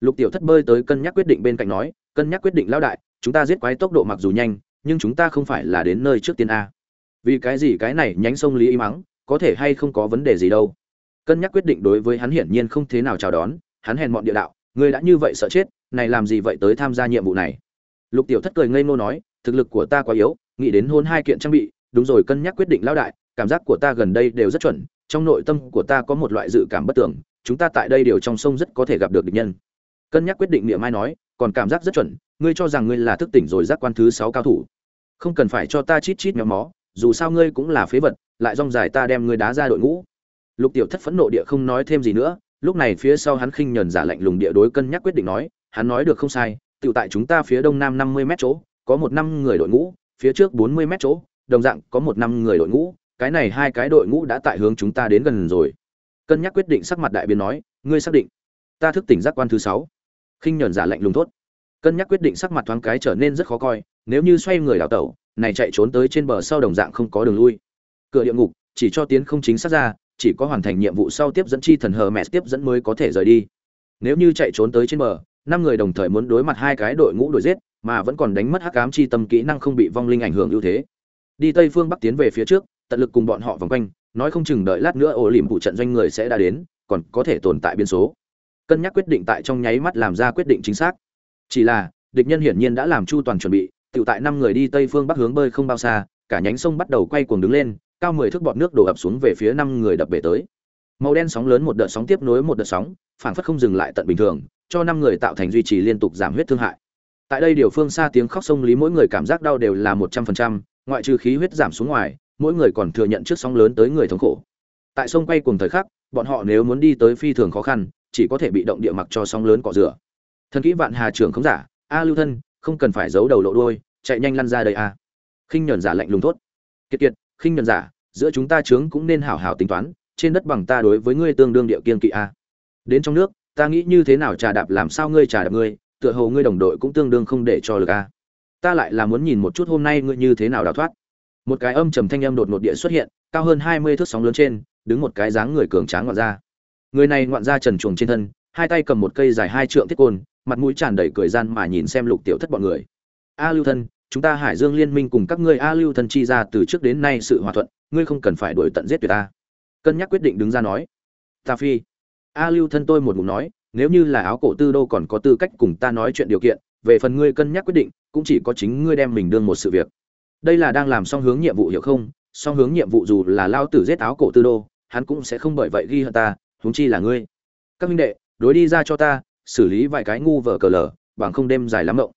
lục tiểu thất bơi tới cân nhắc quyết định bên cạnh nói, cân nhắc quyết định lão đại, chúng ta giết quái tốc độ mặc dù nhanh, nhưng chúng ta không phải là đến nơi trước tiên a. Vì cái gì cái này nhánh sông lý y mắng, có thể hay không có vấn đề gì đâu? Cân nhắc quyết định đối với hắn hiển nhiên không thế nào chào đón, hắn hèn mọn địa đạo, ngươi đã như vậy sợ chết, này làm gì vậy tới tham gia nhiệm vụ này? Lục tiểu thất cười ngây ngô nói, thực lực của ta quá yếu, nghĩ đến hôn hai kiện trang bị, đúng rồi cân nhắc quyết định lão đại, cảm giác của ta gần đây đều rất chuẩn, trong nội tâm của ta có một loại dự cảm bất tưởng chúng ta tại đây đều trong sông rất có thể gặp được địch nhân cân nhắc quyết định niệm mai nói, còn cảm giác rất chuẩn, ngươi cho rằng ngươi là thức tỉnh rồi giác quan thứ sáu cao thủ. Không cần phải cho ta chít chít méo mó, dù sao ngươi cũng là phế vật, lại rong dài ta đem ngươi đá ra đội ngũ. Lục tiểu thất phẫn nộ địa không nói thêm gì nữa, lúc này phía sau hắn khinh nhờn giả lạnh lùng địa đối cân nhắc quyết định nói, hắn nói được không sai tự tại chúng ta phía đông nam năm mươi mét chỗ, có một năm người đội ngũ, phía trước bốn mươi mét chỗ, đồng dạng có một năm người đội ngũ, cái này hai cái đội ngũ đã tại hướng chúng ta đến gần rồi. Cân nhắc quyết định sắc mặt đại biến nói, ngươi xác định, ta thức tỉnh giác quan thứ sáu khinh nhẫn giả lạnh lùng thốt. Cân nhắc quyết định sắc mặt thoáng cái trở nên rất khó coi, nếu như xoay người đào tẩu, này chạy trốn tới trên bờ sau đồng dạng không có đường lui. Cửa địa ngục, chỉ cho tiến không chính xác ra, chỉ có hoàn thành nhiệm vụ sau tiếp dẫn chi thần hờ mẹ tiếp dẫn mới có thể rời đi. Nếu như chạy trốn tới trên bờ, năm người đồng thời muốn đối mặt hai cái đội ngũ đuổi giết, mà vẫn còn đánh mất hắc ám chi tâm kỹ năng không bị vong linh ảnh hưởng ưu thế. Đi tây phương bắc tiến về phía trước, tận lực cùng bọn họ vòng quanh, nói không chừng đợi lát nữa ổ liệm vụ trận doanh người sẽ đã đến, còn có thể tồn tại biên số cân nhắc quyết định tại trong nháy mắt làm ra quyết định chính xác. Chỉ là, địch nhân hiển nhiên đã làm chu toàn chuẩn bị tự tại năm người đi tây phương bắc hướng bơi không bao xa, cả nhánh sông bắt đầu quay cuồng đứng lên, cao mười thước bọt nước đổ ập xuống về phía năm người đập bể tới. Màu đen sóng lớn một đợt sóng tiếp nối một đợt sóng, phảng phất không dừng lại tận bình thường, cho năm người tạo thành duy trì liên tục giảm huyết thương hại. Tại đây điều phương xa tiếng khóc sông lý mỗi người cảm giác đau đều là một trăm phần trăm, ngoại trừ khí huyết giảm xuống ngoài, mỗi người còn thừa nhận trước sóng lớn tới người thống khổ. Tại sông quay cùng thời khắc, bọn họ nếu muốn đi tới phi thường khó khăn chỉ có thể bị động địa mặc cho sóng lớn cọ rửa. Thần kỹ vạn hà trưởng không giả, a lưu thân, không cần phải giấu đầu lộ đôi chạy nhanh lăn ra đây a. Khinh nhẫn giả lạnh lùng thốt. Kiệt kiệt, khinh nhẫn giả, giữa chúng ta trướng cũng nên hảo hảo tính toán, trên đất bằng ta đối với ngươi tương đương địa kiên kỵ a. Đến trong nước, ta nghĩ như thế nào trà đạp làm sao ngươi trà đạp ngươi, tựa hồ ngươi đồng đội cũng tương đương không để cho lực a. Ta lại là muốn nhìn một chút hôm nay ngươi như thế nào đào thoát. Một cái âm trầm thanh âm đột ngột địa xuất hiện, cao hơn hai mươi thước sóng lớn trên, đứng một cái dáng người cường tráng ngoạn ra người này ngoạn ra trần chuồng trên thân, hai tay cầm một cây dài hai trượng thiết côn, mặt mũi tràn đầy cười gian mà nhìn xem lục tiểu thất bọn người. A lưu thân, chúng ta hải dương liên minh cùng các ngươi a lưu thân chi ra từ trước đến nay sự hòa thuận, ngươi không cần phải đuổi tận giết tuyệt ta. Cân nhắc quyết định đứng ra nói. Ta phi. A lưu thân tôi một ngụm nói, nếu như là áo cổ tư đô còn có tư cách cùng ta nói chuyện điều kiện, về phần ngươi cân nhắc quyết định, cũng chỉ có chính ngươi đem mình đương một sự việc. Đây là đang làm song hướng nhiệm vụ hiểu không? Song hướng nhiệm vụ dù là lao tử giết áo cổ tư đô, hắn cũng sẽ không bởi vậy ghi hận ta huống chi là ngươi. Các minh đệ, đối đi ra cho ta, xử lý vài cái ngu vở cờ lở bằng không đêm dài lắm động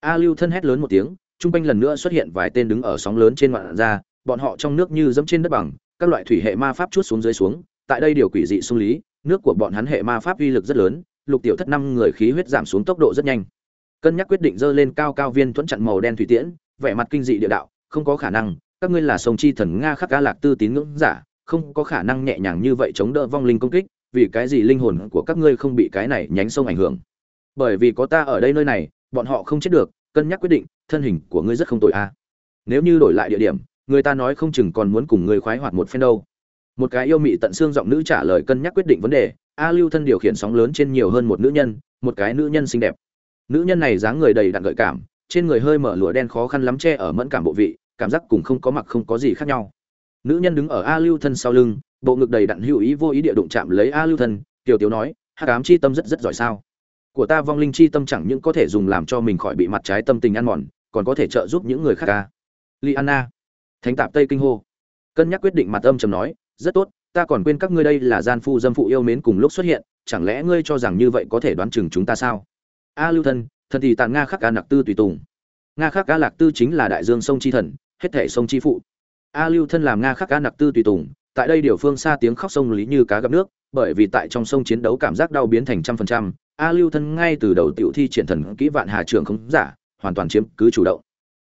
a lưu thân hét lớn một tiếng trung quanh lần nữa xuất hiện vài tên đứng ở sóng lớn trên mặt ra, bọn họ trong nước như dẫm trên đất bằng, các loại thủy hệ ma pháp chút xuống dưới xuống, tại đây điều quỷ dị xung lý, nước của bọn hắn hệ ma pháp uy lực rất lớn, lục tiểu thất năm người khí huyết giảm xuống tốc độ rất nhanh. Cân nhắc quyết định dơ lên cao cao viên thuẫn chặn màu đen thủy tiễn, vẻ mặt kinh dị địa đạo, không có khả năng, các ngươi là sông chi thần nga khắc ca lạc tư tín ngưỡng giả không có khả năng nhẹ nhàng như vậy chống đỡ vong linh công kích, vì cái gì linh hồn của các ngươi không bị cái này nhánh sông ảnh hưởng? Bởi vì có ta ở đây nơi này, bọn họ không chết được, cân nhắc quyết định, thân hình của ngươi rất không tội a. Nếu như đổi lại địa điểm, người ta nói không chừng còn muốn cùng ngươi khoái hoạt một phen đâu. Một cái yêu mị tận xương giọng nữ trả lời cân nhắc quyết định vấn đề, a lưu thân điều khiển sóng lớn trên nhiều hơn một nữ nhân, một cái nữ nhân xinh đẹp. Nữ nhân này dáng người đầy đặn gợi cảm, trên người hơi mở lụa đen khó khăn lắm che ở mẫn cảm bộ vị, cảm giác cùng không có mặc không có gì khác nhau nữ nhân đứng ở a lưu thân sau lưng, bộ ngực đầy đặn hữu ý vô ý địa đụng chạm lấy a lưu thân, tiểu tiểu nói hát cám chi tâm rất rất giỏi sao? Của ta vong linh chi tâm chẳng những có thể dùng làm cho mình khỏi bị mặt trái tâm tình ăn mòn, còn có thể trợ giúp những người khác ca liana, thánh tạp tây kinh hô. Cân nhắc quyết định mặt âm trầm nói, rất tốt, ta còn quên các ngươi đây là gian phu dâm phụ yêu mến cùng lúc xuất hiện, chẳng lẽ ngươi cho rằng như vậy có thể đoán chừng chúng ta sao? A lưu thân, thần thì tàn nga khắc ca nặc tư tùy tùng. Nga khắc ca lạc tư chính là đại dương sông chi thần, hết thể sông chi phụ a lưu thân làm nga khắc ca nặc tư tùy tùng, tại đây điều phương xa tiếng khóc sông lý như cá gặp nước, bởi vì tại trong sông chiến đấu cảm giác đau biến thành trăm phần trăm, a lưu thân ngay từ đầu tiểu thi triển thần kỹ vạn hà trường không giả, hoàn toàn chiếm cứ chủ động.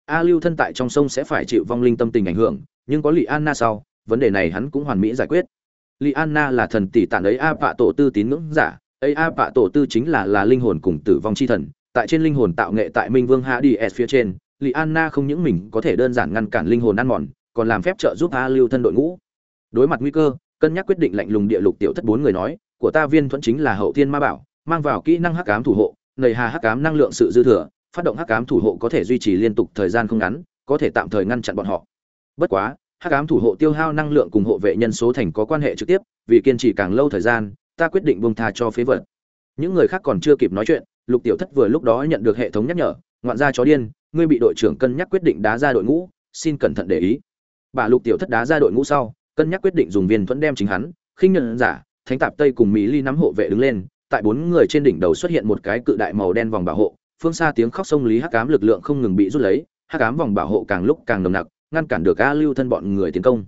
A lưu thân tại trong sông sẽ phải chịu vong linh tâm tình ảnh hưởng, nhưng có lị anna sau, vấn đề này hắn cũng hoàn mỹ giải quyết. Lị anna là thần tỷ tản ấy a bạ tổ tư tín ngưỡng giả, ấy a bạ tổ tư chính là là linh hồn cùng tử vong chi thần, tại trên linh hồn tạo nghệ tại minh vương Hạ hades phía trên, lị anna không những mình có thể đơn giản ngăn cản linh hồn ăn mòn còn làm phép trợ giúp a lưu thân đội ngũ. Đối mặt nguy cơ, cân nhắc quyết định lạnh lùng địa lục tiểu thất bốn người nói, của ta viên thuẫn chính là hậu thiên ma bảo, mang vào kỹ năng hắc ám thủ hộ nầy hà hắc ám năng lượng sự dư thừa, phát động hắc ám thủ hộ có thể duy trì liên tục thời gian không ngắn, có thể tạm thời ngăn chặn bọn họ. Bất quá, hắc ám thủ hộ tiêu hao năng lượng cùng hộ vệ nhân số thành có quan hệ trực tiếp, vì kiên trì càng lâu thời gian, ta quyết định buông tha cho phế vật. Những người khác còn chưa kịp nói chuyện, lục tiểu thất vừa lúc đó nhận được hệ thống nhắc nhở, ngoạn gia chó điên, ngươi bị đội trưởng cân nhắc quyết định đá ra đội ngũ, xin cẩn thận để ý bà lục tiểu thất đá ra đội ngũ sau, cân nhắc quyết định dùng viên thuẫn đem chính hắn, khinh nhận giả, thánh tạp tây cùng mỹ ly nắm hộ vệ đứng lên, tại bốn người trên đỉnh đầu xuất hiện một cái cự đại màu đen vòng bảo hộ, phương xa tiếng khóc sông lý hắc ám lực lượng không ngừng bị rút lấy, hắc ám vòng bảo hộ càng lúc càng nồng nặc, ngăn cản được a lưu thân bọn người tiến công.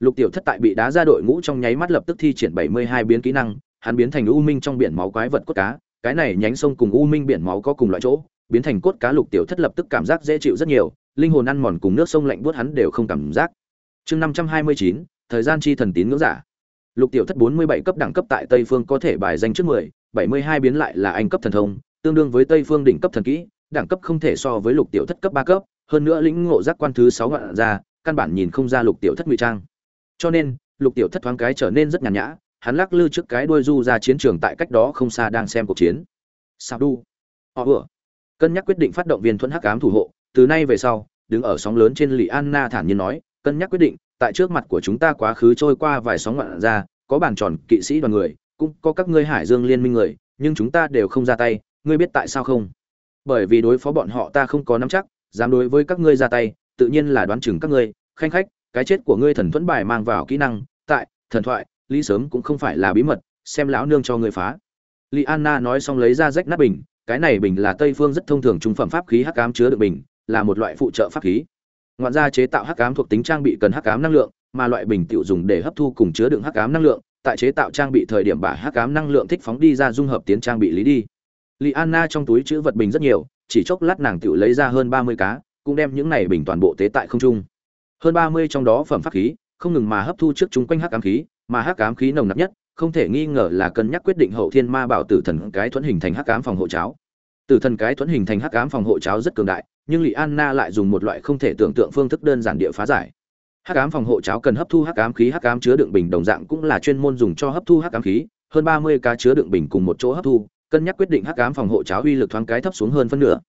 Lục tiểu thất tại bị đá ra đội ngũ trong nháy mắt lập tức thi triển bảy mươi hai biến kỹ năng, hắn biến thành u minh trong biển máu quái vật cốt cá, cái này nhánh sông cùng u minh biển máu có cùng loại chỗ, biến thành cốt cá lục tiểu thất lập tức cảm giác dễ chịu rất nhiều, linh hồn ăn mòn cùng nước sông lạnh buốt hắn đều không cảm giác chương năm trăm hai mươi chín, thời gian chi thần tín ngưỡng giả. Lục tiểu thất bốn mươi bảy cấp đẳng cấp tại tây phương có thể bài danh trước mười, bảy mươi hai biến lại là anh cấp thần thông, tương đương với tây phương đỉnh cấp thần kỹ, đẳng cấp không thể so với lục tiểu thất cấp ba cấp, hơn nữa lĩnh ngộ giác quan thứ sáu ngọn ra, căn bản nhìn không ra lục tiểu thất ngụy trang. Cho nên, lục tiểu thất thoáng cái trở nên rất nhàn nhã, hắn lắc lư trước cái đuôi du ra chiến trường tại cách đó không xa đang xem cuộc chiến. Sao đu? Họ vừa. Cân nhắc quyết định phát động viên thuẫn hắc ám thủ hộ, từ nay về sau, đứng ở sóng lớn trên lì anna thản nhiên nói cân nhắc quyết định, tại trước mặt của chúng ta quá khứ trôi qua vài sóng ngoạn ra, có bàn tròn, kỵ sĩ đoàn người, cũng có các ngươi hải dương liên minh người, nhưng chúng ta đều không ra tay, ngươi biết tại sao không? Bởi vì đối phó bọn họ ta không có nắm chắc, dám đối với các ngươi ra tay, tự nhiên là đoán chừng các ngươi, khanh khách, cái chết của ngươi thần thuẫn bài mang vào kỹ năng, tại, thần thoại, lý sớm cũng không phải là bí mật, xem lão nương cho ngươi phá. Li anna nói xong lấy ra rách nát bình, cái này bình là tây phương rất thông thường trung phẩm pháp khí hắc ám chứa được bình, là một loại phụ trợ pháp khí ngoạn gia chế tạo hắc ám thuộc tính trang bị cần hắc ám năng lượng, mà loại bình tiểu dùng để hấp thu cùng chứa đựng hắc ám năng lượng, tại chế tạo trang bị thời điểm bả hắc ám năng lượng thích phóng đi ra dung hợp tiến trang bị lý đi. Li anna trong túi chứa vật bình rất nhiều, chỉ chốc lát nàng tiểu lấy ra hơn ba mươi cá, cũng đem những này bình toàn bộ tế tại không trung. Hơn ba mươi trong đó phẩm pháp khí, không ngừng mà hấp thu trước chúng quanh hắc ám khí, mà hắc ám khí nồng nặc nhất, không thể nghi ngờ là cân nhắc quyết định hậu thiên ma bảo tử thần cái thuẫn hình thành hắc ám phòng hộ cháo. Tử thần cái thuẫn hình thành hắc ám phòng hộ cháo rất cường đại nhưng lị anna lại dùng một loại không thể tưởng tượng phương thức đơn giản địa phá giải. Hắc ám phòng hộ cháo cần hấp thu hắc ám khí, hắc ám chứa đựng bình đồng dạng cũng là chuyên môn dùng cho hấp thu hắc ám khí. Hơn ba mươi cá chứa đựng bình cùng một chỗ hấp thu, cân nhắc quyết định hắc ám phòng hộ cháo uy lực thoáng cái thấp xuống hơn phân nửa.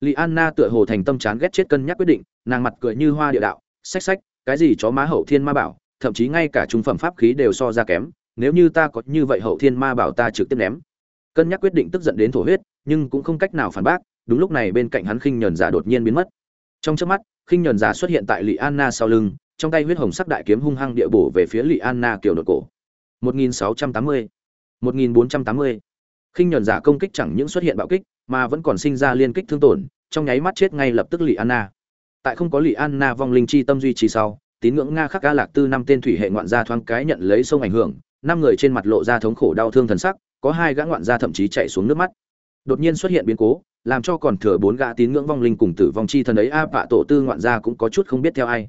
Lị anna tựa hồ thành tâm chán ghét chết cân nhắc quyết định, nàng mặt cười như hoa địa đạo, xách xách, cái gì chó má hậu thiên ma bảo, thậm chí ngay cả trung phẩm pháp khí đều so ra kém, nếu như ta có như vậy hậu thiên ma bảo ta trực tiếp ném. Cân nhắc quyết định tức giận đến thổ huyết, nhưng cũng không cách nào phản bác đúng lúc này bên cạnh hắn khinh nhẫn giả đột nhiên biến mất. Trong chớp mắt, khinh nhẫn giả xuất hiện tại lị anna sau lưng, trong tay huyết hồng sắc đại kiếm hung hăng địa bổ về phía lị anna kiểu đột cổ. 1680 1480 khinh nhẫn giả công kích chẳng những xuất hiện bạo kích, mà vẫn còn sinh ra liên kích thương tổn, trong nháy mắt chết ngay lập tức lị anna. Tại không có lị anna vong linh chi tâm duy trì sau, tín ngưỡng nga khắc ca lạc tư năm tên thủy hệ ngoạn gia thoáng cái nhận lấy sông ảnh hưởng, năm người trên mặt lộ ra thống khổ đau thương thần sắc, có hai gã ngoạn gia thậm chí chạy xuống nước mắt. Đột nhiên xuất hiện biến cố làm cho còn thừa bốn gã tín ngưỡng vong linh cùng tử vong chi thần ấy, a vạ tổ tư ngoạn gia cũng có chút không biết theo ai.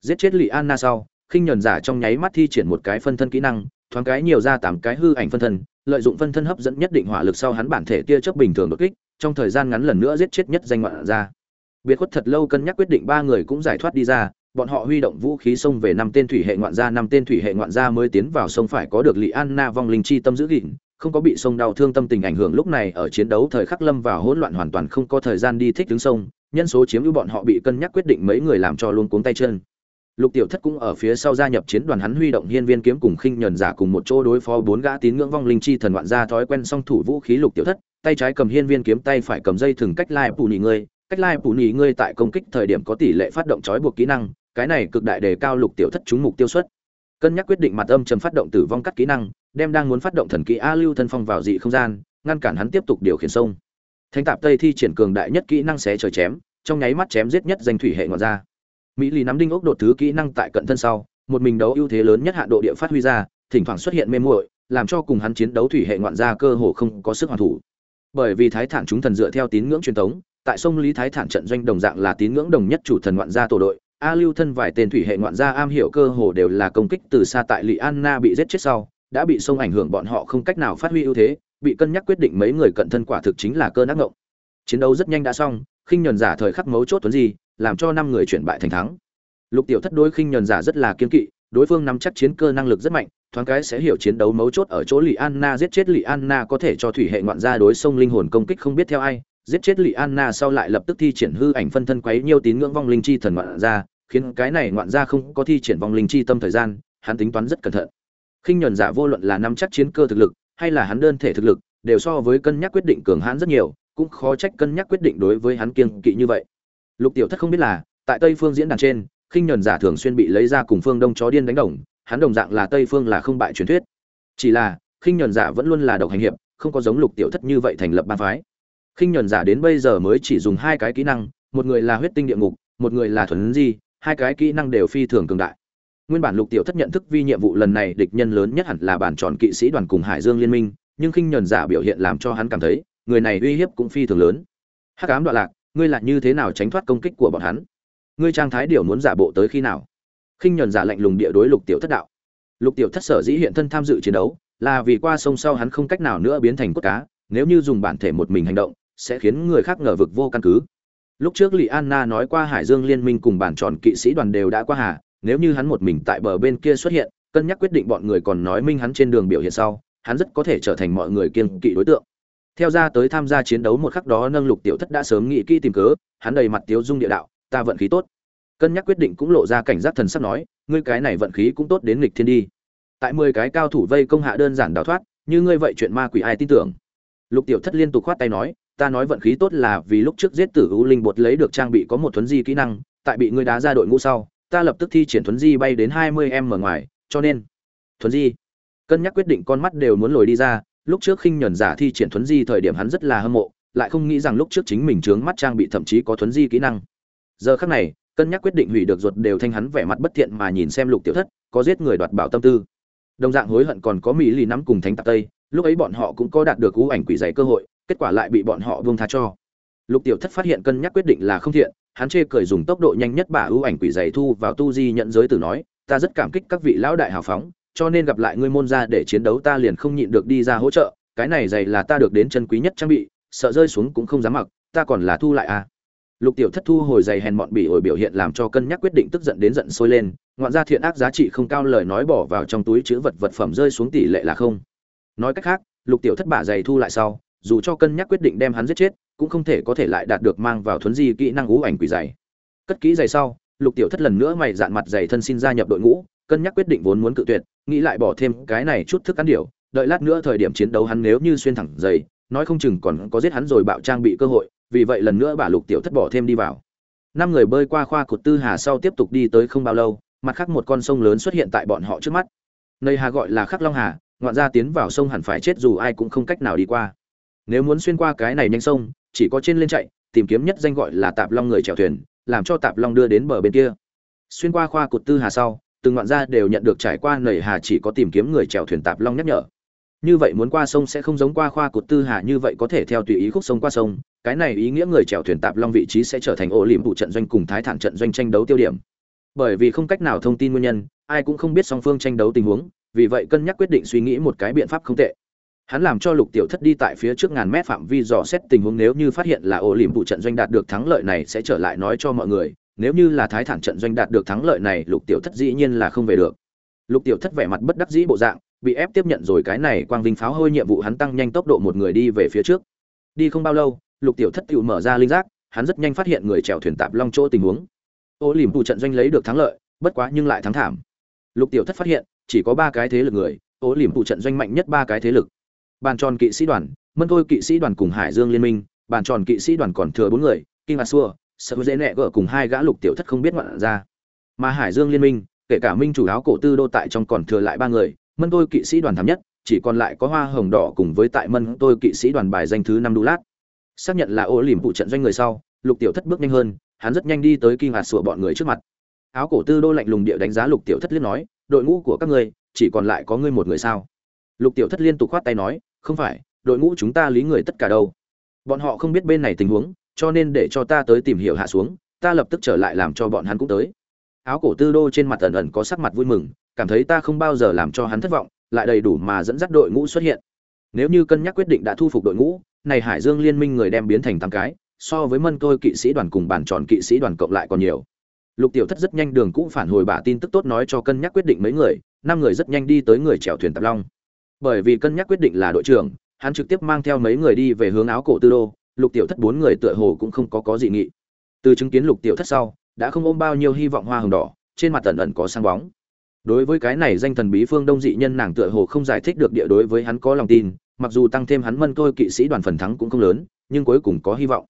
Giết chết lì anna sau, khinh nhẫn giả trong nháy mắt thi triển một cái phân thân kỹ năng, thoáng cái nhiều ra tám cái hư ảnh phân thân, lợi dụng phân thân hấp dẫn nhất định hỏa lực sau hắn bản thể tia chớp bình thường đột kích, trong thời gian ngắn lần nữa giết chết nhất danh ngoạn gia. Biệt khuất thật lâu cân nhắc quyết định ba người cũng giải thoát đi ra, bọn họ huy động vũ khí xông về năm tên thủy hệ ngoạn gia, năm tên thủy hệ ngoạn gia mới tiến vào sông phải có được lị anna vong linh chi tâm giữ gìn không có bị sông đau thương tâm tình ảnh hưởng lúc này ở chiến đấu thời khắc lâm vào hỗn loạn hoàn toàn không có thời gian đi thích đứng sông, nhân số chiếm ưu bọn họ bị cân nhắc quyết định mấy người làm cho luôn cuống tay chân. Lục tiểu thất cũng ở phía sau gia nhập chiến đoàn hắn huy động hiên viên kiếm cùng khinh nhẫn giả cùng một chỗ đối phó bốn gã tín ngưỡng vong linh chi thần ngoạn ra thói quen song thủ vũ khí lục tiểu thất, tay trái cầm hiên viên kiếm, tay phải cầm dây thừng cách lai phủ nỉ ngươi. Cách lai phủ nỉ ngươi tại công kích thời điểm có tỷ lệ phát động trói buộc kỹ năng, cái này cực đại đề cao lục tiểu thất trúng mục tiêu suất. Cân nhắc quyết định mặt âm chấm phát động tử vong cắt kỹ năng đem đang muốn phát động thần kỹ a lưu thân phong vào dị không gian, ngăn cản hắn tiếp tục điều khiển sông. Thánh tạp tây thi triển cường đại nhất kỹ năng xé trời chém, trong nháy mắt chém giết nhất danh thủy hệ ngọn ra mỹ lì nắm đinh ốc đột thứ kỹ năng tại cận thân sau, một mình đấu ưu thế lớn nhất hạ độ địa phát huy ra, thỉnh thoảng xuất hiện mê muội, làm cho cùng hắn chiến đấu thủy hệ ngoạn gia cơ hồ không có sức hoàn thủ. Bởi vì thái thản chúng thần dựa theo tín ngưỡng truyền thống, tại sông lý thái thản trận doanh đồng dạng là tín ngưỡng đồng nhất chủ thần ngoạn gia tổ đội, a lưu thân vài tên thủy hệ ngoạn gia am hiểu cơ hồ đều là công kích từ xa tại lị anna bị giết chết sau đã bị sông ảnh hưởng bọn họ không cách nào phát huy ưu thế, bị cân nhắc quyết định mấy người cận thân quả thực chính là cơn ác ngộng. Chiến đấu rất nhanh đã xong, khinh nhuần giả thời khắc mấu chốt tuấn gì làm cho năm người chuyển bại thành thắng. Lục tiểu thất đối khinh nhuần giả rất là kiên kỵ, đối phương nắm chắc chiến cơ năng lực rất mạnh, thoáng cái sẽ hiểu chiến đấu mấu chốt ở chỗ lì anna giết chết lì anna có thể cho thủy hệ ngoạn gia đối sông linh hồn công kích không biết theo ai, giết chết lì anna sau lại lập tức thi triển hư ảnh phân thân quấy nhiều tín ngưỡng vong linh chi thần ngoạn gia, khiến cái này ngoạn gia không có thi triển vong linh chi tâm thời gian, hắn tính toán rất cẩn thận khinh nhuần giả vô luận là nắm chắc chiến cơ thực lực, hay là hắn đơn thể thực lực, đều so với cân nhắc quyết định cường hãn rất nhiều, cũng khó trách cân nhắc quyết định đối với hắn kiêng kỵ như vậy. Lục tiểu thất không biết là, tại tây phương diễn đàn trên, khinh nhuần giả thường xuyên bị lấy ra cùng phương đông chó điên đánh đồng, hắn đồng dạng là tây phương là không bại truyền thuyết. Chỉ là, khinh nhuần giả vẫn luôn là độc hành hiệp, không có giống lục tiểu thất như vậy thành lập ba phái. Khinh nhuần giả đến bây giờ mới chỉ dùng hai cái kỹ năng, một người là huyết tinh địa ngục, một người là thuần di, hai cái kỹ năng đều phi thường cường đại nguyên bản lục tiểu thất nhận thức vi nhiệm vụ lần này địch nhân lớn nhất hẳn là bản tròn kỵ sĩ đoàn cùng hải dương liên minh nhưng khinh nhuần giả biểu hiện làm cho hắn cảm thấy người này uy hiếp cũng phi thường lớn. Hắc ám đoạn lạc ngươi là như thế nào tránh thoát công kích của bọn hắn? Ngươi trang thái điều muốn giả bộ tới khi nào? Khinh nhuần giả lạnh lùng địa đối lục tiểu thất đạo. Lục tiểu thất sở dĩ hiện thân tham dự chiến đấu là vì qua sông sau hắn không cách nào nữa biến thành cốt cá nếu như dùng bản thể một mình hành động sẽ khiến người khác ngờ vực vô căn cứ. Lúc trước Lý Anna nói qua Hải Dương Liên minh cùng bản tròn kỵ sĩ đoàn đều đã qua hà, nếu như hắn một mình tại bờ bên kia xuất hiện, cân nhắc quyết định bọn người còn nói minh hắn trên đường biểu hiện sau, hắn rất có thể trở thành mọi người kiêng kỵ đối tượng. Theo ra tới tham gia chiến đấu một khắc đó nâng lục tiểu thất đã sớm nghĩ kỹ tìm cớ, hắn đầy mặt tiếu dung địa đạo, ta vận khí tốt. Cân nhắc quyết định cũng lộ ra cảnh giác thần sắc nói, ngươi cái này vận khí cũng tốt đến nghịch thiên đi. Tại mười cái cao thủ vây công hạ đơn giản đào thoát, như ngươi vậy chuyện ma quỷ ai tin tưởng. Lục tiểu thất liên tục khoát tay nói, ta nói vận khí tốt là vì lúc trước giết tử u linh bột lấy được trang bị có một thuấn di kỹ năng, tại bị ngươi đá ra đội ngũ sau, ta lập tức thi triển thuấn di bay đến 20 em ở ngoài, cho nên thuấn di. Cân nhắc quyết định con mắt đều muốn lồi đi ra, lúc trước khinh nhẫn giả thi triển thuấn di thời điểm hắn rất là hâm mộ, lại không nghĩ rằng lúc trước chính mình trướng mắt trang bị thậm chí có thuấn di kỹ năng. Giờ khắc này, cân nhắc quyết định hủy được ruột đều thanh hắn vẻ mặt bất thiện mà nhìn xem Lục Tiểu Thất, có giết người đoạt bảo tâm tư. Đồng dạng hối hận còn có mỹ lì nắm cùng thánh tạp tây, lúc ấy bọn họ cũng có đạt được cú ảnh quỷ giấy cơ hội, kết quả lại bị bọn họ buông tha cho. Lục Tiểu Thất phát hiện cân nhắc quyết định là không thiện, hắn chê cười dùng tốc độ nhanh nhất bả ưu ảnh quỷ giày thu vào tu di nhận giới tử nói, ta rất cảm kích các vị lão đại hào phóng, cho nên gặp lại ngươi môn ra để chiến đấu ta liền không nhịn được đi ra hỗ trợ, cái này giày là ta được đến chân quý nhất trang bị, sợ rơi xuống cũng không dám mặc, ta còn là thu lại à. Lục Tiểu Thất thu hồi giày hèn mọn bỉ ổi biểu hiện làm cho cân nhắc quyết định tức giận đến giận sôi lên, ngoạn ra thiện ác giá trị không cao lời nói bỏ vào trong túi chứa vật vật phẩm rơi xuống tỷ lệ là không. Nói cách khác, Lục Tiểu Thất bả giày thu lại sau, dù cho cân nhắc quyết định đem hắn giết chết, cũng không thể có thể lại đạt được mang vào thuấn di kỹ năng ú ảnh quỷ dày Cất kỹ dày sau, Lục Tiểu Thất lần nữa mày dạn mặt dày thân xin gia nhập đội ngũ, cân nhắc quyết định vốn muốn cự tuyệt, nghĩ lại bỏ thêm cái này chút thức ăn điều, đợi lát nữa thời điểm chiến đấu hắn nếu như xuyên thẳng dày, nói không chừng còn có giết hắn rồi bạo trang bị cơ hội, vì vậy lần nữa bà Lục Tiểu Thất bỏ thêm đi vào. Năm người bơi qua khoa cột tư hà sau tiếp tục đi tới không bao lâu, mặt khác một con sông lớn xuất hiện tại bọn họ trước mắt. Nơi hà gọi là Khắc Long Hà, ngoạn ra tiến vào sông hẳn phải chết dù ai cũng không cách nào đi qua nếu muốn xuyên qua cái này nhanh sông chỉ có trên lên chạy, tìm kiếm nhất danh gọi là tạp long người chèo thuyền, làm cho tạp long đưa đến bờ bên kia. Xuyên qua khoa cột tư hà sau, từng ngoạn gia đều nhận được trải qua nảy hà chỉ có tìm kiếm người chèo thuyền tạp long nhắc nhở. Như vậy muốn qua sông sẽ không giống qua khoa cột tư hà như vậy có thể theo tùy ý khúc sông qua sông, cái này ý nghĩa người chèo thuyền tạp long vị trí sẽ trở thành ổ liềm vụ trận doanh cùng thái thản trận doanh tranh đấu tiêu điểm. Bởi vì không cách nào thông tin nguyên nhân, ai cũng không biết song phương tranh đấu tình huống, vì vậy cân nhắc quyết định suy nghĩ một cái biện pháp không tệ hắn làm cho lục tiểu thất đi tại phía trước ngàn mét phạm vi dò xét tình huống, nếu như phát hiện là ổ liềm vụ trận doanh đạt được thắng lợi này sẽ trở lại nói cho mọi người. Nếu như là thái thản trận doanh đạt được thắng lợi này, lục tiểu thất dĩ nhiên là không về được. Lục tiểu thất vẻ mặt bất đắc dĩ bộ dạng, bị ép tiếp nhận rồi cái này quang vinh pháo hơi nhiệm vụ, hắn tăng nhanh tốc độ một người đi về phía trước. Đi không bao lâu, lục tiểu thất tự mở ra linh giác, hắn rất nhanh phát hiện người chèo thuyền tạp long chỗ tình huống. Ô liềm vụ trận doanh lấy được thắng lợi, bất quá nhưng lại thắng thảm. Lục tiểu thất phát hiện, chỉ có ba cái thế lực người, ô liềm vụ trận doanh mạnh nhất ba cái thế lực bàn tròn kỵ sĩ đoàn, mân thôi kỵ sĩ đoàn cùng hải dương liên minh, bàn tròn kỵ sĩ đoàn còn thừa bốn người, kinh asua sợ dễ nẹ gỡ cùng hai gã lục tiểu thất không biết ngoạn ra. Mà hải dương liên minh, kể cả minh chủ áo cổ tư đô tại trong còn thừa lại ba người, mân tôi kỵ sĩ đoàn thảm nhất, chỉ còn lại có hoa hồng đỏ cùng với tại mân tôi kỵ sĩ đoàn bài danh thứ năm đu lát. Xác nhận là ô liềm phụ trận doanh người sau, lục tiểu thất bước nhanh hơn, hắn rất nhanh đi tới kinh hạt sủa bọn người trước mặt. Áo cổ tư đô lạnh lùng địa đánh giá lục tiểu thất liên nói, đội ngũ của các ngươi, chỉ còn lại có ngươi một người sao? Lục tiểu thất liên tục khoát tay nói không phải, đội ngũ chúng ta lý người tất cả đâu. Bọn họ không biết bên này tình huống, cho nên để cho ta tới tìm hiểu hạ xuống, ta lập tức trở lại làm cho bọn hắn cũng tới. Áo cổ tư đô trên mặt ẩn ẩn có sắc mặt vui mừng, cảm thấy ta không bao giờ làm cho hắn thất vọng, lại đầy đủ mà dẫn dắt đội ngũ xuất hiện. Nếu như cân nhắc quyết định đã thu phục đội ngũ, này hải dương liên minh người đem biến thành tám cái, so với mân tôi kỵ sĩ đoàn cùng bản tròn kỵ sĩ đoàn cộng lại còn nhiều. Lục tiểu thất rất nhanh đường cũng phản hồi bả tin tức tốt nói cho cân nhắc quyết định mấy người, năm người rất nhanh đi tới người chèo thuyền tạp long bởi vì cân nhắc quyết định là đội trưởng, hắn trực tiếp mang theo mấy người đi về hướng áo cổ tư đô, lục tiểu thất bốn người tựa hồ cũng không có có dị nghị. Từ chứng kiến lục tiểu thất sau, đã không ôm bao nhiêu hy vọng hoa hồng đỏ, trên mặt tần ẩn có sáng bóng. Đối với cái này danh thần bí phương đông dị nhân nàng tựa hồ không giải thích được địa đối với hắn có lòng tin, mặc dù tăng thêm hắn mân tôi kỵ sĩ đoàn phần thắng cũng không lớn, nhưng cuối cùng có hy vọng.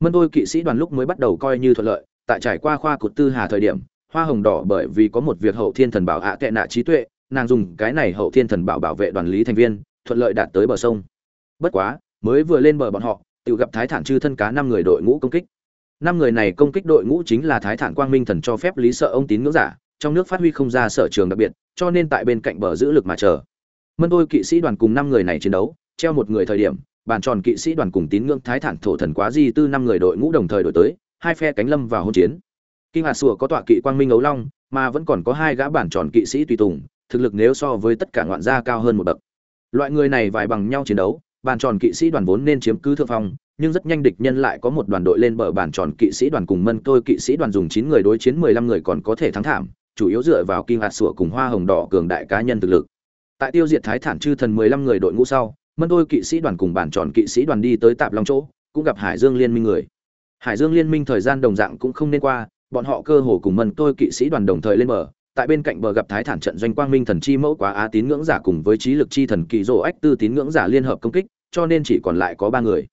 Mân tôi kỵ sĩ đoàn lúc mới bắt đầu coi như thuận lợi, tại trải qua khoa cụt tư hà thời điểm, hoa hồng đỏ bởi vì có một việc hậu thiên thần bảo ạ tệ nạ trí tuệ nàng dùng cái này hậu thiên thần bảo bảo vệ đoàn lý thành viên, thuận lợi đạt tới bờ sông. Bất quá, mới vừa lên bờ bọn họ, tự gặp thái thản chư thân cá năm người đội ngũ công kích. Năm người này công kích đội ngũ chính là thái thản quang minh thần cho phép lý sợ ông tín ngưỡng giả, trong nước phát huy không ra sở trường đặc biệt, cho nên tại bên cạnh bờ giữ lực mà chờ. Mân tôi kỵ sĩ đoàn cùng năm người này chiến đấu, treo một người thời điểm, bàn tròn kỵ sĩ đoàn cùng tín ngưỡng thái thản thổ thần quá di tư năm người đội ngũ đồng thời đổi tới, hai phe cánh lâm vào hôn chiến. Kinh hạt sủa có tọa kỵ quang minh ấu long, mà vẫn còn có hai gã bản tròn kỵ sĩ tùy tùng thực lực nếu so với tất cả ngoạn gia cao hơn một bậc. Loại người này vài bằng nhau chiến đấu, bàn tròn kỵ sĩ đoàn vốn nên chiếm cứ thượng phong, nhưng rất nhanh địch nhân lại có một đoàn đội lên bờ bàn tròn kỵ sĩ đoàn cùng mân tôi kỵ sĩ đoàn dùng chín người đối chiến mười lăm người còn có thể thắng thảm, chủ yếu dựa vào kinh hạt sủa cùng hoa hồng đỏ cường đại cá nhân thực lực. Tại tiêu diệt thái thản chư thần mười lăm người đội ngũ sau, mân tôi kỵ sĩ đoàn cùng bàn tròn kỵ sĩ đoàn đi tới tạp long chỗ, cũng gặp hải dương liên minh người. Hải dương liên minh thời gian đồng dạng cũng không nên qua, bọn họ cơ hồ cùng mân tôi kỵ sĩ đoàn đồng thời lên bờ tại bên cạnh bờ gặp thái thản trận doanh quang minh thần chi mẫu quá á tín ngưỡng giả cùng với trí lực chi thần kỳ rỗ ách tư tín ngưỡng giả liên hợp công kích, cho nên chỉ còn lại có ba người.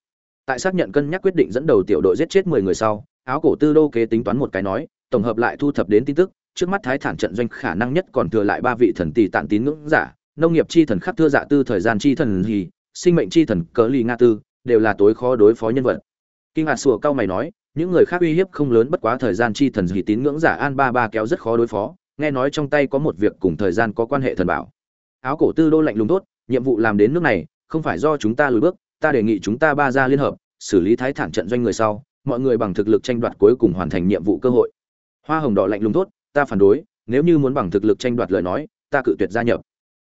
Tại xác nhận cân nhắc quyết định dẫn đầu tiểu đội giết chết mười người sau, áo cổ tư đô kế tính toán một cái nói, tổng hợp lại thu thập đến tin tức, trước mắt thái thản trận doanh khả năng nhất còn thừa lại ba vị thần tỷ tạn tín ngưỡng giả, nông nghiệp chi thần khắc thưa dạ tư thời gian chi thần hì, sinh mệnh chi thần cớ ly nga tư, đều là tối khó đối phó nhân vật. Kinh ngạc sùa cao mày nói, những người khác uy hiếp không lớn bất quá thời gian chi thần hì tín ngưỡng giả an ba ba kéo rất khó đối phó nghe nói trong tay có một việc cùng thời gian có quan hệ thần bảo. Áo cổ tư đô lạnh lùng tốt, nhiệm vụ làm đến nước này, không phải do chúng ta lùi bước, ta đề nghị chúng ta ba ra liên hợp, xử lý thái thản trận doanh người sau, mọi người bằng thực lực tranh đoạt cuối cùng hoàn thành nhiệm vụ cơ hội. Hoa hồng đỏ lạnh lùng tốt, ta phản đối, nếu như muốn bằng thực lực tranh đoạt lời nói, ta cự tuyệt gia nhập.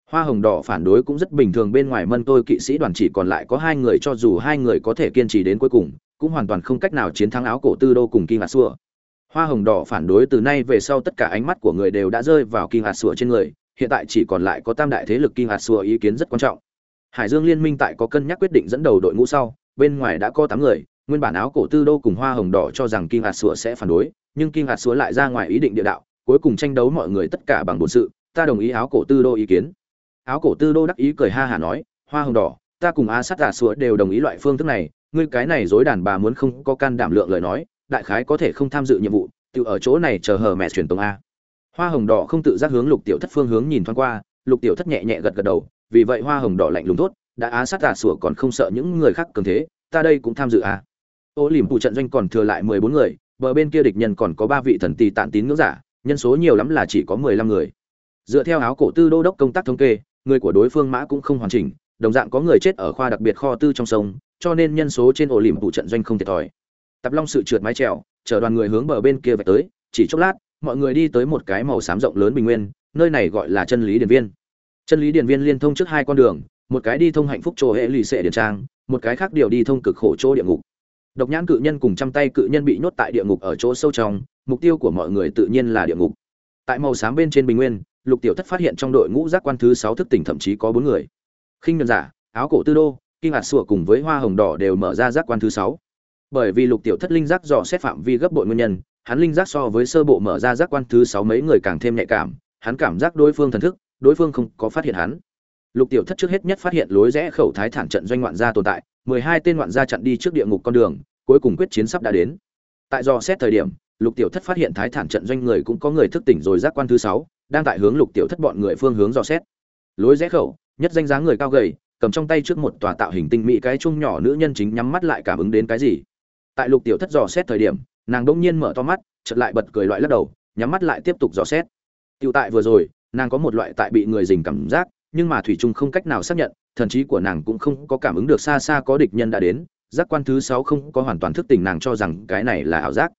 Hoa hồng đỏ phản đối cũng rất bình thường, bên ngoài mân tôi kỵ sĩ đoàn chỉ còn lại có hai người, cho dù hai người có thể kiên trì đến cuối cùng, cũng hoàn toàn không cách nào chiến thắng áo cổ tư đô cùng kim hạt xua hoa hồng đỏ phản đối từ nay về sau tất cả ánh mắt của người đều đã rơi vào kinh hạt sủa trên người, hiện tại chỉ còn lại có tam đại thế lực kinh hạt sủa ý kiến rất quan trọng. Hải dương liên minh tại có cân nhắc quyết định dẫn đầu đội ngũ sau, bên ngoài đã có tám người, nguyên bản áo cổ tư đô cùng hoa hồng đỏ cho rằng kinh hạt sủa sẽ phản đối, nhưng kinh hạt sủa lại ra ngoài ý định địa đạo, cuối cùng tranh đấu mọi người tất cả bằng bổn sự, ta đồng ý áo cổ tư đô ý kiến. Áo cổ tư đô đắc ý cười ha hả nói, hoa hồng đỏ, ta cùng a Sắt giả dạ sủa đều đồng ý loại phương thức này, ngươi cái này dối đàn bà muốn không có can đảm lượng lời nói đại khái có thể không tham dự nhiệm vụ, tự ở chỗ này chờ hờ mẹ truyền tống a. Hoa hồng đỏ không tự giác hướng lục tiểu thất phương hướng nhìn thoáng qua, lục tiểu thất nhẹ nhẹ gật gật đầu, vì vậy hoa hồng đỏ lạnh lùng tốt đã á sát giả sủa còn không sợ những người khác cường thế, ta đây cũng tham dự a. Ô lìm phụ trận doanh còn thừa lại mười bốn người, bờ bên kia địch nhân còn có ba vị thần tì tản tín ngưỡng giả, nhân số nhiều lắm là chỉ có mười lăm người. Dựa theo áo cổ tư đô đốc công tác thống kê, người của đối phương mã cũng không hoàn chỉnh, đồng dạng có người chết ở khoa đặc biệt kho tư trong sông, cho nên nhân số trên ổ lìm phụ trận doanh không thiệt thòi tập long sự trượt mái trèo chở đoàn người hướng bờ bên kia về tới, chỉ chốc lát, mọi người đi tới một cái màu xám rộng lớn bình nguyên, nơi này gọi là chân lý điện viên. Chân lý điện viên liên thông trước hai con đường, một cái đi thông hạnh phúc chỗ hệ lì xệ điện trang, một cái khác điều đi thông cực khổ chỗ địa ngục. Độc nhãn cự nhân cùng trăm tay cự nhân bị nhốt tại địa ngục ở chỗ sâu trong, mục tiêu của mọi người tự nhiên là địa ngục. Tại màu xám bên trên bình nguyên, lục tiểu thất phát hiện trong đội ngũ giác quan thứ sáu thức tỉnh thậm chí có bốn người. Khinh nhân giả, áo cổ tư đô, kinh hạt sủa cùng với hoa hồng đỏ đều mở ra giác quan thứ sáu bởi vì lục tiểu thất linh giác dò xét phạm vi gấp bội nguyên nhân, hắn linh giác so với sơ bộ mở ra giác quan thứ sáu mấy người càng thêm nhạy cảm, hắn cảm giác đối phương thần thức, đối phương không có phát hiện hắn. Lục tiểu thất trước hết nhất phát hiện lối rẽ khẩu thái thản trận doanh ngoạn gia tồn tại, mười hai tên ngoạn gia chặn đi trước địa ngục con đường, cuối cùng quyết chiến sắp đã đến. Tại dò xét thời điểm, lục tiểu thất phát hiện thái thản trận doanh người cũng có người thức tỉnh rồi giác quan thứ sáu, đang tại hướng lục tiểu thất bọn người phương hướng dò xét. Lối rẽ khẩu, nhất danh giá người cao gầy, cầm trong tay trước một tòa tạo hình tinh mỹ cái chung nhỏ nữ nhân chính nhắm mắt lại cảm ứng đến cái gì tại lục tiểu thất dò xét thời điểm nàng đông nhiên mở to mắt chợt lại bật cười loại lắc đầu nhắm mắt lại tiếp tục dò xét Tiểu tại vừa rồi, nàng có một loại tại bị người dình cảm giác, nhưng mà thủy Trung không cách nào xác nhận, thần trí của nàng cũng không có cảm ứng được xa xa có địch nhân đã đến, giác quan thứ sáu không có hoàn toàn thức tỉnh nàng cho rằng cái này là ảo giác.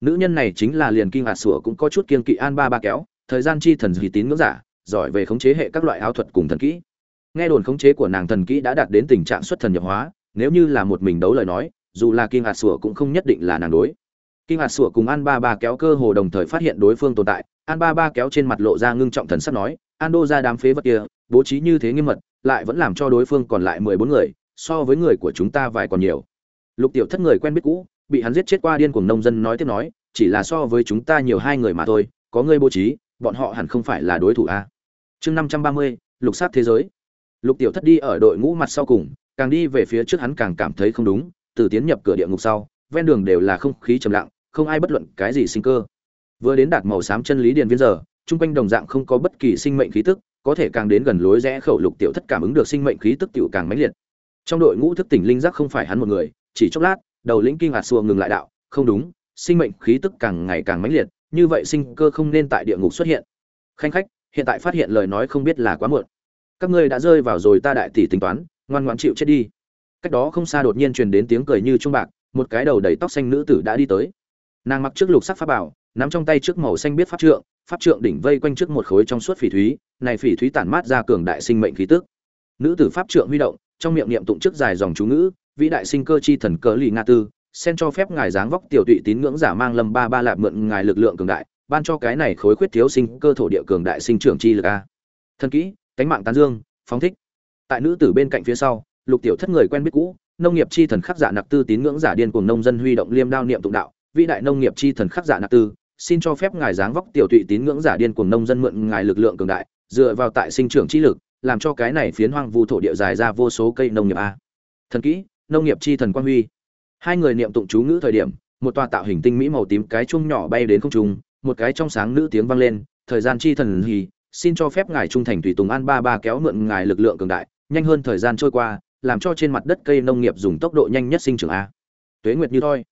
Nữ nhân này chính là liền kinh hạt sủa cũng có chút kiên kỵ an ba ba kéo, thời gian chi thần dị tín ngưỡng giả, giỏi về khống chế hệ các loại áo thuật cùng thần kỹ. Nghe đồn khống chế của nàng thần kỹ đã đạt đến tình trạng xuất thần nhập hóa, nếu như là một mình đấu lời nói, dù là kinh hạt sủa cũng không nhất định là nàng đối. Kinh hạt sủa cùng An Ba Ba kéo cơ hồ đồng thời phát hiện đối phương tồn tại, An Ba Ba kéo trên mặt lộ ra ngưng trọng thần sắc nói, An Đô ra đám phế vật kia, bố trí như thế nghiêm mật, lại vẫn làm cho đối phương còn lại mười bốn người, so với người của chúng ta vài còn nhiều. Lục Tiểu Thất người quen biết cũ, bị hắn giết chết qua điên cuồng nông dân nói tiếp nói, chỉ là so với chúng ta nhiều hai người mà thôi, có ngươi bố trí, bọn họ hẳn không phải là đối thủ a. Chương năm trăm ba mươi, lục sát thế giới. Lục Tiểu Thất đi ở đội ngũ mặt sau cùng, càng đi về phía trước hắn càng cảm thấy không đúng, từ tiến nhập cửa địa ngục sau, ven đường đều là không khí trầm lặng, không ai bất luận cái gì sinh cơ. Vừa đến đạt màu xám chân lý điền viên giờ, trung quanh đồng dạng không có bất kỳ sinh mệnh khí tức, có thể càng đến gần lối rẽ khẩu lục tiểu thất cảm ứng được sinh mệnh khí tức tiểu càng mãnh liệt. Trong đội ngũ thức tỉnh linh giác không phải hắn một người, chỉ chốc lát, đầu lĩnh kinh ngạc xua ngừng lại đạo, không đúng, sinh mệnh khí tức càng ngày càng mãnh liệt, như vậy sinh cơ không nên tại địa ngục xuất hiện. Khanh khách, hiện tại phát hiện lời nói không biết là quá muộn. Các ngươi đã rơi vào rồi ta đại tỷ tính toán, ngoan ngoãn chịu chết đi. Cách đó không xa đột nhiên truyền đến tiếng cười như trung bạc, một cái đầu đầy tóc xanh nữ tử đã đi tới. Nàng mặc trước lục sắc pháp bảo, nắm trong tay trước màu xanh biết pháp trượng, pháp trượng đỉnh vây quanh trước một khối trong suốt phỉ thúy, này phỉ thúy tản mát ra cường đại sinh mệnh khí tức. Nữ tử pháp trượng huy động, trong miệng niệm tụng trước dài dòng chú ngữ, vĩ đại sinh cơ chi thần cờ lì nga tư, xen cho phép ngài dáng vóc tiểu tụy tín ngưỡng giả mang lâm ba ba lạp mượn ngài lực lượng cường đại, ban cho cái này khối khuyết thiếu sinh cơ thổ địa cường đại sinh trưởng chi lực a. Thân kỹ, cánh mạng tán dương, phóng thích. Tại nữ tử bên cạnh phía sau, Lục Tiểu Thất người quen biết cũ, nông nghiệp chi thần khắc giả nạp tư tín ngưỡng giả điên cuồng nông dân huy động liêm đao niệm tụng đạo, vĩ đại nông nghiệp chi thần khắc giả nạp tư, xin cho phép ngài dáng vóc tiểu tụy tín ngưỡng giả điên cuồng nông dân mượn ngài lực lượng cường đại, dựa vào tại sinh trưởng chi lực, làm cho cái này phiến hoang vu thổ địa dài ra vô số cây nông nghiệp a. Thần kỹ, nông nghiệp chi thần quan huy. Hai người niệm tụng chú ngữ thời điểm, một tòa tạo hình tinh mỹ màu tím cái chuông nhỏ bay đến không trung, một cái trong sáng nữ tiếng vang lên, thời gian chi thần hì, xin cho phép ngài trung thành tùy tùng an ba ba kéo mượn ngài lực lượng cường đại, nhanh hơn thời gian trôi qua, làm cho trên mặt đất cây nông nghiệp dùng tốc độ nhanh nhất sinh trưởng a. Tuế Nguyệt như thôi.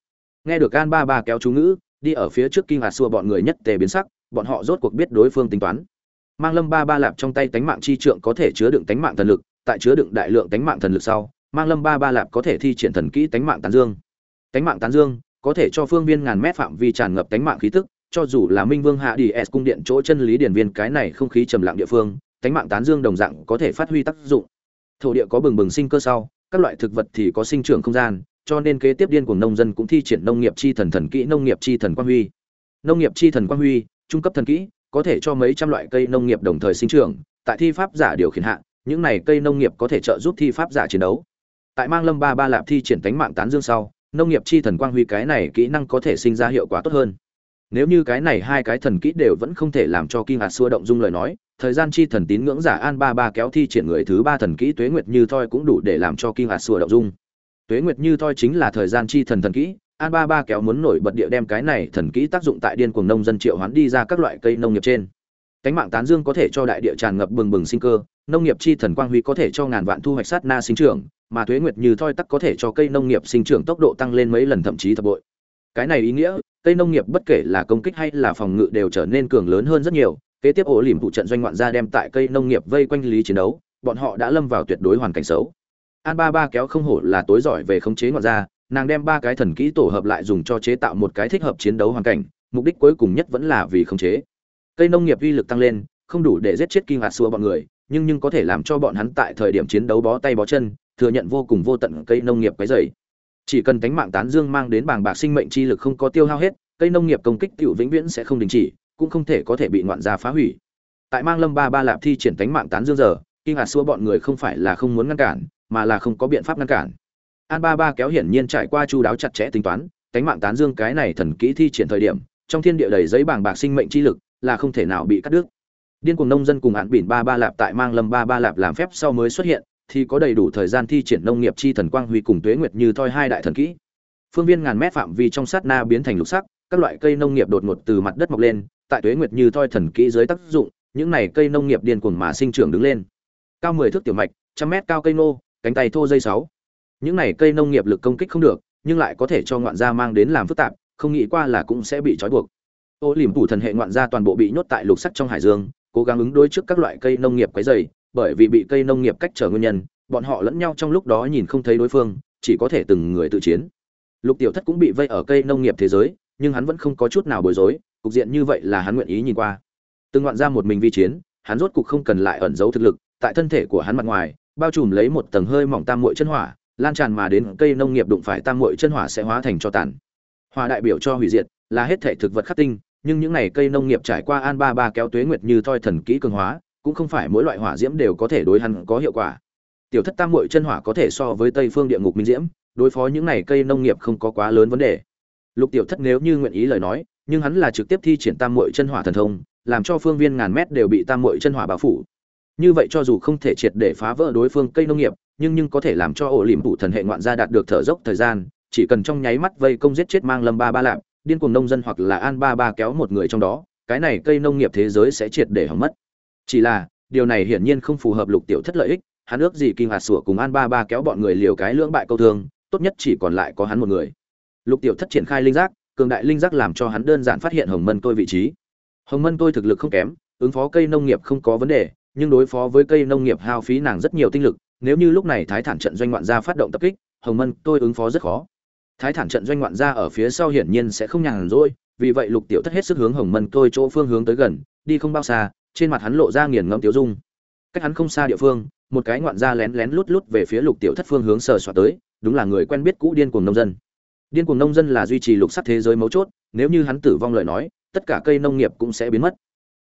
Nghe được an ba ba kéo chú ngữ, đi ở phía trước kinh hạt xua bọn người nhất tề biến sắc bọn họ rốt cuộc biết đối phương tính toán mang lâm ba ba lạp trong tay tánh mạng chi trượng có thể chứa đựng tánh mạng thần lực tại chứa đựng đại lượng tánh mạng thần lực sau mang lâm ba ba lạp có thể thi triển thần kỹ tánh mạng tán dương tánh mạng tán dương có thể cho phương viên ngàn mét phạm vi tràn ngập tánh mạng khí tức cho dù là minh vương hạ đi s cung điện chỗ chân lý điển viên cái này không khí trầm lặng địa phương tánh mạng tán dương đồng dạng có thể phát huy tác dụng thổ địa có bừng bừng sinh cơ sau các loại thực vật thì có sinh trưởng không gian cho nên kế tiếp điên của nông dân cũng thi triển nông nghiệp chi thần thần kỹ nông nghiệp chi thần quang huy. Nông nghiệp chi thần quang huy trung cấp thần kỹ có thể cho mấy trăm loại cây nông nghiệp đồng thời sinh trưởng tại thi pháp giả điều khiển hạn, những này cây nông nghiệp có thể trợ giúp thi pháp giả chiến đấu. Tại mang lâm ba ba lạp thi triển tánh mạng tán dương sau nông nghiệp chi thần quang huy cái này kỹ năng có thể sinh ra hiệu quả tốt hơn. Nếu như cái này hai cái thần kỹ đều vẫn không thể làm cho kinh hạt xua động dung lời nói thời gian chi thần tín ngưỡng giả an ba ba kéo thi triển người thứ ba thần kỹ tuế nguyệt như thoi cũng đủ để làm cho kim hạt xua động dung. Tuế nguyệt như thoi chính là thời gian chi thần thần kỹ, an ba ba kéo muốn nổi bật địa đem cái này thần kỹ tác dụng tại điên cuồng nông dân triệu hoán đi ra các loại cây nông nghiệp trên. Cánh mạng tán dương có thể cho đại địa tràn ngập bừng bừng sinh cơ, nông nghiệp chi thần quang huy có thể cho ngàn vạn thu hoạch sát na sinh trưởng, mà tuế nguyệt như thoi tắc có thể cho cây nông nghiệp sinh trưởng tốc độ tăng lên mấy lần thậm chí thập bội. Cái này ý nghĩa, cây nông nghiệp bất kể là công kích hay là phòng ngự đều trở nên cường lớn hơn rất nhiều kế tiếp ổ lỉm vụ trận doanh ngoạn gia đem tại cây nông nghiệp vây quanh lý chiến đấu, bọn họ đã lâm vào tuyệt đối hoàn cảnh xấu. An ba ba kéo không hổ là tối giỏi về khống chế ngoạn gia, nàng đem ba cái thần kỹ tổ hợp lại dùng cho chế tạo một cái thích hợp chiến đấu hoàn cảnh, mục đích cuối cùng nhất vẫn là vì khống chế. Cây nông nghiệp uy lực tăng lên, không đủ để giết chết kinh hạt xua bọn người, nhưng nhưng có thể làm cho bọn hắn tại thời điểm chiến đấu bó tay bó chân, thừa nhận vô cùng vô tận cây nông nghiệp cái dày chỉ cần tánh mạng tán dương mang đến bàng bạc sinh mệnh chi lực không có tiêu hao hết, cây nông nghiệp công kích tiểu vĩnh viễn sẽ không đình chỉ cũng không thể có thể bị ngoạn gia phá hủy. Tại mang lâm ba ba lạp thi triển tánh mạng tán dương giờ kinh hạt xua bọn người không phải là không muốn ngăn cản, mà là không có biện pháp ngăn cản. An ba ba kéo hiển nhiên trải qua chu đáo chặt chẽ tính toán, tánh mạng tán dương cái này thần kỹ thi triển thời điểm, trong thiên địa đầy giấy bảng bạc sinh mệnh chi lực, là không thể nào bị cắt đứt. Điên cuồng nông dân cùng hạn bỉn ba ba lạp tại mang lâm ba ba lạp làm phép sau mới xuất hiện, thì có đầy đủ thời gian thi triển nông nghiệp chi thần quang huy cùng tuế nguyệt như thoi hai đại thần kỹ. Phương viên ngàn mét phạm vi trong sát na biến thành lục sắc, các loại cây nông nghiệp đột ngột từ mặt đất mọc lên tại tuế nguyệt như thoi thần kỹ dưới tác dụng, những này cây nông nghiệp điên cuồng mà sinh trưởng đứng lên. Cao mười thước tiểu mạch, trăm mét cao cây nô cánh tay thô dây sáu. Những này cây nông nghiệp lực công kích không được, nhưng lại có thể cho ngoạn gia mang đến làm phức tạp, không nghĩ qua là cũng sẽ bị trói buộc. Ô liềm phủ thần hệ ngoạn gia toàn bộ bị nhốt tại lục sắc trong hải dương, cố gắng ứng đối trước các loại cây nông nghiệp quấy dày bởi vì bị cây nông nghiệp cách trở nguyên nhân, bọn họ lẫn nhau trong lúc đó nhìn không thấy đối phương, chỉ có thể từng người tự chiến. Lục tiểu thất cũng bị vây ở cây nông nghiệp thế giới, nhưng hắn vẫn không có chút nào bối rối cục diện như vậy là hắn nguyện ý nhìn qua. Từng ngoạn ra một mình vi chiến, hắn rốt cục không cần lại ẩn giấu thực lực, tại thân thể của hắn mặt ngoài, bao trùm lấy một tầng hơi mỏng tam muội chân hỏa, lan tràn mà đến cây nông nghiệp đụng phải tam muội chân hỏa sẽ hóa thành cho tàn. Hỏa đại biểu cho hủy diệt, là hết thể thực vật khắc tinh, nhưng những này cây nông nghiệp trải qua an ba ba kéo tuế nguyệt như thoi thần kỹ cường hóa, cũng không phải mỗi loại hỏa diễm đều có thể đối hắn có hiệu quả. Tiểu thất tam muội chân hỏa có thể so với tây phương địa ngục minh diễm, đối phó những này cây nông nghiệp không có quá lớn vấn đề. Lục tiểu thất nếu như nguyện ý lời nói nhưng hắn là trực tiếp thi triển tam muội chân hỏa thần thông làm cho phương viên ngàn mét đều bị tam muội chân hỏa bao phủ. Như vậy cho dù không thể triệt để phá vỡ đối phương cây nông nghiệp nhưng nhưng có thể làm cho ổ liềm phụ thần hệ ngoạn gia đạt được thở dốc thời gian chỉ cần trong nháy mắt vây công giết chết mang lâm ba ba lạm, điên cuồng nông dân hoặc là an ba ba kéo một người trong đó cái này cây nông nghiệp thế giới sẽ triệt để hỏng mất. Chỉ là điều này hiển nhiên không phù hợp lục tiểu thất lợi ích hắn ước gì kinh hạt sủa cùng an ba ba kéo bọn người liều cái lưỡng bại câu thương tốt nhất chỉ còn lại có hắn một người. Lục tiểu thất triển khai linh giác cường đại linh giác làm cho hắn đơn giản phát hiện hồng mân tôi vị trí. Hồng mân tôi thực lực không kém, ứng phó cây nông nghiệp không có vấn đề, nhưng đối phó với cây nông nghiệp hao phí nàng rất nhiều tinh lực, nếu như lúc này thái thản trận doanh ngoạn gia phát động tập kích, hồng mân tôi ứng phó rất khó. Thái thản trận doanh ngoạn gia ở phía sau hiển nhiên sẽ không nhàn rỗi, vì vậy lục tiểu thất hết sức hướng hồng mân tôi chỗ phương hướng tới gần, đi không bao xa, trên mặt hắn lộ ra nghiền ngẫm tiêu dung. Cách hắn không xa địa phương, một cái ngoạn gia lén lén lút lút về phía lục tiểu thất phương hướng sờ soạt tới, đúng là người quen biết cũ điên cuồng nông dân điên cuồng nông dân là duy trì lục sắc thế giới mấu chốt, nếu như hắn tử vong lời nói, tất cả cây nông nghiệp cũng sẽ biến mất.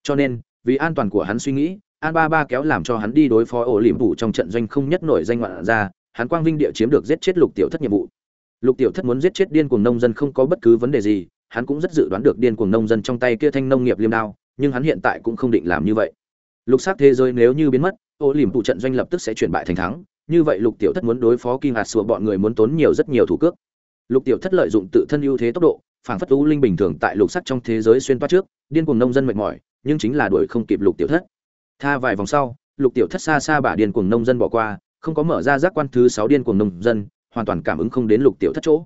Cho nên, vì an toàn của hắn suy nghĩ, an ba ba kéo làm cho hắn đi đối phó ổ liềm phủ trong trận doanh không nhất nổi danh ngoạn ra hắn quang vinh địa chiếm được giết chết lục tiểu thất nhiệm vụ. Lục tiểu thất muốn giết chết điên cuồng nông dân không có bất cứ vấn đề gì, hắn cũng rất dự đoán được điên cuồng nông dân trong tay kia thanh nông nghiệp liêm đao, nhưng hắn hiện tại cũng không định làm như vậy. Lục sắc thế giới nếu như biến mất, ổ liềm phủ trận doanh lập tức sẽ chuyển bại thành thắng, như vậy lục tiểu thất muốn đối phó kim hạt sùa bọn người muốn tốn nhiều rất nhiều thủ cước lục tiểu thất lợi dụng tự thân ưu thế tốc độ phản phất u linh bình thường tại lục sắc trong thế giới xuyên toa trước, điên cuồng nông dân mệt mỏi, nhưng chính là đuổi không kịp lục tiểu thất. Tha vài vòng sau, lục tiểu thất xa xa bả điên cuồng nông dân bỏ qua, không có mở ra giác quan thứ sáu điên cuồng nông dân, hoàn toàn cảm ứng không đến lục tiểu thất chỗ.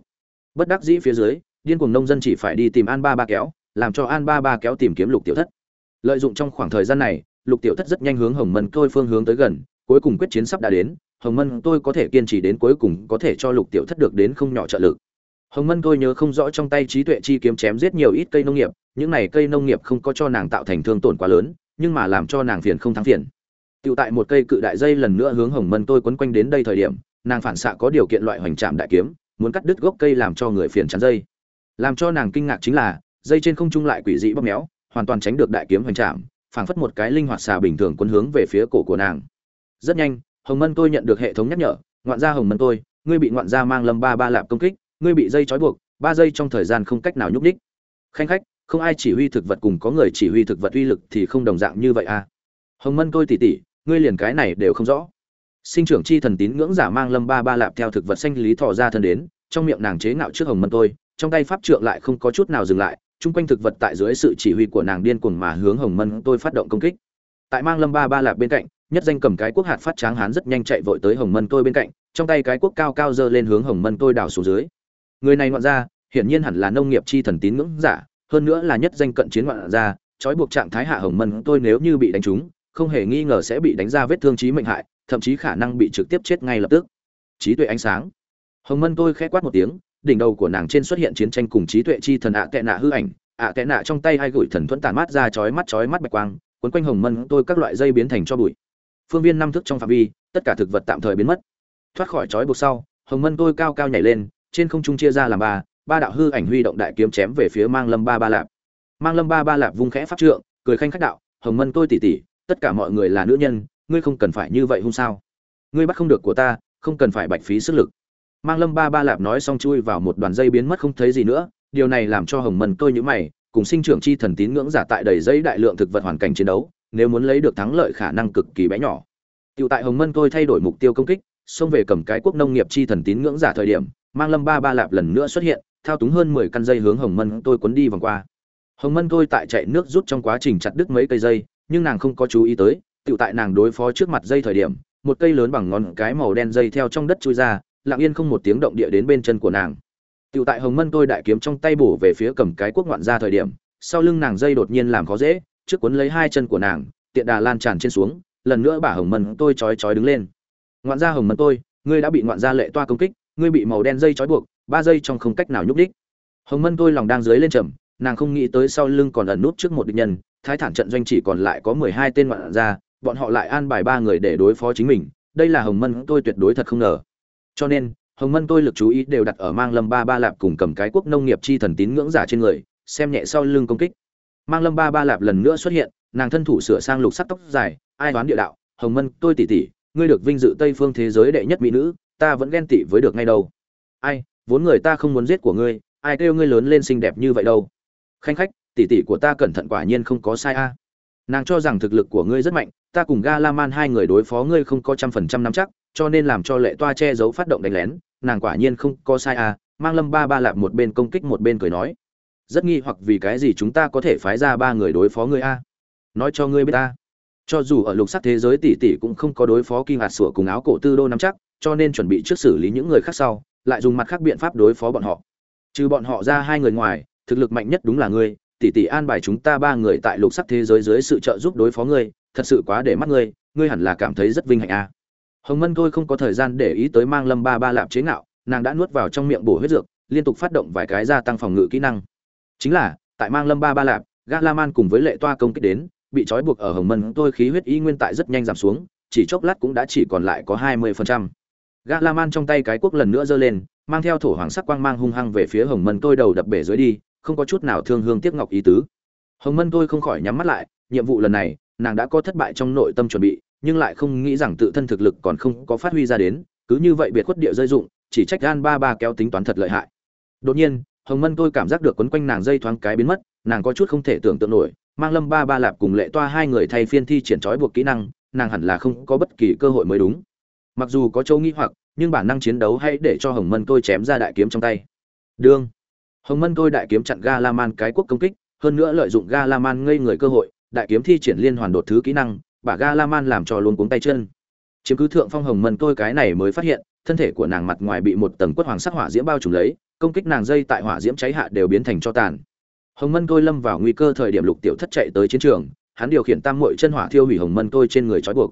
Bất đắc dĩ phía dưới, điên cuồng nông dân chỉ phải đi tìm an ba ba kéo, làm cho an ba ba kéo tìm kiếm lục tiểu thất. Lợi dụng trong khoảng thời gian này, lục tiểu thất rất nhanh hướng hồng mân tôi phương hướng tới gần, cuối cùng quyết chiến sắp đã đến, hồng mân tôi có thể kiên trì đến cuối cùng có thể cho lục tiểu thất được đến không nhỏ trợ lực hồng mân tôi nhớ không rõ trong tay trí tuệ chi kiếm chém giết nhiều ít cây nông nghiệp, những này cây nông nghiệp không có cho nàng tạo thành thương tổn quá lớn, nhưng mà làm cho nàng phiền không thắng phiền. Tiêu tại một cây cự đại dây lần nữa hướng hồng mân tôi quấn quanh đến đây thời điểm, nàng phản xạ có điều kiện loại hoành trạm đại kiếm, muốn cắt đứt gốc cây làm cho người phiền chắn dây. Làm cho nàng kinh ngạc chính là, dây trên không trung lại quỷ dị bóp méo, hoàn toàn tránh được đại kiếm hoành trạm, phảng phất một cái linh hoạt xà bình thường quấn hướng về phía cổ của nàng. Rất nhanh, hồng mân tôi nhận được hệ thống nhắc nhở, ngoạn gia hồng mân tôi ngươi bị ngoạn gia mang lâm ba ba lạp công kích ngươi bị dây trói buộc, ba giây trong thời gian không cách nào nhúc nhích. khanh khách, không ai chỉ huy thực vật cùng có người chỉ huy thực vật uy lực thì không đồng dạng như vậy à? Hồng mân tôi tỉ tỉ ngươi liền cái này đều không rõ. Sinh trưởng chi thần tín ngưỡng giả mang lâm ba ba lạp theo thực vật xanh lý thọ ra thân đến, trong miệng nàng chế ngạo trước hồng mân tôi trong tay pháp trượng lại không có chút nào dừng lại, chung quanh thực vật tại dưới sự chỉ huy của nàng điên cuồng mà hướng hồng mân tôi phát động công kích. Tại mang lâm ba ba lạp bên cạnh, nhất danh cầm cái quốc hạt phát tráng hán rất nhanh chạy vội tới hồng mân tôi bên cạnh, trong tay cái quốc cao cao dơ lên hướng hồng mân tôi đảo xuống dưới người này ngoạn gia, hiển nhiên hẳn là nông nghiệp chi thần tín ngưỡng giả, hơn nữa là nhất danh cận chiến ngoạn gia, trói buộc trạng thái hạ hồng mân tôi nếu như bị đánh trúng, không hề nghi ngờ sẽ bị đánh ra vết thương trí mệnh hại, thậm chí khả năng bị trực tiếp chết ngay lập tức. Trí tuệ ánh sáng. Hồng mân tôi khẽ quát một tiếng, đỉnh đầu của nàng trên xuất hiện chiến tranh cùng trí tuệ chi thần ạ tệ nạ hư ảnh, ạ tệ nạ trong tay hai gửi thần thuẫn tàn mát ra chói mắt chói mắt bạch quang quấn quanh hồng mân tôi các loại dây biến thành cho bụi. Phương viên năm thức trong phạm vi, tất cả thực vật tạm thời biến mất. Thoát khỏi chói buộc sau, hồng mân tôi cao cao nhảy lên trên không trung chia ra làm ba ba đạo hư ảnh huy động đại kiếm chém về phía mang lâm ba ba lạp. Mang lâm ba ba lạp vung khẽ pháp trượng cười khanh khách đạo hồng mân tôi tỉ tỉ tất cả mọi người là nữ nhân ngươi không cần phải như vậy hung sao? Ngươi bắt không được của ta không cần phải bạch phí sức lực. Mang lâm ba ba lạp nói xong chui vào một đoàn dây biến mất không thấy gì nữa điều này làm cho hồng mân tôi nhữ mày cùng sinh trưởng chi thần tín ngưỡng giả tại đầy dây đại lượng thực vật hoàn cảnh chiến đấu nếu muốn lấy được thắng lợi khả năng cực kỳ bé nhỏ. Tiểu tại Hồng Mân tôi thay đổi mục tiêu công kích, xông về cầm cái quốc nông nghiệp chi thần tín ngưỡng giả thời điểm, mang Lâm Ba Ba Lạp lần nữa xuất hiện, thao túng hơn 10 căn dây hướng Hồng Mân tôi cuốn đi vòng qua. Hồng Mân tôi tại chạy nước rút trong quá trình chặt đứt mấy cây dây, nhưng nàng không có chú ý tới, tự tại nàng đối phó trước mặt dây thời điểm, một cây lớn bằng ngón cái màu đen dây theo trong đất chui ra, lặng yên không một tiếng động địa đến bên chân của nàng. Tự tại Hồng Mân tôi đại kiếm trong tay bổ về phía cầm cái quốc ngoạn ra thời điểm, sau lưng nàng dây đột nhiên làm khó dễ, trước cuốn lấy hai chân của nàng, tiện đà lan tràn trên xuống, lần nữa bà hồng mân tôi chói chói đứng lên ngoạn gia hồng mân tôi ngươi đã bị ngoạn gia lệ toa công kích ngươi bị màu đen dây trói buộc, ba giây trong không cách nào nhúc đích hồng mân tôi lòng đang dưới lên trầm, nàng không nghĩ tới sau lưng còn ẩn nút trước một địch nhân, thái thản trận doanh chỉ còn lại có mười hai tên ngoạn gia, bọn họ lại an bài ba người để đối phó chính mình, đây là hồng mân tôi tuyệt đối thật không ngờ. Cho nên, hồng mân tôi lực chú ý đều đặt ở mang lâm ba ba lạp cùng cầm cái quốc nông nghiệp chi thần tín ngưỡng giả trên người, xem nhẹ sau lưng công kích. Mang lâm ba ba lạp lần nữa xuất hiện, nàng thân thủ sửa sang lục sắc tóc dài, ai đoán địa đạo, hồng mân, tôi tỉ tỉ, ngươi được vinh dự tây phương thế giới đệ nhất mỹ nữ ta vẫn ghen tị với được ngay đâu. Ai, vốn người ta không muốn giết của ngươi, ai kêu ngươi lớn lên xinh đẹp như vậy đâu. Khanh khách, tỷ tỷ của ta cẩn thận quả nhiên không có sai a. Nàng cho rằng thực lực của ngươi rất mạnh, ta cùng ga la man hai người đối phó ngươi không có trăm phần trăm nắm chắc, cho nên làm cho lệ toa che giấu phát động đánh lén, nàng quả nhiên không có sai a, mang lâm ba ba lạp một bên công kích một bên cười nói. Rất nghi hoặc vì cái gì chúng ta có thể phái ra ba người đối phó ngươi a? Nói cho ngươi biết ta. Cho dù ở lục sắc thế giới tỷ tỷ cũng không có đối phó kinh hạt sủa cùng áo cổ tư đô nắm chắc cho nên chuẩn bị trước xử lý những người khác sau lại dùng mặt khác biện pháp đối phó bọn họ. Trừ bọn họ ra hai người ngoài thực lực mạnh nhất đúng là ngươi tỷ tỷ an bài chúng ta ba người tại lục sắc thế giới dưới sự trợ giúp đối phó ngươi thật sự quá để mắt ngươi ngươi hẳn là cảm thấy rất vinh hạnh a hồng mân tôi không có thời gian để ý tới mang lâm ba ba lạm chế ngạo nàng đã nuốt vào trong miệng bổ huyết dược liên tục phát động vài cái gia tăng phòng ngự kỹ năng. Chính là tại mang lâm ba ba lạm, gã cùng với lệ toa công kích đến bị trói buộc ở hồng mân tôi khí huyết y nguyên tại rất nhanh giảm xuống chỉ chốc lát cũng đã chỉ còn lại có hai mươi phần trăm gã la man trong tay cái quốc lần nữa giơ lên, mang theo thổ hoàng sắc quang mang hung hăng về phía hồng mân tôi đầu đập bể dưới đi, không có chút nào thương hương tiếc ngọc ý tứ. Hồng mân tôi không khỏi nhắm mắt lại, nhiệm vụ lần này, nàng đã có thất bại trong nội tâm chuẩn bị, nhưng lại không nghĩ rằng tự thân thực lực còn không có phát huy ra đến, cứ như vậy biệt khuất địa rơi dụng, chỉ trách gan ba ba kéo tính toán thật lợi hại. Đột nhiên, hồng mân tôi cảm giác được quấn quanh nàng dây thoáng cái biến mất, nàng có chút không thể tưởng tượng nổi, mang lâm ba ba lạp cùng lệ toa hai người thay phiên thi triển trói buộc kỹ năng, nàng hẳn là không có bất kỳ cơ hội mới đúng mặc dù có châu nghĩ hoặc, nhưng bản năng chiến đấu hay để cho hồng mân tôi chém ra đại kiếm trong tay. Đương. Hồng mân tôi đại kiếm chặn ga la man cái quốc công kích, hơn nữa lợi dụng ga la man ngây người cơ hội, đại kiếm thi triển liên hoàn đột thứ kỹ năng bà ga la man làm cho luôn cuống tay chân. Chiếm cứ thượng phong hồng mân tôi cái này mới phát hiện, thân thể của nàng mặt ngoài bị một tầng quất hoàng sắc hỏa diễm bao trùm lấy, công kích nàng dây tại hỏa diễm cháy hạ đều biến thành cho tàn. Hồng mân tôi lâm vào nguy cơ thời điểm lục tiểu thất chạy tới chiến trường, hắn điều khiển tam mội chân hỏa thiêu hủy hồng mân tôi trên người trói buộc.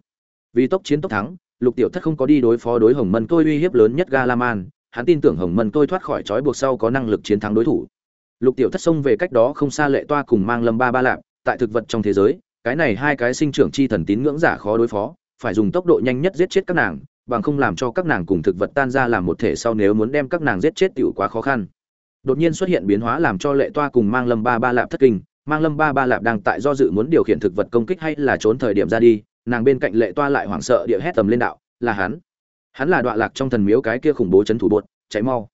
Vì tốc chiến tốc thắng lục tiểu thất không có đi đối phó đối hồng mân tôi uy hiếp lớn nhất galaman, hắn tin tưởng hồng mân tôi thoát khỏi trói buộc sau có năng lực chiến thắng đối thủ. Lục tiểu thất xông về cách đó không xa lệ toa cùng mang lâm ba ba lạp, tại thực vật trong thế giới, cái này hai cái sinh trưởng chi thần tín ngưỡng giả khó đối phó, phải dùng tốc độ nhanh nhất giết chết các nàng, bằng không làm cho các nàng cùng thực vật tan ra làm một thể sau nếu muốn đem các nàng giết chết tiểu quá khó khăn. Đột nhiên xuất hiện biến hóa làm cho lệ toa cùng mang lâm ba ba lạp thất kinh, mang lâm ba ba lạp đang tại do dự muốn điều khiển thực vật công kích hay là trốn thời điểm ra đi nàng bên cạnh lệ toa lại hoảng sợ địa hét tầm lên đạo, là hắn. Hắn là đoạn lạc trong thần miếu cái kia khủng bố chấn thủ bột cháy mau.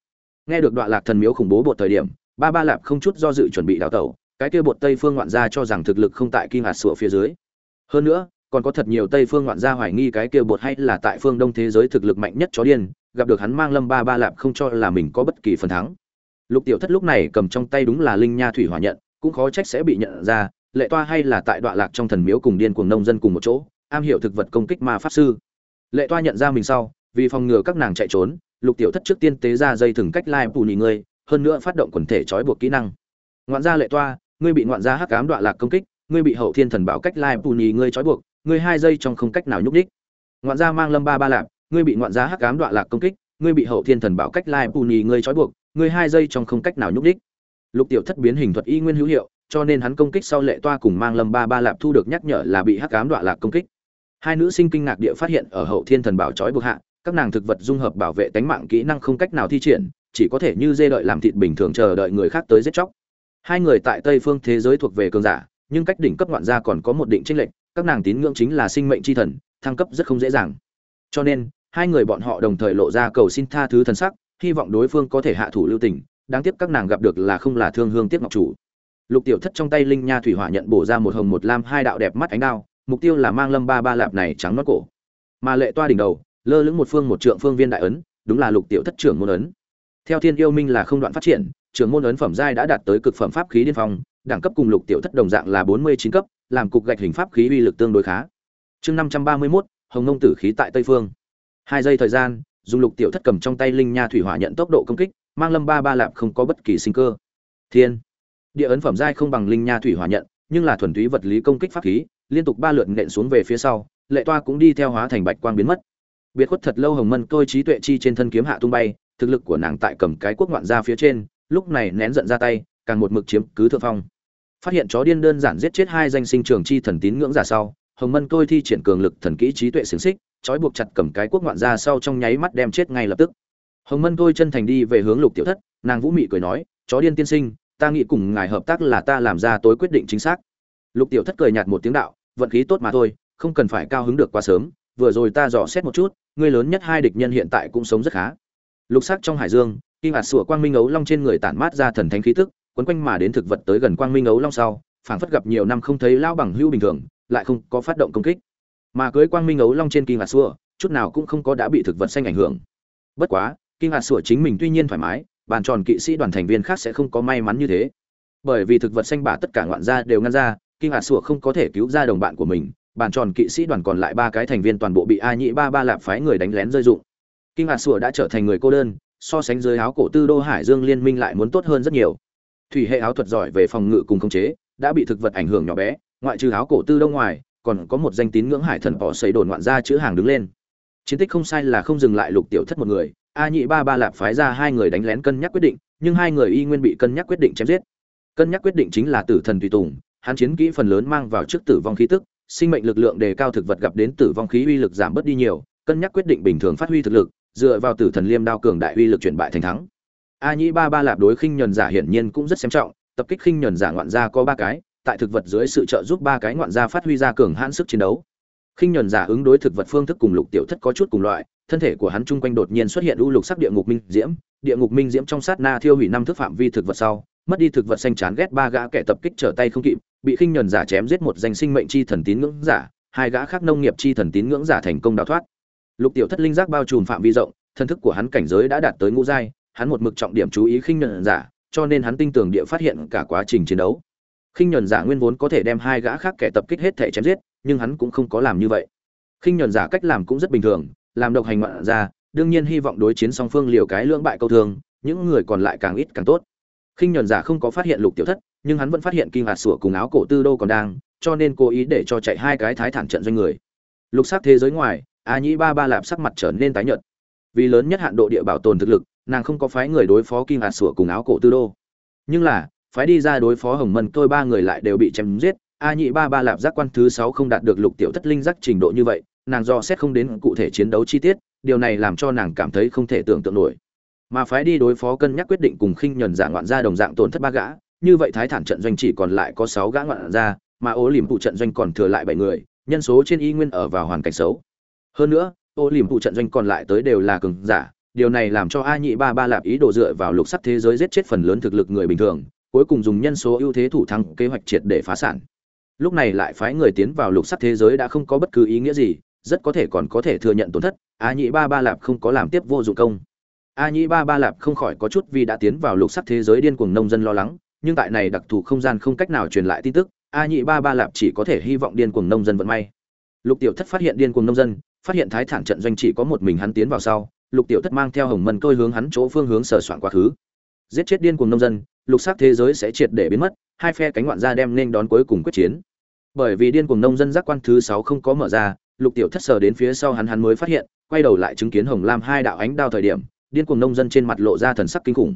Nghe được đoạn lạc thần miếu khủng bố bột thời điểm, ba ba lạp không chút do dự chuẩn bị đào tẩu, cái kia bột tây phương ngoạn gia cho rằng thực lực không tại kinh hạt sụa phía dưới. Hơn nữa, còn có thật nhiều tây phương ngoạn gia hoài nghi cái kia bột hay là tại phương đông thế giới thực lực mạnh nhất chó điên, gặp được hắn mang lâm ba ba lạp không cho là mình có bất kỳ phần thắng. Lục tiểu thất lúc này cầm trong tay đúng là linh nha thủy hỏa nhận, cũng khó trách sẽ bị nhận ra, lệ toa hay là tại đoạn lạc trong thần miếu cùng điên cuồng nông dân cùng một chỗ am hiểu thực vật công kích ma pháp sư. Lệ toa nhận ra mình sau, vì phòng ngừa các nàng chạy trốn, lục tiểu thất trước tiên tế ra dây thừng cách lai bù nhị ngươi, hơn nữa phát động quần thể trói buộc kỹ năng. Ngoạn gia lệ toa, ngươi bị ngoạn gia hắc cám đoạn lạc công kích, ngươi bị hậu thiên thần bảo cách lai bù nhị ngươi trói buộc, ngươi hai giây trong không cách nào nhúc đích ngoạn gia mang lâm ba ba lạp, ngươi bị ngoạn gia hắc cám đoạn lạc công kích, ngươi bị hậu thiên thần bảo cách lai bù nhị ngươi trói buộc, ngươi hai giây trong không cách nào nhúc đích lục tiểu thất biến hình thuật y nguyên hữu hiệu, cho nên hắn công kích sau lệ toa cùng mang lâm ba ba lạp thu được nhắc nhở là bị hắc cám đoạn lạc công kích hai nữ sinh kinh ngạc địa phát hiện ở hậu thiên thần bảo trói buộc hạ, các nàng thực vật dung hợp bảo vệ tánh mạng kỹ năng không cách nào thi triển, chỉ có thể như dê đợi làm thịt bình thường chờ đợi người khác tới giết chóc. Hai người tại tây phương thế giới thuộc về cường giả, nhưng cách đỉnh cấp ngoạn gia còn có một định tranh lệch, các nàng tín ngưỡng chính là sinh mệnh chi thần, thăng cấp rất không dễ dàng. Cho nên, hai người bọn họ đồng thời lộ ra cầu xin tha thứ thần sắc, hy vọng đối phương có thể hạ thủ lưu tình, đáng tiếc các nàng gặp được là không là thương hương tiếc ngọc chủ. Lục tiểu thất trong tay linh nha thủy hỏa nhận bổ ra một hồng một lam hai đạo đẹp mắt ánh đao mục tiêu là mang lâm ba ba lạp này trắng nót cổ. Mà lệ toa đỉnh đầu, lơ lửng một phương một trượng phương viên đại ấn, đúng là lục tiểu thất trưởng môn ấn. Theo thiên yêu minh là không đoạn phát triển, trưởng môn ấn phẩm giai đã đạt tới cực phẩm pháp khí điên phong, đẳng cấp cùng lục tiểu thất đồng dạng là bốn mươi chín cấp, làm cục gạch hình pháp khí uy lực tương đối khá. Chương năm trăm ba mươi mốt, hồng nông tử khí tại tây phương. Hai giây thời gian, dùng lục tiểu thất cầm trong tay linh nha thủy hỏa nhận tốc độ công kích, mang lâm ba ba lạp không có bất kỳ sinh cơ. Thiên. Địa ấn phẩm giai không bằng linh nha thủy hỏa nhận, nhưng là thuần túy vật lý công kích pháp khí liên tục ba lượt nện xuống về phía sau, lệ toa cũng đi theo hóa thành bạch quang biến mất. Biệt khuất thật lâu hồng mân tôi trí tuệ chi trên thân kiếm hạ tung bay, thực lực của nàng tại cầm cái quốc ngoạn ra phía trên, lúc này nén giận ra tay, càng một mực chiếm cứ thượng phong. Phát hiện chó điên đơn giản giết chết hai danh sinh trường chi thần tín ngưỡng giả sau, hồng mân tôi thi triển cường lực thần kỹ trí tuệ xiềng xích, trói buộc chặt cầm cái quốc ngoạn ra sau trong nháy mắt đem chết ngay lập tức. Hồng mân tôi chân thành đi về hướng lục tiểu thất, nàng vũ mị cười nói, chó điên tiên sinh, ta nghĩ cùng ngài hợp tác là ta làm ra tối quyết định chính xác. Lục tiểu thất cười nhạt một tiếng đạo vận khí tốt mà thôi, không cần phải cao hứng được quá sớm, vừa rồi ta dò xét một chút người lớn nhất hai địch nhân hiện tại cũng sống rất khá. Lục sắc trong hải dương kinh hạt sủa quang minh ấu long trên người tản mát ra thần thánh khí tức, quấn quanh mà đến thực vật tới gần quang minh ấu long sau, phảng phất gặp nhiều năm không thấy lao bằng hữu bình thường, lại không có phát động công kích. Mà cưới quang minh ấu long trên kinh hạt sủa, chút nào cũng không có đã bị thực vật xanh ảnh hưởng. Bất quá kinh hạt sủa chính mình tuy nhiên thoải mái, bàn tròn kỵ sĩ đoàn thành viên khác sẽ không có may mắn như thế. Bởi vì thực vật xanh bả tất cả ngoạn gia đều ngăn ra kinh hạt sủa không có thể cứu ra đồng bạn của mình, bàn tròn kỵ sĩ đoàn còn lại ba cái thành viên toàn bộ bị a nhĩ ba ba lạp phái người đánh lén rơi dụng. Kinh hạt sủa đã trở thành người cô đơn, so sánh dưới áo cổ tư đô hải dương liên minh lại muốn tốt hơn rất nhiều. Thủy hệ áo thuật giỏi về phòng ngự cùng khống chế, đã bị thực vật ảnh hưởng nhỏ bé, ngoại trừ áo cổ tư đông ngoài, còn có một danh tín ngưỡng hải thần bỏ xây đồn ngoạn ra chữ hàng đứng lên. Chiến tích không sai là không dừng lại lục tiểu thất một người, a nhị ba ba lạp phái ra hai người đánh lén cân nhắc quyết định, nhưng hai người y nguyên bị cân nhắc quyết định chém giết. Cân nhắc quyết định chính là tử thần tùy tùng hắn chiến kỹ phần lớn mang vào trước tử vong khí tức, sinh mệnh lực lượng đề cao thực vật gặp đến tử vong khí uy lực giảm bớt đi nhiều, cân nhắc quyết định bình thường phát huy thực lực, dựa vào tử thần liêm đao cường đại uy lực chuyển bại thành thắng. A nhĩ ba ba lạp đối khinh nhẫn giả hiển nhiên cũng rất xem trọng, tập kích khinh nhẫn giả ngoạn gia có ba cái, tại thực vật dưới sự trợ giúp ba cái ngoạn gia phát huy ra cường hãn sức chiến đấu. Khinh nhẫn giả ứng đối thực vật phương thức cùng lục tiểu thất có chút cùng loại, thân thể của hắn chung quanh đột nhiên xuất hiện u lục sắc địa ngục minh diễm, địa ngục minh diễm trong sát na thiêu hủy năm thước phạm vi thực vật sau mất đi thực vật xanh chán ghét ba gã kẻ tập kích trở tay không kịp, bị khinh nhuần giả chém giết một danh sinh mệnh chi thần tín ngưỡng giả, hai gã khác nông nghiệp chi thần tín ngưỡng giả thành công đào thoát. Lục tiểu thất linh giác bao trùm phạm vi rộng, thân thức của hắn cảnh giới đã đạt tới ngũ giai, hắn một mực trọng điểm chú ý khinh nhuần giả, cho nên hắn tinh tường địa phát hiện cả quá trình chiến đấu. Khinh nhuần giả nguyên vốn có thể đem hai gã khác kẻ tập kích hết thể chém giết, nhưng hắn cũng không có làm như vậy. Khinh nhuần giả cách làm cũng rất bình thường, làm độc hành ngoạn ra, đương nhiên hy vọng đối chiến song phương liều cái lưỡng bại câu thường những người còn lại càng ít càng tốt khinh nhuần giả không có phát hiện lục tiểu thất, nhưng hắn vẫn phát hiện kinh hạt sủa cùng áo cổ tư đô còn đang, cho nên cố ý để cho chạy hai cái thái thản trận doanh người. Lục sắc thế giới ngoài, a nhĩ ba ba lạp sắc mặt trở nên tái nhợt. Vì lớn nhất hạn độ địa bảo tồn thực lực, nàng không có phái người đối phó kinh hạt sủa cùng áo cổ tư đô. Nhưng là, phái đi ra đối phó hồng mân tôi ba người lại đều bị chém giết, a nhị ba ba lạp giác quan thứ sáu không đạt được lục tiểu thất linh giác trình độ như vậy, nàng do xét không đến cụ thể chiến đấu chi tiết, điều này làm cho nàng cảm thấy không thể tưởng tượng nổi mà phái đi đối phó cân nhắc quyết định cùng khinh nhẫn giả ngoạn gia đồng dạng tổn thất ba gã. Như vậy thái thản trận doanh chỉ còn lại có sáu gã ngoạn gia, mà ố liềm phụ trận doanh còn thừa lại bảy người, nhân số trên y nguyên ở vào hoàn cảnh xấu. Hơn nữa, ô liềm phụ trận doanh còn lại tới đều là cường giả, điều này làm cho a nhị ba ba lạp ý đồ dựa vào lục sắc thế giới giết chết phần lớn thực lực người bình thường, cuối cùng dùng nhân số ưu thế thủ thắng kế hoạch triệt để phá sản. Lúc này lại phái người tiến vào lục sắc thế giới đã không có bất cứ ý nghĩa gì, rất có thể còn có thể thừa nhận tổn thất, a nhị ba ba lạp không có làm tiếp vô dụng công a nhị ba ba lạp không khỏi có chút vì đã tiến vào lục sắc thế giới điên cuồng nông dân lo lắng, nhưng tại này đặc thù không gian không cách nào truyền lại tin tức, a nhị ba ba lạp chỉ có thể hy vọng điên cuồng nông dân vận may. Lục tiểu thất phát hiện điên cuồng nông dân, phát hiện thái thản trận doanh chỉ có một mình hắn tiến vào sau, lục tiểu thất mang theo hồng mân tôi hướng hắn chỗ phương hướng sờ soạn quá khứ. Giết chết điên cuồng nông dân, lục sắc thế giới sẽ triệt để biến mất, hai phe cánh ngoạn gia đem nên đón cuối cùng quyết chiến. Bởi vì điên cuồng nông dân giác quan thứ sáu không có mở ra, lục tiểu thất sờ đến phía sau hắn hắn mới phát hiện, quay đầu lại chứng kiến hồng lam hai đạo ánh đao thời điểm điên cuồng nông dân trên mặt lộ ra thần sắc kinh khủng.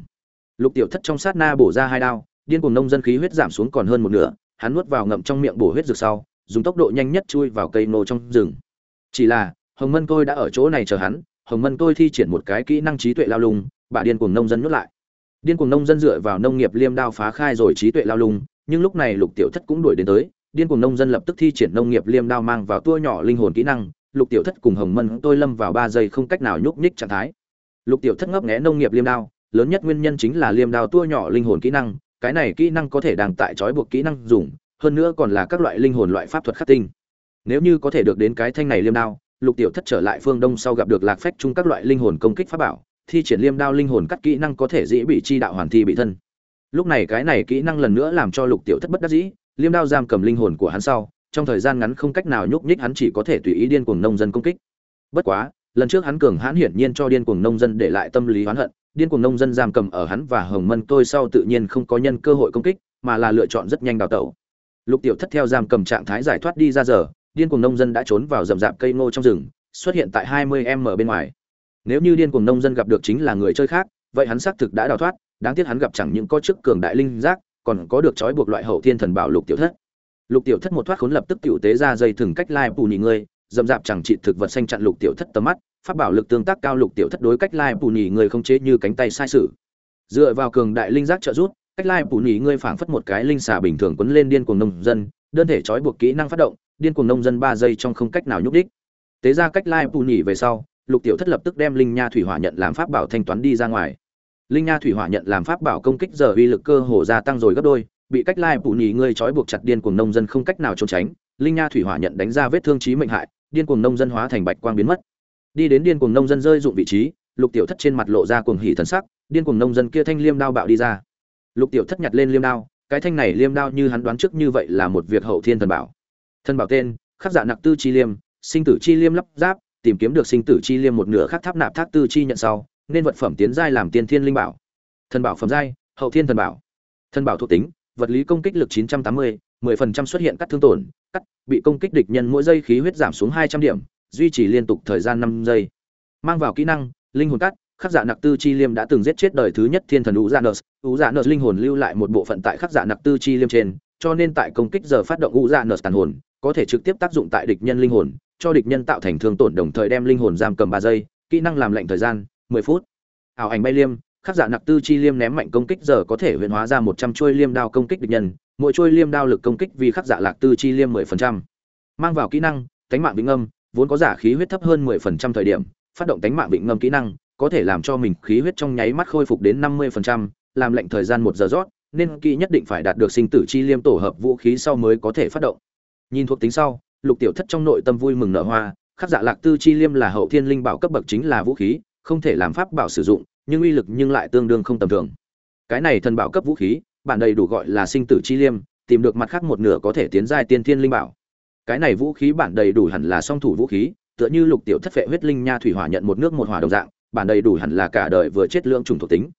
Lục tiểu thất trong sát na bổ ra hai đao, điên cuồng nông dân khí huyết giảm xuống còn hơn một nửa, hắn nuốt vào ngậm trong miệng bổ huyết rực sau, dùng tốc độ nhanh nhất chui vào cây nô trong rừng. Chỉ là, hồng mân tôi đã ở chỗ này chờ hắn, hồng mân tôi thi triển một cái kỹ năng trí tuệ lao lung, bà điên cuồng nông dân nuốt lại. Điên cuồng nông dân dựa vào nông nghiệp liêm đao phá khai rồi trí tuệ lao lung, nhưng lúc này lục tiểu thất cũng đuổi đến tới, điên cuồng nông dân lập tức thi triển nông nghiệp liêm đao mang vào tua nhỏ linh hồn kỹ năng, lục tiểu thất cùng hồng mân tôi lâm vào ba giây không cách nào nhúc nhích trạng thái lục tiểu thất ngấp nghé nông nghiệp liêm đao, lớn nhất nguyên nhân chính là liêm đao tua nhỏ linh hồn kỹ năng, cái này kỹ năng có thể đang tại trói buộc kỹ năng dùng, hơn nữa còn là các loại linh hồn loại pháp thuật khắc tinh. Nếu như có thể được đến cái thanh này liêm đao, lục tiểu thất trở lại phương đông sau gặp được lạc phách chung các loại linh hồn công kích pháp bảo, thi triển liêm đao linh hồn cắt kỹ năng có thể dĩ bị chi đạo hoàn thi bị thân. Lúc này cái này kỹ năng lần nữa làm cho lục tiểu thất bất đắc dĩ, liêm đao giam cầm linh hồn của hắn sau, trong thời gian ngắn không cách nào nhúc nhích hắn chỉ có thể tùy ý điên cuồng nông dân công kích. Bất quá lần trước hắn cường hãn hiển nhiên cho điên cuồng nông dân để lại tâm lý oán hận, điên cuồng nông dân giam cầm ở hắn và hồng mân tôi sau tự nhiên không có nhân cơ hội công kích, mà là lựa chọn rất nhanh đào tẩu. Lục tiểu thất theo giam cầm trạng thái giải thoát đi ra giờ, điên cuồng nông dân đã trốn vào rậm rạp cây ngô trong rừng, xuất hiện tại 20 m bên ngoài. Nếu như điên cuồng nông dân gặp được chính là người chơi khác, vậy hắn xác thực đã đào thoát, đáng tiếc hắn gặp chẳng những có chức cường đại linh giác, còn có được trói buộc loại hậu thiên thần bảo lục tiểu thất. Lục tiểu thất một thoát khốn lập tức tiểu tế ra dây thừng cách lai bù nhị ngươi dậm dạp chẳng trị thực vật xanh chặn lục tiểu thất tầm mắt pháp bảo lực tương tác cao lục tiểu thất đối cách lai bù nhì người không chế như cánh tay sai sử. dựa vào cường đại linh giác trợ rút cách lai bù nhì người phảng phất một cái linh xà bình thường quấn lên điên cuồng nông dân, đơn thể trói buộc kỹ năng phát động, điên cuồng nông dân ba giây trong không cách nào nhúc đích. Tế ra cách lai bù nhì về sau, lục tiểu thất lập tức đem linh nha thủy hỏa nhận làm pháp bảo thanh toán đi ra ngoài. Linh nha thủy hỏa nhận làm pháp bảo công kích giờ uy lực cơ hồ gia tăng rồi gấp đôi, bị cách lai bù nhì người trói buộc chặt điên cuồng nông dân không cách nào trốn tránh, linh nha thủy hỏa nhận đánh ra vết thương chí mệnh hại, điên cuồng nông dân hóa thành bạch quang biến mất đi đến điên cuồng nông dân rơi dụng vị trí lục tiểu thất trên mặt lộ ra cuồng hỉ thần sắc điên cuồng nông dân kia thanh liêm đao bạo đi ra. Lục tiểu thất nhặt lên liêm đao cái thanh này liêm đao như hắn đoán trước như vậy là một việc hậu thiên thần bảo. Thần bảo tên khắc dạ nặc tư chi liêm sinh tử chi liêm lắp ráp tìm kiếm được sinh tử chi liêm một nửa khắc tháp nạp thác tư chi nhận sau nên vật phẩm tiến giai làm tiên thiên linh bảo. Thần bảo phẩm giai hậu thiên thần bảo. Thần bảo thuộc tính vật lý công kích lực 980, 10% xuất hiện cắt thương tổn cắt bị công kích địch nhân mỗi giây khí huyết giảm xuống 200 điểm duy trì liên tục thời gian 5 giây. Mang vào kỹ năng, linh hồn cắt, khắc dạ nặc tư chi liêm đã từng giết chết đời thứ nhất thiên thần ú dạ nợ ú dạ nợ linh hồn lưu lại một bộ phận tại khắc dạ nặc tư chi liêm trên, cho nên tại công kích giờ phát động ú dạ nợ tàn hồn, có thể trực tiếp tác dụng tại địch nhân linh hồn, cho địch nhân tạo thành thương tổn đồng thời đem linh hồn giam cầm ba giây, kỹ năng làm lệnh thời gian 10 phút. Ảo ảnh bay liêm, khắc dạ nặc tư chi liêm ném mạnh công kích giờ có thể huyền hóa ra một trăm chuôi liêm đao công kích địch nhân, mỗi chuôi liêm đao lực công kích vì khắc dạ lạc tư chi liêm 10%. mang vào kỹ năng, cánh mạng vĩnh âm vốn có giả khí huyết thấp hơn 10% thời điểm phát động tánh mạng vĩnh ngâm kỹ năng có thể làm cho mình khí huyết trong nháy mắt khôi phục đến 50%, làm lệnh thời gian một giờ rót nên kỹ nhất định phải đạt được sinh tử chi liêm tổ hợp vũ khí sau mới có thể phát động. Nhìn thuộc tính sau lục tiểu thất trong nội tâm vui mừng nở hoa khắc dạ lạc tư chi liêm là hậu thiên linh bảo cấp bậc chính là vũ khí không thể làm pháp bảo sử dụng nhưng uy lực nhưng lại tương đương không tầm thường. Cái này thần bảo cấp vũ khí bản đầy đủ gọi là sinh tử chi liêm tìm được mặt khác một nửa có thể tiến giai tiên thiên linh bảo cái này vũ khí bản đầy đủ hẳn là song thủ vũ khí, tựa như lục tiểu thất phệ huyết linh nha thủy hỏa nhận một nước một hỏa đồng dạng, bản đầy đủ hẳn là cả đời vừa chết lượng trùng thuộc tính.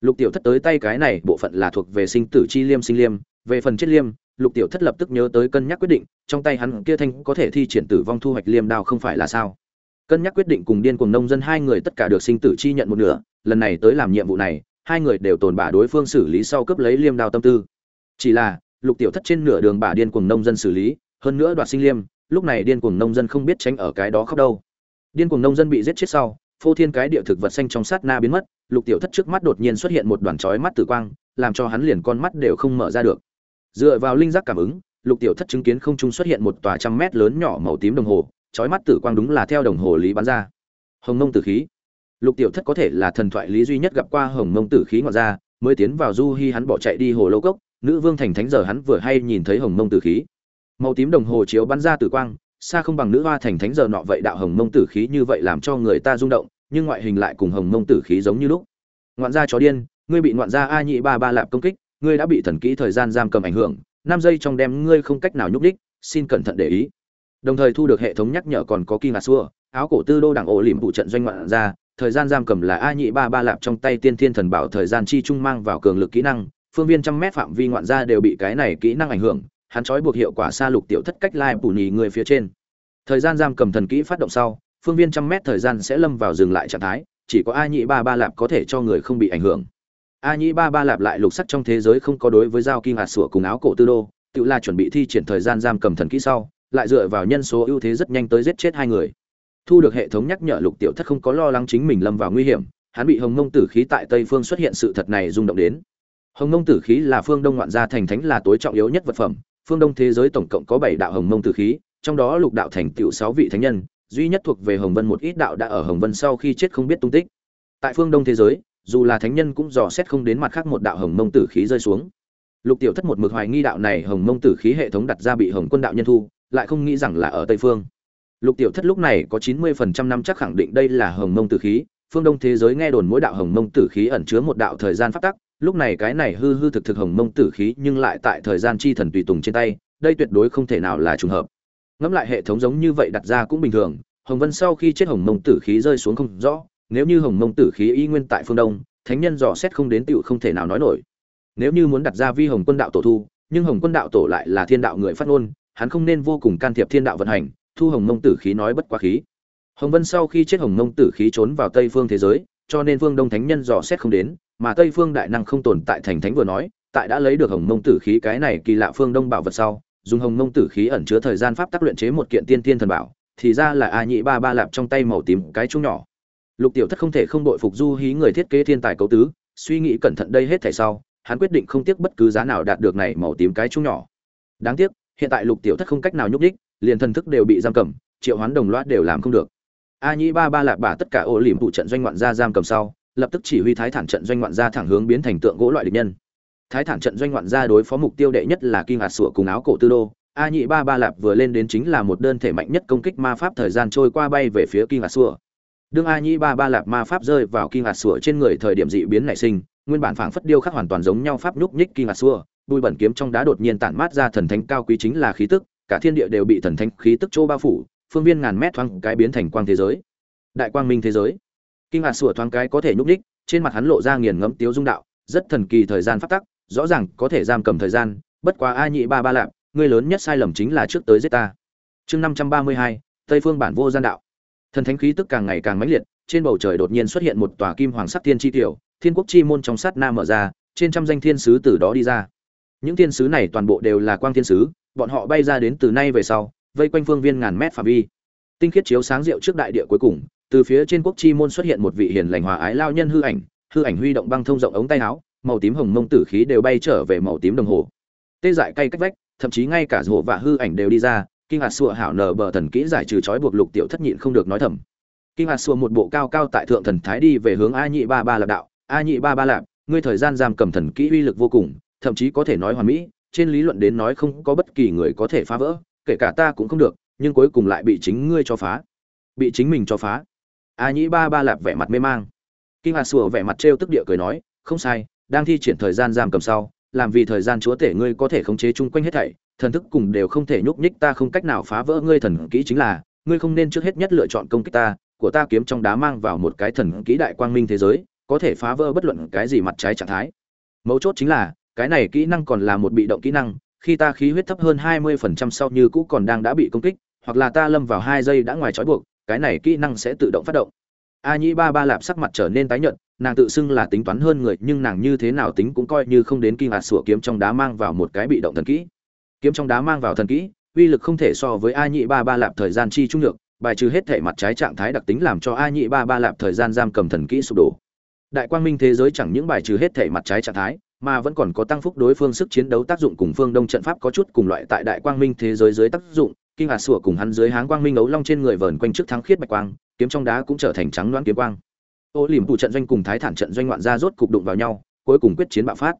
Lục tiểu thất tới tay cái này bộ phận là thuộc về sinh tử chi liêm sinh liêm, về phần chết liêm, lục tiểu thất lập tức nhớ tới cân nhắc quyết định, trong tay hắn kia thanh có thể thi triển tử vong thu hoạch liêm đao không phải là sao? Cân nhắc quyết định cùng điên cùng nông dân hai người tất cả được sinh tử chi nhận một nửa, lần này tới làm nhiệm vụ này, hai người đều tồn bả đối phương xử lý sau cấp lấy liêm đao tâm tư. Chỉ là, lục tiểu thất trên nửa đường bả điên cùng nông dân xử lý hơn nữa đoạt sinh liêm, lúc này điên cuồng nông dân không biết tránh ở cái đó khóc đâu. Điên cuồng nông dân bị giết chết sau, phô thiên cái địa thực vật xanh trong sát na biến mất, lục tiểu thất trước mắt đột nhiên xuất hiện một đoàn chói mắt tử quang, làm cho hắn liền con mắt đều không mở ra được. Dựa vào linh giác cảm ứng, lục tiểu thất chứng kiến không trung xuất hiện một tòa trăm mét lớn nhỏ màu tím đồng hồ, chói mắt tử quang đúng là theo đồng hồ lý bắn ra. Hồng mông tử khí. Lục tiểu thất có thể là thần thoại lý duy nhất gặp qua hồng mông tử khí ngoại ra, mới tiến vào du hi hắn bỏ chạy đi hồ lô cốc, nữ vương thành thánh giờ hắn vừa hay nhìn thấy hồng mông tử khí màu tím đồng hồ chiếu bắn ra tử quang, xa không bằng nữ hoa thành thánh giờ nọ vậy đạo hồng mông tử khí như vậy làm cho người ta rung động, nhưng ngoại hình lại cùng hồng mông tử khí giống như lúc. Ngoạn gia chó điên, ngươi bị ngoạn gia a nhị ba ba lạp công kích, ngươi đã bị thần kỹ thời gian giam cầm ảnh hưởng, năm giây trong đem ngươi không cách nào nhúc đích xin cẩn thận để ý. Đồng thời thu được hệ thống nhắc nhở còn có kỳ ngạc xua, áo cổ tư đô đảng ổ liềm vụ trận doanh ngoạn ra thời gian giam cầm là a nhị ba ba lạp trong tay tiên thiên thần bảo thời gian chi trung mang vào cường lực kỹ năng, phương viên trăm mét phạm vi ngoạn ra đều bị cái này kỹ năng ảnh hưởng hắn trói buộc hiệu quả xa lục tiểu thất cách lai bù nhì người phía trên. Thời gian giam cầm thần kỹ phát động sau, phương viên trăm mét thời gian sẽ lâm vào dừng lại trạng thái, chỉ có a nhị ba ba lạp có thể cho người không bị ảnh hưởng. A nhị ba ba lạp lại lục sắc trong thế giới không có đối với dao kim hạt sủa cùng áo cổ tư đô, tự là chuẩn bị thi triển thời gian giam cầm thần kỹ sau, lại dựa vào nhân số ưu thế rất nhanh tới giết chết hai người. Thu được hệ thống nhắc nhở lục tiểu thất không có lo lắng chính mình lâm vào nguy hiểm, hắn bị hồng mông tử khí tại tây phương xuất hiện sự thật này rung động đến. Hồng mông tử khí là phương đông ngoạn gia thành thánh là tối trọng yếu nhất vật phẩm phương đông thế giới tổng cộng có bảy đạo hồng mông tử khí, trong đó lục đạo thành tựu sáu vị thánh nhân, duy nhất thuộc về hồng vân một ít đạo đã ở hồng vân sau khi chết không biết tung tích. Tại phương đông thế giới, dù là thánh nhân cũng dò xét không đến mặt khác một đạo hồng mông tử khí rơi xuống. Lục tiểu thất một mực hoài nghi đạo này hồng mông tử khí hệ thống đặt ra bị hồng quân đạo nhân thu, lại không nghĩ rằng là ở tây phương. Lục tiểu thất lúc này có chín mươi phần trăm năm chắc khẳng định đây là hồng mông tử khí, phương đông thế giới nghe đồn mỗi đạo hồng mông tử khí ẩn chứa một đạo thời gian phát tắc lúc này cái này hư hư thực thực hồng mông tử khí nhưng lại tại thời gian chi thần tùy tùng trên tay, đây tuyệt đối không thể nào là trùng hợp. Ngẫm lại hệ thống giống như vậy đặt ra cũng bình thường, hồng vân sau khi chết hồng mông tử khí rơi xuống không rõ, nếu như hồng mông tử khí y nguyên tại phương đông, thánh nhân dò xét không đến tựu không thể nào nói nổi. Nếu như muốn đặt ra vi hồng quân đạo tổ thu, nhưng hồng quân đạo tổ lại là thiên đạo người phát ngôn, hắn không nên vô cùng can thiệp thiên đạo vận hành, thu hồng mông tử khí nói bất quá khí. Hồng vân sau khi chết hồng mông tử khí trốn vào tây phương thế giới, cho nên phương đông thánh nhân dò xét không đến mà tây phương đại năng không tồn tại thành thánh vừa nói, tại đã lấy được hồng mông tử khí cái này kỳ lạ phương đông bảo vật sau, dùng hồng mông tử khí ẩn chứa thời gian pháp tác luyện chế một kiện tiên tiên thần bảo, thì ra là a nhị ba ba lạp trong tay màu tím cái chung nhỏ. Lục tiểu thất không thể không đội phục du hí người thiết kế thiên tài cấu tứ, suy nghĩ cẩn thận đây hết thảy sau, hắn quyết định không tiếc bất cứ giá nào đạt được này màu tím cái chung nhỏ. Đáng tiếc, hiện tại lục tiểu thất không cách nào nhúc đích liền thần thức đều bị giam cầm, triệu hoán đồng loạt đều làm không được. A nhĩ ba ba lạp bả tất cả ô liềm tụ trận doanh ngoạn ra giam cầm sau lập tức chỉ huy thái thản trận doanh ngoạn gia thẳng hướng biến thành tượng gỗ loại địch nhân. Thái thản trận doanh ngoạn gia đối phó mục tiêu đệ nhất là kim hạt sủa cùng áo cổ tư đô. A nhị ba ba lạp vừa lên đến chính là một đơn thể mạnh nhất công kích ma pháp thời gian trôi qua bay về phía kim hạt sủa. Đương a nhị ba ba lạp ma pháp rơi vào kim hạt sủa trên người thời điểm dị biến nảy sinh, nguyên bản phảng phất điêu khắc hoàn toàn giống nhau pháp nhúc nhích kim hạt sủa bụi bẩn kiếm trong đá đột nhiên tản mát ra thần thánh cao quý chính là khí tức, cả thiên địa đều bị thần thánh khí tức chỗ bao phủ, phương viên ngàn mét thoáng cái biến thành quang thế giới. Đại quang minh thế giới kinh hạt sủa thoáng cái có thể nhúc nhích, trên mặt hắn lộ ra nghiền ngẫm tiếu dung đạo rất thần kỳ thời gian phát tắc rõ ràng có thể giam cầm thời gian bất quá a nhị ba ba lạp người lớn nhất sai lầm chính là trước tới giết ta. Chương năm trăm ba mươi hai tây phương bản vô gian đạo. Thần thánh khí tức càng ngày càng mãnh liệt trên bầu trời đột nhiên xuất hiện một tòa kim hoàng sắc thiên chi tiểu thiên quốc chi môn trong sát na mở ra trên trăm danh thiên sứ từ đó đi ra. Những thiên sứ này toàn bộ đều là quang thiên sứ bọn họ bay ra đến từ nay về sau vây quanh phương viên ngàn mét phạm vi. Tinh khiết chiếu sáng rượu trước đại địa cuối cùng từ phía trên quốc chi môn xuất hiện một vị hiền lành hòa ái lao nhân hư ảnh hư ảnh huy động băng thông rộng ống tay áo, màu tím hồng mông tử khí đều bay trở về màu tím đồng hồ. Tê dại cay cách vách, thậm chí ngay cả rổ và hư ảnh đều đi ra, kinh hạt sụa hảo nở bờ thần kỹ giải trừ trói buộc lục tiểu thất nhịn không được nói thầm. Kinh hạt sụa một bộ cao cao tại thượng thần thái đi về hướng a nhị ba ba lạp đạo, a nhị ba ba lạp, ngươi thời gian giam cầm thần kỹ uy lực vô cùng, thậm chí có thể nói hoàn mỹ, trên lý luận đến nói không có bất kỳ người có thể phá vỡ, kể cả ta cũng không được, nhưng cuối cùng lại bị chính ngươi cho phá, bị chính mình cho phá a nhĩ ba ba lạp vẻ mặt mê mang. Kinh hạt sủa vẻ mặt trêu tức địa cười nói, không sai, đang thi triển thời gian giam cầm sau, làm vì thời gian chúa tể ngươi có thể khống chế chung quanh hết thảy, thần thức cùng đều không thể nhúc nhích ta không cách nào phá vỡ ngươi thần kỹ chính là, ngươi không nên trước hết nhất lựa chọn công kích ta, của ta kiếm trong đá mang vào một cái thần kỹ đại quang minh thế giới, có thể phá vỡ bất luận cái gì mặt trái trạng thái. Mấu chốt chính là, cái này kỹ năng còn là một bị động kỹ năng, khi ta khí huyết thấp hơn 20% sau như cũ còn đang đã bị công kích, hoặc là ta lâm vào hai giây đã ngoài trói buộc cái này kỹ năng sẽ tự động phát động a nhĩ ba ba lạp sắc mặt trở nên tái nhợt, nàng tự xưng là tính toán hơn người, nhưng nàng như thế nào tính cũng coi như không đến kinh hạt sủa kiếm trong đá mang vào một cái bị động thần kỹ kiếm trong đá mang vào thần kỹ, uy lực không thể so với a nhị ba ba lạp thời gian chi trung được. bài trừ hết thể mặt trái trạng thái đặc tính làm cho a nhị ba ba lạp thời gian giam cầm thần kỹ sụp đổ đại quang minh thế giới chẳng những bài trừ hết thể mặt trái trạng thái, mà vẫn còn có tăng phúc đối phương sức chiến đấu tác dụng cùng phương đông trận pháp có chút cùng loại tại đại quang minh thế giới dưới tác dụng kinh hạt sủa cùng hắn dưới háng quang minh ấu long trên người vờn quanh trước thắng khiết bạch quang, kiếm trong đá cũng trở thành trắng loãng kiếm quang. Ô liềm phụ trận doanh cùng thái thản trận doanh ngoạn ra rốt cục đụng vào nhau, cuối cùng quyết chiến bạo phát.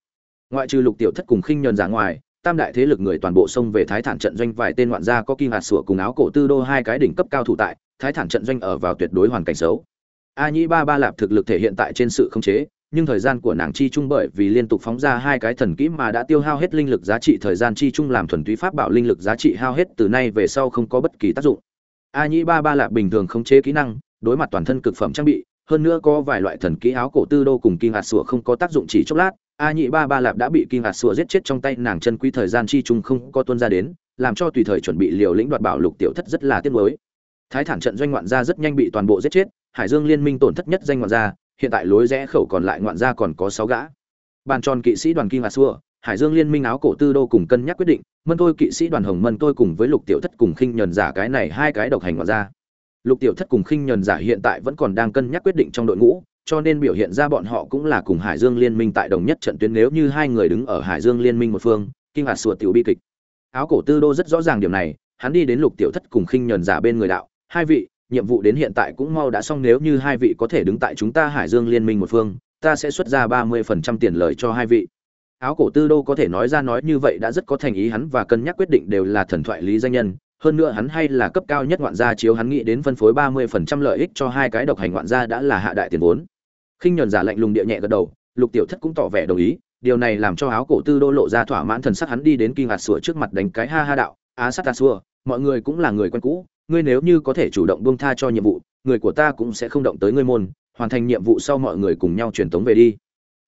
Ngoại trừ lục tiểu thất cùng khinh nhờn ra ngoài, tam đại thế lực người toàn bộ xông về thái thản trận doanh vài tên ngoạn gia có kinh hạt sủa cùng áo cổ tư đô hai cái đỉnh cấp cao thủ tại, thái thản trận doanh ở vào tuyệt đối hoàn cảnh xấu. A nhĩ ba ba lạp thực lực thể hiện tại trên sự khống chế nhưng thời gian của nàng chi trung bởi vì liên tục phóng ra hai cái thần kỹ mà đã tiêu hao hết linh lực giá trị, thời gian chi trung làm thuần túy pháp bảo linh lực giá trị hao hết, từ nay về sau không có bất kỳ tác dụng. A nhĩ ba ba lạc bình thường khống chế kỹ năng, đối mặt toàn thân cực phẩm trang bị, hơn nữa có vài loại thần kỹ áo cổ tư đô cùng kim hạt sủa không có tác dụng chỉ chốc lát, a Nhĩ ba ba lạp đã bị kim hạt sủa giết chết trong tay nàng chân quý thời gian chi trung không có tuân ra đến, làm cho tùy thời chuẩn bị liều lĩnh đoạt bảo lục tiểu thất rất là tiếc nuối. Thái thản trận doanh ngoạn gia rất nhanh bị toàn bộ giết chết, hải dương liên minh tổn thất nhất danh ngoạn gia hiện tại lối rẽ khẩu còn lại ngoạn gia còn có sáu gã. Bàn tròn kỵ sĩ đoàn kim hà sủa hải dương liên minh áo cổ tư đô cùng cân nhắc quyết định, mân tôi kỵ sĩ đoàn hồng mân tôi cùng với lục tiểu thất cùng khinh nhẫn giả cái này hai cái độc hành ngoạn gia. Lục tiểu thất cùng khinh nhẫn giả hiện tại vẫn còn đang cân nhắc quyết định trong đội ngũ, cho nên biểu hiện ra bọn họ cũng là cùng hải dương liên minh tại đồng nhất trận tuyến nếu như hai người đứng ở hải dương liên minh một phương kinh hạt sùa tiểu bi kịch. Áo cổ tư đô rất rõ ràng điểm này, hắn đi đến lục tiểu thất cùng khinh nhẫn giả bên người đạo, hai vị nhiệm vụ đến hiện tại cũng mau đã xong, nếu như hai vị có thể đứng tại chúng ta hải dương liên minh một phương, ta sẽ xuất ra ba mươi phần trăm tiền lời cho hai vị. Áo cổ tư đô có thể nói ra nói như vậy đã rất có thành ý hắn và cân nhắc quyết định đều là thần thoại lý danh nhân. Hơn nữa hắn hay là cấp cao nhất ngoạn gia chiếu hắn nghĩ đến phân phối ba mươi phần trăm lợi ích cho hai cái độc hành ngoạn gia đã là hạ đại tiền vốn. Khinh nhuần giả lạnh lùng địa nhẹ gật đầu, lục tiểu thất cũng tỏ vẻ đồng ý. Điều này làm cho áo cổ tư đô lộ ra thỏa mãn thần sắc hắn đi đến kinh hạt sủa trước mặt đánh cái ha ha đạo, á sát ta xua, mọi người cũng là người quen cũ ngươi nếu như có thể chủ động buông tha cho nhiệm vụ, người của ta cũng sẽ không động tới ngươi môn, hoàn thành nhiệm vụ sau mọi người cùng nhau truyền tống về đi.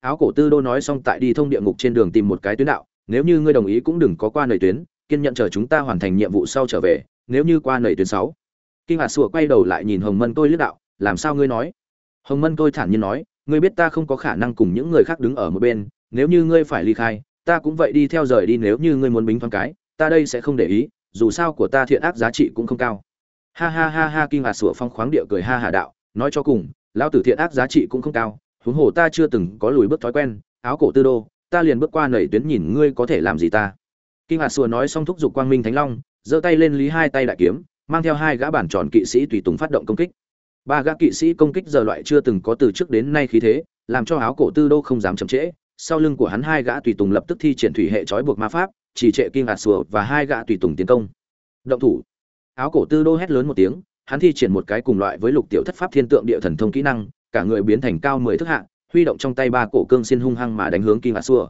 Áo cổ tư đô nói xong tại đi thông địa ngục trên đường tìm một cái tuyến đạo, nếu như ngươi đồng ý cũng đừng có qua nơi tuyến, kiên nhận chờ chúng ta hoàn thành nhiệm vụ sau trở về, nếu như qua nơi tuyến sáu. Kinh hạt sủa quay đầu lại nhìn hồng mân tôi liếc đạo, làm sao ngươi nói? Hồng mân tôi thản nhiên nói, ngươi biết ta không có khả năng cùng những người khác đứng ở một bên, nếu như ngươi phải ly khai, ta cũng vậy đi theo rời đi, nếu như ngươi muốn bính thoáng cái, ta đây sẽ không để ý, dù sao của ta thiện ác giá trị cũng không cao ha ha ha ha kinh ngạc sủa phong khoáng địa cười ha hà đạo, nói cho cùng, lão tử thiện ác giá trị cũng không cao, huống hồ ta chưa từng có lùi bước thói quen, áo cổ tư đô, ta liền bước qua nảy tuyến nhìn ngươi có thể làm gì ta. Kinh ngạc sủa nói xong thúc giục quang minh thánh long, giơ tay lên lý hai tay đại kiếm, mang theo hai gã bản tròn kỵ sĩ tùy tùng phát động công kích. Ba gã kỵ sĩ công kích giờ loại chưa từng có từ trước đến nay khí thế, làm cho áo cổ tư đô không dám chậm trễ. Sau lưng của hắn hai gã tùy tùng lập tức thi triển thủy hệ trói buộc ma pháp chỉ trệ kinh ngạc sủa và hai gã tùy tùng tiến công. Động thủ áo cổ tư đô hét lớn một tiếng, hắn thi triển một cái cùng loại với lục tiểu thất pháp thiên tượng địa thần thông kỹ năng, cả người biến thành cao mười thước hạ, huy động trong tay ba cổ cương xin hung hăng mà đánh hướng kim hạt sùa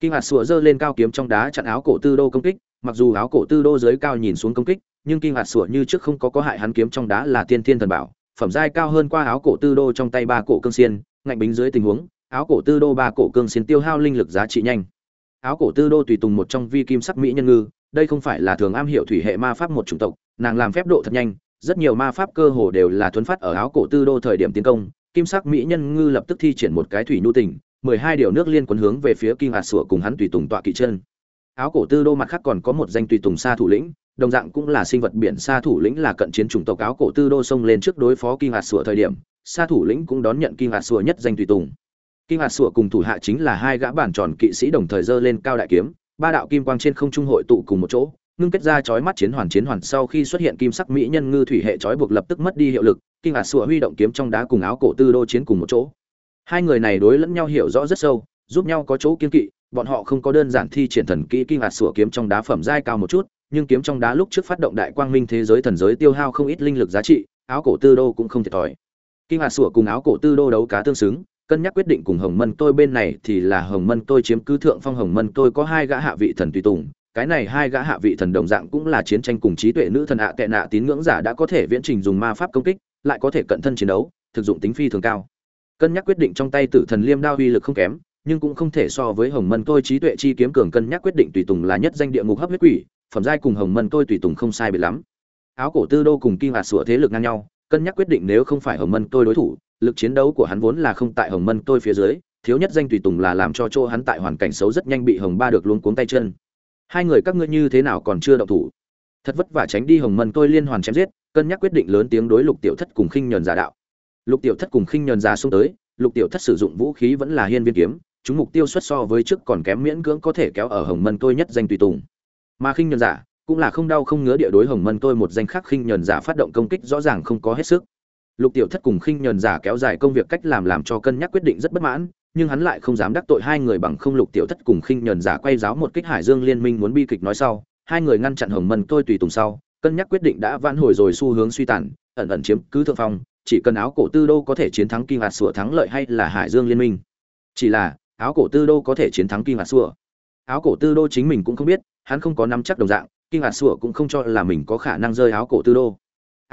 kim hạt sùa giơ lên cao kiếm trong đá chặn áo cổ tư đô công kích, mặc dù áo cổ tư đô dưới cao nhìn xuống công kích, nhưng kim hạt sủa như trước không có có hại hắn kiếm trong đá là tiên thiên thần bảo, phẩm giai cao hơn qua áo cổ tư đô trong tay ba cổ cương xiên, ngạnh bính dưới tình huống, áo cổ tư đô ba cổ cương xiên tiêu hao linh lực giá trị nhanh. Áo cổ tư đô tùy tùng một trong vi kim sắc mỹ nhân ngư đây không phải là thường am hiểu thủy hệ ma pháp một chủng tộc, nàng làm phép độ thật nhanh, rất nhiều ma pháp cơ hồ đều là thuấn phát ở áo cổ tư đô thời điểm tiến công, kim sắc mỹ nhân ngư lập tức thi triển một cái thủy nhu tình, mười hai điều nước liên quấn hướng về phía kim hạt sủa cùng hắn tùy tùng tọa kỵ chân. Áo cổ tư đô mặt khác còn có một danh tùy tùng xa thủ lĩnh, đồng dạng cũng là sinh vật biển xa thủ lĩnh là cận chiến chủng tộc áo cổ tư đô xông lên trước đối phó kim hạt sủa thời điểm xa thủ lĩnh cũng đón nhận kim hạt sủa nhất danh tùy tùng. Kim hạt sủa cùng thủ hạ chính là hai gã bản tròn kỵ sĩ đồng thời giơ lên cao đại kiếm ba đạo kim quang trên không trung hội tụ cùng một chỗ, ngưng kết ra chói mắt chiến hoàn chiến hoàn sau khi xuất hiện kim sắc mỹ nhân ngư thủy hệ chói buộc lập tức mất đi hiệu lực kinh ngạc sủa huy động kiếm trong đá cùng áo cổ tư đô chiến cùng một chỗ. Hai người này đối lẫn nhau hiểu rõ rất sâu, giúp nhau có chỗ kiên kỵ, bọn họ không có đơn giản thi triển thần kỹ kinh ngạc sủa kiếm trong đá phẩm giai cao một chút, nhưng kiếm trong đá lúc trước phát động đại quang minh thế giới thần giới tiêu hao không ít linh lực giá trị, áo cổ tư đô cũng không thiệt thòi. Kinh ngạc sủa cùng áo cổ tư đô đấu cá tương xứng cân nhắc quyết định cùng hồng mân tôi bên này thì là hồng mân tôi chiếm cứ thượng phong hồng mân tôi có hai gã hạ vị thần tùy tùng, cái này hai gã hạ vị thần đồng dạng cũng là chiến tranh cùng trí tuệ nữ thần ạ à tệ nạ tín ngưỡng giả đã có thể viễn trình dùng ma pháp công kích, lại có thể cận thân chiến đấu, thực dụng tính phi thường cao. Cân nhắc quyết định trong tay tử thần liêm đao uy lực không kém, nhưng cũng không thể so với hồng mân tôi trí tuệ chi kiếm cường cân nhắc quyết định tùy tùng là nhất danh địa ngục hấp huyết quỷ, phẩm giai cùng hồng mân tôi tùy tùng không sai biệt lắm. Áo cổ tư đô cùng kim hạt sủa thế lực ngang nhau, cân nhắc quyết định nếu không phải hồng mân tôi đối thủ lực chiến đấu của hắn vốn là không tại hồng mân tôi phía dưới, thiếu nhất danh tùy tùng là làm cho chỗ hắn tại hoàn cảnh xấu rất nhanh bị hồng ba được luôn cuống tay chân. Hai người các ngươi như thế nào còn chưa động thủ? Thật vất vả tránh đi hồng mân tôi liên hoàn chém giết, cân nhắc quyết định lớn tiếng đối lục tiểu thất cùng khinh nhẫn giả đạo. Lục tiểu thất cùng khinh nhẫn giả xung tới, lục tiểu thất sử dụng vũ khí vẫn là hiên viên kiếm, chúng mục tiêu xuất so với trước còn kém miễn cưỡng có thể kéo ở hồng mân tôi nhất danh tùy tùng. Mà khinh nhẫn giả cũng là không đau không ngứa địa đối hồng mân tôi một danh khác khinh nhẫn giả phát động công kích rõ ràng không có hết sức lục tiểu thất cùng khinh nhờn giả kéo dài công việc cách làm làm cho cân nhắc quyết định rất bất mãn, nhưng hắn lại không dám đắc tội hai người bằng không. Lục tiểu thất cùng khinh nhờn giả quay giáo một kích hải dương liên minh muốn bi kịch nói sau, hai người ngăn chặn hồng mân tôi tùy tùng sau, cân nhắc quyết định đã vãn hồi rồi xu hướng suy tàn, ẩn ẩn chiếm cứ thượng phong, chỉ cần áo cổ tư đô có thể chiến thắng kim hạt sủa thắng lợi hay là hải dương liên minh? Chỉ là, áo cổ tư đô có thể chiến thắng kim hạt sủa? Áo cổ tư đô chính mình cũng không biết, hắn không có nắm chắc đồng dạng, kim hạt sủa cũng không cho là mình có khả năng rơi áo cổ tư đô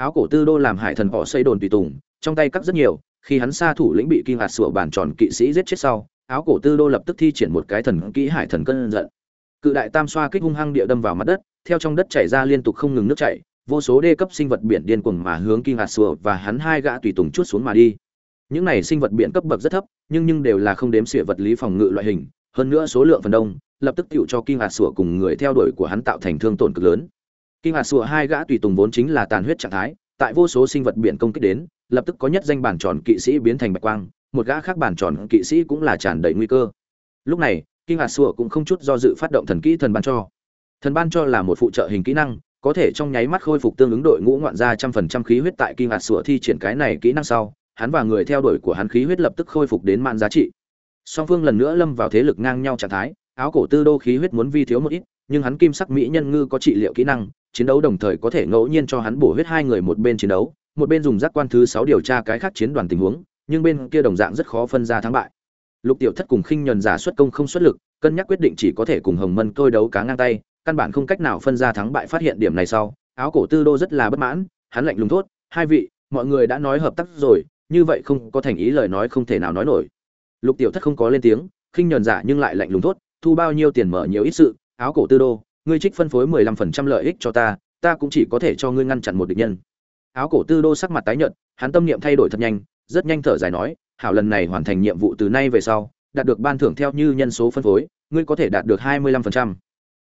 áo cổ tư đô làm hải thần họ xây đồn tùy tùng, trong tay cắt rất nhiều, khi hắn xa thủ lĩnh bị kim hạt sủa bản tròn kỵ sĩ giết chết sau, áo cổ tư đô lập tức thi triển một cái thần kỹ hải thần cân giận. Cự đại tam xoa kích hung hăng địa đâm vào mặt đất, theo trong đất chảy ra liên tục không ngừng nước chảy, vô số đê cấp sinh vật biển điên cuồng mà hướng kim hạt sủa và hắn hai gã tùy tùng chuốt xuống mà đi. Những này sinh vật biển cấp bậc rất thấp, nhưng nhưng đều là không đếm xỉa vật lý phòng ngự loại hình, hơn nữa số lượng phần đông, lập tức tựu cho kim hạt sủa cùng người theo đuổi của hắn tạo thành thương tổn cực lớn kim hạt sủa hai gã tùy tùng vốn chính là tàn huyết trạng thái, tại vô số sinh vật biển công kích đến, lập tức có nhất danh bản tròn kỵ sĩ biến thành bạch quang, một gã khác bản tròn kỵ sĩ cũng là tràn đầy nguy cơ. Lúc này kim hạt sủa cũng không chút do dự phát động thần kỹ thần ban cho. Thần ban cho là một phụ trợ hình kỹ năng, có thể trong nháy mắt khôi phục tương ứng đội ngũ ngoạn ra trăm phần trăm khí huyết tại kim hạt sủa thi triển cái này kỹ năng sau, hắn và người theo đuổi của hắn khí huyết lập tức khôi phục đến mạn giá trị. Song phương lần nữa lâm vào thế lực ngang nhau trạng thái, áo cổ tư đô khí huyết muốn vi thiếu một ít, nhưng hắn kim sắc mỹ nhân ngư có trị liệu kỹ năng chiến đấu đồng thời có thể ngẫu nhiên cho hắn bổ huyết hai người một bên chiến đấu, một bên dùng giác quan thứ sáu điều tra cái khác chiến đoàn tình huống, nhưng bên kia đồng dạng rất khó phân ra thắng bại. Lục tiểu thất cùng khinh nhuần giả xuất công không xuất lực, cân nhắc quyết định chỉ có thể cùng hồng mân tôi đấu cá ngang tay, căn bản không cách nào phân ra thắng bại phát hiện điểm này sau, áo cổ tư đô rất là bất mãn, hắn lạnh lùng thốt, hai vị, mọi người đã nói hợp tác rồi, như vậy không có thành ý lời nói không thể nào nói nổi. Lục tiểu thất không có lên tiếng, khinh nhờn giả nhưng lại lạnh lùng thốt, thu bao nhiêu tiền mở nhiều ít sự, áo cổ tư đô ngươi trích phân phối mười lăm phần trăm lợi ích cho ta ta cũng chỉ có thể cho ngươi ngăn chặn một địch nhân. Áo cổ tư đô sắc mặt tái nhợt, hắn tâm niệm thay đổi thật nhanh, rất nhanh thở dài nói, hảo lần này hoàn thành nhiệm vụ từ nay về sau, đạt được ban thưởng theo như nhân số phân phối, ngươi có thể đạt được hai mươi lăm phần trăm.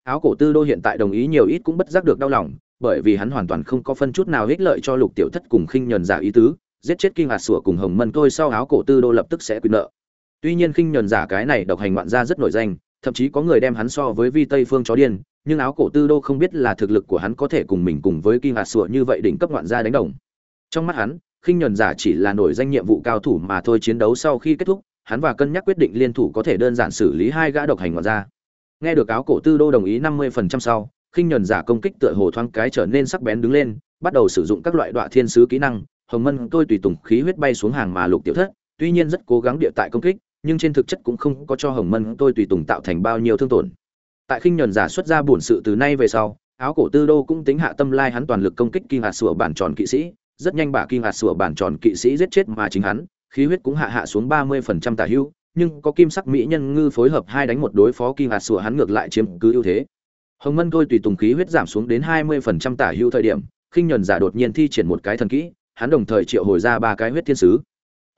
Áo cổ tư đô hiện tại đồng ý nhiều ít cũng bất giác được đau lòng, bởi vì hắn hoàn toàn không có phân chút nào ích lợi cho lục tiểu thất cùng khinh nhẫn giả ý tứ, giết chết kinh hạt sủa cùng hồng mân tôi sau áo cổ tư đô lập tức sẽ quy nợ. Tuy nhiên khinh nhẫn giả cái này độc hành ngoạn gia rất nổi danh thậm chí có người đem hắn so với vi tây phương chó điên, nhưng áo cổ tư đô không biết là thực lực của hắn có thể cùng mình cùng với Kim hạt sủa như vậy đỉnh cấp ngoạn gia đánh đồng. Trong mắt hắn, khinh nhuần giả chỉ là nổi danh nhiệm vụ cao thủ mà thôi, chiến đấu sau khi kết thúc, hắn và cân nhắc quyết định liên thủ có thể đơn giản xử lý hai gã độc hành ngoạn gia. Nghe được áo cổ tư đô đồng ý năm mươi phần trăm sau, khinh nhuần giả công kích tựa hồ thoáng cái trở nên sắc bén đứng lên, bắt đầu sử dụng các loại đoạn thiên sứ kỹ năng, hồng mân tôi tùy tùng khí huyết bay xuống hàng mà lục tiểu thất, tuy nhiên rất cố gắng địa tại công kích nhưng trên thực chất cũng không có cho hồng mân tôi tùy tùng tạo thành bao nhiêu thương tổn. Tại khinh nhuần giả xuất ra bổn sự từ nay về sau, áo cổ tư đô cũng tính hạ tâm lai hắn toàn lực công kích kinh hạt sủa bản tròn kỵ sĩ. Rất nhanh bà kinh hạt sủa bản tròn kỵ sĩ giết chết mà chính hắn, khí huyết cũng hạ hạ xuống ba mươi phần trăm tả hưu, nhưng có kim sắc mỹ nhân ngư phối hợp hai đánh một đối phó kinh hạt sủa hắn ngược lại chiếm cứ ưu thế. Hồng mân tôi tùy tùng khí huyết giảm xuống đến hai mươi phần trăm tả hưu thời điểm, khinh nhuần giả đột nhiên thi triển một cái thần kỹ, hắn đồng thời triệu hồi ra ba cái huyết thiên sứ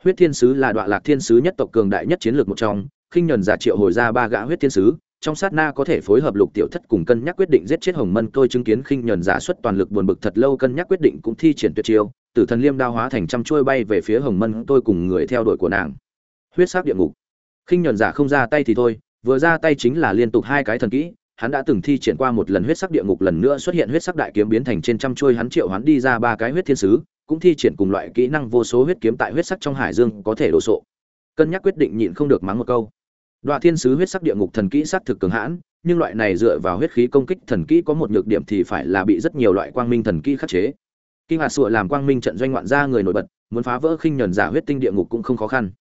huyết thiên sứ là đoạn lạc thiên sứ nhất tộc cường đại nhất chiến lược một trong, khinh nhuần giả triệu hồi ra ba gã huyết thiên sứ, trong sát na có thể phối hợp lục tiểu thất cùng cân nhắc quyết định giết chết hồng mân tôi chứng kiến khinh nhuần giả xuất toàn lực buồn bực thật lâu cân nhắc quyết định cũng thi triển tuyệt chiêu, tử thần liêm đao hóa thành trăm chuôi bay về phía hồng mân tôi cùng người theo đuổi của nàng. Huyết sắc địa ngục. Khinh nhuần giả không ra tay thì thôi, vừa ra tay chính là liên tục hai cái thần kỹ, hắn đã từng thi triển qua một lần huyết sắc địa ngục lần nữa xuất hiện huyết sắc đại kiếm biến thành trên trăm chuôi hắn triệu hắn đi ra ba cái huyết thiên sứ cũng thi triển cùng loại kỹ năng vô số huyết kiếm tại huyết sắc trong hải dương có thể đổ sộ. Cân nhắc quyết định nhịn không được mắng một câu. Đoạn thiên sứ huyết sắc địa ngục thần kỹ sát thực cường hãn, nhưng loại này dựa vào huyết khí công kích thần kỹ có một nhược điểm thì phải là bị rất nhiều loại quang minh thần kỹ khắc chế. Kinh hạt sụa làm quang minh trận doanh ngoạn gia người nổi bật, muốn phá vỡ khinh nhẫn giả huyết tinh địa ngục cũng không khó khăn.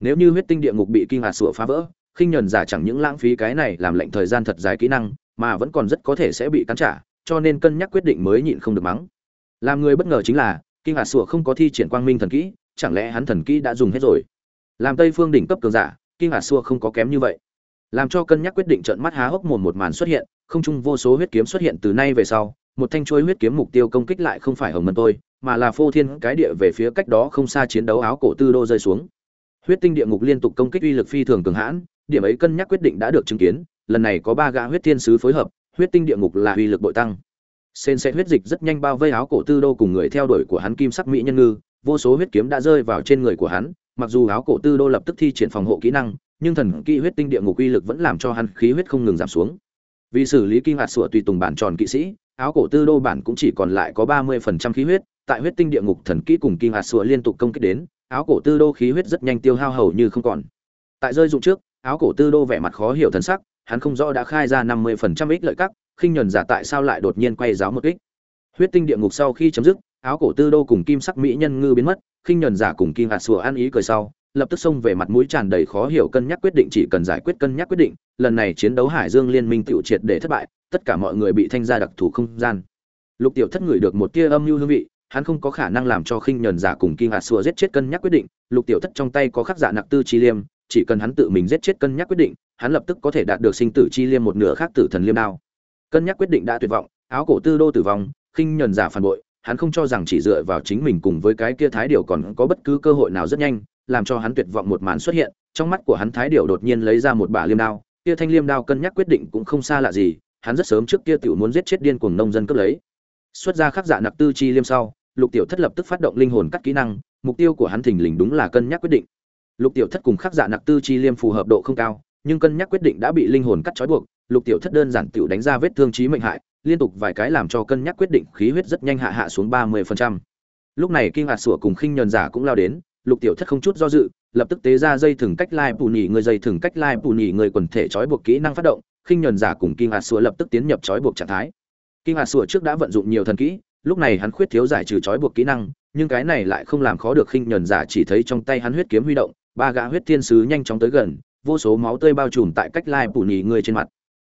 Nếu như huyết tinh địa ngục bị kinh hạt sụa phá vỡ, khinh nhẫn giả chẳng những lãng phí cái này làm lệnh thời gian thật dài kỹ năng, mà vẫn còn rất có thể sẽ bị cắn trả, cho nên cân nhắc quyết định mới nhịn không được mắng. Làm người bất ngờ chính là kinh Hà sủa không có thi triển quang minh thần kỹ, chẳng lẽ hắn thần kỹ đã dùng hết rồi? Làm tây phương đỉnh cấp cường giả, kinh Hà sủa không có kém như vậy. Làm cho cân nhắc quyết định trợn mắt há hốc mồm một màn xuất hiện, không chung vô số huyết kiếm xuất hiện từ nay về sau, một thanh chuôi huyết kiếm mục tiêu công kích lại không phải hồng mân tôi, mà là phô thiên cái địa về phía cách đó không xa chiến đấu áo cổ tư đô rơi xuống. Huyết tinh địa ngục liên tục công kích uy lực phi thường cường hãn, điểm ấy cân nhắc quyết định đã được chứng kiến, lần này có ba gã huyết thiên sứ phối hợp, huyết tinh địa ngục là uy lực bội tăng. Sên sẽ huyết dịch rất nhanh bao vây áo cổ tư đô cùng người theo đuổi của hắn kim sắc mỹ nhân ngư, vô số huyết kiếm đã rơi vào trên người của hắn, mặc dù áo cổ tư đô lập tức thi triển phòng hộ kỹ năng, nhưng thần kỹ huyết tinh địa ngục uy lực vẫn làm cho hắn khí huyết không ngừng giảm xuống. Vì xử lý kinh hạt sủa tùy tùng bản tròn kỵ sĩ, áo cổ tư đô bản cũng chỉ còn lại có 30% khí huyết, tại huyết tinh địa ngục thần kỹ cùng kinh hạt sủa liên tục công kích đến, áo cổ tư đô khí huyết rất nhanh tiêu hao hầu như không còn. Tại rơi dụng trước, áo cổ tư đô vẻ mặt khó hiểu thần sắc, hắn không rõ đã khai ra 50% ích lợi cắc khinh nhẫn giả tại sao lại đột nhiên quay giáo một kích? Huyết tinh địa ngục sau khi chấm dứt, áo cổ tư đô cùng kim sắc mỹ nhân ngư biến mất, khinh nhẫn giả cùng kim hạt sùa ăn ý cười sau, lập tức xông về mặt mũi tràn đầy khó hiểu cân nhắc quyết định chỉ cần giải quyết cân nhắc quyết định, lần này chiến đấu hải dương liên minh tiểu triệt để thất bại, tất cả mọi người bị thanh ra đặc thù không gian. Lục tiểu thất ngửi được một tia âm mưu hương vị, hắn không có khả năng làm cho khinh nhẫn giả cùng kim hạt sùa giết chết cân nhắc quyết định, lục tiểu thất trong tay có khắc giả nặc tư chi liêm, chỉ cần hắn tự mình giết chết cân nhắc quyết định, hắn lập tức có thể đạt được sinh tử chi liêm một nửa khác tử thần liêm đao cân nhắc quyết định đã tuyệt vọng, áo cổ tư đô tử vong, khinh nhuần giả phản bội, hắn không cho rằng chỉ dựa vào chính mình cùng với cái kia thái điểu còn có bất cứ cơ hội nào rất nhanh, làm cho hắn tuyệt vọng một màn xuất hiện, trong mắt của hắn thái điểu đột nhiên lấy ra một bả liêm đao, kia thanh liêm đao cân nhắc quyết định cũng không xa lạ gì, hắn rất sớm trước kia tiểu muốn giết chết điên cuồng nông dân cướp lấy. Xuất ra khắc dạ nặc tư chi liêm sau, lục tiểu thất lập tức phát động linh hồn cắt kỹ năng, mục tiêu của hắn thình lình đúng là cân nhắc quyết định. Lục tiểu thất cùng khắc dạ nặc tư chi liêm phù hợp độ không cao, nhưng cân nhắc quyết định đã bị linh hồn cắt trói buộc lục tiểu thất đơn giản tiểu đánh ra vết thương chí mệnh hại, liên tục vài cái làm cho cân nhắc quyết định khí huyết rất nhanh hạ hạ xuống ba mươi phần trăm. Lúc này kinh hạt sủa cùng khinh nhờn giả cũng lao đến, lục tiểu thất không chút do dự, lập tức tế ra dây thừng cách lai bù nhì người, dây thừng cách lai bù nhì người quần thể trói buộc kỹ năng phát động, khinh nhờn giả cùng kinh hạt sủa lập tức tiến nhập trói buộc trạng thái. Kinh hạt sủa trước đã vận dụng nhiều thần kỹ, lúc này hắn khuyết thiếu giải trừ trói buộc kỹ năng, nhưng cái này lại không làm khó được khinh nhờn giả chỉ thấy trong tay hắn huyết kiếm huy động, ba gã huyết thiên sứ nhanh chóng tới gần, vô số máu tươi bao trùm tại cách lai bù nhì người trên mặt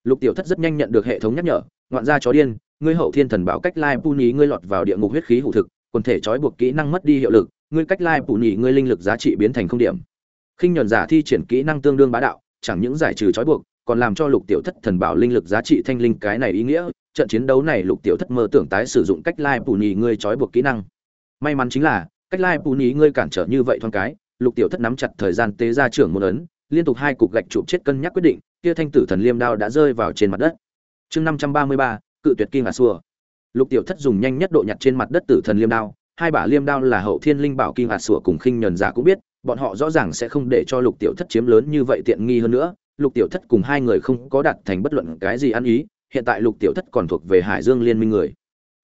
lục tiểu thất rất nhanh nhận được hệ thống nhắc nhở, ngoạn gia chó điên, ngươi hậu thiên thần bảo cách lai pu nhí ngươi lọt vào địa ngục huyết khí hủ thực, quần thể trói buộc kỹ năng mất đi hiệu lực, ngươi cách lai pu nhí ngươi linh lực giá trị biến thành không điểm. Khinh nhuần giả thi triển kỹ năng tương đương bá đạo, chẳng những giải trừ trói buộc, còn làm cho lục tiểu thất thần bảo linh lực giá trị thanh linh cái này ý nghĩa, trận chiến đấu này lục tiểu thất mơ tưởng tái sử dụng cách lai pu nhí ngươi trói buộc kỹ năng. May mắn chính là, cách lai pu nhí ngươi cản trở như vậy thoáng cái, lục tiểu thất nắm chặt thời gian tế ra trưởng môn ấn, liên tục hai cục gạch chụp chết cân nhắc quyết định kia thanh tử thần liêm đao đã rơi vào trên mặt đất. Chương năm trăm ba mươi ba, cự tuyệt kim hà xua. Lục tiểu thất dùng nhanh nhất độ nhặt trên mặt đất tử thần liêm đao, hai bả liêm đao là hậu thiên linh bảo kim hạt sủa cùng khinh nhẫn giả cũng biết, bọn họ rõ ràng sẽ không để cho lục tiểu thất chiếm lớn như vậy tiện nghi hơn nữa. Lục tiểu thất cùng hai người không có đặt thành bất luận cái gì ăn ý, hiện tại lục tiểu thất còn thuộc về hải dương liên minh người.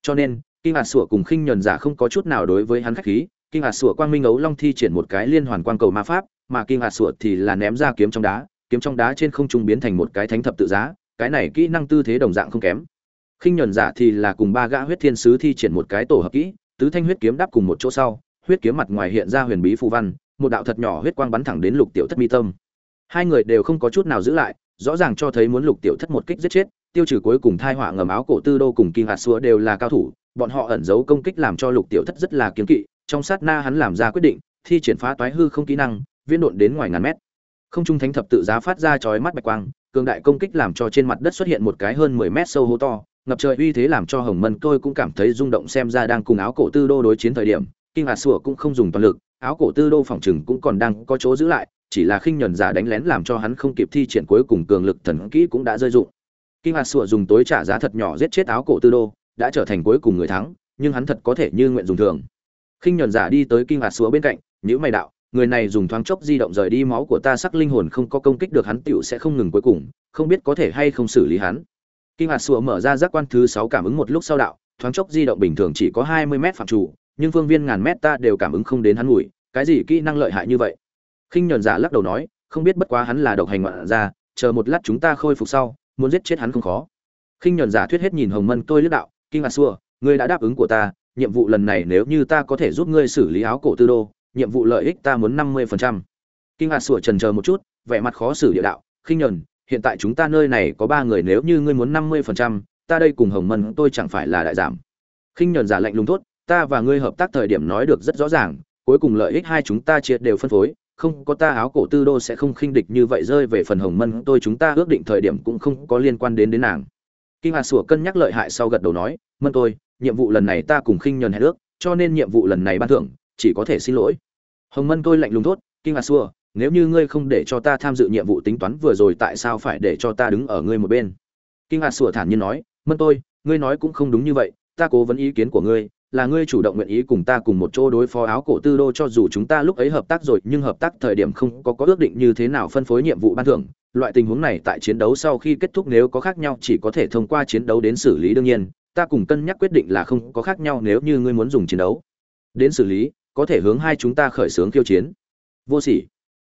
Cho nên kim hạt sủa cùng khinh nhẫn giả không có chút nào đối với hắn khách khí. Kim Hà sủa quang minh ấu long thi triển một cái liên hoàn quang cầu ma pháp, mà kim Hà sủa thì là ném ra kiếm trong đá kiếm trong đá trên không trung biến thành một cái thánh thập tự giá, cái này kỹ năng tư thế đồng dạng không kém. Khinh nhuần giả thì là cùng ba gã huyết thiên sứ thi triển một cái tổ hợp kỹ, tứ thanh huyết kiếm đáp cùng một chỗ sau, huyết kiếm mặt ngoài hiện ra huyền bí phù văn, một đạo thật nhỏ huyết quang bắn thẳng đến lục tiểu thất mi tâm. Hai người đều không có chút nào giữ lại, rõ ràng cho thấy muốn lục tiểu thất một kích giết chết, tiêu trừ cuối cùng thai họa ngầm áo cổ tư đô cùng kim hạt xúa đều là cao thủ, bọn họ ẩn giấu công kích làm cho lục tiểu thất rất là kiêng kỵ, trong sát na hắn làm ra quyết định, thi triển phá toái hư không kỹ năng, viên độn đến ngoài ngàn mét không trung thánh thập tự giá phát ra chói mắt bạch quang, cường đại công kích làm cho trên mặt đất xuất hiện một cái hơn 10 mét sâu hố to, ngập trời uy thế làm cho hồng mân tôi cũng cảm thấy rung động xem ra đang cùng áo cổ tư đô đối chiến thời điểm kinh hạt sủa cũng không dùng toàn lực, áo cổ tư đô phòng chừng cũng còn đang có chỗ giữ lại, chỉ là khinh nhuần giả đánh lén làm cho hắn không kịp thi triển cuối cùng cường lực thần kỹ cũng đã rơi dụng. Kinh hạt sủa dùng tối trả giá thật nhỏ giết chết áo cổ tư đô, đã trở thành cuối cùng người thắng, nhưng hắn thật có thể như nguyện dùng thường. Khinh nhuần giả đi tới kinh hạt sủa bên cạnh nhữ mày đạo người này dùng thoáng chốc di động rời đi máu của ta sắc linh hồn không có công kích được hắn tiểu sẽ không ngừng cuối cùng không biết có thể hay không xử lý hắn. Kinh hạt sủa mở ra giác quan thứ sáu cảm ứng một lúc sau đạo thoáng chốc di động bình thường chỉ có hai mươi mét phạm trụ, nhưng phương viên ngàn mét ta đều cảm ứng không đến hắn ngủi, cái gì kỹ năng lợi hại như vậy? Khinh nhẫn giả lắc đầu nói không biết bất quá hắn là độc hành ngoạn ra chờ một lát chúng ta khôi phục sau muốn giết chết hắn không khó. Khinh nhẫn giả thuyết hết nhìn hồng mân tôi lướt đạo kinh hạt sủa ngươi đã đáp ứng của ta nhiệm vụ lần này nếu như ta có thể giúp ngươi xử lý áo cổ tư đô nhiệm vụ lợi ích ta muốn năm mươi phần trăm. Kinh hạt sủa trần chờ một chút, vẻ mặt khó xử địa đạo, khinh nhuần hiện tại chúng ta nơi này có ba người nếu như ngươi muốn năm mươi phần trăm, ta đây cùng hồng mân tôi chẳng phải là đại giảm. Khinh nhuần giả lạnh lùng thốt, ta và ngươi hợp tác thời điểm nói được rất rõ ràng, cuối cùng lợi ích hai chúng ta chia đều phân phối, không có ta áo cổ tư đô sẽ không khinh địch như vậy rơi về phần hồng mân tôi chúng ta ước định thời điểm cũng không có liên quan đến đến nàng. Kinh hạt sủa cân nhắc lợi hại sau gật đầu nói, mân tôi, nhiệm vụ lần này ta cùng khinh nhuần hẹn ước, cho nên nhiệm vụ lần này ban thưởng, chỉ có thể xin lỗi hồng mân tôi lạnh lùng thốt, kinh ngạc xua, nếu như ngươi không để cho ta tham dự nhiệm vụ tính toán vừa rồi tại sao phải để cho ta đứng ở ngươi một bên? Kinh ngạc xua thản nhiên nói, mân tôi, ngươi nói cũng không đúng như vậy, ta cố vấn ý kiến của ngươi, là ngươi chủ động nguyện ý cùng ta cùng một chỗ đối phó áo cổ tư đô cho dù chúng ta lúc ấy hợp tác rồi, nhưng hợp tác thời điểm không có có ước định như thế nào phân phối nhiệm vụ ban thưởng. Loại tình huống này tại chiến đấu sau khi kết thúc nếu có khác nhau chỉ có thể thông qua chiến đấu đến xử lý đương nhiên, ta cùng cân nhắc quyết định là không có khác nhau nếu như ngươi muốn dùng chiến đấu đến xử lý có thể hướng hai chúng ta khởi xướng khiêu chiến. Vô sỉ.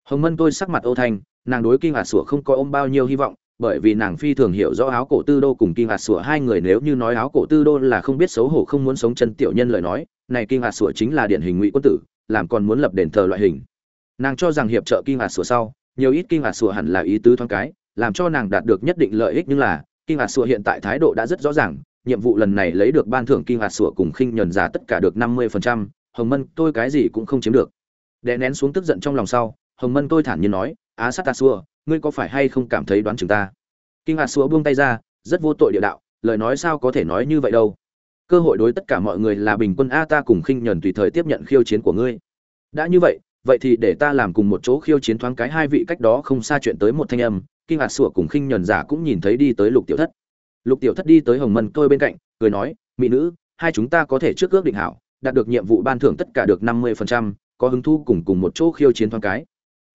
Hồng mân tôi sắc mặt âu thanh, nàng đối kinh hạt sủa không có ôm bao nhiêu hy vọng, bởi vì nàng phi thường hiểu rõ áo cổ tư đô cùng kinh hạt sủa hai người nếu như nói áo cổ tư đô là không biết xấu hổ không muốn sống chân tiểu nhân lời nói, này kinh hạt sủa chính là điển hình ngụy quân tử, làm còn muốn lập đền thờ loại hình. Nàng cho rằng hiệp trợ kinh hạt sủa sau, nhiều ít kinh hạt sủa hẳn là ý tứ thoáng cái, làm cho nàng đạt được nhất định lợi ích nhưng là, kinh hạt sủa hiện tại thái độ đã rất rõ ràng, nhiệm vụ lần này lấy được ban thưởng kinh hạt sủa cùng khinh nhẫn giả tất cả được năm mươi phần trăm hồng mân, tôi cái gì cũng không chiếm được. Đè nén xuống tức giận trong lòng sau, hồng mân tôi thản nhiên nói, á sát ta xua, ngươi có phải hay không cảm thấy đoán chừng ta? Kinh hạt xua buông tay ra, rất vô tội địa đạo, lời nói sao có thể nói như vậy đâu? Cơ hội đối tất cả mọi người là bình quân a, ta cùng khinh nhuần tùy thời tiếp nhận khiêu chiến của ngươi. Đã như vậy vậy thì để ta làm cùng một chỗ khiêu chiến thoáng cái hai vị cách đó không xa chuyện tới một thanh âm. Kinh hạt sủa cùng khinh nhuần giả cũng nhìn thấy đi tới lục tiểu thất. Lục tiểu thất đi tới hồng mân tôi bên cạnh, cười nói, mỹ nữ, hai chúng ta có thể trước ước định hảo đạt được nhiệm vụ ban thưởng tất cả được năm mươi phần trăm, có hứng thú cùng cùng một chỗ khiêu chiến thoáng cái.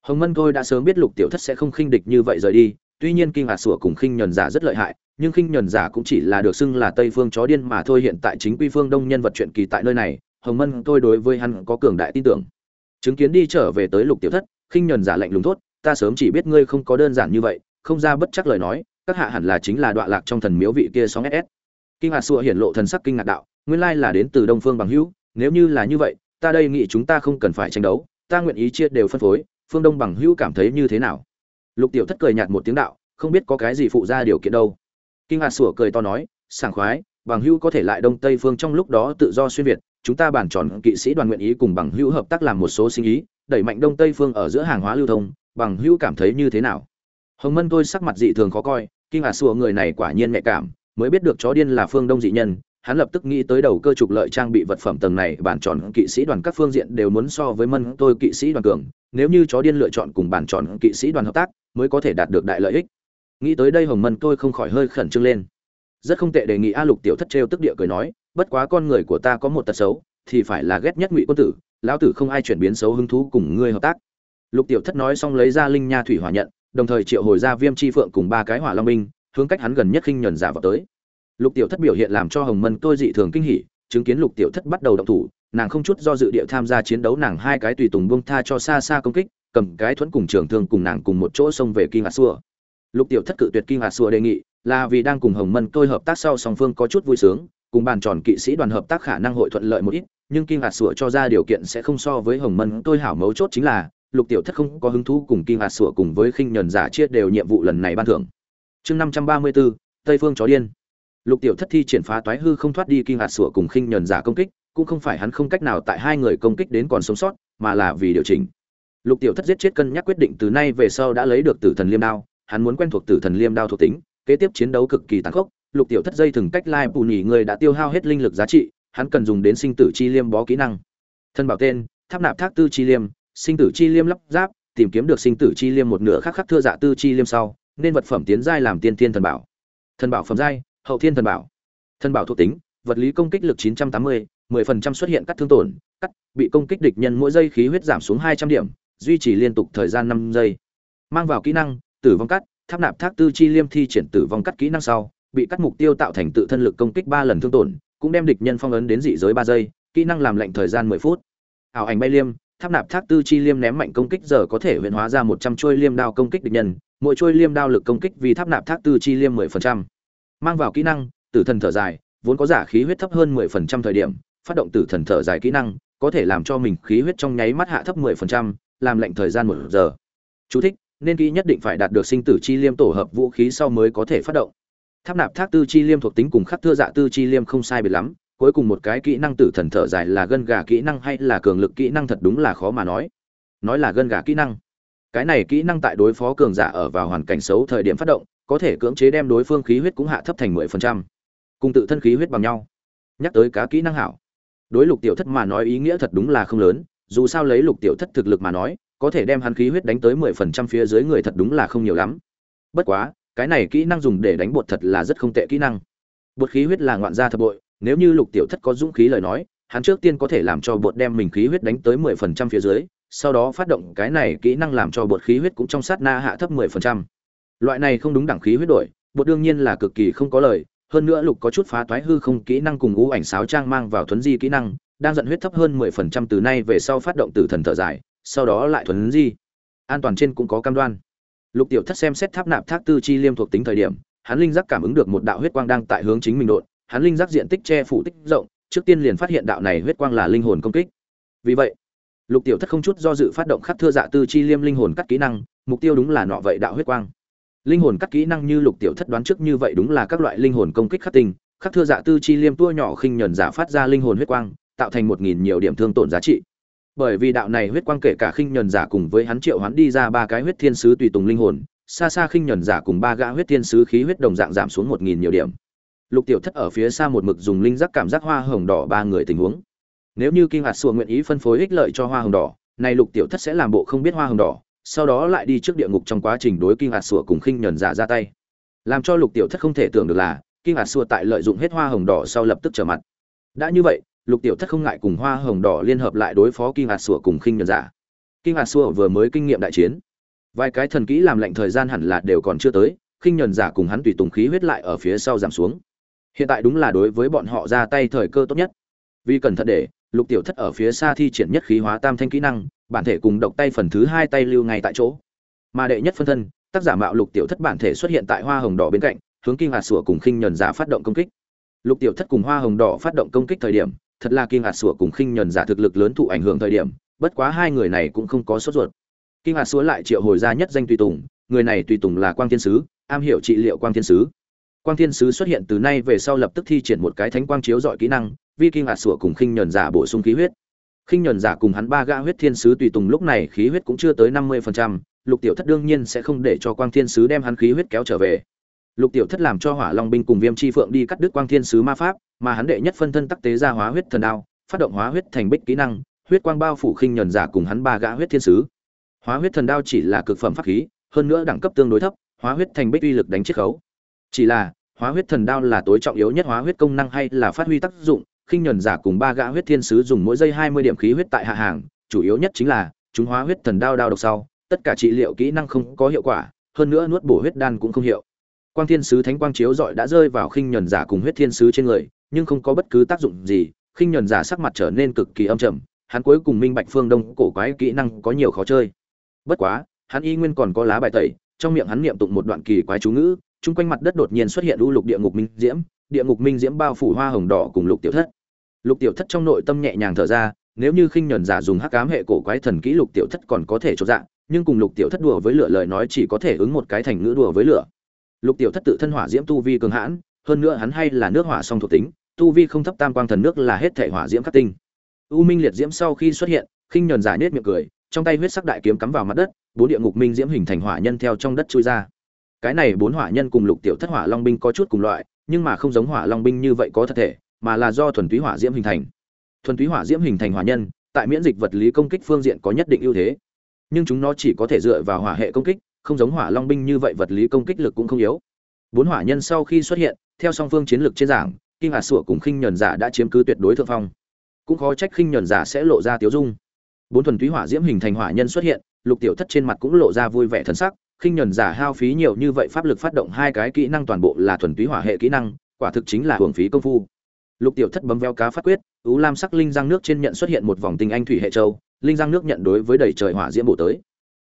Hồng mân thôi đã sớm biết lục tiểu thất sẽ không khinh địch như vậy rời đi, tuy nhiên kinh hạt sủa cùng khinh nhẫn giả rất lợi hại, nhưng khinh nhẫn giả cũng chỉ là được xưng là tây phương chó điên mà thôi. Hiện tại chính quy phương đông nhân vật chuyện kỳ tại nơi này, hồng mân tôi đối với hắn có cường đại tin tưởng. Chứng kiến đi trở về tới lục tiểu thất, khinh nhẫn giả lạnh lùng thốt, ta sớm chỉ biết ngươi không có đơn giản như vậy, không ra bất chắc lời nói, các hạ hẳn là chính là đoạn lạc trong thần miếu vị kia sóng ss kinh hạt sủa hiển lộ thần sắc kinh ngạc đạo nguyên lai là đến từ đông phương bằng hữu, nếu như là như vậy, ta đây nghĩ chúng ta không cần phải tranh đấu, ta nguyện ý chia đều phân phối, phương đông bằng hữu cảm thấy như thế nào? Lục tiểu thất cười nhạt một tiếng đạo, không biết có cái gì phụ ra điều kiện đâu. Kinh hạt sủa cười to nói, sảng khoái, bằng hữu có thể lại đông tây phương trong lúc đó tự do xuyên việt, chúng ta bản tròn kỵ sĩ đoàn nguyện ý cùng bằng hữu hợp tác làm một số sinh ý, đẩy mạnh đông tây phương ở giữa hàng hóa lưu thông, bằng hữu cảm thấy như thế nào? Hồng mân tôi sắc mặt dị thường khó coi, kinh hạt sủa người này quả nhiên nhạy cảm, mới biết được chó điên là phương đông dị nhân hắn lập tức nghĩ tới đầu cơ trục lợi trang bị vật phẩm tầng này, bản tròn kỵ sĩ đoàn các phương diện đều muốn so với mân tôi kỵ sĩ đoàn cường. Nếu như chó điên lựa chọn cùng bản tròn kỵ sĩ đoàn hợp tác, mới có thể đạt được đại lợi ích. Nghĩ tới đây hồng mân tôi không khỏi hơi khẩn trương lên. Rất không tệ đề nghị a lục tiểu thất trêu tức địa cười nói, bất quá con người của ta có một tật xấu, thì phải là ghét nhất ngụy quân tử, lão tử không ai chuyển biến xấu hứng thú cùng ngươi hợp tác. Lục tiểu thất nói xong lấy ra linh nha thủy hỏa nhận, đồng thời triệu hồi ra viêm chi phượng cùng ba cái hỏa long binh, hướng cách hắn gần nhất khinh nhuần giả vào tới lục tiểu thất biểu hiện làm cho hồng mân tôi dị thường kinh hỉ, chứng kiến lục tiểu thất bắt đầu động thủ, nàng không chút do dự địa tham gia chiến đấu, nàng hai cái tùy tùng buông tha cho xa xa công kích, cầm cái thuẫn cùng trường thương cùng nàng cùng một chỗ xông về kinh hạt xua. Lục tiểu thất cự tuyệt kinh hạt xua đề nghị, là vì đang cùng hồng mân tôi hợp tác sau song phương có chút vui sướng, cùng bàn tròn kỵ sĩ đoàn hợp tác khả năng hội thuận lợi một ít, nhưng kinh hạt sủa cho ra điều kiện sẽ không so với hồng mân tôi hảo mấu chốt chính là, lục tiểu thất không có hứng thú cùng kinh hạt sủa cùng với khinh nhuần giả chia đều nhiệm vụ lần này ban thưởng. Chương năm trăm ba mươi bốn, tây phương chó điên lục tiểu thất thi triển phá toái hư không thoát đi kinh hạt sủa cùng khinh nhẫn giả công kích, cũng không phải hắn không cách nào tại hai người công kích đến còn sống sót, mà là vì điều chỉnh. Lục tiểu thất giết chết cân nhắc quyết định từ nay về sau đã lấy được tử thần liêm đao, hắn muốn quen thuộc tử thần liêm đao thuộc tính, kế tiếp chiến đấu cực kỳ tàn khốc, lục tiểu thất dây thừng cách lai bù nhỉ người đã tiêu hao hết linh lực giá trị, hắn cần dùng đến sinh tử chi liêm bó kỹ năng. Thân bảo tên, tháp nạp thác tư chi liêm, sinh tử chi liêm lắp giáp tìm kiếm được sinh tử chi liêm một nửa khác khắc thưa dạ tư chi liêm sau, nên vật phẩm tiến giai làm tiên thiên thần bảo. Thần bảo phẩm giai hậu thiên thần bảo. Thần bảo thuộc tính vật lý công kích lực 980, 10% xuất hiện cắt thương tổn cắt bị công kích địch nhân mỗi giây khí huyết giảm xuống 200 điểm duy trì liên tục thời gian 5 giây. Mang vào kỹ năng tử vong cắt tháp nạp thác tư chi liêm thi triển tử vong cắt kỹ năng sau bị cắt mục tiêu tạo thành tự thân lực công kích 3 lần thương tổn cũng đem địch nhân phong ấn đến dị giới 3 giây kỹ năng làm lệnh thời gian mười phút. Ảo ảnh bay liêm tháp nạp thác tư chi liêm ném mạnh công kích giờ có thể huyện hóa ra một trăm chuôi liêm đao công kích địch nhân mỗi chuôi liêm đao lực công kích vì tháp nạp thác tư chi liêm mười phần trăm mang vào kỹ năng tử thần thở dài vốn có giả khí huyết thấp hơn mười phần trăm thời điểm phát động tử thần thở dài kỹ năng có thể làm cho mình khí huyết trong nháy mắt hạ thấp mười phần trăm làm lệnh thời gian một giờ. Chú thích, nên kỹ nhất định phải đạt được sinh tử chi liêm tổ hợp vũ khí sau mới có thể phát động. Tháp nạp thác tư chi liêm thuộc tính cùng khắc thưa dạ tư chi liêm không sai biệt lắm cuối cùng một cái kỹ năng tử thần thở dài là gân gà kỹ năng hay là cường lực kỹ năng thật đúng là khó mà nói. Nói là gân gà kỹ năng. Cái này kỹ năng tại đối phó cường giả ở vào hoàn cảnh xấu thời điểm phát động có thể cưỡng chế đem đối phương khí huyết cũng hạ thấp thành mười phần trăm. Cùng tự thân khí huyết bằng nhau. Nhắc tới cá kỹ năng hảo. Đối lục tiểu thất mà nói ý nghĩa thật đúng là không lớn, dù sao lấy lục tiểu thất thực lực mà nói, có thể đem hắn khí huyết đánh tới mười phần trăm phía dưới người thật đúng là không nhiều lắm. Bất quá, cái này kỹ năng dùng để đánh bột thật là rất không tệ kỹ năng. Bột khí huyết là ngoạn gia thập bội, nếu như lục tiểu thất có dũng khí lời nói, hắn trước tiên có thể làm cho bột đem mình khí huyết đánh tới mười phần trăm phía dưới, sau đó phát động cái này kỹ năng làm cho bột khí huyết cũng trong sát na hạ thấp mười phần trăm loại này không đúng đẳng khí huyết đổi, bột đương nhiên là cực kỳ không có lời, hơn nữa lục có chút phá toái hư không kỹ năng cùng ngũ ảnh sáo trang mang vào thuấn di kỹ năng, đang dẫn huyết thấp hơn mười phần trăm từ nay về sau phát động từ thần thở dài, sau đó lại thuấn di. An toàn trên cũng có cam đoan. Lục tiểu thất xem xét tháp nạp thác tư chi liêm thuộc tính thời điểm, hắn linh giác cảm ứng được một đạo huyết quang đang tại hướng chính mình đột, hắn linh giác diện tích che phủ tích rộng, trước tiên liền phát hiện đạo này huyết quang là linh hồn công kích. Vì vậy, lục tiểu thất không chút do dự phát động khắc thưa dạ tư chi liêm linh hồn cắt kỹ năng, mục tiêu đúng là nọ vậy đạo huyết quang linh hồn cắt kỹ năng như lục tiểu thất đoán trước như vậy đúng là các loại linh hồn công kích khắc tinh, khắc thưa dạ tư chi liêm tua nhỏ khinh nhẫn giả phát ra linh hồn huyết quang, tạo thành một nghìn nhiều điểm thương tổn giá trị. Bởi vì đạo này huyết quang kể cả khinh nhẫn giả cùng với hắn triệu hắn đi ra ba cái huyết thiên sứ tùy tùng linh hồn, xa xa khinh nhẫn giả cùng ba gã huyết thiên sứ khí huyết đồng dạng giảm xuống một nghìn nhiều điểm. Lục tiểu thất ở phía xa một mực dùng linh giác cảm giác hoa hồng đỏ ba người tình huống. Nếu như kinh hạt xua nguyện ý phân phối ích lợi cho hoa hồng đỏ, này lục tiểu thất sẽ làm bộ không biết hoa hồng đỏ sau đó lại đi trước địa ngục trong quá trình đối kinh hạt sủa cùng khinh nhẫn giả ra tay. Làm cho lục tiểu thất không thể tưởng được là, kinh hạt sủa tại lợi dụng hết hoa hồng đỏ sau lập tức trở mặt. Đã như vậy, lục tiểu thất không ngại cùng hoa hồng đỏ liên hợp lại đối phó kinh hạt sủa cùng khinh nhẫn giả. Kinh hạt sủa vừa mới kinh nghiệm đại chiến, vài cái thần kỹ làm lệnh thời gian hẳn là đều còn chưa tới, khinh nhẫn giả cùng hắn tùy tùng khí huyết lại ở phía sau giảm xuống. Hiện tại đúng là đối với bọn họ ra tay thời cơ tốt nhất. Vì cẩn thận để, lục tiểu thất ở phía xa thi triển nhất khí hóa tam thanh kỹ năng bản thể cùng độc tay phần thứ hai tay lưu ngay tại chỗ. Mà đệ nhất phân thân, tác giả mạo lục tiểu thất bản thể xuất hiện tại hoa hồng đỏ bên cạnh, hướng kinh hạt sủa cùng khinh nhẫn giả phát động công kích. Lục tiểu thất cùng hoa hồng đỏ phát động công kích thời điểm, thật là kinh hạt sủa cùng khinh nhẫn giả thực lực lớn thụ ảnh hưởng thời điểm, bất quá hai người này cũng không có sốt ruột. Kinh hạt sủa lại triệu hồi ra nhất danh tùy tùng, người này tùy tùng là quang thiên sứ, am hiểu trị liệu quang thiên sứ. Quang thiên sứ xuất hiện từ nay về sau lập tức thi triển một cái thánh quang chiếu dọi kỹ năng, vi kinh hạt sủa cùng khinh nhẫn giả bổ sung khí huyết khinh nhuần giả cùng hắn ba gã huyết thiên sứ tùy tùng lúc này khí huyết cũng chưa tới năm mươi phần trăm, lục tiểu thất đương nhiên sẽ không để cho quang thiên sứ đem hắn khí huyết kéo trở về. Lục tiểu thất làm cho hỏa long binh cùng viêm chi phượng đi cắt đứt quang thiên sứ ma pháp, mà hắn đệ nhất phân thân tắc tế ra hóa huyết thần đao, phát động hóa huyết thành bích kỹ năng, huyết quang bao phủ khinh nhuần giả cùng hắn ba gã huyết thiên sứ. Hóa huyết thần đao chỉ là cực phẩm pháp khí, hơn nữa đẳng cấp tương đối thấp, hóa huyết thành bích uy lực đánh chiết khấu. Chỉ là, hóa huyết thần đao là tối trọng yếu nhất hóa huyết công năng hay là phát huy tác dụng khinh nhuần giả cùng ba gã huyết thiên sứ dùng mỗi giây hai mươi điểm khí huyết tại hạ hàng, chủ yếu nhất chính là, chúng hóa huyết thần đao đao độc sau, tất cả trị liệu kỹ năng không có hiệu quả, hơn nữa nuốt bổ huyết đan cũng không hiệu. Quang thiên sứ thánh quang chiếu dọi đã rơi vào khinh nhuần giả cùng huyết thiên sứ trên người, nhưng không có bất cứ tác dụng gì, khinh nhuần giả sắc mặt trở nên cực kỳ âm trầm, hắn cuối cùng minh bạch phương đông cổ quái kỹ năng có nhiều khó chơi. Bất quá, hắn y nguyên còn có lá bài tẩy, trong miệng hắn niệm tụng một đoạn kỳ quái chú ngữ, chung quanh mặt đất đột nhiên xuất hiện u lục địa ngục minh diễm, địa ngục minh diễm bao phủ hoa hồng đỏ cùng lục tiểu thất lục tiểu thất trong nội tâm nhẹ nhàng thở ra, nếu như khinh nhuần giả dùng hắc ám hệ cổ quái thần kỹ lục tiểu thất còn có thể cho dạng nhưng cùng lục tiểu thất đùa với lửa lời nói chỉ có thể ứng một cái thành ngữ đùa với lửa. Lục tiểu thất tự thân hỏa diễm tu vi cường hãn, hơn nữa hắn hay là nước hỏa song thuộc tính, tu vi không thấp tam quang thần nước là hết thể hỏa diễm khắc tinh. U minh liệt diễm sau khi xuất hiện, khinh nhuần giả nết miệng cười, trong tay huyết sắc đại kiếm cắm vào mặt đất, bốn địa ngục minh diễm hình thành hỏa nhân theo trong đất chui ra. Cái này bốn hỏa nhân cùng lục tiểu thất hỏa long binh có chút cùng loại, nhưng mà không giống hỏa long binh như vậy có thật thể mà là do thuần túy hỏa diễm hình thành. Thuần túy hỏa diễm hình thành hỏa nhân, tại miễn dịch vật lý công kích phương diện có nhất định ưu thế. Nhưng chúng nó chỉ có thể dựa vào hỏa hệ công kích, không giống hỏa long binh như vậy vật lý công kích lực cũng không yếu. Bốn hỏa nhân sau khi xuất hiện, theo song phương chiến lược trên giảng, kim hà sủa cùng khinh nhẫn giả đã chiếm cứ tuyệt đối thượng phong. Cũng khó trách khinh nhẫn giả sẽ lộ ra tiếu dung. Bốn thuần túy hỏa diễm hình thành hỏa nhân xuất hiện, lục tiểu thất trên mặt cũng lộ ra vui vẻ thân sắc, khinh nhẫn giả hao phí nhiều như vậy pháp lực phát động hai cái kỹ năng toàn bộ là thuần túy hỏa hệ kỹ năng, quả thực chính là hưởng phí công phu lục tiểu thất bấm veo cá phát quyết U lam sắc linh giang nước trên nhận xuất hiện một vòng tinh anh thủy hệ châu, linh giang nước nhận đối với đầy trời hỏa diễm bổ tới.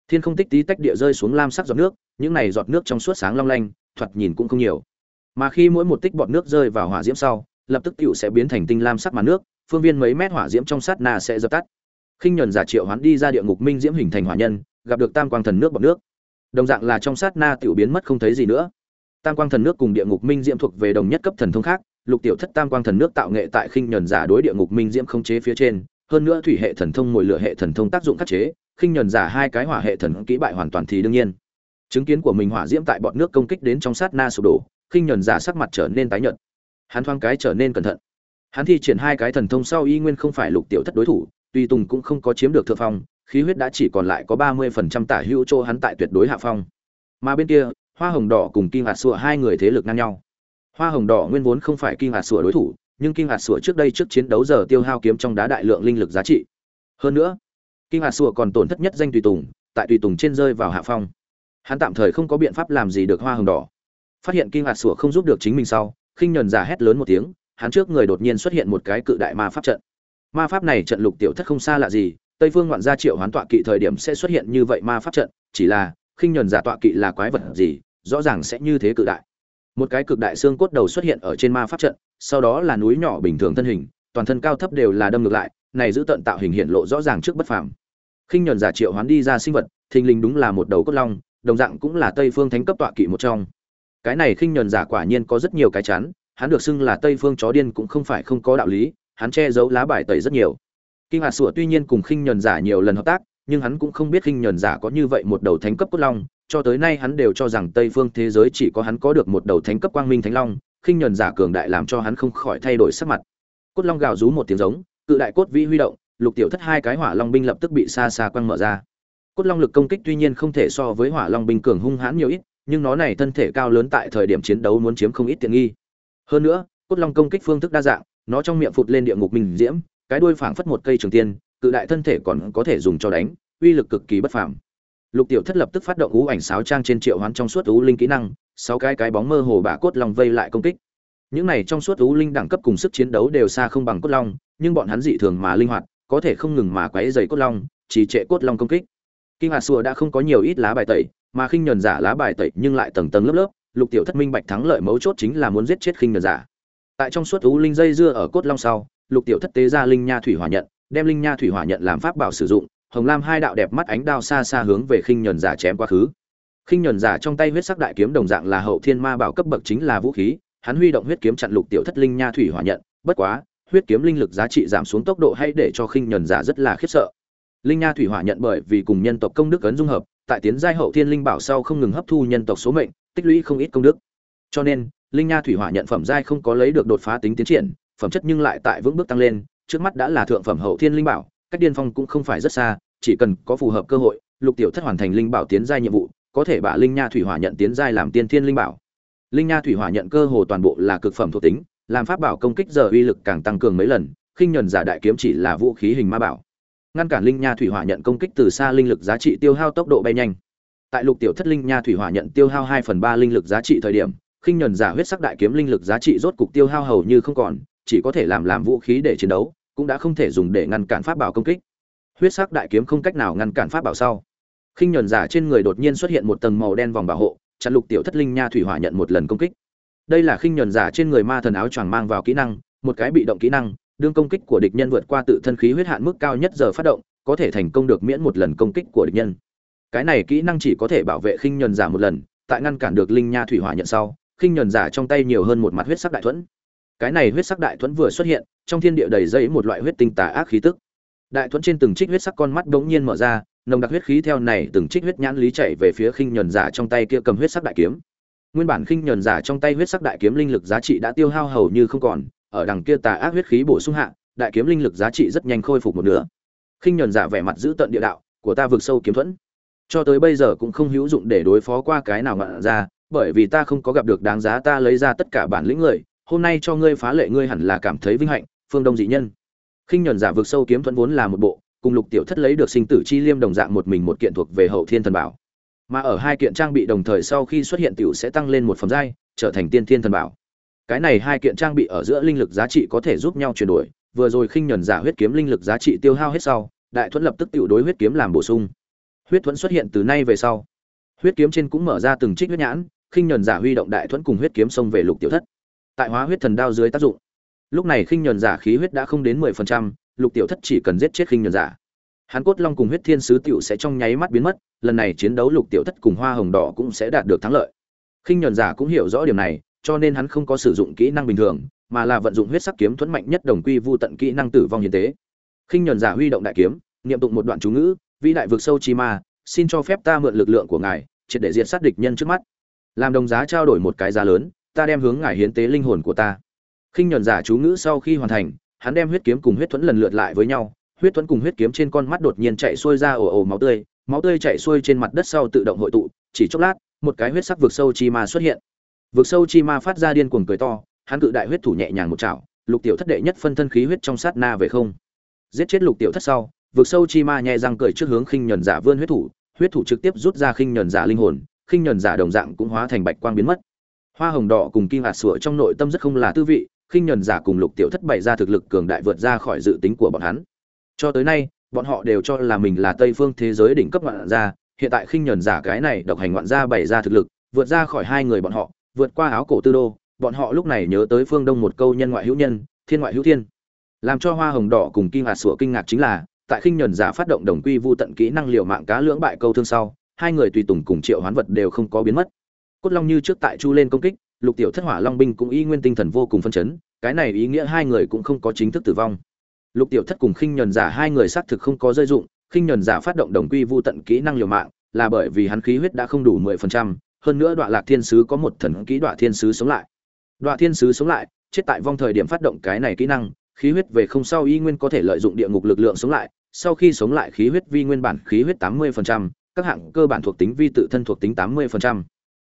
Thiên không tích tí tách địa rơi xuống lam sắc giọt nước, những này giọt nước trong suốt sáng long lanh, thoạt nhìn cũng không nhiều. Mà khi mỗi một tích bọt nước rơi vào hỏa diễm sau, lập tức tiểu sẽ biến thành tinh lam sắc màn nước, phương viên mấy mét hỏa diễm trong sát na sẽ dập tắt. Khinh nhuần giả triệu hoán đi ra địa ngục minh diễm hình thành hỏa nhân, gặp được tam quang thần nước bọt nước. Đồng dạng là trong sát na tiểu biến mất không thấy gì nữa. Tam quang thần nước cùng địa ngục minh diễm thuộc về đồng nhất cấp thần thông khác lục tiểu thất tam quang thần nước tạo nghệ tại khinh nhuần giả đối địa ngục minh diễm không chế phía trên, hơn nữa thủy hệ thần thông mồi lửa hệ thần thông tác dụng khắc chế, khinh nhuần giả hai cái hỏa hệ thần kỹ bại hoàn toàn thì đương nhiên. Chứng kiến của mình hỏa diễm tại bọn nước công kích đến trong sát na sụp đổ, khinh nhuần giả sắc mặt trở nên tái nhợt. Hắn thoáng cái trở nên cẩn thận. Hắn thi triển hai cái thần thông sau y nguyên không phải lục tiểu thất đối thủ, tuy tùng cũng không có chiếm được thượng phong, khí huyết đã chỉ còn lại có ba mươi phần trăm tả hữu chỗ hắn tại tuyệt đối hạ phong. Mà bên kia, hoa hồng đỏ cùng kim hạt Sụa hai người thế lực ngang nhau hoa hồng đỏ nguyên vốn không phải kinh hạt sủa đối thủ, nhưng kinh hạt sủa trước đây trước chiến đấu giờ tiêu hao kiếm trong đá đại lượng linh lực giá trị. Hơn nữa, kinh hạt sủa còn tổn thất nhất danh tùy tùng, tại tùy tùng trên rơi vào hạ phong. Hắn tạm thời không có biện pháp làm gì được hoa hồng đỏ. Phát hiện kinh hạt sủa không giúp được chính mình sau, khinh nhẫn giả hét lớn một tiếng, hắn trước người đột nhiên xuất hiện một cái cự đại ma pháp trận. Ma pháp này trận lục tiểu thất không xa lạ gì, tây phương ngoạn gia triệu hoán tọa kỵ thời điểm sẽ xuất hiện như vậy ma pháp trận, chỉ là khinh nhẫn giả tọa kỵ là quái vật gì, rõ ràng sẽ như thế cự đại một cái cực đại xương cốt đầu xuất hiện ở trên ma pháp trận sau đó là núi nhỏ bình thường thân hình toàn thân cao thấp đều là đâm ngược lại này giữ tận tạo hình hiện lộ rõ ràng trước bất phàm. Khinh nhuần giả triệu hoán đi ra sinh vật thình lình đúng là một đầu cốt long đồng dạng cũng là tây phương thánh cấp tọa kỵ một trong. Cái này khinh nhuần giả quả nhiên có rất nhiều cái chán, hắn được xưng là tây phương chó điên cũng không phải không có đạo lý hắn che giấu lá bài tẩy rất nhiều. Kinh hạt sủa tuy nhiên cùng khinh nhuần giả nhiều lần hợp tác nhưng hắn cũng không biết khinh nhuần giả có như vậy một đầu thánh cấp cốt long cho tới nay hắn đều cho rằng tây phương thế giới chỉ có hắn có được một đầu thánh cấp quang minh thánh long, khinh nhuần giả cường đại làm cho hắn không khỏi thay đổi sắc mặt. Cốt long gào rú một tiếng giống, cự đại cốt vĩ huy động, lục tiểu thất hai cái hỏa long binh lập tức bị xa xa quăng mở ra. Cốt long lực công kích tuy nhiên không thể so với hỏa long binh cường hung hãn nhiều ít, nhưng nó này thân thể cao lớn tại thời điểm chiến đấu muốn chiếm không ít tiện nghi. Hơn nữa, cốt long công kích phương thức đa dạng, nó trong miệng phụt lên địa ngục minh diễm, cái đuôi phảng phất một cây trường tiên, cự đại thân thể còn có thể dùng cho đánh, uy lực cực kỳ bất phàm lục tiểu thất lập tức phát động ú ảnh sáo trang trên triệu hoán trong suốt ú linh kỹ năng sáu cái cái bóng mơ hồ bả cốt long vây lại công kích những này trong suốt ú linh đẳng cấp cùng sức chiến đấu đều xa không bằng cốt long nhưng bọn hắn dị thường mà linh hoạt có thể không ngừng mà quấy dày cốt long chỉ trệ cốt long công kích Kinh Hạt Sùa đã không có nhiều ít lá bài tẩy, mà khinh nhuần giả lá bài tẩy nhưng lại tầng tầng lớp lớp, Lục Tiểu Thất minh bạch thắng lợi mấu chốt chính là muốn giết chết khinh nhuần giả. Tại trong suốt ú linh dây dưa ở cốt long sau, Lục Tiểu Thất tế ra linh nha thủy hỏa nhận, đem linh nha thủy hỏa nhận làm pháp bảo sử dụng, hồng lam hai đạo đẹp mắt ánh đao xa xa hướng về khinh nhuần giả chém qua khứ. Khinh nhuần giả trong tay huyết sắc đại kiếm đồng dạng là hậu thiên ma bảo cấp bậc chính là vũ khí, hắn huy động huyết kiếm chặn Lục Tiểu Thất linh nha thủy hỏa nhận, bất quá, huyết kiếm linh lực giá trị giảm xuống tốc độ hay để cho khinh nhuần giả rất là khiếp sợ linh nha thủy hỏa nhận bởi vì cùng nhân tộc công đức ấn dung hợp tại tiến giai hậu thiên linh bảo sau không ngừng hấp thu nhân tộc số mệnh tích lũy không ít công đức cho nên linh nha thủy hỏa nhận phẩm giai không có lấy được đột phá tính tiến triển phẩm chất nhưng lại tại vững bước tăng lên trước mắt đã là thượng phẩm hậu thiên linh bảo cách điên phong cũng không phải rất xa, chỉ cần có phù hợp cơ hội, lục tiểu thất hoàn thành linh bảo tiến giai nhiệm vụ, có thể bả linh nha thủy hỏa nhận tiến giai làm tiên thiên linh bảo. Linh nha thủy hỏa nhận cơ hồ toàn bộ là cực phẩm thuộc tính, làm pháp bảo công kích giờ uy lực càng tăng cường mấy lần, khinh nhuần giả đại kiếm chỉ là vũ khí hình ma bảo. Ngăn cản linh nha thủy hỏa nhận công kích từ xa linh lực giá trị tiêu hao tốc độ bay nhanh. Tại lục tiểu thất linh nha thủy hỏa nhận tiêu hao hai phần ba linh lực giá trị thời điểm, khinh nhuần giả huyết sắc đại kiếm linh lực giá trị rốt cục tiêu hao hầu như không còn, chỉ có thể làm làm vũ khí để chiến đấu cũng đã không thể dùng để ngăn cản pháp bảo công kích. Huyết sắc đại kiếm không cách nào ngăn cản pháp bảo sau. Khinh nhuần giả trên người đột nhiên xuất hiện một tầng màu đen vòng bảo hộ, chặn lục tiểu thất linh nha thủy hỏa nhận một lần công kích. Đây là khinh nhuần giả trên người ma thần áo choàng mang vào kỹ năng, một cái bị động kỹ năng, đương công kích của địch nhân vượt qua tự thân khí huyết hạn mức cao nhất giờ phát động, có thể thành công được miễn một lần công kích của địch nhân. Cái này kỹ năng chỉ có thể bảo vệ khinh nhuần giả một lần, tại ngăn cản được linh nha thủy hỏa nhận sau, khinh nhuần giả trong tay nhiều hơn một mặt huyết sắc đại thuẫn cái này huyết sắc đại thuẫn vừa xuất hiện, trong thiên địa đầy dây một loại huyết tinh tà ác khí tức. Đại thuẫn trên từng trích huyết sắc con mắt bỗng nhiên mở ra, nồng đặc huyết khí theo này từng trích huyết nhãn lý chạy về phía khinh nhuần giả trong tay kia cầm huyết sắc đại kiếm. Nguyên bản khinh nhuần giả trong tay huyết sắc đại kiếm linh lực giá trị đã tiêu hao hầu như không còn, ở đằng kia tà ác huyết khí bổ sung hạ, đại kiếm linh lực giá trị rất nhanh khôi phục một nửa. Khinh nhuần giả vẻ mặt giữ tận địa đạo, của ta vượt sâu kiếm thuẫn. Cho tới bây giờ cũng không hữu dụng để đối phó qua cái nào ngọn ra, bởi vì ta không có gặp được đáng giá ta lấy ra tất cả bản lĩnh người hôm nay cho ngươi phá lệ ngươi hẳn là cảm thấy vinh hạnh, phương đông dị nhân. Khinh nhuần giả vượt sâu kiếm thuẫn vốn là một bộ, cùng lục tiểu thất lấy được sinh tử chi liêm đồng dạng một mình một kiện thuộc về hậu thiên thần bảo. Mà ở hai kiện trang bị đồng thời sau khi xuất hiện tiểu sẽ tăng lên một phẩm giai, trở thành tiên thiên thần bảo. Cái này hai kiện trang bị ở giữa linh lực giá trị có thể giúp nhau chuyển đổi, vừa rồi khinh nhuần giả huyết kiếm linh lực giá trị tiêu hao hết sau, đại thuẫn lập tức tiểu đối huyết kiếm làm bổ sung. Huyết thuẫn xuất hiện từ nay về sau. Huyết kiếm trên cũng mở ra từng trích huyết nhãn, khinh nhuần giả huy động đại thuẫn cùng huyết kiếm xông về lục tiểu thất tại hóa huyết thần đao dưới tác dụng. Lúc này khinh nhuần giả khí huyết đã không đến mười phần trăm, lục tiểu thất chỉ cần giết chết khinh nhuần giả. Hắn cốt long cùng huyết thiên sứ tiểu sẽ trong nháy mắt biến mất, lần này chiến đấu lục tiểu thất cùng hoa hồng đỏ cũng sẽ đạt được thắng lợi. Khinh nhuần giả cũng hiểu rõ điểm này, cho nên hắn không có sử dụng kỹ năng bình thường, mà là vận dụng huyết sắc kiếm thuẫn mạnh nhất đồng quy vu tận kỹ năng tử vong hiến tế. Khinh nhuần giả huy động đại kiếm, niệm tụng một đoạn chú ngữ, vĩ đại vực sâu chi ma, xin cho phép ta mượn lực lượng của ngài, triệt để diệt sát địch nhân trước mắt. Làm đồng giá trao đổi một cái giá lớn ta đem hướng ngài hiến tế linh hồn của ta. Khinh nhuần giả chú ngữ sau khi hoàn thành, hắn đem huyết kiếm cùng huyết thuẫn lần lượt lại với nhau. Huyết thuẫn cùng huyết kiếm trên con mắt đột nhiên chạy xuôi ra ồ ồ máu tươi máu tươi chạy xuôi trên mặt đất sau tự động hội tụ. Chỉ chốc lát, một cái huyết sắc vực sâu chi ma xuất hiện. Vực sâu chi ma phát ra điên cuồng cười to, hắn cự đại huyết thủ nhẹ nhàng một chảo, lục tiểu thất đệ nhất phân thân khí huyết trong sát na về không. Giết chết lục tiểu thất sau, vực sâu chi ma nhẹ răng cười trước hướng khinh nhuần giả vươn huyết thủ huyết thủ trực tiếp rút ra khinh nhuần giả linh hồn, khinh nhuần giả đồng dạng cũng hóa thành bạch quang biến mất hoa hồng đỏ cùng kim hạt sủa trong nội tâm rất không là tư vị, khinh nhuần giả cùng lục tiểu thất bày ra thực lực cường đại vượt ra khỏi dự tính của bọn hắn. Cho tới nay, bọn họ đều cho là mình là tây phương thế giới đỉnh cấp ngoạn gia, hiện tại khinh nhuần giả cái này độc hành ngoạn gia bày ra thực lực, vượt ra khỏi hai người bọn họ, vượt qua áo cổ tư đô, bọn họ lúc này nhớ tới phương đông một câu nhân ngoại hữu nhân, thiên ngoại hữu thiên. Làm cho hoa hồng đỏ cùng kim hạt sủa kinh ngạc chính là, tại khinh nhuần giả phát động đồng quy vu tận kỹ năng liệu mạng cá lưỡng bại câu thương sau, hai người tùy tùng cùng triệu hoán vật đều không có biến mất cốt long như trước tại chu lên công kích, lục tiểu thất hỏa long binh cũng y nguyên tinh thần vô cùng phân chấn, cái này ý nghĩa hai người cũng không có chính thức tử vong. Lục tiểu thất cùng khinh nhuần giả hai người xác thực không có rơi dụng, khinh nhuần giả phát động đồng quy vu tận kỹ năng liều mạng, là bởi vì hắn khí huyết đã không đủ mười phần trăm, hơn nữa đoạn lạc thiên sứ có một thần kỹ đoạn thiên sứ sống lại. Đoạn thiên sứ sống lại, chết tại vong thời điểm phát động cái này kỹ năng, khí huyết về không sau y nguyên có thể lợi dụng địa ngục lực lượng sống lại, sau khi sống lại khí huyết vi nguyên bản khí huyết tám mươi phần trăm, các hạng cơ bản thuộc tính vi tự thân thuộc tính tám mươi phần trăm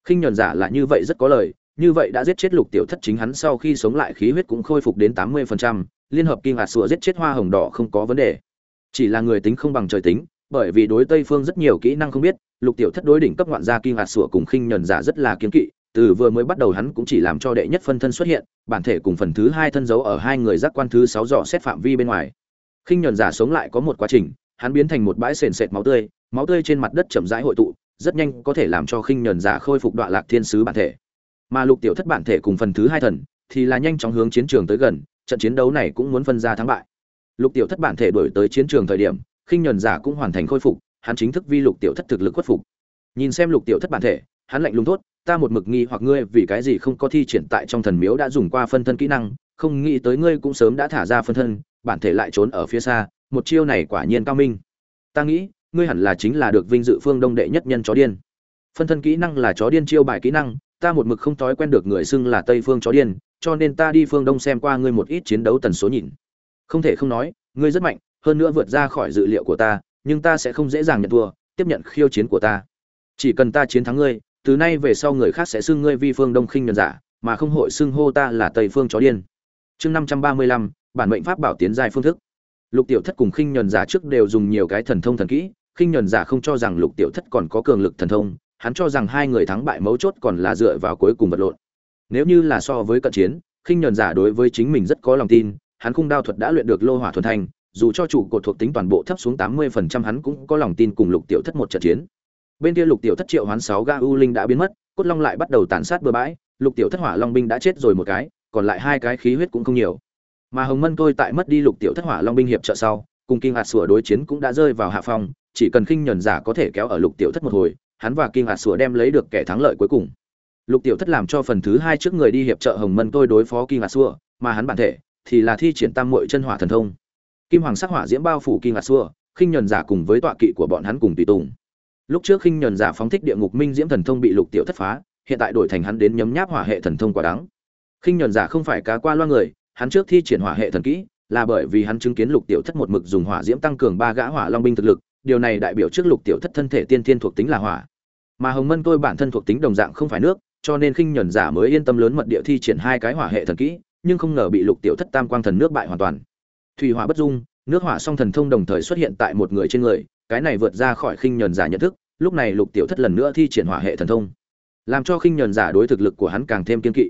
khinh nhuần giả là như vậy rất có lời, như vậy đã giết chết lục tiểu thất chính hắn sau khi sống lại khí huyết cũng khôi phục đến tám mươi phần trăm, liên hợp kim hạt sủa giết chết hoa hồng đỏ không có vấn đề. Chỉ là người tính không bằng trời tính, bởi vì đối tây phương rất nhiều kỹ năng không biết, lục tiểu thất đối đỉnh cấp ngoạn gia kim hạt sủa cùng khinh nhuần giả rất là kiên kỵ, từ vừa mới bắt đầu hắn cũng chỉ làm cho đệ nhất phân thân xuất hiện, bản thể cùng phần thứ hai thân giấu ở hai người giác quan thứ sáu dò xét phạm vi bên ngoài. Khinh nhuần giả sống lại có một quá trình, hắn biến thành một bãi sền sệt máu tươi máu tươi trên mặt đất chậm rãi hội tụ rất nhanh có thể làm cho khinh nhẫn giả khôi phục đoạn lạc thiên sứ bản thể. Mà lục tiểu thất bản thể cùng phần thứ hai thần, thì là nhanh chóng hướng chiến trường tới gần, trận chiến đấu này cũng muốn phân ra thắng bại. Lục tiểu thất bản thể đổi tới chiến trường thời điểm, khinh nhuần giả cũng hoàn thành khôi phục, hắn chính thức vi lục tiểu thất thực lực khuất phục. Nhìn xem lục tiểu thất bản thể, hắn lạnh lùng thốt, ta một mực nghi hoặc ngươi vì cái gì không có thi triển tại trong thần miếu đã dùng qua phân thân kỹ năng, không nghĩ tới ngươi cũng sớm đã thả ra phân thân, bản thể lại trốn ở phía xa, một chiêu này quả nhiên cao minh. Ta nghĩ ngươi hẳn là chính là được vinh dự phương đông đệ nhất nhân chó điên. Phân thân kỹ năng là chó điên chiêu bài kỹ năng, ta một mực không thói quen được người xưng là tây phương chó điên, cho nên ta đi phương đông xem qua ngươi một ít chiến đấu tần số nhìn. Không thể không nói, ngươi rất mạnh, hơn nữa vượt ra khỏi dự liệu của ta, nhưng ta sẽ không dễ dàng nhận thua, tiếp nhận khiêu chiến của ta. Chỉ cần ta chiến thắng ngươi, từ nay về sau người khác sẽ xưng ngươi vi phương đông khinh nhuần giả, mà không hội xưng hô ta là tây phương chó điên. Chương năm trăm ba mươi lăm, bản mệnh pháp bảo tiến giai phương thức. Lục tiểu thất cùng khinh nhuần giả trước đều dùng nhiều cái thần thông thần kỹ khinh nhuần giả không cho rằng lục tiểu thất còn có cường lực thần thông, hắn cho rằng hai người thắng bại mấu chốt còn là dựa vào cuối cùng vật lộn. Nếu như là so với cận chiến, khinh nhuần giả đối với chính mình rất có lòng tin, hắn khung đao thuật đã luyện được lô hỏa thuần thanh dù cho chủ cột thuộc tính toàn bộ thấp xuống tám mươi phần trăm, hắn cũng có lòng tin cùng lục tiểu thất một trận chiến. Bên kia lục tiểu thất triệu hoán sáu ga u linh đã biến mất, cốt long lại bắt đầu tàn sát bừa bãi, lục tiểu thất hỏa long binh đã chết rồi một cái, còn lại hai cái khí huyết cũng không nhiều. Mà hồng mân tôi tại mất đi lục tiểu thất hỏa long binh hiệp trợ sau, cùng kinh hạt sủa đối chiến cũng đã rơi vào hạ phong chỉ cần khinh nhẫn giả có thể kéo ở lục tiểu thất một hồi, hắn và kinh hạt sủa đem lấy được kẻ thắng lợi cuối cùng. Lục tiểu thất làm cho phần thứ hai trước người đi hiệp trợ hồng mân tôi đối phó kinh hạt sủa, mà hắn bản thể thì là thi triển tam muội chân hỏa thần thông. Kim hoàng sắc hỏa diễm bao phủ kinh hạt sủa, khinh nhẫn giả cùng với tọa kỵ của bọn hắn cùng tùy tùng. Lúc trước khinh nhẫn giả phóng thích địa ngục minh diễm thần thông bị lục tiểu thất phá, hiện tại đổi thành hắn đến nhấm nháp hỏa hệ thần thông quả đáng. khinh nhẫn giả không phải cá qua loa người, hắn trước thi triển hỏa hệ thần kỹ, là bởi vì hắn chứng kiến lục tiểu thất một mực dùng hỏa diễm tăng cường ba gã hỏa long binh thực lực điều này đại biểu trước lục tiểu thất thân thể tiên thiên thuộc tính là hỏa. Mà hồng mân tôi bản thân thuộc tính đồng dạng không phải nước, cho nên khinh nhẫn giả mới yên tâm lớn mật địa thi triển hai cái hỏa hệ thần kỹ, nhưng không ngờ bị lục tiểu thất tam quang thần nước bại hoàn toàn. Thủy hỏa bất dung, nước hỏa song thần thông đồng thời xuất hiện tại một người trên người, cái này vượt ra khỏi khinh nhẫn giả nhận thức, lúc này lục tiểu thất lần nữa thi triển hỏa hệ thần thông. Làm cho khinh nhẫn giả đối thực lực của hắn càng thêm kiên kỵ.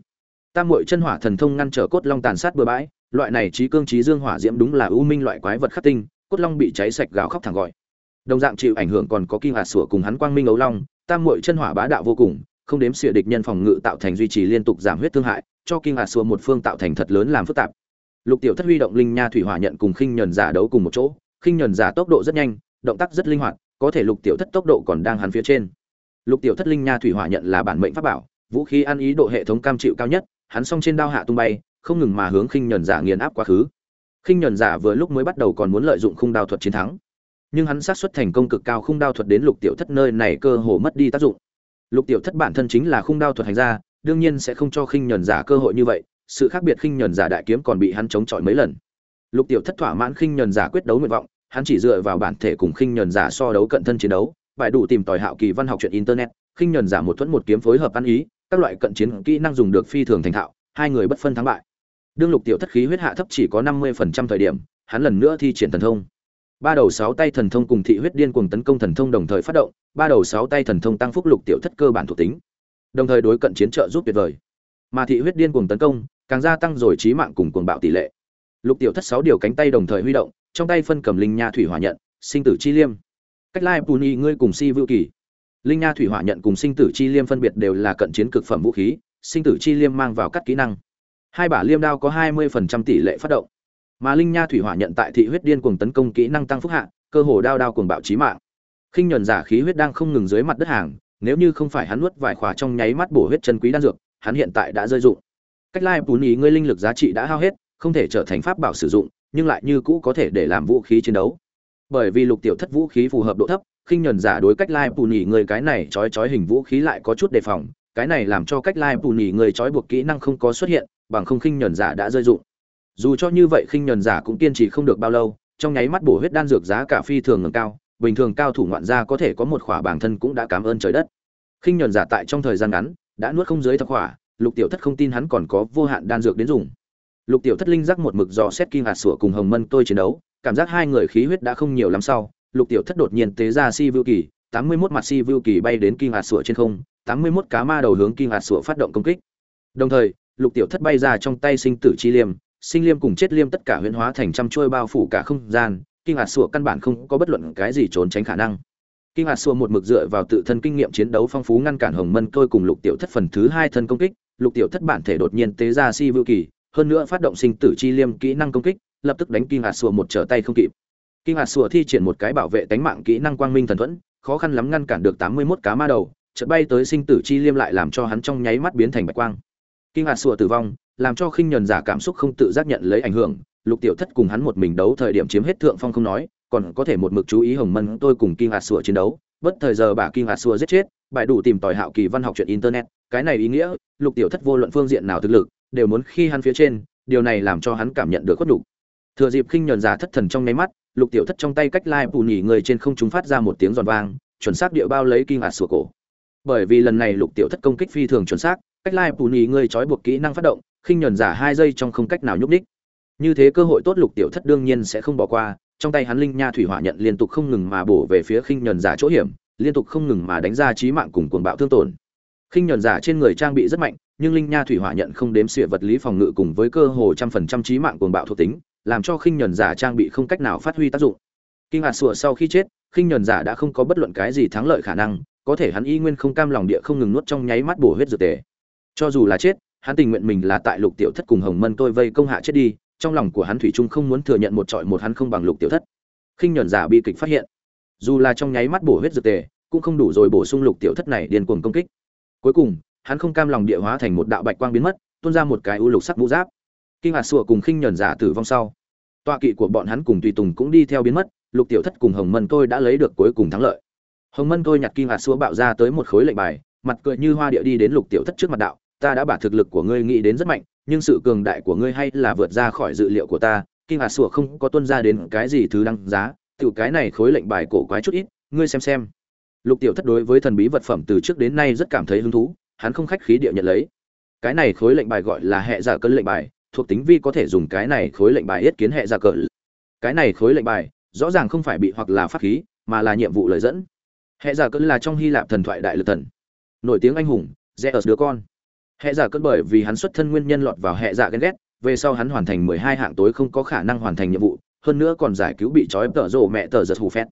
Tam mội chân hỏa thần thông ngăn trở cốt long tàn sát bừa bãi, loại này trí cương trí dương hỏa diễm đúng là ưu minh loại quái vật khắc tinh, cốt long bị cháy sạch gào khóc thẳng gọi đồng dạng chịu ảnh hưởng còn có kim hạt sủa cùng hắn quang minh ấu long, tam muội chân hỏa bá đạo vô cùng, không đếm xỉa địch nhân phòng ngự tạo thành duy trì liên tục giảm huyết thương hại, cho kim hạt sủa một phương tạo thành thật lớn làm phức tạp. Lục tiểu thất huy động linh nha thủy hỏa nhận cùng khinh nhẫn giả đấu cùng một chỗ, khinh nhẫn giả tốc độ rất nhanh, động tác rất linh hoạt, có thể lục tiểu thất tốc độ còn đang hắn phía trên. Lục tiểu thất linh nha thủy hỏa nhận là bản mệnh pháp bảo, vũ khí ăn ý độ hệ thống cam chịu cao nhất, hắn song trên đao hạ tung bay, không ngừng mà hướng khinh nhẫn giả nghiền áp quá khứ. Khinh nhẫn giả vừa lúc mới bắt đầu còn muốn lợi dụng khung đao thuật chiến thắng nhưng hắn sát xuất thành công cực cao khung đao thuật đến lục tiểu thất nơi này cơ hồ mất đi tác dụng. Lục tiểu thất bản thân chính là khung đao thuật hành ra đương nhiên sẽ không cho khinh nhẫn giả cơ hội như vậy, sự khác biệt khinh nhẫn giả đại kiếm còn bị hắn chống chọi mấy lần. Lục tiểu thất thỏa mãn khinh nhẫn giả quyết đấu nguyện vọng, hắn chỉ dựa vào bản thể cùng khinh nhẫn giả so đấu cận thân chiến đấu bài đủ tìm tòi hạo kỳ văn học truyện internet, khinh nhẫn giả một thuẫn một kiếm phối hợp ăn ý, các loại cận chiến kỹ năng dùng được phi thường thành thạo, hai người bất phân thắng bại. Đương lục tiểu thất khí huyết hạ thấp chỉ có năm mươi phần trăm thời điểm, hắn lần nữa thi triển thần thông ba đầu sáu tay thần thông cùng thị huyết điên cuồng tấn công thần thông đồng thời phát động, ba đầu sáu tay thần thông tăng phúc lục tiểu thất cơ bản thuộc tính, đồng thời đối cận chiến trợ giúp tuyệt vời. Mà thị huyết điên cuồng tấn công, càng gia tăng rồi trí mạng cùng cuồng bạo tỷ lệ. Lục tiểu thất sáu điều cánh tay đồng thời huy động, trong tay phân cầm linh nha thủy hỏa nhận, sinh tử chi liêm. Cách lai bù nhị ngươi cùng si vưu kỳ. Linh nha thủy hỏa nhận cùng sinh tử chi liêm phân biệt đều là cận chiến cực phẩm vũ khí, sinh tử chi liêm mang vào các kỹ năng. Hai bả liêm đao có hai mươi phần trăm tỷ lệ phát động mà linh nha thủy hỏa nhận tại thị huyết điên cuồng tấn công kỹ năng tăng phúc hạ, cơ hồ đao đao cuồng bạo chí mạng. Khinh nhuần giả khí huyết đang không ngừng dưới mặt đất hàng, nếu như không phải hắn nuốt vài khóa trong nháy mắt bổ huyết chân quý đan dược, hắn hiện tại đã rơi dụng. Cách lai bùn ý ngươi linh lực giá trị đã hao hết, không thể trở thành pháp bảo sử dụng, nhưng lại như cũ có thể để làm vũ khí chiến đấu. Bởi vì lục tiểu thất vũ khí phù hợp độ thấp, khinh nhuần giả đối cách lai bùn ý người cái này trói trói hình vũ khí lại có chút đề phòng, cái này làm cho cách lai bùn ý người trói buộc kỹ năng không có xuất hiện, bằng không khinh nhuần giả đã rơi dụng dù cho như vậy khinh nhuần giả cũng kiên trì không được bao lâu, trong nháy mắt bổ huyết đan dược giá cả phi thường ngầm cao, bình thường cao thủ ngoạn gia có thể có một khỏa bản thân cũng đã cảm ơn trời đất. Khinh nhuần giả tại trong thời gian ngắn, đã nuốt không dưới thập khỏa, lục tiểu thất không tin hắn còn có vô hạn đan dược đến dùng. Lục tiểu thất linh giác một mực dò xét kim hạt sủa cùng hồng mân tôi chiến đấu, cảm giác hai người khí huyết đã không nhiều lắm sau, lục tiểu thất đột nhiên tế ra si vưu kỳ, tám mươi mốt mặt si vưu kỳ bay đến kim hạt sủa trên không, tám mươi mốt cá ma đầu hướng kim hạt sủa phát động công kích. Đồng thời, lục tiểu thất bay ra trong tay sinh tử chi liêm sinh liêm cùng chết liêm tất cả huyễn hóa thành trăm chuôi bao phủ cả không gian, kinh hạt sủa căn bản không có bất luận cái gì trốn tránh khả năng. Kinh hạt sủa một mực dựa vào tự thân kinh nghiệm chiến đấu phong phú ngăn cản hồng mân tôi cùng lục tiểu thất phần thứ hai thân công kích, lục tiểu thất bản thể đột nhiên tế ra si vưu kỳ, hơn nữa phát động sinh tử chi liêm kỹ năng công kích, lập tức đánh kinh hạt sủa một trở tay không kịp. Kinh hạt sủa thi triển một cái bảo vệ tánh mạng kỹ năng quang minh thần thuẫn, khó khăn lắm ngăn cản được tám mươi 81 cá ma đầu, chợt bay tới sinh tử chi liêm lại làm cho hắn trong nháy mắt biến thành bạch quang. Kinh hạt sủa tử vong làm cho khinh nhẫn giả cảm xúc không tự giác nhận lấy ảnh hưởng. Lục tiểu thất cùng hắn một mình đấu thời điểm chiếm hết thượng phong không nói, còn có thể một mực chú ý hồng mân tôi cùng kim hạt sủa chiến đấu. Bất thời giờ bà kim hạt sủa giết chết bài đủ tìm tòi hạo kỳ văn học chuyện internet. Cái này ý nghĩa, lục tiểu thất vô luận phương diện nào thực lực, đều muốn khi hắn phía trên, điều này làm cho hắn cảm nhận được khuất đủ. thừa dịp khinh nhẫn giả thất thần trong nháy mắt, lục tiểu thất trong tay cách lai bù nhỉ người trên không trung phát ra một tiếng giòn vang, chuẩn xác địa bao lấy kim hạt sủa cổ. Bởi vì lần này lục tiểu thất công kích phi thường chuẩn xác, cách lai bù nhì ngươi trói buộc kỹ năng phát động khinh nhuần giả hai giây trong không cách nào nhúc đích như thế cơ hội tốt lục tiểu thất đương nhiên sẽ không bỏ qua, trong tay hắn linh nha thủy hỏa nhận liên tục không ngừng mà bổ về phía khinh nhuần giả chỗ hiểm, liên tục không ngừng mà đánh ra trí mạng cùng cuồng bạo thương tổn. Khinh nhuần giả trên người trang bị rất mạnh, nhưng linh nha thủy hỏa nhận không đếm xỉa vật lý phòng ngự cùng với cơ hồ trăm phần trăm trí mạng cuồng bạo thuộc tính, làm cho khinh nhuần giả trang bị không cách nào phát huy tác dụng. Kinh hạt sủa sau khi chết, khinh nhuần giả đã không có bất luận cái gì thắng lợi khả năng, có thể hắn y nguyên không cam lòng địa không ngừng nuốt trong nháy mắt bổ huyết dược tề. Cho dù là chết hắn tình nguyện mình là tại lục tiểu thất cùng hồng mân tôi vây công hạ chết đi, trong lòng của hắn thủy trung không muốn thừa nhận một trọi một hắn không bằng lục tiểu thất. Khinh nhuần giả bi kịch phát hiện, dù là trong nháy mắt bổ huyết dược tề, cũng không đủ rồi bổ sung lục tiểu thất này điên cuồng công kích. Cuối cùng, hắn không cam lòng địa hóa thành một đạo bạch quang biến mất, tuôn ra một cái u lục sắc mũ giáp. Kinh hạt sủa cùng khinh nhuần giả tử vong sau, tọa kỵ của bọn hắn cùng tùy tùng cũng đi theo biến mất, lục tiểu thất cùng hồng mân tôi đã lấy được cuối cùng thắng lợi. Hồng mân tôi nhặt kinh hạt sủa bạo ra tới một khối lệnh bài, mặt cười như hoa địa đi đến lục tiểu thất trước mặt đạo ta đã bả thực lực của ngươi nghĩ đến rất mạnh, nhưng sự cường đại của ngươi hay là vượt ra khỏi dự liệu của ta kinh hạt sủa không có tuân ra đến cái gì thứ đăng giá, tiểu cái này khối lệnh bài cổ quái chút ít, ngươi xem xem. Lục tiểu thất đối với thần bí vật phẩm từ trước đến nay rất cảm thấy hứng thú, hắn không khách khí địa nhận lấy. Cái này khối lệnh bài gọi là hệ giả cân lệnh bài, thuộc tính vi có thể dùng cái này khối lệnh bài yết kiến hệ giả cờ. Cái này khối lệnh bài, rõ ràng không phải bị hoặc là pháp khí, mà là nhiệm vụ lời dẫn. Hệ giả cân là trong hy lạp thần thoại đại lực thần. Nổi tiếng anh hùng, zeus đứa con hệ giả cơn bởi vì hắn xuất thân nguyên nhân lọt vào hệ giả ghen ghét, về sau hắn hoàn thành mười hai hạng tối không có khả năng hoàn thành nhiệm vụ, hơn nữa còn giải cứu bị trói tợ rộ mẹ tờ giật hù phét.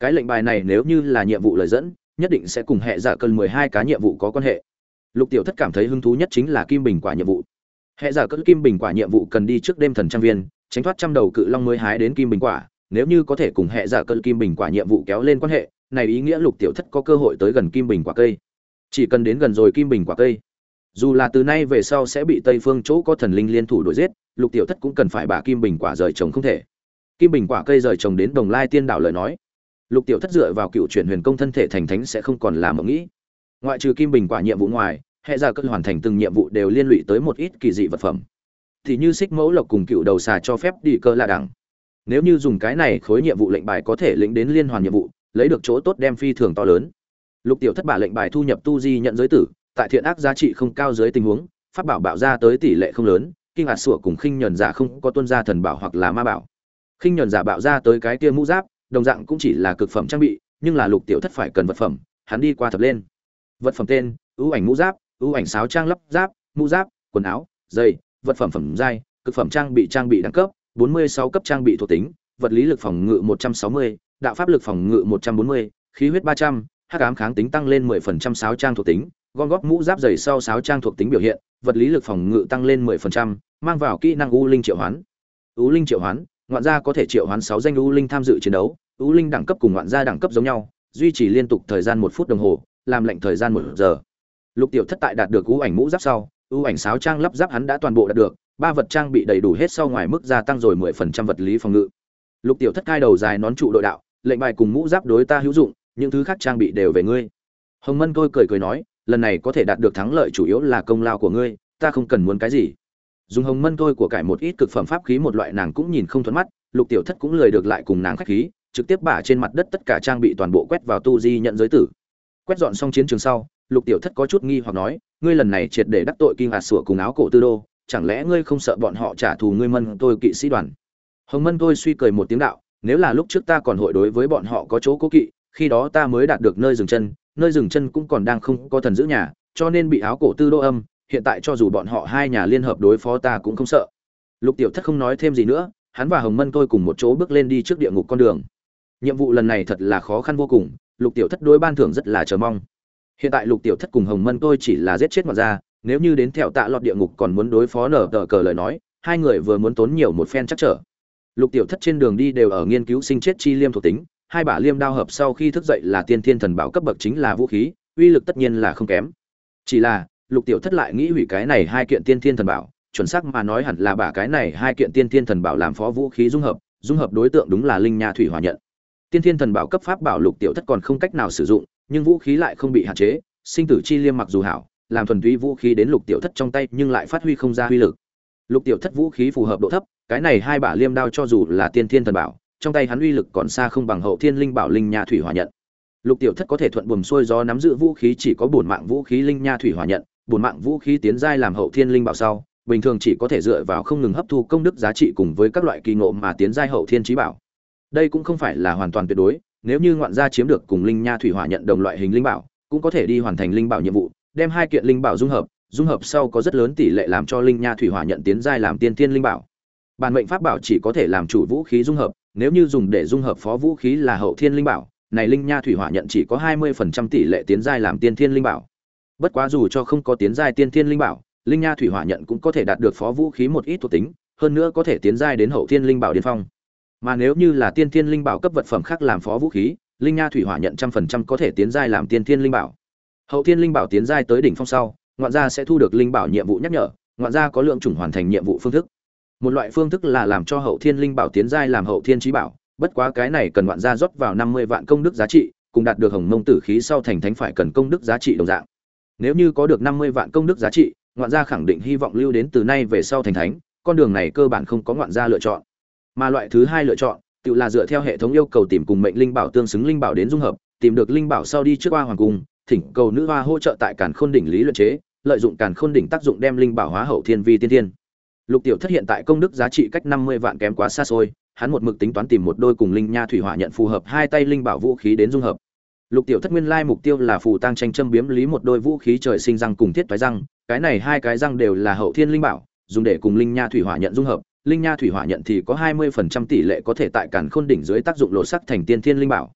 Cái lệnh bài này nếu như là nhiệm vụ lời dẫn, nhất định sẽ cùng hệ giả cơn mười hai cá nhiệm vụ có quan hệ. Lục tiểu thất cảm thấy hứng thú nhất chính là kim bình quả nhiệm vụ. Hệ giả cân kim bình quả nhiệm vụ cần đi trước đêm thần trang viên, tránh thoát trăm đầu cự long mới hái đến kim bình quả, nếu như có thể cùng hệ giả cân kim bình quả nhiệm vụ kéo lên quan hệ, này ý nghĩa lục tiểu thất có cơ hội tới gần kim bình quả cây. Chỉ cần đến gần rồi kim bình quả cây dù là từ nay về sau sẽ bị tây phương chỗ có thần linh liên thủ đuổi giết, lục tiểu thất cũng cần phải bả kim bình quả rời trồng không thể. Kim bình quả cây rời trồng đến đồng lai tiên đảo lời nói. Lục tiểu thất dựa vào cựu chuyển huyền công thân thể thành thánh sẽ không còn làm mộng nghĩ. Ngoại trừ kim bình quả nhiệm vụ ngoài, hệ ra cơn hoàn thành từng nhiệm vụ đều liên lụy tới một ít kỳ dị vật phẩm. Thì như xích mẫu lộc cùng cựu đầu xà cho phép đi cơ là đẳng. Nếu như dùng cái này khối nhiệm vụ lệnh bài có thể lĩnh đến liên hoàn nhiệm vụ, lấy được chỗ tốt đem phi thường to lớn. Lục tiểu thất bả lệnh bài thu nhập tu di nhận giới tử tại thiện ác giá trị không cao dưới tình huống phát bảo bạo ra tới tỷ lệ không lớn kinh hạt sủa cùng khinh nhẫn giả không có tuân gia thần bảo hoặc là ma bảo. Khinh nhẫn giả bạo ra tới cái tia mũ giáp đồng dạng cũng chỉ là cực phẩm trang bị nhưng là lục tiểu thất phải cần vật phẩm hắn đi qua thập lên. Vật phẩm tên ưu ảnh mũ giáp ưu ảnh sáo trang lắp giáp mũ giáp quần áo dây vật phẩm phẩm giai cực phẩm trang bị trang bị đẳng cấp 46 cấp trang bị thuộc tính vật lý lực phòng ngự 160, đạo pháp lực phòng ngự 140, khí huyết 300, hắc ám kháng tính tăng lên 10% sáo trang thuộc tính gom góp mũ giáp dày sau sáo trang thuộc tính biểu hiện vật lý lực phòng ngự tăng lên 10%, mang vào kỹ năng u linh triệu hoán. U linh triệu hoán ngoạn gia có thể triệu hoán 6 danh u linh tham dự chiến đấu u linh đẳng cấp cùng ngoạn gia đẳng cấp giống nhau duy trì liên tục thời gian một phút đồng hồ làm lệnh thời gian một giờ. Lục tiểu thất tại đạt được ưu ảnh mũ giáp sau ưu ảnh sáo trang lắp giáp hắn đã toàn bộ đạt được ba vật trang bị đầy đủ hết sau ngoài mức gia tăng rồi mười phần trăm vật lý phòng ngự. Lục tiểu thất cai đầu dài nón trụ đội đạo lệnh bài cùng mũ giáp đối ta hữu dụng những thứ khác trang bị đều về ngươi. Hồng mân tôi cười cười nói lần này có thể đạt được thắng lợi chủ yếu là công lao của ngươi, ta không cần muốn cái gì. Dùng hồng mân thôi của cải một ít cực phẩm pháp khí một loại nàng cũng nhìn không thuận mắt, lục tiểu thất cũng lời được lại cùng nàng khách khí, trực tiếp bả trên mặt đất tất cả trang bị toàn bộ quét vào tu di nhận giới tử. Quét dọn xong chiến trường sau, lục tiểu thất có chút nghi hoặc nói, ngươi lần này triệt để đắc tội kinh hạt sủa cùng áo cổ tư đô, chẳng lẽ ngươi không sợ bọn họ trả thù ngươi mân tôi kỵ sĩ đoàn? Hồng mân tôi suy cười một tiếng đạo, nếu là lúc trước ta còn hội đối với bọn họ có chỗ cố kỵ, khi đó ta mới đạt được nơi dừng chân nơi dừng chân cũng còn đang không có thần giữ nhà, cho nên bị áo cổ tư đô âm, hiện tại cho dù bọn họ hai nhà liên hợp đối phó ta cũng không sợ. Lục tiểu thất không nói thêm gì nữa, hắn và hồng mân tôi cùng một chỗ bước lên đi trước địa ngục con đường. Nhiệm vụ lần này thật là khó khăn vô cùng, lục tiểu thất đối ban thưởng rất là chờ mong. Hiện tại lục tiểu thất cùng hồng mân tôi chỉ là giết chết mặt ra, nếu như đến theo tạ lọt địa ngục còn muốn đối phó nở tờ cờ lời nói, hai người vừa muốn tốn nhiều một phen chắc trở. Lục tiểu thất trên đường đi đều ở nghiên cứu sinh chết chi liêm thuộc tính hai bả liêm đao hợp sau khi thức dậy là tiên thiên thần bảo cấp bậc chính là vũ khí, uy lực tất nhiên là không kém. Chỉ là, lục tiểu thất lại nghĩ hủy cái này hai kiện tiên thiên thần bảo, chuẩn xác mà nói hẳn là bả cái này hai kiện tiên thiên thần bảo làm phó vũ khí dung hợp dung hợp đối tượng đúng là linh nha thủy hòa nhận. Tiên thiên thần bảo cấp pháp bảo lục tiểu thất còn không cách nào sử dụng, nhưng vũ khí lại không bị hạn chế, sinh tử chi liêm mặc dù hảo, làm thuần túy vũ khí đến lục tiểu thất trong tay nhưng lại phát huy không ra uy lực. Lục tiểu thất vũ khí phù hợp độ thấp, cái này hai bả liêm đao cho dù là tiên thiên thần bảo trong tay hắn uy lực còn xa không bằng hậu thiên linh bảo linh nha thủy hỏa nhận. Lục tiểu thất có thể thuận buồm xuôi gió nắm giữ vũ khí chỉ có bổn mạng vũ khí linh nha thủy hỏa nhận, bổn mạng vũ khí tiến giai làm hậu thiên linh bảo sau, bình thường chỉ có thể dựa vào không ngừng hấp thu công đức giá trị cùng với các loại kỳ ngộ mà tiến giai hậu thiên trí bảo. Đây cũng không phải là hoàn toàn tuyệt đối, nếu như ngoạn gia chiếm được cùng linh nha thủy hỏa nhận đồng loại hình linh bảo, cũng có thể đi hoàn thành linh bảo nhiệm vụ, đem hai kiện linh bảo dung hợp dung hợp sau có rất lớn tỷ lệ làm cho linh nha thủy hỏa nhận tiến giai làm tiên thiên linh bảo. Bản mệnh pháp bảo chỉ có thể làm chủ vũ khí dung hợp nếu như dùng để dung hợp phó vũ khí là hậu thiên linh bảo này linh nha thủy hỏa nhận chỉ có 20% tỷ lệ tiến giai làm tiên thiên linh bảo. Bất quá dù cho không có tiến giai tiên thiên linh bảo, linh nha thủy hỏa nhận cũng có thể đạt được phó vũ khí một ít thuộc tính, hơn nữa có thể tiến giai đến hậu thiên linh bảo điên phong. Mà nếu như là tiên thiên linh bảo cấp vật phẩm khác làm phó vũ khí, linh nha thủy hỏa nhận trăm phần trăm có thể tiến giai làm tiên thiên linh bảo. Hậu thiên linh bảo tiến giai tới đỉnh phong sau, ngoạn gia sẽ thu được linh bảo nhiệm vụ nhắc nhở, ngoạn gia có lượng chủng hoàn thành nhiệm vụ phương thức. Một loại phương thức là làm cho hậu thiên linh bảo tiến giai làm hậu thiên trí bảo, bất quá cái này cần ngoạn gia rót vào năm mươi vạn công đức giá trị, cùng đạt được hồng mông tử khí sau thành thánh phải cần công đức giá trị đồng dạng. Nếu như có được năm mươi vạn công đức giá trị, ngoạn gia khẳng định hy vọng lưu đến từ nay về sau thành thánh, con đường này cơ bản không có ngoạn gia lựa chọn. Mà loại thứ hai lựa chọn, tự là dựa theo hệ thống yêu cầu tìm cùng mệnh linh bảo tương xứng linh bảo đến dung hợp, tìm được linh bảo sau đi trước qua hoàng cung, thỉnh cầu nữ hoa hỗ trợ tại Càn Khôn đỉnh lý luyện chế, lợi dụng Càn Khôn đỉnh tác dụng đem linh bảo hóa hậu thiên vi tiên thiên. Lục Tiểu Thất hiện tại công đức giá trị cách năm mươi vạn kém quá xa xôi, hắn một mực tính toán tìm một đôi cùng linh nha thủy hỏa nhận phù hợp hai tay linh bảo vũ khí đến dung hợp. Lục Tiểu Thất nguyên lai mục tiêu là phù tăng tranh châm biếm lý một đôi vũ khí trời sinh răng cùng thiết toái răng, cái này hai cái răng đều là hậu thiên linh bảo, dùng để cùng linh nha thủy hỏa nhận dung hợp, linh nha thủy hỏa nhận thì có 20% tỷ lệ có thể tại cản khôn đỉnh dưới tác dụng lộ sắc thành tiên thiên linh bảo.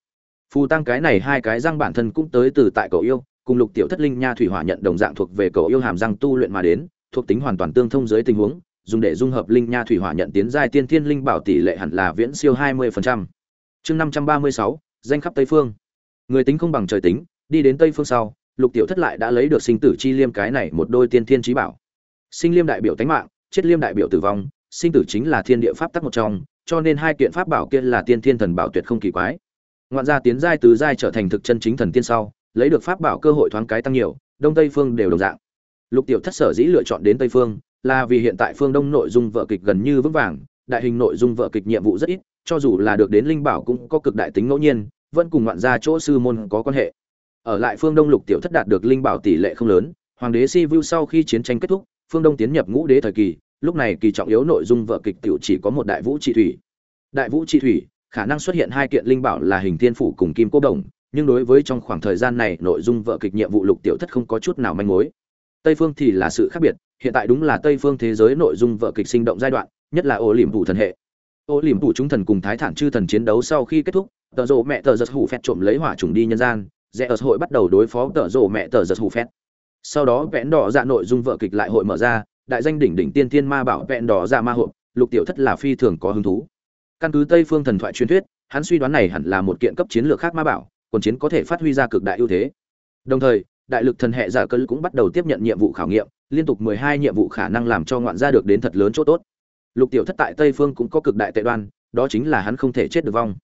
Phù tăng cái này hai cái răng bản thân cũng tới từ tại cậu yêu, cùng Lục Tiểu Thất linh nha thủy hỏa nhận đồng dạng thuộc về cậu yêu hàm răng tu luyện mà đến, thuộc tính hoàn toàn tương thông dưới tình huống, dùng để dung hợp linh nha thủy hỏa nhận tiến giai tiên thiên linh bảo tỷ lệ hẳn là viễn siêu 20%. Chương 536, danh khắp Tây phương. Người tính không bằng trời tính, đi đến Tây phương sau, Lục Tiểu Thất lại đã lấy được sinh tử chi liêm cái này một đôi tiên thiên chí bảo. Sinh liêm đại biểu tánh mạng, chết liêm đại biểu tử vong, sinh tử chính là thiên địa pháp tắc một trong, cho nên hai kiện pháp bảo kia là tiên thiên thần bảo tuyệt không kỳ quái. Ngoạn gia tiến giai từ giai trở thành thực chân chính thần tiên sau, lấy được pháp bảo cơ hội thoáng cái tăng nhiều, đông tây phương đều đồng dạng. Lục Tiểu Thất sở dĩ lựa chọn đến Tây phương, là vì hiện tại phương đông nội dung vợ kịch gần như vững vàng, đại hình nội dung vợ kịch nhiệm vụ rất ít, cho dù là được đến linh bảo cũng có cực đại tính ngẫu nhiên, vẫn cùng ngoạn gia chỗ sư môn có quan hệ. Ở lại phương đông lục tiểu thất đạt được linh bảo tỷ lệ không lớn, hoàng đế si vu sau khi chiến tranh kết thúc, phương đông tiến nhập ngũ đế thời kỳ, lúc này kỳ trọng yếu nội dung vợ kịch tiểu chỉ có một đại vũ trị thủy. Đại vũ trị thủy, khả năng xuất hiện hai kiện linh bảo là hình thiên phủ cùng kim cô đồng, nhưng đối với trong khoảng thời gian này nội dung vợ kịch nhiệm vụ lục tiểu thất không có chút nào manh mối. Tây phương thì là sự khác biệt hiện tại đúng là tây phương thế giới nội dung vợ kịch sinh động giai đoạn, nhất là ô liềm phủ thần hệ. Ô liềm phủ chúng thần cùng thái thản chư thần chiến đấu sau khi kết thúc, tờ rộ mẹ tờ giật hủ phét trộm lấy hỏa trùng đi nhân gian, rẽ ở hội bắt đầu đối phó tờ rộ mẹ tờ giật hủ phét sau đó vẽn đỏ dạ nội dung vợ kịch lại hội mở ra, đại danh đỉnh đỉnh tiên thiên ma bảo vẹn đỏ dạ ma hộp lục tiểu thất là phi thường có hứng thú. Căn cứ tây phương thần thoại truyền thuyết, hắn suy đoán này hẳn là một kiện cấp chiến lược khác ma bảo, quần chiến có thể phát huy ra cực đại ưu thế. Đồng thời, đại lực thần hệ giả cơ cũng bắt đầu tiếp nhận nhiệm vụ khảo nghiệm liên tục mười hai nhiệm vụ khả năng làm cho ngoạn gia được đến thật lớn chỗ tốt. Lục tiểu thất tại tây phương cũng có cực đại tệ đoan, đó chính là hắn không thể chết được vong.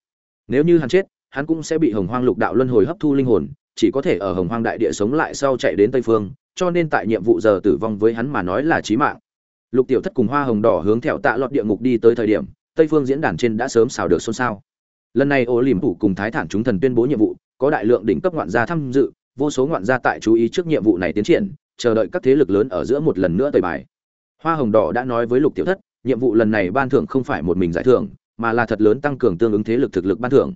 Nếu như hắn chết, hắn cũng sẽ bị hồng hoang lục đạo luân hồi hấp thu linh hồn, chỉ có thể ở hồng hoang đại địa sống lại sau chạy đến tây phương, cho nên tại nhiệm vụ giờ tử vong với hắn mà nói là chí mạng. Lục tiểu thất cùng hoa hồng đỏ hướng theo tạ lọt địa ngục đi tới thời điểm, tây phương diễn đàn trên đã sớm xào được xôn xao. Lần này ô liềm phủ cùng thái thản chúng thần tuyên bố nhiệm vụ, có đại lượng đỉnh cấp ngoạn gia tham dự, vô số ngoạn gia tại chú ý trước nhiệm vụ này tiến triển chờ đợi các thế lực lớn ở giữa một lần nữa tời bài. Hoa hồng đỏ đã nói với lục tiểu thất, nhiệm vụ lần này ban thưởng không phải một mình giải thưởng, mà là thật lớn tăng cường tương ứng thế lực thực lực ban thưởng.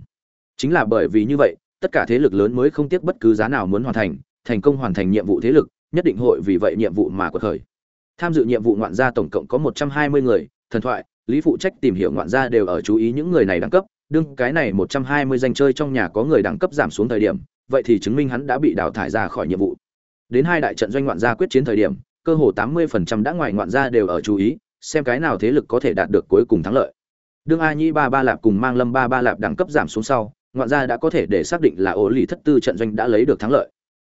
Chính là bởi vì như vậy, tất cả thế lực lớn mới không tiếc bất cứ giá nào muốn hoàn thành thành công hoàn thành nhiệm vụ thế lực, nhất định hội vì vậy nhiệm vụ mà quật khởi. Tham dự nhiệm vụ ngoạn gia tổng cộng có một trăm hai mươi người, thần thoại, lý phụ trách tìm hiểu ngoạn gia đều ở chú ý những người này đẳng cấp, đương cái này một trăm hai mươi danh chơi trong nhà có người đẳng cấp giảm xuống thời điểm, vậy thì chứng minh hắn đã bị đào thải ra khỏi nhiệm vụ. Đến hai đại trận doanh ngoạn gia quyết chiến thời điểm, cơ hồ 80% đã ngoài ngoạn gia đều ở chú ý, xem cái nào thế lực có thể đạt được cuối cùng thắng lợi. Đương A Nhi ba ba lạp cùng Mang Lâm ba ba lạp đẳng cấp giảm xuống sau, ngoạn gia đã có thể để xác định là ổ lì thất tư trận doanh đã lấy được thắng lợi.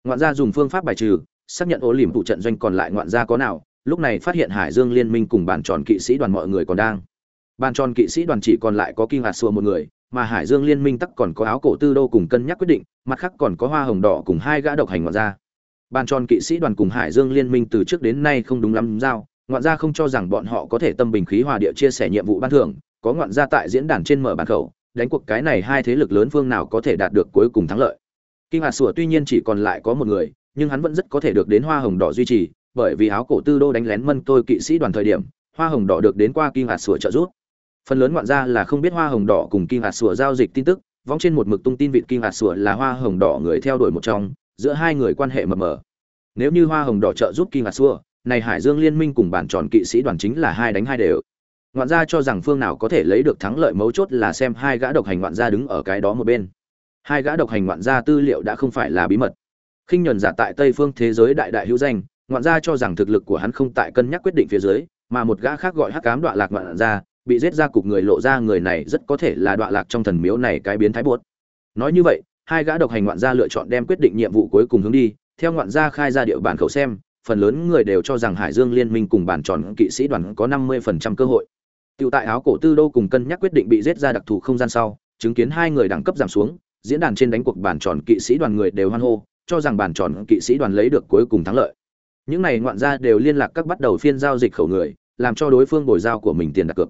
Ngoạn gia dùng phương pháp bài trừ, xác nhận ổ lìm tụ trận doanh còn lại ngoạn gia có nào, lúc này phát hiện Hải Dương Liên Minh cùng bàn tròn kỵ sĩ đoàn mọi người còn đang. Bàn tròn kỵ sĩ đoàn chỉ còn lại có Kinh Hạt Xua một người, mà Hải Dương Liên Minh tắc còn có áo cổ tư đô cùng cân nhắc quyết định, mặt khác còn có hoa hồng đỏ cùng hai gã độc hành ngoạn gia Ban tròn kỵ sĩ đoàn cùng Hải Dương Liên minh từ trước đến nay không đúng lắm giao, ngoạn gia không cho rằng bọn họ có thể tâm bình khí hòa địa chia sẻ nhiệm vụ ban thưởng, có ngoạn gia tại diễn đàn trên mở bàn khẩu, đánh cuộc cái này hai thế lực lớn phương nào có thể đạt được cuối cùng thắng lợi. kinh hạt sủa tuy nhiên chỉ còn lại có một người nhưng hắn vẫn rất có thể được đến hoa hồng đỏ duy trì bởi vì áo cổ tư đô đánh lén mân tôi kỵ sĩ đoàn thời điểm hoa hồng đỏ được đến qua kinh hạt sủa trợ giúp phần lớn ngoạn gia là không biết hoa hồng đỏ cùng kinh hạt sủa giao dịch tin tức vong trên một mực tung tin vịt kinh hạt sủa là hoa hồng đỏ người theo đuổi một trong giữa hai người quan hệ mờ mờ. Nếu như hoa hồng đỏ trợ giúp kinh ngạc xua, này hải dương liên minh cùng bản tròn kỵ sĩ đoàn chính là hai đánh hai đều. Ngoạn gia cho rằng phương nào có thể lấy được thắng lợi mấu chốt là xem hai gã độc hành ngoạn gia đứng ở cái đó một bên. Hai gã độc hành ngoạn gia tư liệu đã không phải là bí mật. Khinh nhuần giả tại tây phương thế giới đại đại hữu danh, ngoạn gia cho rằng thực lực của hắn không tại cân nhắc quyết định phía dưới, mà một gã khác gọi hắc cám đoạn lạc ngoạn gia, bị giết ra cục người lộ ra người này rất có thể là đoạn lạc trong thần miếu này cái biến thái buốt. Nói như vậy hai gã độc hành ngoạn gia lựa chọn đem quyết định nhiệm vụ cuối cùng hướng đi theo ngoạn gia khai ra địa bàn khẩu xem phần lớn người đều cho rằng hải dương liên minh cùng bản tròn kỵ sĩ đoàn có năm mươi phần trăm cơ hội Tiểu tại áo cổ tư đô cùng cân nhắc quyết định bị giết ra đặc thù không gian sau, chứng kiến hai người đẳng cấp giảm xuống, diễn đàn trên đánh cuộc bản tròn kỵ sĩ đoàn người đều hoan hô, cho rằng bản tròn kỵ sĩ đoàn lấy được cuối cùng thắng lợi. Những này ngoạn gia đều liên lạc các bắt đầu phiên giao dịch khẩu người, làm cho đối phương bồi giao của mình tiền đặt cược.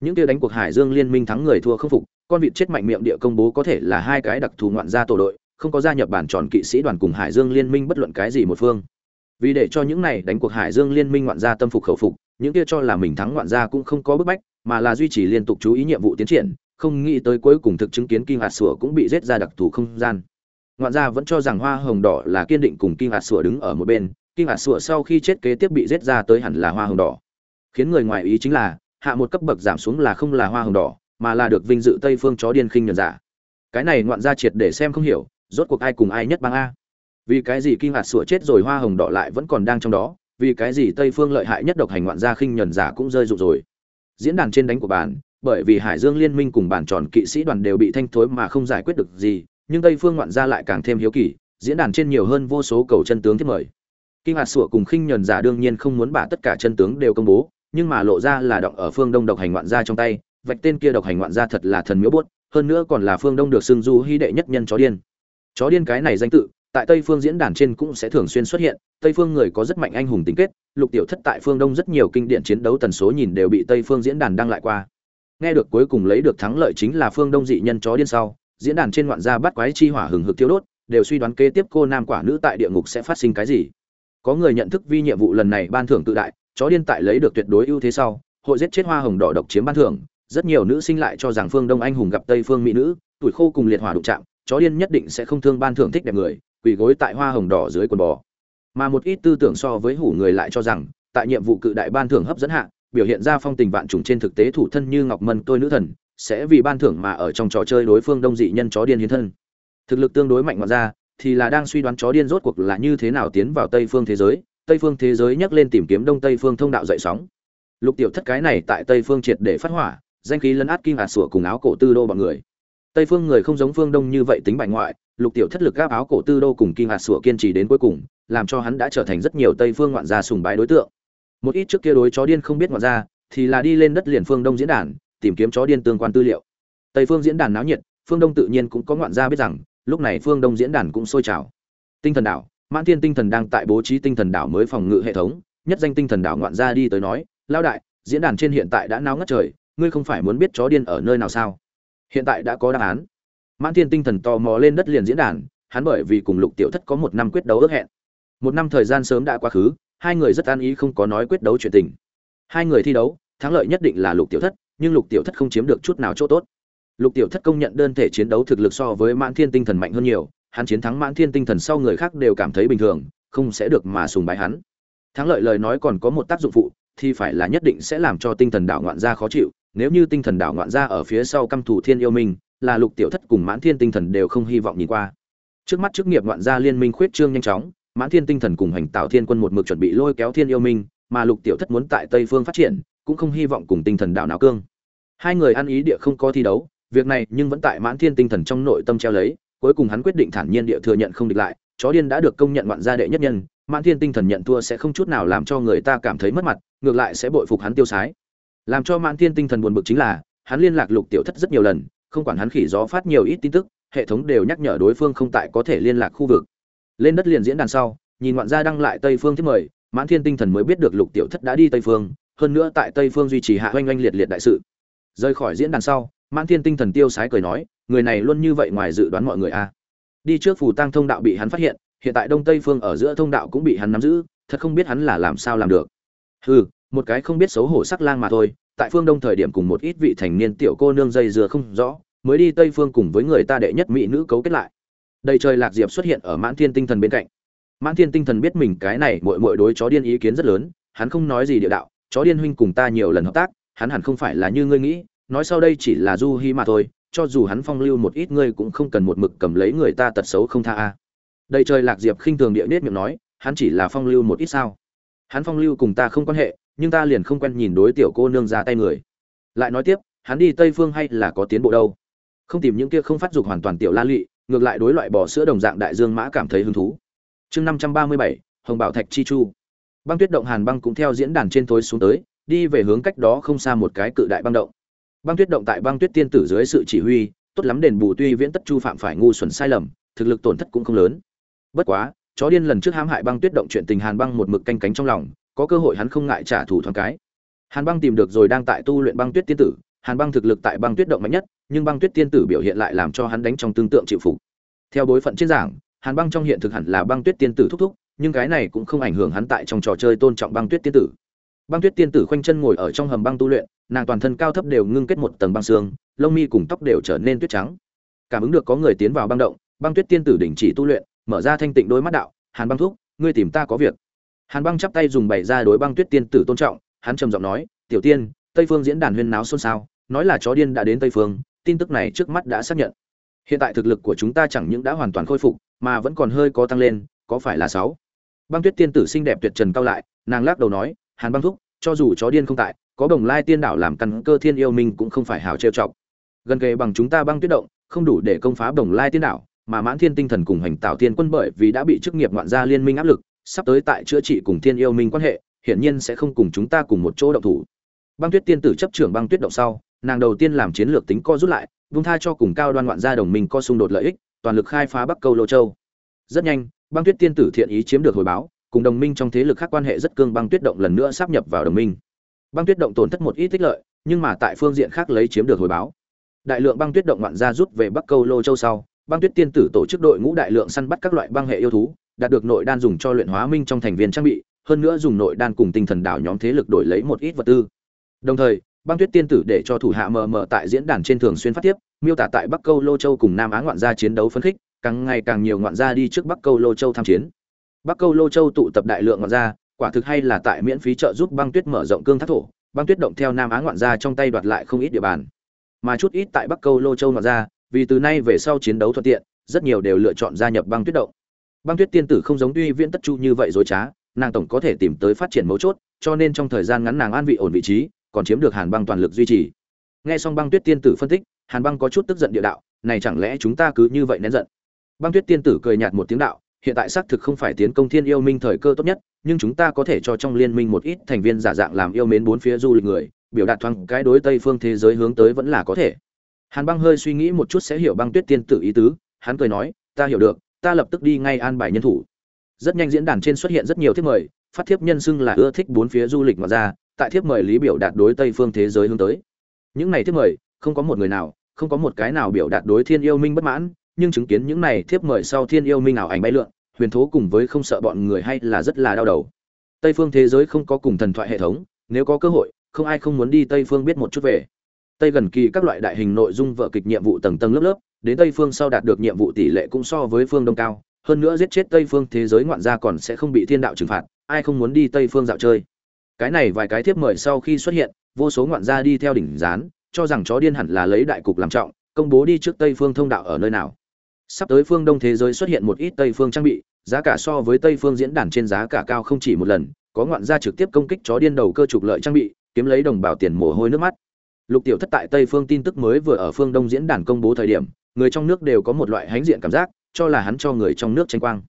Những kia đánh cuộc Hải Dương liên minh thắng người thua không phục, con vịt chết mạnh miệng địa công bố có thể là hai cái đặc thù ngoạn gia tổ đội, không có gia nhập bản tròn kỵ sĩ đoàn cùng Hải Dương liên minh bất luận cái gì một phương. Vì để cho những này đánh cuộc Hải Dương liên minh ngoạn gia tâm phục khẩu phục, những kia cho là mình thắng ngoạn gia cũng không có bức bách, mà là duy trì liên tục chú ý nhiệm vụ tiến triển, không nghĩ tới cuối cùng thực chứng kiến kinh Hạt Sủa cũng bị giết ra đặc thù không gian. Ngoạn gia vẫn cho rằng Hoa Hồng Đỏ là kiên định cùng kinh Hạt Sủa đứng ở một bên, kinh Hạt Sủa sau khi chết kế tiếp bị giết ra tới hẳn là Hoa Hồng Đỏ. Khiến người ngoài ý chính là, hạ một cấp bậc giảm xuống là không là Hoa Hồng Đỏ, mà là được vinh dự Tây Phương chó điên khinh nhẫn giả. Cái này ngoạn gia triệt để xem không hiểu, rốt cuộc ai cùng ai nhất bang a. Vì cái gì kinh Hạt Sủa chết rồi Hoa Hồng Đỏ lại vẫn còn đang trong đó, vì cái gì Tây Phương lợi hại nhất độc hành ngoạn gia khinh nhẫn giả cũng rơi rụng rồi diễn đàn trên đánh của bản bởi vì hải dương liên minh cùng bản tròn kỵ sĩ đoàn đều bị thanh thối mà không giải quyết được gì nhưng tây phương ngoạn gia lại càng thêm hiếu kỳ diễn đàn trên nhiều hơn vô số cầu chân tướng thiết mời kinh hạt sủa cùng khinh nhuần giả đương nhiên không muốn bả tất cả chân tướng đều công bố nhưng mà lộ ra là động ở phương đông độc hành ngoạn gia trong tay vạch tên kia độc hành ngoạn gia thật là thần miếu buốt, hơn nữa còn là phương đông được xưng du hy đệ nhất nhân chó điên. Chó điên cái này danh tự tại tây phương diễn đàn trên cũng sẽ thường xuyên xuất hiện tây phương người có rất mạnh anh hùng tính kết lục tiểu thất tại phương đông rất nhiều kinh điển chiến đấu tần số nhìn đều bị tây phương diễn đàn đăng lại qua. Nghe được cuối cùng lấy được thắng lợi chính là phương đông dị nhân chó điên sau diễn đàn trên ngoạn gia bắt quái chi hỏa hừng hực tiêu đốt đều suy đoán kế tiếp cô nam quả nữ tại địa ngục sẽ phát sinh cái gì. Có người nhận thức vi nhiệm vụ lần này ban thưởng tự đại chó điên tại lấy được tuyệt đối ưu thế sau hội giết chết hoa hồng đỏ độc chiếm ban thưởng rất nhiều nữ sinh lại cho rằng phương đông anh hùng gặp tây phương mỹ nữ, tuổi khô cùng liệt hỏa đụng chạm, chó điên nhất định sẽ không thương ban thưởng thích đẹp người, quỳ gối tại hoa hồng đỏ dưới quần bò. Mà một ít tư tưởng so với hủ người lại cho rằng, tại nhiệm vụ cự đại ban thưởng hấp dẫn hạ, biểu hiện ra phong tình vạn trùng trên thực tế thủ thân như ngọc mân tôi nữ thần, sẽ vì ban thưởng mà ở trong trò chơi đối phương đông dị nhân chó điên hiến thân. Thực lực tương đối mạnh ngoạn ra, thì là đang suy đoán chó điên rốt cuộc là như thế nào tiến vào tây phương thế giới, tây phương thế giới nhắc lên tìm kiếm đông tây phương thông đạo dậy sóng. Lục tiểu thất cái này tại tây phương triệt để phát hỏa danh khí lấn át kim hạt sủa cùng áo cổ tư đô bọn người. Tây phương người không giống phương đông như vậy tính bại ngoại, lục tiểu thất lực gáp áo cổ tư đô cùng kim hạt sủa kiên trì đến cuối cùng, làm cho hắn đã trở thành rất nhiều tây phương ngoạn gia sùng bái đối tượng. Một ít trước kia đối chó điên không biết ngoạn gia, thì là đi lên đất liền phương đông diễn đàn, tìm kiếm chó điên tương quan tư liệu. Tây phương diễn đàn náo nhiệt, phương đông tự nhiên cũng có ngoạn gia biết rằng, lúc này phương đông diễn đàn cũng sôi trào. Tinh thần đảo, mãn thiên tinh thần đang tại bố trí tinh thần đảo mới phòng ngự hệ thống, nhất danh tinh thần đảo ngoạn gia đi tới nói lao đại, diễn đàn trên hiện tại đã náo ngất trời ngươi không phải muốn biết chó điên ở nơi nào sao? Hiện tại đã có đáp án. Mãn thiên tinh thần tò mò lên đất liền diễn đàn, hắn bởi vì cùng lục tiểu thất có một năm quyết đấu ước hẹn. Một năm thời gian sớm đã quá khứ, hai người rất an ý không có nói quyết đấu chuyện tình. Hai người thi đấu, thắng lợi nhất định là lục tiểu thất, nhưng lục tiểu thất không chiếm được chút nào chỗ tốt. Lục tiểu thất công nhận đơn thể chiến đấu thực lực so với mãn thiên tinh thần mạnh hơn nhiều, hắn chiến thắng mãn thiên tinh thần sau người khác đều cảm thấy bình thường, không sẽ được mà sùng bái hắn. Thắng lợi lời nói còn có một tác dụng phụ, thì phải là nhất định sẽ làm cho tinh thần đảo ngoạn ra khó chịu nếu như tinh thần đảo ngoạn ra ở phía sau căm thủ thiên yêu minh, là lục tiểu thất cùng mãn thiên tinh thần đều không hy vọng nhìn qua. Trước mắt chức nghiệp ngoạn gia liên minh khuyết trương nhanh chóng, mãn thiên tinh thần cùng hành tạo thiên quân một mực chuẩn bị lôi kéo thiên yêu minh, mà lục tiểu thất muốn tại tây phương phát triển, cũng không hy vọng cùng tinh thần đạo não cương. Hai người ăn ý địa không có thi đấu, việc này nhưng vẫn tại mãn thiên tinh thần trong nội tâm treo lấy, cuối cùng hắn quyết định thản nhiên địa thừa nhận không địch lại, chó điên đã được công nhận ngoạn gia đệ nhất nhân, mãn thiên tinh thần nhận thua sẽ không chút nào làm cho người ta cảm thấy mất mặt, ngược lại sẽ bội phục hắn tiêu sái làm cho mãn thiên tinh thần buồn bực chính là, hắn liên lạc lục tiểu thất rất nhiều lần, không quản hắn khỉ gió phát nhiều ít tin tức, hệ thống đều nhắc nhở đối phương không tại có thể liên lạc khu vực. Lên đất liền diễn đàn sau, nhìn ngoạn gia đăng lại tây phương thiết mời, mãn thiên tinh thần mới biết được lục tiểu thất đã đi tây phương, hơn nữa tại tây phương duy trì hạ oanh oanh liệt liệt đại sự. Rời khỏi diễn đàn sau, mãn thiên tinh thần tiêu sái cười nói, người này luôn như vậy ngoài dự đoán mọi người a đi trước phù tăng thông đạo bị hắn phát hiện hiện tại đông tây phương ở giữa thông đạo cũng bị hắn nắm giữ, thật không biết hắn là làm sao làm được. Hừ một cái không biết xấu hổ sắc lang mà thôi, tại phương đông thời điểm cùng một ít vị thành niên tiểu cô nương dây dưa không rõ, mới đi tây phương cùng với người ta đệ nhất mỹ nữ cấu kết lại. Đầy trời lạc diệp xuất hiện ở mãn thiên tinh thần bên cạnh. Mãn thiên tinh thần biết mình cái này mội mội đối chó điên ý kiến rất lớn, hắn không nói gì địa đạo, chó điên huynh cùng ta nhiều lần hợp tác, hắn hẳn không phải là như ngươi nghĩ, nói sau đây chỉ là du hi mà thôi, cho dù hắn phong lưu một ít ngươi cũng không cần một mực cầm lấy người ta tật xấu không tha a. Đầy trời lạc diệp khinh thường địa nết miệng nói, hắn chỉ là phong lưu một ít sao? Hắn phong lưu cùng ta không quan hệ nhưng ta liền không quen nhìn đối tiểu cô nương ra tay người. Lại nói tiếp, hắn đi tây phương hay là có tiến bộ đâu? Không tìm những kia không phát dục hoàn toàn tiểu la lụy, ngược lại đối loại bò sữa đồng dạng đại dương mã cảm thấy hứng thú. Chương năm trăm ba mươi bảy, hồng bảo thạch chi chu. Băng tuyết động hàn băng cũng theo diễn đàn trên tối xuống tới, đi về hướng cách đó không xa một cái cự đại băng động. Băng tuyết động tại băng tuyết tiên tử dưới sự chỉ huy, tốt lắm đền bù tuy viễn tất chu phạm phải ngu xuẩn sai lầm, thực lực tổn thất cũng không lớn. Bất quá, chó điên lần trước hãm hại băng tuyết động chuyện tình hàn băng một mực canh cánh trong lòng có cơ hội hắn không ngại trả thù thoáng cái. Hàn băng tìm được rồi đang tại tu luyện băng tuyết tiên tử, hàn băng thực lực tại băng tuyết động mạnh nhất, nhưng băng tuyết tiên tử biểu hiện lại làm cho hắn đánh trong tương tượng chịu phục. Theo bối phận trên giảng, hàn băng trong hiện thực hẳn là băng tuyết tiên tử thúc thúc, nhưng cái này cũng không ảnh hưởng hắn tại trong trò chơi tôn trọng băng tuyết tiên tử. Băng tuyết tiên tử khoanh chân ngồi ở trong hầm băng tu luyện, nàng toàn thân cao thấp đều ngưng kết một tầng băng xương, lông mi cùng tóc đều trở nên tuyết trắng. Cảm ứng được có người tiến vào băng động, băng tuyết tiên tử đình chỉ tu luyện, mở ra thanh tịnh đôi mắt đạo, hàn băng thúc, ngươi tìm ta có việc hàn băng chắp tay dùng bày ra đối băng tuyết tiên tử tôn trọng, hắn trầm giọng nói, tiểu tiên, tây phương diễn đàn huyên náo xôn xao, nói là chó điên đã đến tây phương, tin tức này trước mắt đã xác nhận. Hiện tại thực lực của chúng ta chẳng những đã hoàn toàn khôi phục, mà vẫn còn hơi có tăng lên, có phải là sáu? Băng tuyết tiên tử xinh đẹp tuyệt trần cao lại, nàng lắc đầu nói, hàn băng thúc, cho dù chó điên không tại, có đồng lai tiên đảo làm căn cơ thiên yêu minh cũng không phải hào trêu chọc. Gần kề bằng chúng ta băng tuyết động, không đủ để công phá đồng lai tiên đảo mà mãn thiên tinh thần cùng hành tạo tiên quân bởi vì đã bị chức nghiệp ngoạn gia liên minh áp lực sắp tới tại chữa trị cùng thiên yêu minh quan hệ, hiển nhiên sẽ không cùng chúng ta cùng một chỗ động thủ. Băng tuyết tiên tử chấp trưởng băng tuyết động sau, nàng đầu tiên làm chiến lược tính co rút lại, vung tha cho cùng cao đoan ngoạn gia đồng minh co xung đột lợi ích, toàn lực khai phá bắc câu lô châu. Rất nhanh, băng tuyết tiên tử thiện ý chiếm được hồi báo, cùng đồng minh trong thế lực khác quan hệ rất cương băng tuyết động lần nữa sắp nhập vào đồng minh. Băng tuyết động tổn thất một ít tích lợi, nhưng mà tại phương diện khác lấy chiếm được hồi báo. Đại lượng băng tuyết động ngoạn gia rút về bắc câu lô châu sau, băng tuyết tiên tử tổ chức đội ngũ đại lượng săn bắt các loại băng hệ yêu thú đạt được nội đan dùng cho luyện hóa minh trong thành viên trang bị, hơn nữa dùng nội đan cùng tinh thần đảo nhóm thế lực đổi lấy một ít vật tư. Đồng thời, băng tuyết tiên tử để cho thủ hạ mờ mờ tại diễn đàn trên thường xuyên phát tiếp, miêu tả tại bắc câu lô châu cùng nam á ngoạn gia chiến đấu phấn khích, càng ngày càng nhiều ngoạn gia đi trước bắc câu lô châu tham chiến. Bắc câu lô châu tụ tập đại lượng ngoạn gia, quả thực hay là tại miễn phí trợ giúp băng tuyết mở rộng cương thác thổ, băng tuyết động theo nam á ngoạn gia trong tay đoạt lại không ít địa bàn. Mà chút ít tại bắc câu lô châu ngoạn gia, vì từ nay về sau chiến đấu thuận tiện, rất nhiều đều lựa chọn gia nhập băng tuyết động băng tuyết tiên tử không giống tuy viễn tất chu như vậy dối trá, nàng tổng có thể tìm tới phát triển mấu chốt, cho nên trong thời gian ngắn nàng an vị ổn vị trí, còn chiếm được hàn băng toàn lực duy trì. Nghe xong băng tuyết tiên tử phân tích, hàn băng có chút tức giận địa đạo, này chẳng lẽ chúng ta cứ như vậy nén giận? Băng tuyết tiên tử cười nhạt một tiếng đạo, hiện tại xác thực không phải tiến công thiên yêu minh thời cơ tốt nhất, nhưng chúng ta có thể cho trong liên minh một ít thành viên giả dạng làm yêu mến bốn phía du lịch người, biểu đạt thoáng cái đối tây phương thế giới hướng tới vẫn là có thể. Hàn băng hơi suy nghĩ một chút sẽ hiểu băng tuyết tiên tử ý tứ, hắn cười nói, ta hiểu được ta lập tức đi ngay an bài nhân thủ. Rất nhanh diễn đàn trên xuất hiện rất nhiều thiếp mời, phát thiếp nhân xưng là ưa thích bốn phía du lịch mà ra, tại thiếp mời lý biểu đạt đối tây phương thế giới hướng tới. Những này thiếp mời, không có một người nào, không có một cái nào biểu đạt đối thiên yêu minh bất mãn, nhưng chứng kiến những này thiếp mời sau thiên yêu minh nào ảnh bay lượn, huyền thố cùng với không sợ bọn người hay là rất là đau đầu. Tây phương thế giới không có cùng thần thoại hệ thống, nếu có cơ hội, không ai không muốn đi tây phương biết một chút về. Tây gần kỳ các loại đại hình nội dung vợ kịch nhiệm vụ tầng tầng lớp lớp đến tây phương sau đạt được nhiệm vụ tỷ lệ cũng so với phương đông cao, hơn nữa giết chết tây phương thế giới ngoạn gia còn sẽ không bị thiên đạo trừng phạt, ai không muốn đi tây phương dạo chơi. Cái này vài cái tiếp mời sau khi xuất hiện, vô số ngoạn gia đi theo đỉnh gián, cho rằng chó điên hẳn là lấy đại cục làm trọng, công bố đi trước tây phương thông đạo ở nơi nào. Sắp tới phương đông thế giới xuất hiện một ít tây phương trang bị, giá cả so với tây phương diễn đàn trên giá cả cao không chỉ một lần, có ngoạn gia trực tiếp công kích chó điên đầu cơ trục lợi trang bị, kiếm lấy đồng bào tiền mồ hôi nước mắt. Lục tiểu thất tại tây phương tin tức mới vừa ở phương đông diễn đàn công bố thời điểm người trong nước đều có một loại hãnh diện cảm giác, cho là hắn cho người trong nước tranh quang.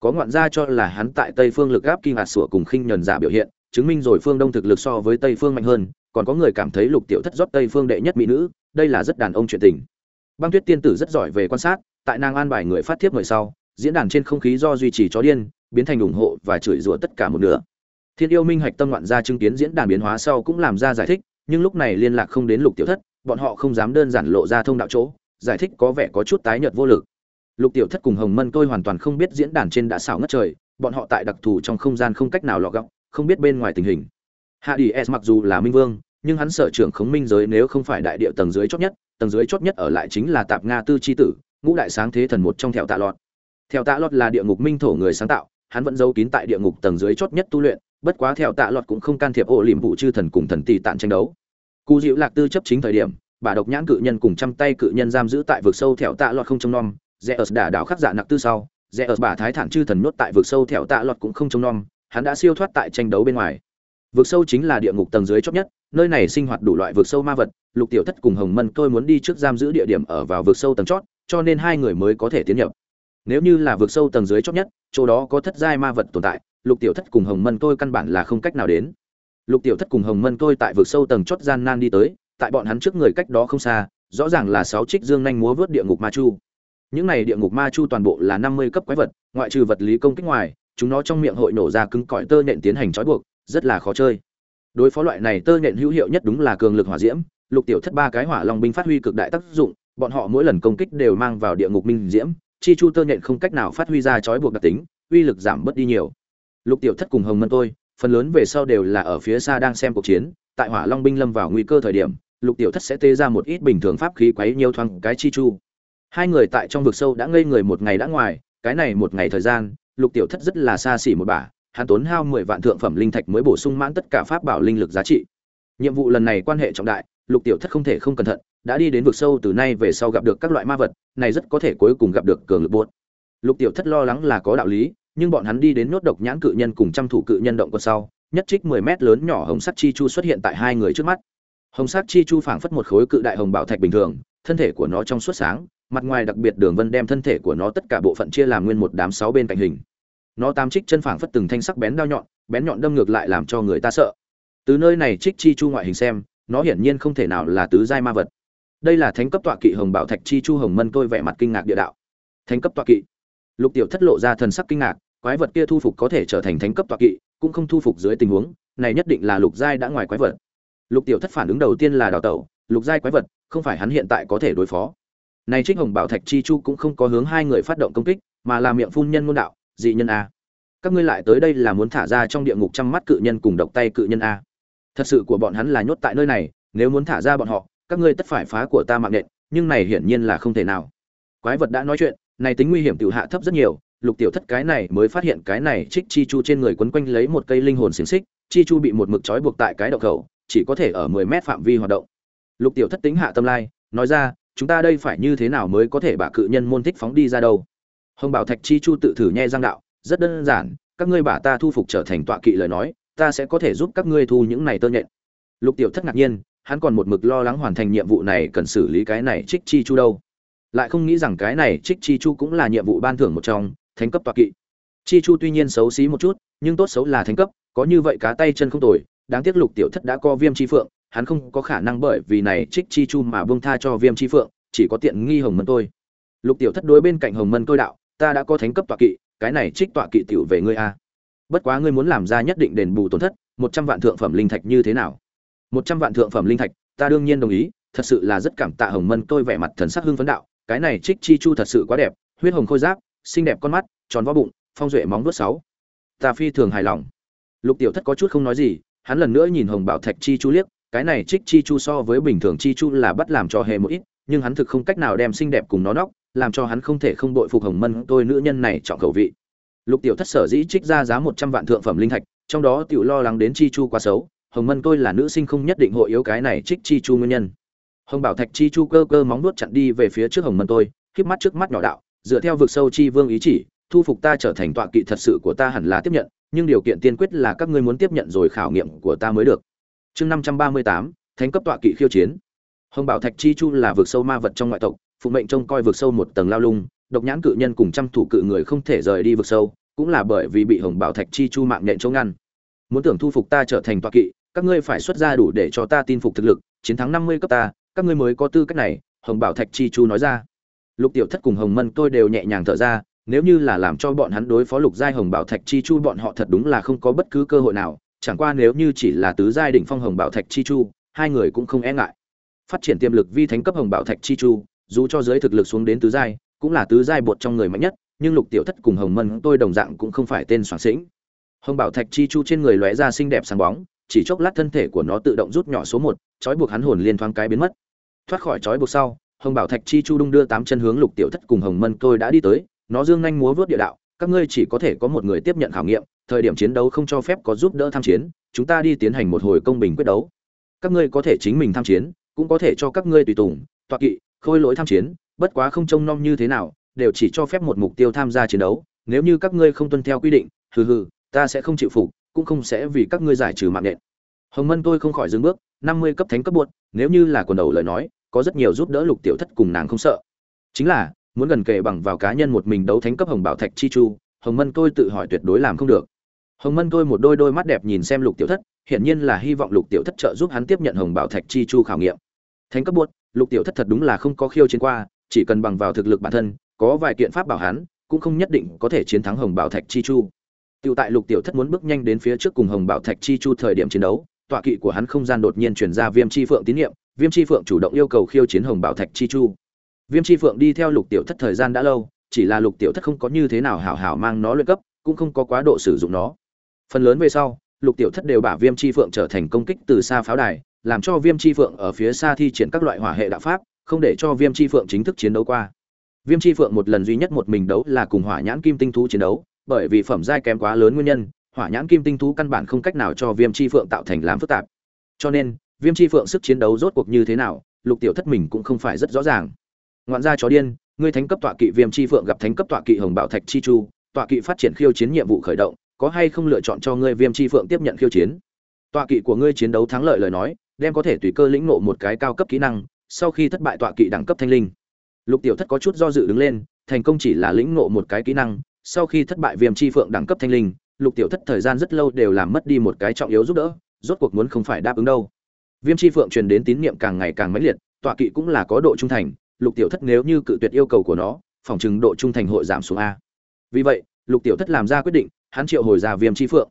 Có ngoạn gia cho là hắn tại tây phương lực gáp kinh hạt sủa cùng khinh nhẫn giả biểu hiện, chứng minh rồi phương đông thực lực so với tây phương mạnh hơn, còn có người cảm thấy lục tiểu thất rót tây phương đệ nhất mỹ nữ, đây là rất đàn ông chuyện tình. Băng tuyết tiên tử rất giỏi về quan sát, tại nàng an bài người phát thiếp người sau, diễn đàn trên không khí do duy trì chó điên, biến thành ủng hộ và chửi rủa tất cả một nửa. Thiên yêu minh hạch tâm ngoạn gia chứng kiến diễn đàn biến hóa sau cũng làm ra giải thích, nhưng lúc này liên lạc không đến lục tiểu thất, bọn họ không dám đơn giản lộ ra thông đạo chỗ giải thích có vẻ có chút tái nhợt vô lực. Lục tiểu thất cùng hồng mân tôi hoàn toàn không biết diễn đàn trên đã xảo ngất trời, bọn họ tại đặc thù trong không gian không cách nào lọ gọng, không biết bên ngoài tình hình. Hạ đi s mặc dù là minh vương, nhưng hắn sở trưởng khống minh giới nếu không phải đại địa tầng dưới chót nhất, tầng dưới chót nhất ở lại chính là tạp nga tư chi tử, ngũ đại sáng thế thần một trong theo tạ lọt. Theo tạ lọt là địa ngục minh thổ người sáng tạo, hắn vẫn giấu kín tại địa ngục tầng dưới chót nhất tu luyện, bất quá theo tạ lọt cũng không can thiệp ổ liềm vụ chư thần cùng thần tỷ tạn tranh đấu. Cụ diệu lạc tư chấp chính thời điểm bà độc nhãn cự nhân cùng trăm tay cự nhân giam giữ tại vực sâu thẹo tạ lọt không trông nom, rẽ ớt đả đảo khắc dạ nặc tư sau, rẽ ớt bà thái thản chư thần nhốt tại vực sâu thẹo tạ lọt cũng không trông nom, hắn đã siêu thoát tại tranh đấu bên ngoài. Vực sâu chính là địa ngục tầng dưới chót nhất, nơi này sinh hoạt đủ loại vực sâu ma vật, lục tiểu thất cùng hồng mân tôi muốn đi trước giam giữ địa điểm ở vào vực sâu tầng chót, cho nên hai người mới có thể tiến nhập. Nếu như là vực sâu tầng dưới chót nhất, chỗ đó có thất giai ma vật tồn tại, lục tiểu thất cùng hồng mân tôi căn bản là không cách nào đến. Lục tiểu thất cùng hồng mân tôi tại vực sâu tầng chót gian nan đi tới tại bọn hắn trước người cách đó không xa, rõ ràng là sáu trích dương nhanh múa vớt địa ngục ma chu. Những này địa ngục ma chu toàn bộ là năm mươi cấp quái vật, ngoại trừ vật lý công kích ngoài, chúng nó trong miệng hội nổ ra cứng cỏi tơ nện tiến hành trói buộc, rất là khó chơi. Đối phó loại này tơ nện hữu hiệu nhất đúng là cường lực hỏa diễm, lục tiểu thất ba cái hỏa long binh phát huy cực đại tác dụng, bọn họ mỗi lần công kích đều mang vào địa ngục minh diễm, chi chu tơ nện không cách nào phát huy ra trói buộc đặc tính, uy lực giảm bớt đi nhiều. Lục tiểu thất cùng hồng mân tôi, phần lớn về sau đều là ở phía xa đang xem cuộc chiến, tại hỏa long binh lâm vào nguy cơ thời điểm lục tiểu thất sẽ tê ra một ít bình thường pháp khí quấy nhiều thoáng cái chi chu. Hai người tại trong vực sâu đã ngây người một ngày đã ngoài, cái này một ngày thời gian, lục tiểu thất rất là xa xỉ một bả, hắn tốn hao mười vạn thượng phẩm linh thạch mới bổ sung mãn tất cả pháp bảo linh lực giá trị. Nhiệm vụ lần này quan hệ trọng đại, lục tiểu thất không thể không cẩn thận, đã đi đến vực sâu từ nay về sau gặp được các loại ma vật, này rất có thể cuối cùng gặp được cường lực buốt lục tiểu thất lo lắng là có đạo lý, nhưng bọn hắn đi đến nốt độc nhãn cự nhân cùng trăm thủ cự nhân động quân sau, nhất trích mười mét lớn nhỏ hồng sắt chi chu xuất hiện tại hai người trước mắt hồng sắc chi chu phảng phất một khối cự đại hồng bảo thạch bình thường, thân thể của nó trong suốt sáng, mặt ngoài đặc biệt đường vân đem thân thể của nó tất cả bộ phận chia làm nguyên một đám sáu bên cạnh hình. Nó tam trích chân phảng phất từng thanh sắc bén đao nhọn, bén nhọn đâm ngược lại làm cho người ta sợ. Từ nơi này trích chi chu ngoại hình xem, nó hiển nhiên không thể nào là tứ giai ma vật. Đây là thánh cấp tọa kỵ hồng bảo thạch chi chu hồng mân tôi vẻ mặt kinh ngạc địa đạo. Thánh cấp tọa kỵ. Lục tiểu thất lộ ra thần sắc kinh ngạc, quái vật kia thu phục có thể trở thành thánh cấp tọa kỵ, cũng không thu phục dưới tình huống, này nhất định là lục giai đã ngoài quái vật lục tiểu thất phản ứng đầu tiên là đào tẩu, lục giai quái vật, không phải hắn hiện tại có thể đối phó. Này trích hồng bảo thạch chi chu cũng không có hướng hai người phát động công kích, mà là miệng phun nhân môn đạo, dị nhân a. Các ngươi lại tới đây là muốn thả ra trong địa ngục trăm mắt cự nhân cùng độc tay cự nhân a. Thật sự của bọn hắn là nhốt tại nơi này, nếu muốn thả ra bọn họ, các ngươi tất phải phá của ta mạng nện, nhưng này hiển nhiên là không thể nào. Quái vật đã nói chuyện, này tính nguy hiểm tiểu hạ thấp rất nhiều, lục tiểu thất cái này mới phát hiện cái này trích chi chu trên người quấn quanh lấy một cây linh hồn xiềng xích, chi chu bị một mực trói buộc tại cái đậu khẩu chỉ có thể ở mười mét phạm vi hoạt động. Lục tiểu thất tính hạ tâm lai, nói ra, chúng ta đây phải như thế nào mới có thể bả cự nhân môn thích phóng đi ra đâu? Hồng bảo thạch chi chu tự thử nhe răng đạo, rất đơn giản, các ngươi bả ta thu phục trở thành tọa kỵ lời nói, ta sẽ có thể giúp các ngươi thu những này tơ nhện. Lục tiểu thất ngạc nhiên, hắn còn một mực lo lắng hoàn thành nhiệm vụ này cần xử lý cái này trích chi chu đâu. Lại không nghĩ rằng cái này trích chi chu cũng là nhiệm vụ ban thưởng một trong, thánh cấp tọa kỵ. Chi chu tuy nhiên xấu xí một chút, nhưng tốt xấu là thánh cấp, có như vậy cá tay chân không tồi đáng tiếc lục tiểu thất đã co viêm chi phượng, hắn không có khả năng bởi vì này trích chi chu mà buông tha cho viêm chi phượng, chỉ có tiện nghi hồng mân tôi lục tiểu thất đối bên cạnh hồng mân tôi đạo, ta đã có thánh cấp tọa kỵ, cái này trích tọa kỵ tiểu về ngươi a. Bất quá ngươi muốn làm ra nhất định đền bù tổn thất, một trăm vạn thượng phẩm linh thạch như thế nào? Một trăm vạn thượng phẩm linh thạch, ta đương nhiên đồng ý, thật sự là rất cảm tạ hồng mân tôi vẻ mặt thần sắc hưng phấn đạo, cái này trích chi chu thật sự quá đẹp, huyết hồng khôi giáp, xinh đẹp con mắt, tròn vo bụng, phong duệ móng vuốt sáu. Ta phi thường hài lòng. Lục tiểu thất có chút không nói gì hắn lần nữa nhìn hồng bảo thạch chi chu liếc, cái này trích chi chu so với bình thường chi chu là bắt làm cho hề một ít, nhưng hắn thực không cách nào đem xinh đẹp cùng nó nóc, làm cho hắn không thể không đội phục hồng mân tôi nữ nhân này chọn khẩu vị. Lục tiểu thất sở dĩ trích ra giá một trăm vạn thượng phẩm linh thạch, trong đó tiểu lo lắng đến chi chu quá xấu, hồng mân tôi là nữ sinh không nhất định hội yếu cái này trích chi chu nguyên nhân. Hồng bảo thạch chi chu cơ cơ móng nuốt chặn đi về phía trước hồng mân tôi, khiếp mắt trước mắt nhỏ đạo, dựa theo vực sâu chi vương ý chỉ, thu phục ta trở thành tọa kỵ thật sự của ta hẳn là tiếp nhận nhưng điều kiện tiên quyết là các ngươi muốn tiếp nhận rồi khảo nghiệm của ta mới được. Chương năm trăm ba mươi tám, thánh cấp tọa kỵ khiêu chiến. Hồng bảo thạch chi chu là vực sâu ma vật trong ngoại tộc, phụ mệnh trông coi vực sâu một tầng lao lung, độc nhãn cự nhân cùng trăm thủ cự người không thể rời đi vực sâu, cũng là bởi vì bị hồng bảo thạch chi chu mạng nhện chống ngăn. Muốn tưởng thu phục ta trở thành tọa kỵ, các ngươi phải xuất ra đủ để cho ta tin phục thực lực, chiến thắng năm mươi cấp ta, các ngươi mới có tư cách này, hồng bảo thạch chi chu nói ra. Lục tiểu thất cùng hồng mân tôi đều nhẹ nhàng thở ra nếu như là làm cho bọn hắn đối phó lục giai hồng bảo thạch chi chu, bọn họ thật đúng là không có bất cứ cơ hội nào. Chẳng qua nếu như chỉ là tứ giai đỉnh phong hồng bảo thạch chi chu, hai người cũng không e ngại. Phát triển tiềm lực vi thánh cấp hồng bảo thạch chi chu, dù cho giới thực lực xuống đến tứ giai, cũng là tứ giai bột trong người mạnh nhất, nhưng lục tiểu thất cùng hồng mân tôi đồng dạng cũng không phải tên soạn sĩnh. Hồng bảo thạch chi chu trên người lóe ra xinh đẹp sáng bóng, chỉ chốc lát thân thể của nó tự động rút nhỏ số một, trói buộc hắn hồn liên thoáng cái biến mất. Thoát khỏi trói buộc sau, hồng bảo thạch chi chu đung đưa tám chân hướng lục tiểu thất cùng hồng mân tôi đã đi tới nó dương nhanh múa vớt địa đạo, các ngươi chỉ có thể có một người tiếp nhận khảo nghiệm, thời điểm chiến đấu không cho phép có giúp đỡ tham chiến, chúng ta đi tiến hành một hồi công bình quyết đấu. Các ngươi có thể chính mình tham chiến, cũng có thể cho các ngươi tùy tùng toạ kỵ, khôi lỗi tham chiến, bất quá không trông nom như thế nào, đều chỉ cho phép một mục tiêu tham gia chiến đấu. Nếu như các ngươi không tuân theo quy định, hừ hừ, ta sẽ không chịu phục, cũng không sẽ vì các ngươi giải trừ mạng nện. Hồng mân tôi không khỏi dừng bước, năm mươi cấp thánh cấp buột nếu như là quần đầu lời nói, có rất nhiều giúp đỡ lục tiểu thất cùng nàng không sợ. Chính là muốn gần kề bằng vào cá nhân một mình đấu thánh cấp hồng bảo thạch chi chu hồng mân tôi tự hỏi tuyệt đối làm không được. Hồng mân tôi một đôi đôi mắt đẹp nhìn xem lục tiểu thất hiển nhiên là hy vọng lục tiểu thất trợ giúp hắn tiếp nhận hồng bảo thạch chi chu khảo nghiệm. Thánh cấp buốt lục tiểu thất thật đúng là không có khiêu chiến qua chỉ cần bằng vào thực lực bản thân có vài kiện pháp bảo hắn cũng không nhất định có thể chiến thắng hồng bảo thạch chi chu. Tiểu tại Lục Tiểu Thất muốn bước nhanh đến phía trước cùng Hồng Bảo Thạch Chi Chu thời điểm chiến đấu, tọa kỵ của hắn không gian đột nhiên truyền ra Viêm Chi Phượng tín niệm, Viêm Chi Phượng chủ động yêu cầu khiêu chiến Hồng Bảo Thạch Chi Chu. Viêm Chi Phượng đi theo Lục Tiểu Thất thời gian đã lâu, chỉ là Lục Tiểu Thất không có như thế nào hảo hảo mang nó luyện cấp, cũng không có quá độ sử dụng nó. Phần lớn về sau, Lục Tiểu Thất đều bả Viêm Chi Phượng trở thành công kích từ xa pháo đài, làm cho Viêm Chi Phượng ở phía xa thi triển các loại hỏa hệ đạo pháp, không để cho Viêm Chi Phượng chính thức chiến đấu qua. Viêm Chi Phượng một lần duy nhất một mình đấu là cùng Hỏa Nhãn Kim Tinh thú chiến đấu, bởi vì phẩm giai kém quá lớn nguyên nhân, hỏa nhãn kim tinh thú căn bản không cách nào cho viêm chi phượng tạo thành làm phức tạp cho nên viêm chi phượng sức chiến đấu rốt cuộc như thế nào lục tiểu thất mình cũng không phải rất rõ ràng ngoạn gia chó điên, ngươi thánh cấp tọa kỵ viêm chi phượng gặp thánh cấp tọa kỵ hồng bảo thạch chi chu, tọa kỵ phát triển khiêu chiến nhiệm vụ khởi động, có hay không lựa chọn cho ngươi viêm chi phượng tiếp nhận khiêu chiến? Tọa kỵ của ngươi chiến đấu thắng lợi lời nói, đem có thể tùy cơ lĩnh nộ một cái cao cấp kỹ năng, sau khi thất bại tọa kỵ đẳng cấp thanh linh. Lục tiểu thất có chút do dự đứng lên, thành công chỉ là lĩnh nộ một cái kỹ năng, sau khi thất bại viêm chi phượng đẳng cấp thanh linh, lục tiểu thất thời gian rất lâu đều làm mất đi một cái trọng yếu giúp đỡ, rốt cuộc muốn không phải đáp ứng đâu. Viêm chi phượng truyền đến tín niệm càng ngày càng mãnh liệt, tọa kỵ cũng là có độ trung thành lục tiểu thất nếu như cự tuyệt yêu cầu của nó phòng chừng độ trung thành hội giảm xuống a. Vì vậy lục tiểu thất làm ra quyết định hắn triệu hồi ra viêm chi phượng.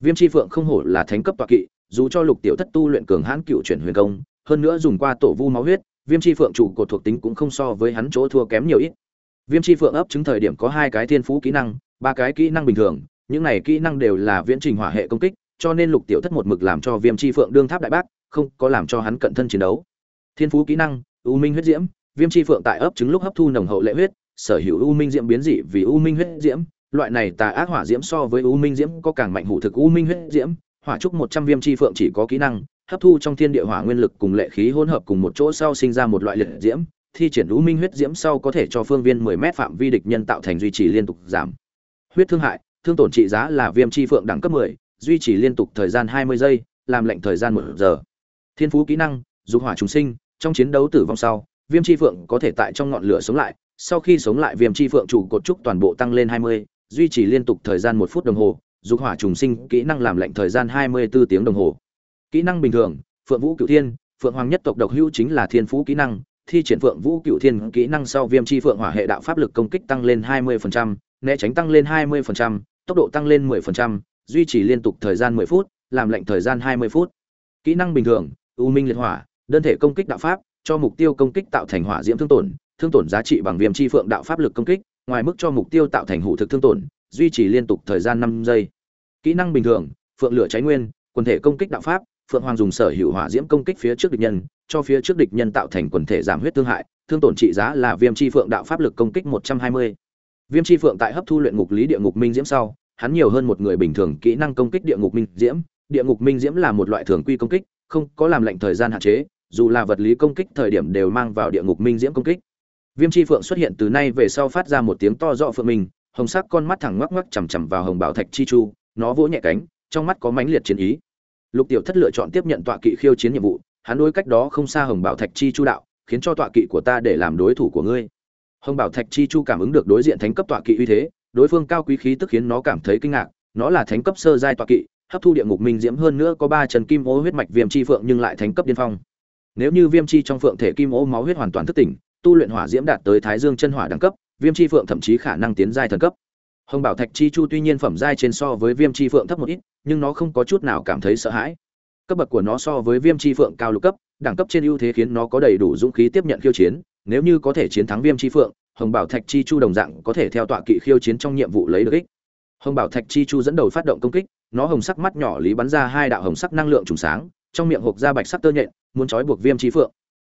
Viêm chi phượng không hổ là thánh cấp tọa kỵ dù cho lục tiểu thất tu luyện cường hãn cựu chuyển huyền công hơn nữa dùng qua tổ vu máu huyết viêm chi phượng chủ cột thuộc tính cũng không so với hắn chỗ thua kém nhiều ít. Viêm chi phượng ấp chứng thời điểm có hai cái thiên phú kỹ năng ba cái kỹ năng bình thường những này kỹ năng đều là viễn trình hỏa hệ công kích, cho nên Lục Tiểu Thất một mực làm cho Viêm Chi Phượng đương tháp đại bác, không có làm cho hắn cận thân chiến đấu. Thiên phú kỹ năng, U Minh huyết diễm, Viêm Chi Phượng tại ấp trứng lúc hấp thu nồng hậu lệ huyết, sở hữu U Minh diễm biến dị vì U Minh huyết diễm, loại này tà ác hỏa diễm so với U Minh diễm có càng mạnh hủ thực U Minh huyết diễm, hỏa trúc 100 Viêm Chi Phượng chỉ có kỹ năng, hấp thu trong thiên địa hỏa nguyên lực cùng lệ khí hỗn hợp cùng một chỗ sau sinh ra một loại liệt diễm, thi triển U Minh huyết diễm sau có thể cho phương viên 10 mét phạm vi địch nhân tạo thành duy trì liên tục giảm huyết thương hại, thương tổn trị giá là viêm chi phượng đẳng cấp 10, duy trì liên tục thời gian 20 giây, làm lệnh thời gian một giờ. Thiên phú kỹ năng, dục hỏa trùng sinh, trong chiến đấu tử vong sau, viêm chi phượng có thể tại trong ngọn lửa sống lại, sau khi sống lại viêm chi phượng chủ cột trúc toàn bộ tăng lên 20, duy trì liên tục thời gian một phút đồng hồ, dục hỏa trùng sinh kỹ năng làm lạnh thời gian 24 tiếng đồng hồ. Kỹ năng bình thường, Phượng Vũ Cựu Thiên, Phượng Hoàng nhất tộc độc hữu chính là thiên phú kỹ năng, thi triển Phượng Vũ Cựu Thiên kỹ năng sau viêm chi phượng hỏa hệ đạo pháp lực công kích tăng lên 20%, né tránh tăng lên 20%, tốc độ tăng lên 10%, duy trì liên tục thời gian 10 phút, làm lạnh thời gian 20 phút. Kỹ năng bình thường, U Minh liệt hỏa, đơn thể công kích đạo pháp, cho mục tiêu công kích tạo thành hỏa diễm thương tổn, thương tổn giá trị bằng viêm chi phượng đạo pháp lực công kích, ngoài mức cho mục tiêu tạo thành hủ thực thương tổn, duy trì liên tục thời gian 5 giây. Kỹ năng bình thường, phượng lửa cháy nguyên, quần thể công kích đạo pháp, phượng hoàng dùng sở hữu hỏa diễm công kích phía trước địch nhân, cho phía trước địch nhân tạo thành quần thể giảm huyết thương hại, thương tổn trị giá là viêm chi phượng đạo pháp lực công kích 120. Viêm chi phượng tại hấp thu luyện ngục lý địa ngục minh diễm sau, hắn nhiều hơn một người bình thường kỹ năng công kích địa ngục minh diễm. Địa ngục minh diễm là một loại thường quy công kích, không có làm lệnh thời gian hạn chế, dù là vật lý công kích thời điểm đều mang vào địa ngục minh diễm công kích. Viêm chi phượng xuất hiện từ nay về sau phát ra một tiếng to rõ phượng mình, hồng sắc con mắt thẳng ngoắc ngoắc chằm chằm vào hồng bảo thạch chi chu, nó vỗ nhẹ cánh, trong mắt có mãnh liệt chiến ý. Lục Tiểu Thất lựa chọn tiếp nhận tọa kỵ khiêu chiến nhiệm vụ, hắn đối cách đó không xa hồng bảo thạch chi chu đạo, khiến cho tọa kỵ của ta để làm đối thủ của ngươi hồng bảo thạch chi chu cảm ứng được đối diện thánh cấp tọa kỵ uy thế đối phương cao quý khí tức khiến nó cảm thấy kinh ngạc nó là thánh cấp sơ giai tọa kỵ hấp thu địa ngục minh diễm hơn nữa có ba trần kim ô huyết mạch viêm chi phượng nhưng lại thánh cấp điên phong nếu như viêm chi trong phượng thể kim ô máu huyết hoàn toàn thức tỉnh, tu luyện hỏa diễm đạt tới thái dương chân hỏa đẳng cấp, viêm chi phượng thậm chí khả năng tiến giai thần cấp. Hồng bảo thạch chi chu tuy nhiên phẩm giai trên so với viêm chi phượng thấp một ít, nhưng nó không có chút nào cảm thấy sợ hãi. Cấp bậc của nó so với viêm chi phượng cao lục cấp, đẳng cấp trên ưu thế khiến nó có đầy đủ dũng khí tiếp nhận khiêu chiến, nếu như có thể chiến thắng viêm chi phượng, hồng bảo thạch chi chu đồng dạng có thể theo tọa kỵ khiêu chiến trong nhiệm vụ lấy được ích. Hồng bảo thạch chi chu dẫn đầu phát động công kích, nó hồng sắc mắt nhỏ lý bắn ra hai đạo hồng sắc năng lượng trùng sáng trong miệng hộp ra bạch sắc tơ nhện, muốn trói buộc viêm chi phượng.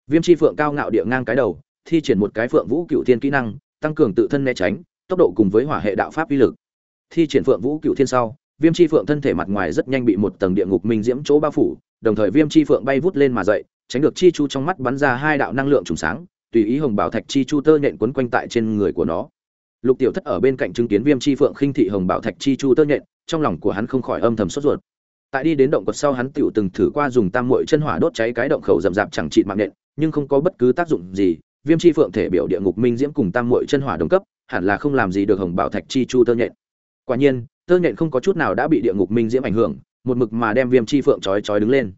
Viêm chi phượng cao ngạo địa ngang cái đầu, thi triển một cái phượng vũ cựu thiên kỹ năng, tăng cường tự thân né tránh, tốc độ cùng với hỏa hệ đạo pháp uy lực. Thi triển phượng vũ cựu thiên sau, viêm chi phượng thân thể mặt ngoài rất nhanh bị một tầng địa ngục minh diễm chỗ bao phủ, đồng thời viêm chi phượng bay vút lên mà dậy, tránh được chi chu trong mắt bắn ra hai đạo năng lượng trùng sáng, tùy ý hồng bảo thạch chi chu tơ nhện quấn quanh tại trên người của nó. Lục tiểu thất ở bên cạnh chứng kiến viêm chi phượng khinh thị hồng bảo thạch chi chu tơ nhện, trong lòng của hắn không khỏi âm thầm sốt ruột tại đi đến động quật sau hắn tựu từng thử qua dùng tam muội chân hỏa đốt cháy cái động khẩu rậm rạp chẳng trị mạng nện, nhưng không có bất cứ tác dụng gì. Viêm chi phượng thể biểu địa ngục minh diễm cùng tam muội chân hỏa đồng cấp, hẳn là không làm gì được hồng bảo thạch chi chu tơ nhện. Quả nhiên, tơ nhện không có chút nào đã bị địa ngục minh diễm ảnh hưởng, một mực mà đem viêm chi phượng chói chói đứng lên.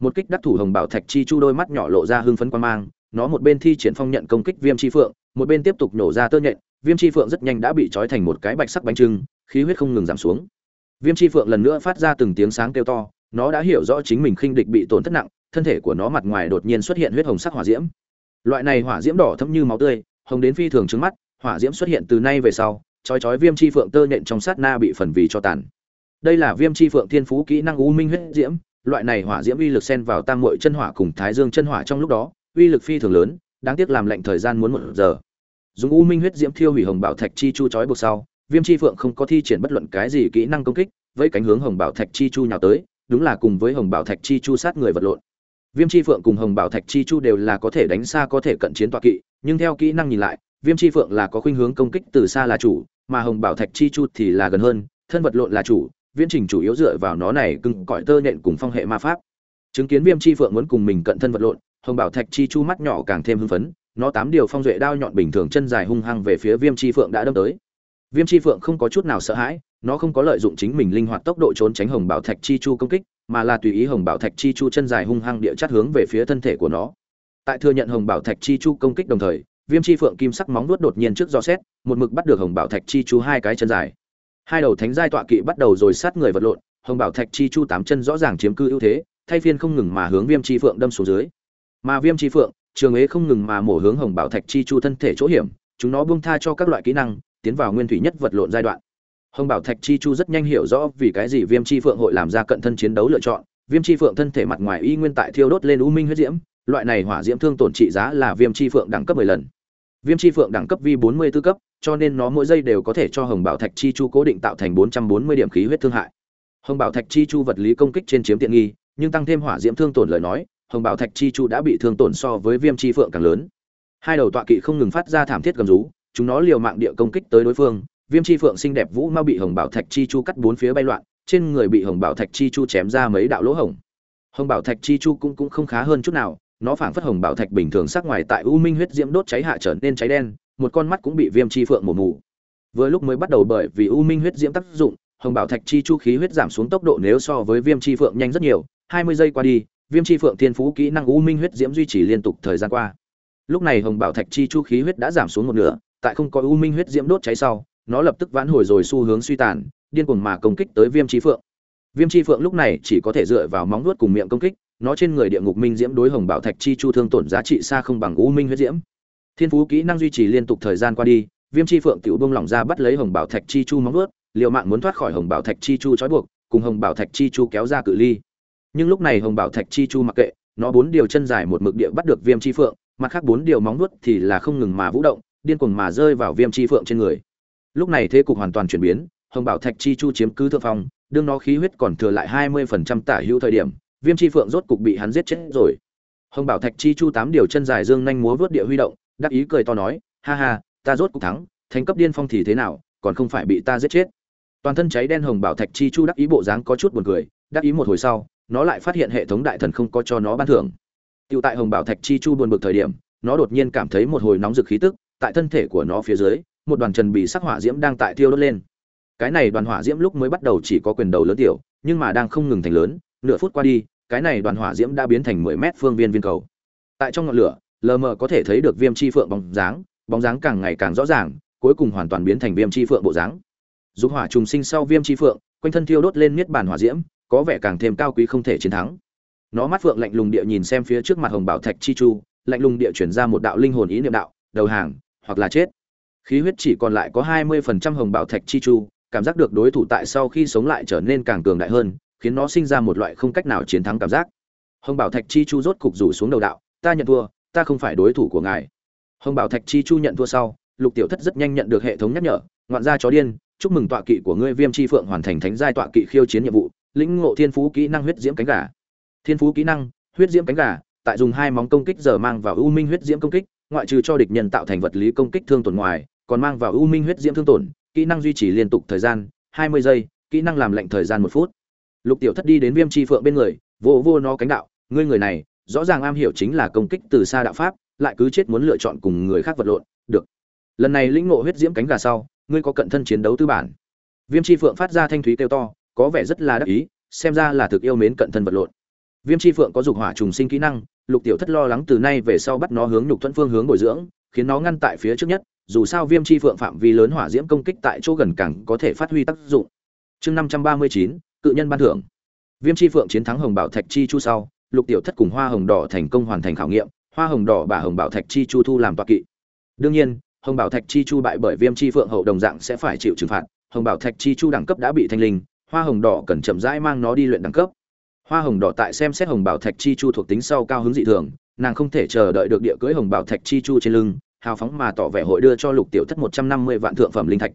Một kích đắc thủ hồng bảo thạch chi chu đôi mắt nhỏ lộ ra hưng phấn quan mang, nó một bên thi triển phong nhận công kích viêm chi phượng, một bên tiếp tục nổ ra tơ nhện, viêm chi phượng rất nhanh đã bị trói thành một cái bạch sắc bánh trưng, khí huyết không ngừng giảm xuống viêm chi phượng lần nữa phát ra từng tiếng sáng kêu to, nó đã hiểu rõ chính mình khinh địch bị tổn thất nặng, thân thể của nó mặt ngoài đột nhiên xuất hiện huyết hồng sắc hỏa diễm. Loại này hỏa diễm đỏ thẫm như máu tươi, hồng đến phi thường trứng mắt, hỏa diễm xuất hiện từ nay về sau, chói chói viêm chi phượng tơ nhện trong sát na bị phần vì cho tàn. Đây là viêm chi phượng thiên phú kỹ năng u minh huyết diễm, loại này hỏa diễm uy lực xen vào tam muội chân hỏa cùng thái dương chân hỏa trong lúc đó, uy lực phi thường lớn, đáng tiếc làm lệnh thời gian muốn một giờ. Dùng u minh huyết diễm thiêu hủy hồng bảo thạch chi chu chói buộc sau viêm chi phượng không có thi triển bất luận cái gì kỹ năng công kích với cánh hướng hồng bảo thạch chi chu nhào tới, đúng là cùng với hồng bảo thạch chi chu sát người vật lộn. Viêm chi phượng cùng hồng bảo thạch chi chu đều là có thể đánh xa, có thể cận chiến tọa kỵ, nhưng theo kỹ năng nhìn lại, viêm chi phượng là có khuynh hướng công kích từ xa là chủ, mà hồng bảo thạch chi chu thì là gần hơn, thân vật lộn là chủ, viễn trình chủ yếu dựa vào nó này cưng cõi tơ nện cùng phong hệ ma pháp. Chứng kiến viêm chi phượng muốn cùng mình cận thân vật lộn, hồng bảo thạch chi chu mắt nhỏ càng thêm hưng phấn, nó tám điều phong duệ đao nhọn bình thường chân dài hung hăng về phía viêm chi phượng đã đâm tới viêm chi phượng không có chút nào sợ hãi, nó không có lợi dụng chính mình linh hoạt tốc độ trốn tránh hồng bảo thạch chi chu công kích, mà là tùy ý hồng bảo thạch chi chu chân dài hung hăng địa chát hướng về phía thân thể của nó. Tại thừa nhận hồng bảo thạch chi chu công kích đồng thời, viêm chi phượng kim sắc móng nuốt đột nhiên trước do xét, một mực bắt được hồng bảo thạch chi chu hai cái chân dài. Hai đầu thánh giai tọa kỵ bắt đầu rồi sát người vật lộn, hồng bảo thạch chi chu tám chân rõ ràng chiếm cư ưu thế, thay phiên không ngừng mà hướng viêm chi phượng đâm xuống dưới. Mà viêm chi phượng, trường ế không ngừng mà mổ hướng hồng bảo thạch chi chu thân thể chỗ hiểm, chúng nó buông tha cho các loại kỹ năng tiến vào nguyên thủy nhất vật lộn giai đoạn. Hồng bảo thạch chi chu rất nhanh hiểu rõ vì cái gì viêm chi phượng hội làm ra cận thân chiến đấu lựa chọn. Viêm chi phượng thân thể mặt ngoài y nguyên tại thiêu đốt lên u minh huyết diễm, loại này hỏa diễm thương tổn trị giá là viêm chi phượng đẳng cấp 10 lần. Viêm chi phượng đẳng cấp vi 44 cấp, cho nên nó mỗi giây đều có thể cho hồng bảo thạch chi chu cố định tạo thành 440 điểm khí huyết thương hại. Hồng bảo thạch chi chu vật lý công kích trên chiếm tiện nghi, nhưng tăng thêm hỏa diễm thương tổn lời nói, hồng bảo thạch chi chu đã bị thương tổn so với viêm chi phượng càng lớn. Hai đầu tọa kỵ không ngừng phát ra thảm thiết gầm rú chúng nó liều mạng địa công kích tới đối phương. Viêm chi phượng xinh đẹp vũ mau bị hồng bảo thạch chi chu cắt bốn phía bay loạn, trên người bị hồng bảo thạch chi chu chém ra mấy đạo lỗ hổng. Hồng bảo thạch chi chu cũng cũng không khá hơn chút nào, nó phảng phất hồng bảo thạch bình thường sắc ngoài tại u minh huyết diễm đốt cháy hạ trở nên cháy đen, một con mắt cũng bị viêm chi phượng mổ mù. Vừa lúc mới bắt đầu bởi vì u minh huyết diễm tác dụng, hồng bảo thạch chi chu khí huyết giảm xuống tốc độ nếu so với viêm chi phượng nhanh rất nhiều. Hai mươi giây qua đi, viêm chi phượng thiên phú kỹ năng u minh huyết diễm duy trì liên tục thời gian qua. Lúc này hồng bảo thạch chi chu khí huyết đã giảm xuống một nửa tại không có u minh huyết diễm đốt cháy sau, nó lập tức vãn hồi rồi xu hướng suy tàn, điên cuồng mà công kích tới viêm chi phượng. Viêm chi phượng lúc này chỉ có thể dựa vào móng nuốt cùng miệng công kích, nó trên người địa ngục minh diễm đối hồng bảo thạch chi chu thương tổn giá trị xa không bằng u minh huyết diễm. Thiên phú kỹ năng duy trì liên tục thời gian qua đi, viêm chi phượng tiểu bông lỏng ra bắt lấy hồng bảo thạch chi chu móng nuốt liều mạng muốn thoát khỏi hồng bảo thạch chi chu trói buộc, cùng hồng bảo thạch chi chu kéo ra cự ly. Nhưng lúc này hồng bảo thạch chi chu mặc kệ, nó bốn điều chân dài một mực địa bắt được viêm chi phượng, mặt khác bốn điều móng nuốt thì là không ngừng mà vũ động điên cuồng mà rơi vào viêm chi phượng trên người. Lúc này thế cục hoàn toàn chuyển biến hồng bảo thạch chi chu chiếm cứ thượng phong đương nó khí huyết còn thừa lại hai mươi phần trăm tả hữu thời điểm viêm chi phượng rốt cục bị hắn giết chết rồi. Hồng bảo thạch chi chu tám điều chân dài dương nhanh múa vớt địa huy động đắc ý cười to nói ha ha ta rốt cục thắng thành cấp điên phong thì thế nào còn không phải bị ta giết chết. Toàn thân cháy đen hồng bảo thạch chi chu đắc ý bộ dáng có chút buồn cười đắc ý một hồi sau nó lại phát hiện hệ thống đại thần không có cho nó ban thưởng. Tiểu tại Hồng Bảo Thạch Chi Chu buồn bực thời điểm, nó đột nhiên cảm thấy một hồi nóng rực khí tức, tại thân thể của nó phía dưới, một đoàn trần bị sắc hỏa diễm đang tại thiêu đốt lên. Cái này đoàn hỏa diễm lúc mới bắt đầu chỉ có quyền đầu lớn tiểu, nhưng mà đang không ngừng thành lớn, nửa phút qua đi, cái này đoàn hỏa diễm đã biến thành 10 mét phương viên viên cầu. Tại trong ngọn lửa, lờ mờ có thể thấy được Viêm Chi Phượng bóng dáng, bóng dáng càng ngày càng rõ ràng, cuối cùng hoàn toàn biến thành Viêm Chi Phượng bộ dáng. Dục hỏa trùng sinh sau Viêm Chi Phượng, quanh thân thiêu đốt lên miết bản hỏa diễm, có vẻ càng thêm cao quý không thể chiến thắng nó mắt phượng lạnh lùng địa nhìn xem phía trước mặt hồng bảo thạch chi chu lạnh lùng địa chuyển ra một đạo linh hồn ý niệm đạo đầu hàng hoặc là chết. Khí huyết chỉ còn lại có hai mươi phần trăm hồng bảo thạch chi chu, cảm giác được đối thủ tại sau khi sống lại trở nên càng cường đại hơn, khiến nó sinh ra một loại không cách nào chiến thắng cảm giác. Hồng bảo thạch chi chu rốt cục rủ xuống đầu đạo, ta nhận thua, ta không phải đối thủ của ngài. Hồng bảo thạch chi chu nhận thua sau, lục tiểu thất rất nhanh nhận được hệ thống nhắc nhở, ngoạn gia chó điên, chúc mừng tọa kỵ của ngươi viêm chi phượng hoàn thành thánh giai tọa kỵ khiêu chiến nhiệm vụ, lĩnh ngộ thiên phú kỹ năng huyết diễm cánh gà. Thiên phú kỹ năng, huyết diễm cánh gà, tại dùng hai móng công kích giờ mang vào u minh huyết diễm công kích ngoại trừ cho địch nhân tạo thành vật lý công kích thương tổn ngoài, còn mang vào u minh huyết diễm thương tổn, kỹ năng duy trì liên tục thời gian, hai mươi giây, kỹ năng làm lệnh thời gian một phút. Lục tiểu thất đi đến viêm chi phượng bên người vô vô nó cánh đạo, ngươi người này, rõ ràng am hiểu chính là công kích từ xa đạo pháp, lại cứ chết muốn lựa chọn cùng người khác vật lộn, được. Lần này lĩnh ngộ huyết diễm cánh gà sau, ngươi có cận thân chiến đấu tư bản. Viêm chi phượng phát ra thanh thúy kêu to, có vẻ rất là đắc ý, xem ra là thực yêu mến cận thân vật lộn. Viêm chi phượng có dục hỏa trùng sinh kỹ năng lục tiểu thất lo lắng từ nay về sau bắt nó hướng nhục thuận phương hướng bồi dưỡng, khiến nó ngăn tại phía trước nhất, dù sao viêm chi phượng phạm vi lớn hỏa diễm công kích tại chỗ gần cẳng có thể phát huy tác dụng. Chương năm trăm ba mươi chín, cự nhân ban thưởng. Viêm chi phượng chiến thắng hồng bảo thạch chi chu sau, lục tiểu thất cùng hoa hồng đỏ thành công hoàn thành khảo nghiệm, hoa hồng đỏ bà hồng bảo thạch chi chu thu làm toạc kỵ. Đương nhiên, hồng bảo thạch chi chu bại bởi viêm chi phượng hậu đồng dạng sẽ phải chịu trừng phạt, hồng bảo thạch chi chu đẳng cấp đã bị thanh linh, hoa hồng đỏ cần chậm rãi mang nó đi luyện đẳng cấp hoa hồng đỏ tại xem xét hồng bảo thạch chi chu thuộc tính sau cao hứng dị thường, nàng không thể chờ đợi được địa cưới hồng bảo thạch chi chu trên lưng, hào phóng mà tỏ vẻ hội đưa cho lục tiểu thất một trăm năm mươi vạn thượng phẩm linh thạch.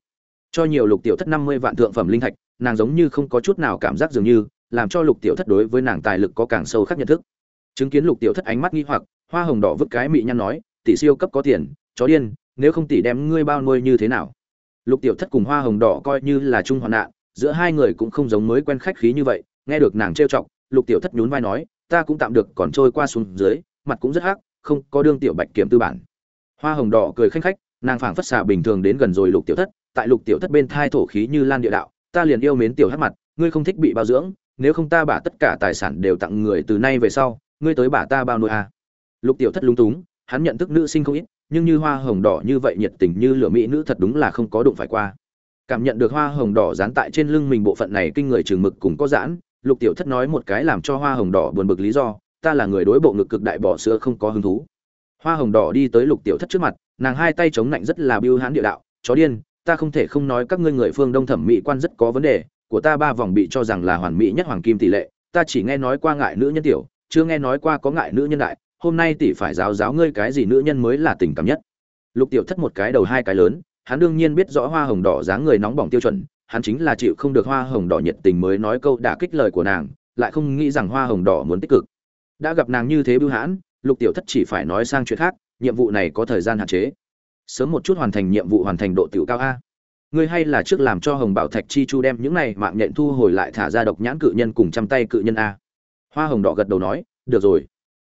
Cho nhiều lục tiểu thất năm mươi vạn thượng phẩm linh thạch, nàng giống như không có chút nào cảm giác dường như, làm cho lục tiểu thất đối với nàng tài lực có càng sâu khắc nhận thức. Chứng kiến lục tiểu thất ánh mắt nghi hoặc, hoa hồng đỏ vứt cái mị nhăn nói, tỷ siêu cấp có tiền, chó điên, nếu không tỷ đem ngươi bao nuôi như thế nào? Lục tiểu thất cùng hoa hồng đỏ coi như là chung hoạn nạn, giữa hai người cũng không giống mới quen khách khí như vậy, nghe được nàng trêu chọc lục tiểu thất nhún vai nói, ta cũng tạm được, còn trôi qua xuống dưới, mặt cũng rất hắc, không có đương tiểu bạch kiểm tư bản hoa hồng đỏ cười khanh khách, nàng phảng phất xà bình thường đến gần rồi lục tiểu thất, tại lục tiểu thất bên thai thổ khí như lan địa đạo, ta liền yêu mến tiểu hắc mặt, ngươi không thích bị bao dưỡng, nếu không ta bả tất cả tài sản đều tặng người từ nay về sau, ngươi tới bả ta bao nuôi à. lục tiểu thất lúng túng, hắn nhận thức nữ sinh không ít, nhưng như hoa hồng đỏ như vậy nhiệt tình như lửa mỹ nữ thật đúng là không có đụng phải qua cảm nhận được hoa hồng đỏ dán tại trên lưng mình bộ phận này kinh người trường mực cùng có giãn lục tiểu thất nói một cái làm cho hoa hồng đỏ buồn bực lý do, ta là người đối bộ ngực cực đại bỏ sữa không có hứng thú. Hoa hồng đỏ đi tới lục tiểu thất trước mặt, nàng hai tay chống lạnh rất là biêu hãn địa đạo, chó điên, ta không thể không nói các ngươi người phương đông thẩm mỹ quan rất có vấn đề, của ta ba vòng bị cho rằng là hoàn mỹ nhất hoàng kim tỷ lệ, ta chỉ nghe nói qua ngại nữ nhân tiểu, chưa nghe nói qua có ngại nữ nhân đại, hôm nay tỷ phải giáo giáo ngươi cái gì nữ nhân mới là tình cảm nhất. Lục tiểu thất một cái đầu hai cái lớn, hắn đương nhiên biết rõ hoa hồng đỏ dáng người nóng bỏng tiêu chuẩn hắn chính là chịu không được hoa hồng đỏ nhiệt tình mới nói câu đả kích lời của nàng, lại không nghĩ rằng hoa hồng đỏ muốn tích cực. Đã gặp nàng như thế bưu hãn, lục tiểu thất chỉ phải nói sang chuyện khác, nhiệm vụ này có thời gian hạn chế. Sớm một chút hoàn thành nhiệm vụ hoàn thành độ tiểu cao a. Ngươi hay là trước làm cho hồng bảo thạch chi chu đem những này mạng nhện thu hồi lại thả ra độc nhãn cự nhân cùng trăm tay cự nhân a. Hoa hồng đỏ gật đầu nói, được rồi.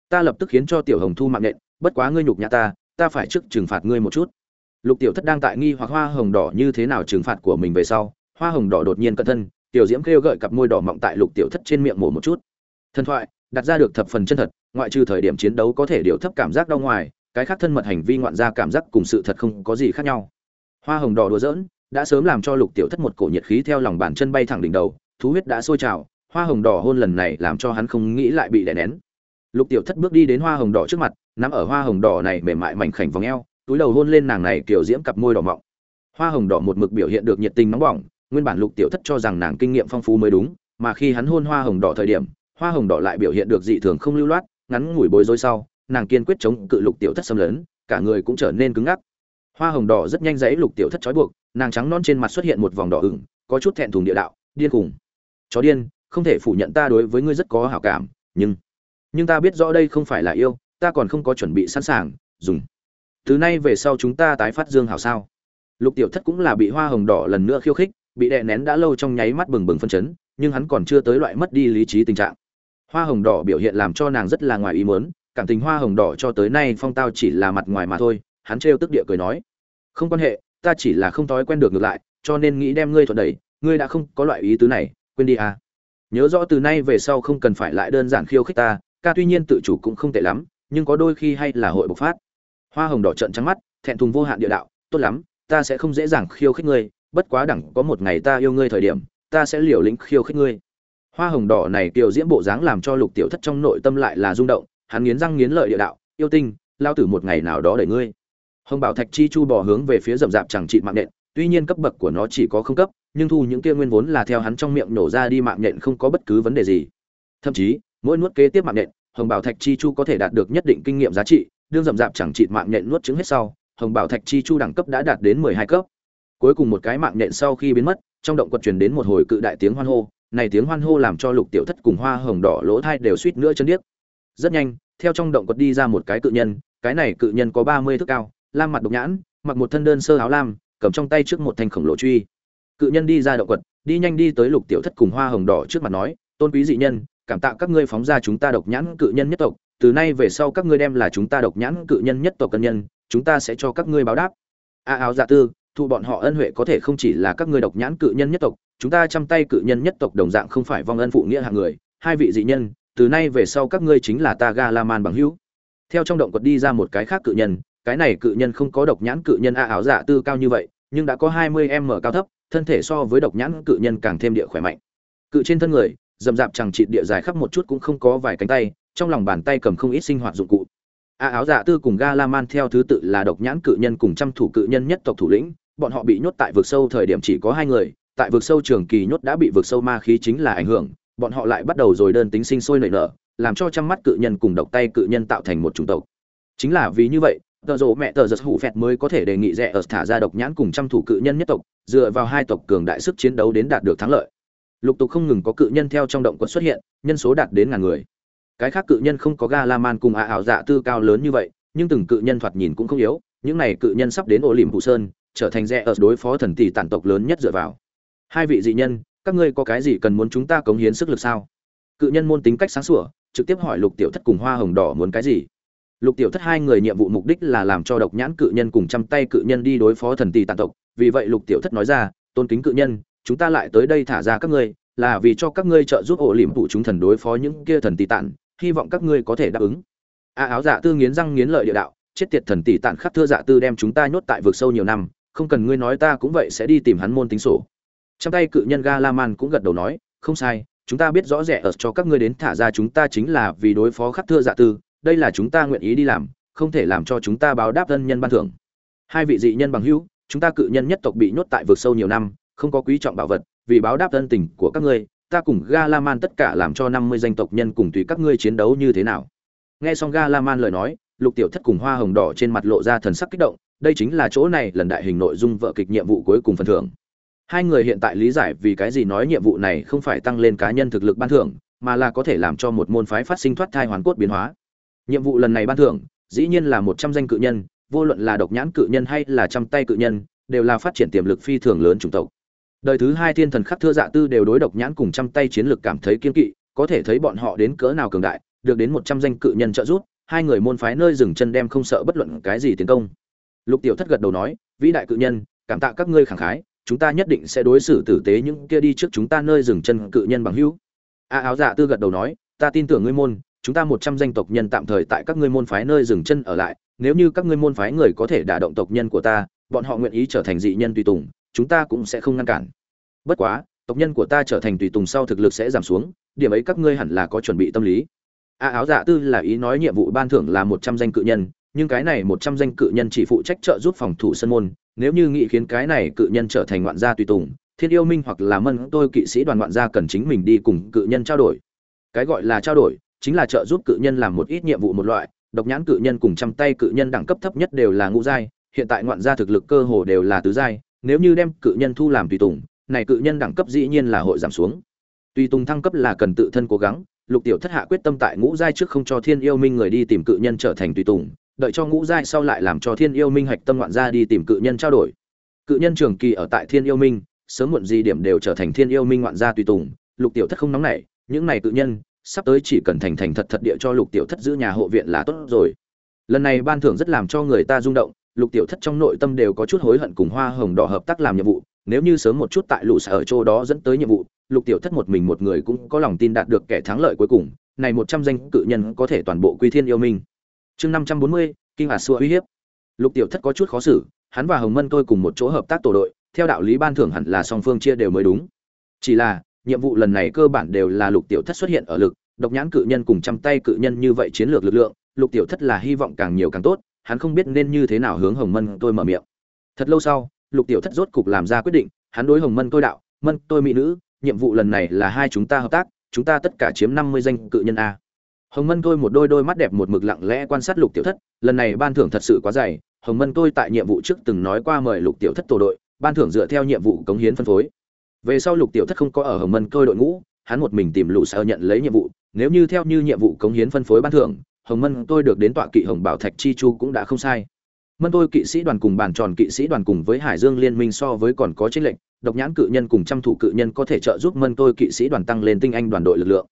Ta lập tức khiến cho tiểu hồng thu mạng nhện, bất quá ngươi nhục nhã ta ta phải trước trừng phạt ngươi một chút. Lục tiểu thất đang tại nghi hoặc hoa hồng đỏ như thế nào trừng phạt của mình về sau hoa hồng đỏ đột nhiên cẩn thân, tiểu diễm kêu gợi cặp môi đỏ mọng tại lục tiểu thất trên miệng mổ một chút. Thần thoại, đặt ra được thập phần chân thật, ngoại trừ thời điểm chiến đấu có thể điều thấp cảm giác đau ngoài, cái khác thân mật hành vi ngoạn ra cảm giác cùng sự thật không có gì khác nhau. Hoa hồng đỏ đùa giỡn, đã sớm làm cho lục tiểu thất một cổ nhiệt khí theo lòng bàn chân bay thẳng đỉnh đầu, thú huyết đã sôi trào, hoa hồng đỏ hôn lần này làm cho hắn không nghĩ lại bị đè nén. Lục tiểu thất bước đi đến hoa hồng đỏ trước mặt, nắm ở hoa hồng đỏ này mềm mại mảnh khảnh vòng eo, túi đầu hôn lên nàng này kiểu diễm cặp môi đỏ mọng. Hoa hồng đỏ một mực biểu hiện được nhiệt tình nóng bỏng nguyên bản lục tiểu thất cho rằng nàng kinh nghiệm phong phú mới đúng, mà khi hắn hôn hoa hồng đỏ thời điểm, hoa hồng đỏ lại biểu hiện được dị thường không lưu loát, ngắn ngủi bối rối sau, nàng kiên quyết chống cự lục tiểu thất xâm lấn, cả người cũng trở nên cứng ngắc. Hoa hồng đỏ rất nhanh dãy lục tiểu thất trói buộc, nàng trắng non trên mặt xuất hiện một vòng đỏ ửng, có chút thẹn thùng địa đạo, điên khùng. Chó điên, không thể phủ nhận ta đối với ngươi rất có hảo cảm, nhưng nhưng ta biết rõ đây không phải là yêu, ta còn không có chuẩn bị sẵn sàng, dùng. Từ nay về sau chúng ta tái phát dương hảo sao. Lục tiểu thất cũng là bị hoa hồng đỏ lần nữa khiêu khích bị đè nén đã lâu trong nháy mắt bừng bừng phân chấn, nhưng hắn còn chưa tới loại mất đi lý trí tình trạng. Hoa hồng đỏ biểu hiện làm cho nàng rất là ngoài ý muốn, cảm tình hoa hồng đỏ cho tới nay phong tao chỉ là mặt ngoài mà thôi, hắn trêu tức địa cười nói, không quan hệ, ta chỉ là không thói quen được ngược lại, cho nên nghĩ đem ngươi thuận đẩy, ngươi đã không có loại ý tứ này, quên đi à. Nhớ rõ từ nay về sau không cần phải lại đơn giản khiêu khích ta, ca tuy nhiên tự chủ cũng không tệ lắm, nhưng có đôi khi hay là hội bộc phát. Hoa hồng đỏ trận trắng mắt, thẹn thùng vô hạn địa đạo, tốt lắm, ta sẽ không dễ dàng khiêu khích ngươi bất quá đẳng có một ngày ta yêu ngươi thời điểm, ta sẽ liều lĩnh khiêu khích ngươi. Hoa hồng đỏ này kiều diễm bộ dáng làm cho lục tiểu thất trong nội tâm lại là rung động, hắn nghiến răng nghiến lợi địa đạo, yêu tinh, lao tử một ngày nào đó đẩy ngươi. Hồng bảo thạch chi chu bò hướng về phía rậm rạp chẳng trị mạng nện tuy nhiên cấp bậc của nó chỉ có không cấp, nhưng thu những kia nguyên vốn là theo hắn trong miệng nổ ra đi mạng nện không có bất cứ vấn đề gì. Thậm chí, mỗi nuốt kế tiếp mạng nện hồng bảo thạch chi chu có thể đạt được nhất định kinh nghiệm giá trị, đương rậm rạp chẳng trị mạng nện nuốt trứng hết sau, hồng bảo thạch chi chu đẳng cấp đã đạt đến mười hai cấp cuối cùng một cái mạng nện sau khi biến mất, trong động quật truyền đến một hồi cự đại tiếng hoan hô, này tiếng hoan hô làm cho lục tiểu thất cùng hoa hồng đỏ lỗ thai đều suýt nữa chân điếc. Rất nhanh, theo trong động quật đi ra một cái cự nhân, cái này cự nhân có ba mươi thước cao, lam mặt độc nhãn, mặc một thân đơn sơ áo lam, cầm trong tay trước một thanh khổng lồ truy. Cự nhân đi ra động quật, đi nhanh đi tới lục tiểu thất cùng hoa hồng đỏ trước mặt nói, tôn quý dị nhân, cảm tạ các ngươi phóng ra chúng ta độc nhãn cự nhân nhất tộc, từ nay về sau các ngươi đem là chúng ta độc nhãn cự nhân nhất tộc cân nhân, chúng ta sẽ cho các ngươi báo đáp. A, áo dạ tư thụ bọn họ ân huệ có thể không chỉ là các ngươi độc nhãn cự nhân nhất tộc, chúng ta chăm tay cự nhân nhất tộc đồng dạng không phải vong ân phụ nghĩa hạng người, hai vị dị nhân, từ nay về sau các ngươi chính là ta ga la man bằng hữu. Theo trong động quật đi ra một cái khác cự nhân, cái này cự nhân không có độc nhãn cự nhân a áo dạ tư cao như vậy, nhưng đã có hai mươi m cao thấp, thân thể so với độc nhãn cự nhân càng thêm địa khỏe mạnh. Cự trên thân người dầm dạp chẳng trị địa dài khắp một chút cũng không có vài cánh tay, trong lòng bàn tay cầm không ít sinh hoạt dụng cụ. A áo dạ tư cùng ga la man theo thứ tự là độc nhãn cự nhân cùng trăm thủ cự nhân nhất tộc thủ lĩnh bọn họ bị nhốt tại vực sâu thời điểm chỉ có hai người, tại vực sâu trường kỳ nhốt đã bị vực sâu ma khí chính là ảnh hưởng, bọn họ lại bắt đầu rồi đơn tính sinh sôi nảy nở, làm cho trăm mắt cự nhân cùng độc tay cự nhân tạo thành một chủng tộc. Chính là vì như vậy, tờ rộ mẹ tờ giật hủ phẹt mới có thể đề nghị rẽ ở thả ra độc nhãn cùng trăm thủ cự nhân nhất tộc, dựa vào hai tộc cường đại sức chiến đấu đến đạt được thắng lợi. Lục tục không ngừng có cự nhân theo trong động quật xuất hiện, nhân số đạt đến ngàn người. Cái khác cự nhân không có ga la man cùng ạ ảo dạ tư cao lớn như vậy, nhưng từng cự nhân thoạt nhìn cũng không yếu, những này cự nhân sắp đến ổ liềm hụ sơn trở thành rẽ ở đối phó thần tỷ tản tộc lớn nhất dựa vào. Hai vị dị nhân, các ngươi có cái gì cần muốn chúng ta cống hiến sức lực sao? Cự nhân môn tính cách sáng sủa, trực tiếp hỏi lục tiểu thất cùng hoa hồng đỏ muốn cái gì? Lục tiểu thất hai người nhiệm vụ mục đích là làm cho độc nhãn cự nhân cùng chăm tay cự nhân đi đối phó thần tỷ tàn tộc. Vì vậy lục tiểu thất nói ra, tôn kính cự nhân, chúng ta lại tới đây thả ra các ngươi, là vì cho các ngươi trợ giúp ổ liềm phụ chúng thần đối phó những kia thần tỷ tản, hy vọng các ngươi có thể đáp ứng. A áo dạ tư nghiến răng nghiến lợi địa đạo, chết tiệt thần tỷ tản khắc thưa dạ tư đem chúng ta nhốt tại vực sâu nhiều năm không cần ngươi nói ta cũng vậy sẽ đi tìm hắn môn tính sổ. Trong tay cự nhân ga la man cũng gật đầu nói, không sai, chúng ta biết rõ rẻ ở cho các ngươi đến thả ra chúng ta chính là vì đối phó khắc thưa dạ tư, đây là chúng ta nguyện ý đi làm, không thể làm cho chúng ta báo đáp thân nhân ban thưởng. Hai vị dị nhân bằng hữu, chúng ta cự nhân nhất tộc bị nhốt tại vực sâu nhiều năm, không có quý trọng bảo vật, vì báo đáp thân tình của các ngươi, ta cùng ga la man tất cả làm cho năm mươi danh tộc nhân cùng tùy các ngươi chiến đấu như thế nào. Nghe xong ga la man lời nói, lục tiểu thất cùng hoa hồng đỏ trên mặt lộ ra thần sắc kích động đây chính là chỗ này lần đại hình nội dung vợ kịch nhiệm vụ cuối cùng phần thưởng. Hai người hiện tại lý giải vì cái gì nói nhiệm vụ này không phải tăng lên cá nhân thực lực ban thưởng, mà là có thể làm cho một môn phái phát sinh thoát thai hoàn cốt biến hóa. Nhiệm vụ lần này ban thưởng, dĩ nhiên là một trăm danh cự nhân, vô luận là độc nhãn cự nhân hay là trăm tay cự nhân, đều là phát triển tiềm lực phi thường lớn chủng tộc. Đời thứ hai thiên thần khắc thưa dạ tư đều đối độc nhãn cùng trăm tay chiến lực cảm thấy kiên kỵ, có thể thấy bọn họ đến cỡ nào cường đại, được đến một trăm danh cự nhân trợ giúp, hai người môn phái nơi dừng chân đem không sợ bất luận cái gì tiến công lục tiểu thất gật đầu nói, vĩ đại cự nhân, cảm tạ các ngươi khẳng khái, chúng ta nhất định sẽ đối xử tử tế những kia đi trước chúng ta nơi dừng chân cự nhân bằng hữu. A áo dạ tư gật đầu nói, ta tin tưởng ngươi môn, chúng ta một trăm danh tộc nhân tạm thời tại các ngươi môn phái nơi dừng chân ở lại, nếu như các ngươi môn phái người có thể đả động tộc nhân của ta, bọn họ nguyện ý trở thành dị nhân tùy tùng, chúng ta cũng sẽ không ngăn cản. Bất quá, tộc nhân của ta trở thành tùy tùng sau thực lực sẽ giảm xuống, điểm ấy các ngươi hẳn là có chuẩn bị tâm lý. A áo dạ tư là ý nói nhiệm vụ ban thưởng là một trăm danh cự nhân nhưng cái này một trăm danh cự nhân chỉ phụ trách trợ giúp phòng thủ sân môn, nếu như nghị khiến cái này cự nhân trở thành ngoạn gia tùy tùng, thiên yêu minh hoặc là mân tôi kỵ sĩ đoàn ngoạn gia cần chính mình đi cùng cự nhân trao đổi. Cái gọi là trao đổi, chính là trợ giúp cự nhân làm một ít nhiệm vụ một loại, độc nhãn cự nhân cùng trăm tay cự nhân đẳng cấp thấp nhất đều là ngũ giai, hiện tại ngoạn gia thực lực cơ hồ đều là tứ giai, nếu như đem cự nhân thu làm tùy tùng, này cự nhân đẳng cấp dĩ nhiên là hội giảm xuống. Tùy tùng thăng cấp là cần tự thân cố gắng, lục tiểu thất hạ quyết tâm tại ngũ giai trước không cho thiên yêu minh người đi tìm cự nhân trở thành tùy tùng đợi cho ngũ giai sau lại làm cho thiên yêu minh hạch tâm ngoạn gia đi tìm cự nhân trao đổi. Cự nhân trường kỳ ở tại thiên yêu minh, sớm muộn gì điểm đều trở thành thiên yêu minh ngoạn gia tùy tùng, lục tiểu thất không nóng nảy, những này cự nhân, sắp tới chỉ cần thành thành thật thật địa cho lục tiểu thất giữ nhà hộ viện là tốt rồi. Lần này ban thưởng rất làm cho người ta rung động, lục tiểu thất trong nội tâm đều có chút hối hận cùng hoa hồng đỏ hợp tác làm nhiệm vụ, nếu như sớm một chút tại lũ sở ở chỗ đó dẫn tới nhiệm vụ, lục tiểu thất một mình một người cũng có lòng tin đạt được kẻ thắng lợi cuối cùng, này một trăm danh cự nhân có thể toàn bộ quy thiên yêu minh chương năm trăm bốn mươi, kinh hà xua uy hiếp. Lục tiểu thất có chút khó xử, hắn và hồng mân tôi cùng một chỗ hợp tác tổ đội, theo đạo lý ban thưởng hẳn là song phương chia đều mới đúng. Chỉ là, nhiệm vụ lần này cơ bản đều là lục tiểu thất xuất hiện ở lực, độc nhãn cự nhân cùng trăm tay cự nhân như vậy chiến lược lực lượng, lục tiểu thất là hy vọng càng nhiều càng tốt, hắn không biết nên như thế nào hướng hồng mân tôi mở miệng. Thật lâu sau, lục tiểu thất rốt cục làm ra quyết định, hắn đối hồng mân tôi đạo, mân, tôi mỹ nữ, nhiệm vụ lần này là hai chúng ta hợp tác, chúng ta tất cả chiếm năm mươi danh cự nhân a hồng mân tôi một đôi đôi mắt đẹp một mực lặng lẽ quan sát lục tiểu thất, lần này ban thưởng thật sự quá dày, hồng mân tôi tại nhiệm vụ trước từng nói qua mời lục tiểu thất tổ đội, ban thưởng dựa theo nhiệm vụ cống hiến phân phối. Về sau lục tiểu thất không có ở hồng mân tôi đội ngũ, hắn một mình tìm lũ sợ nhận lấy nhiệm vụ, nếu như theo như nhiệm vụ cống hiến phân phối ban thưởng, hồng mân tôi được đến tọa kỵ hồng bảo thạch chi chu cũng đã không sai. Mân tôi kỵ sĩ đoàn cùng bàn tròn kỵ sĩ đoàn cùng với hải dương liên minh so với còn có trích lệnh độc nhãn cự nhân cùng trăm thủ cự nhân có thể trợ giúp mân tôi kỵ sĩ đoàn tăng lên tinh anh đoàn đội lực lượng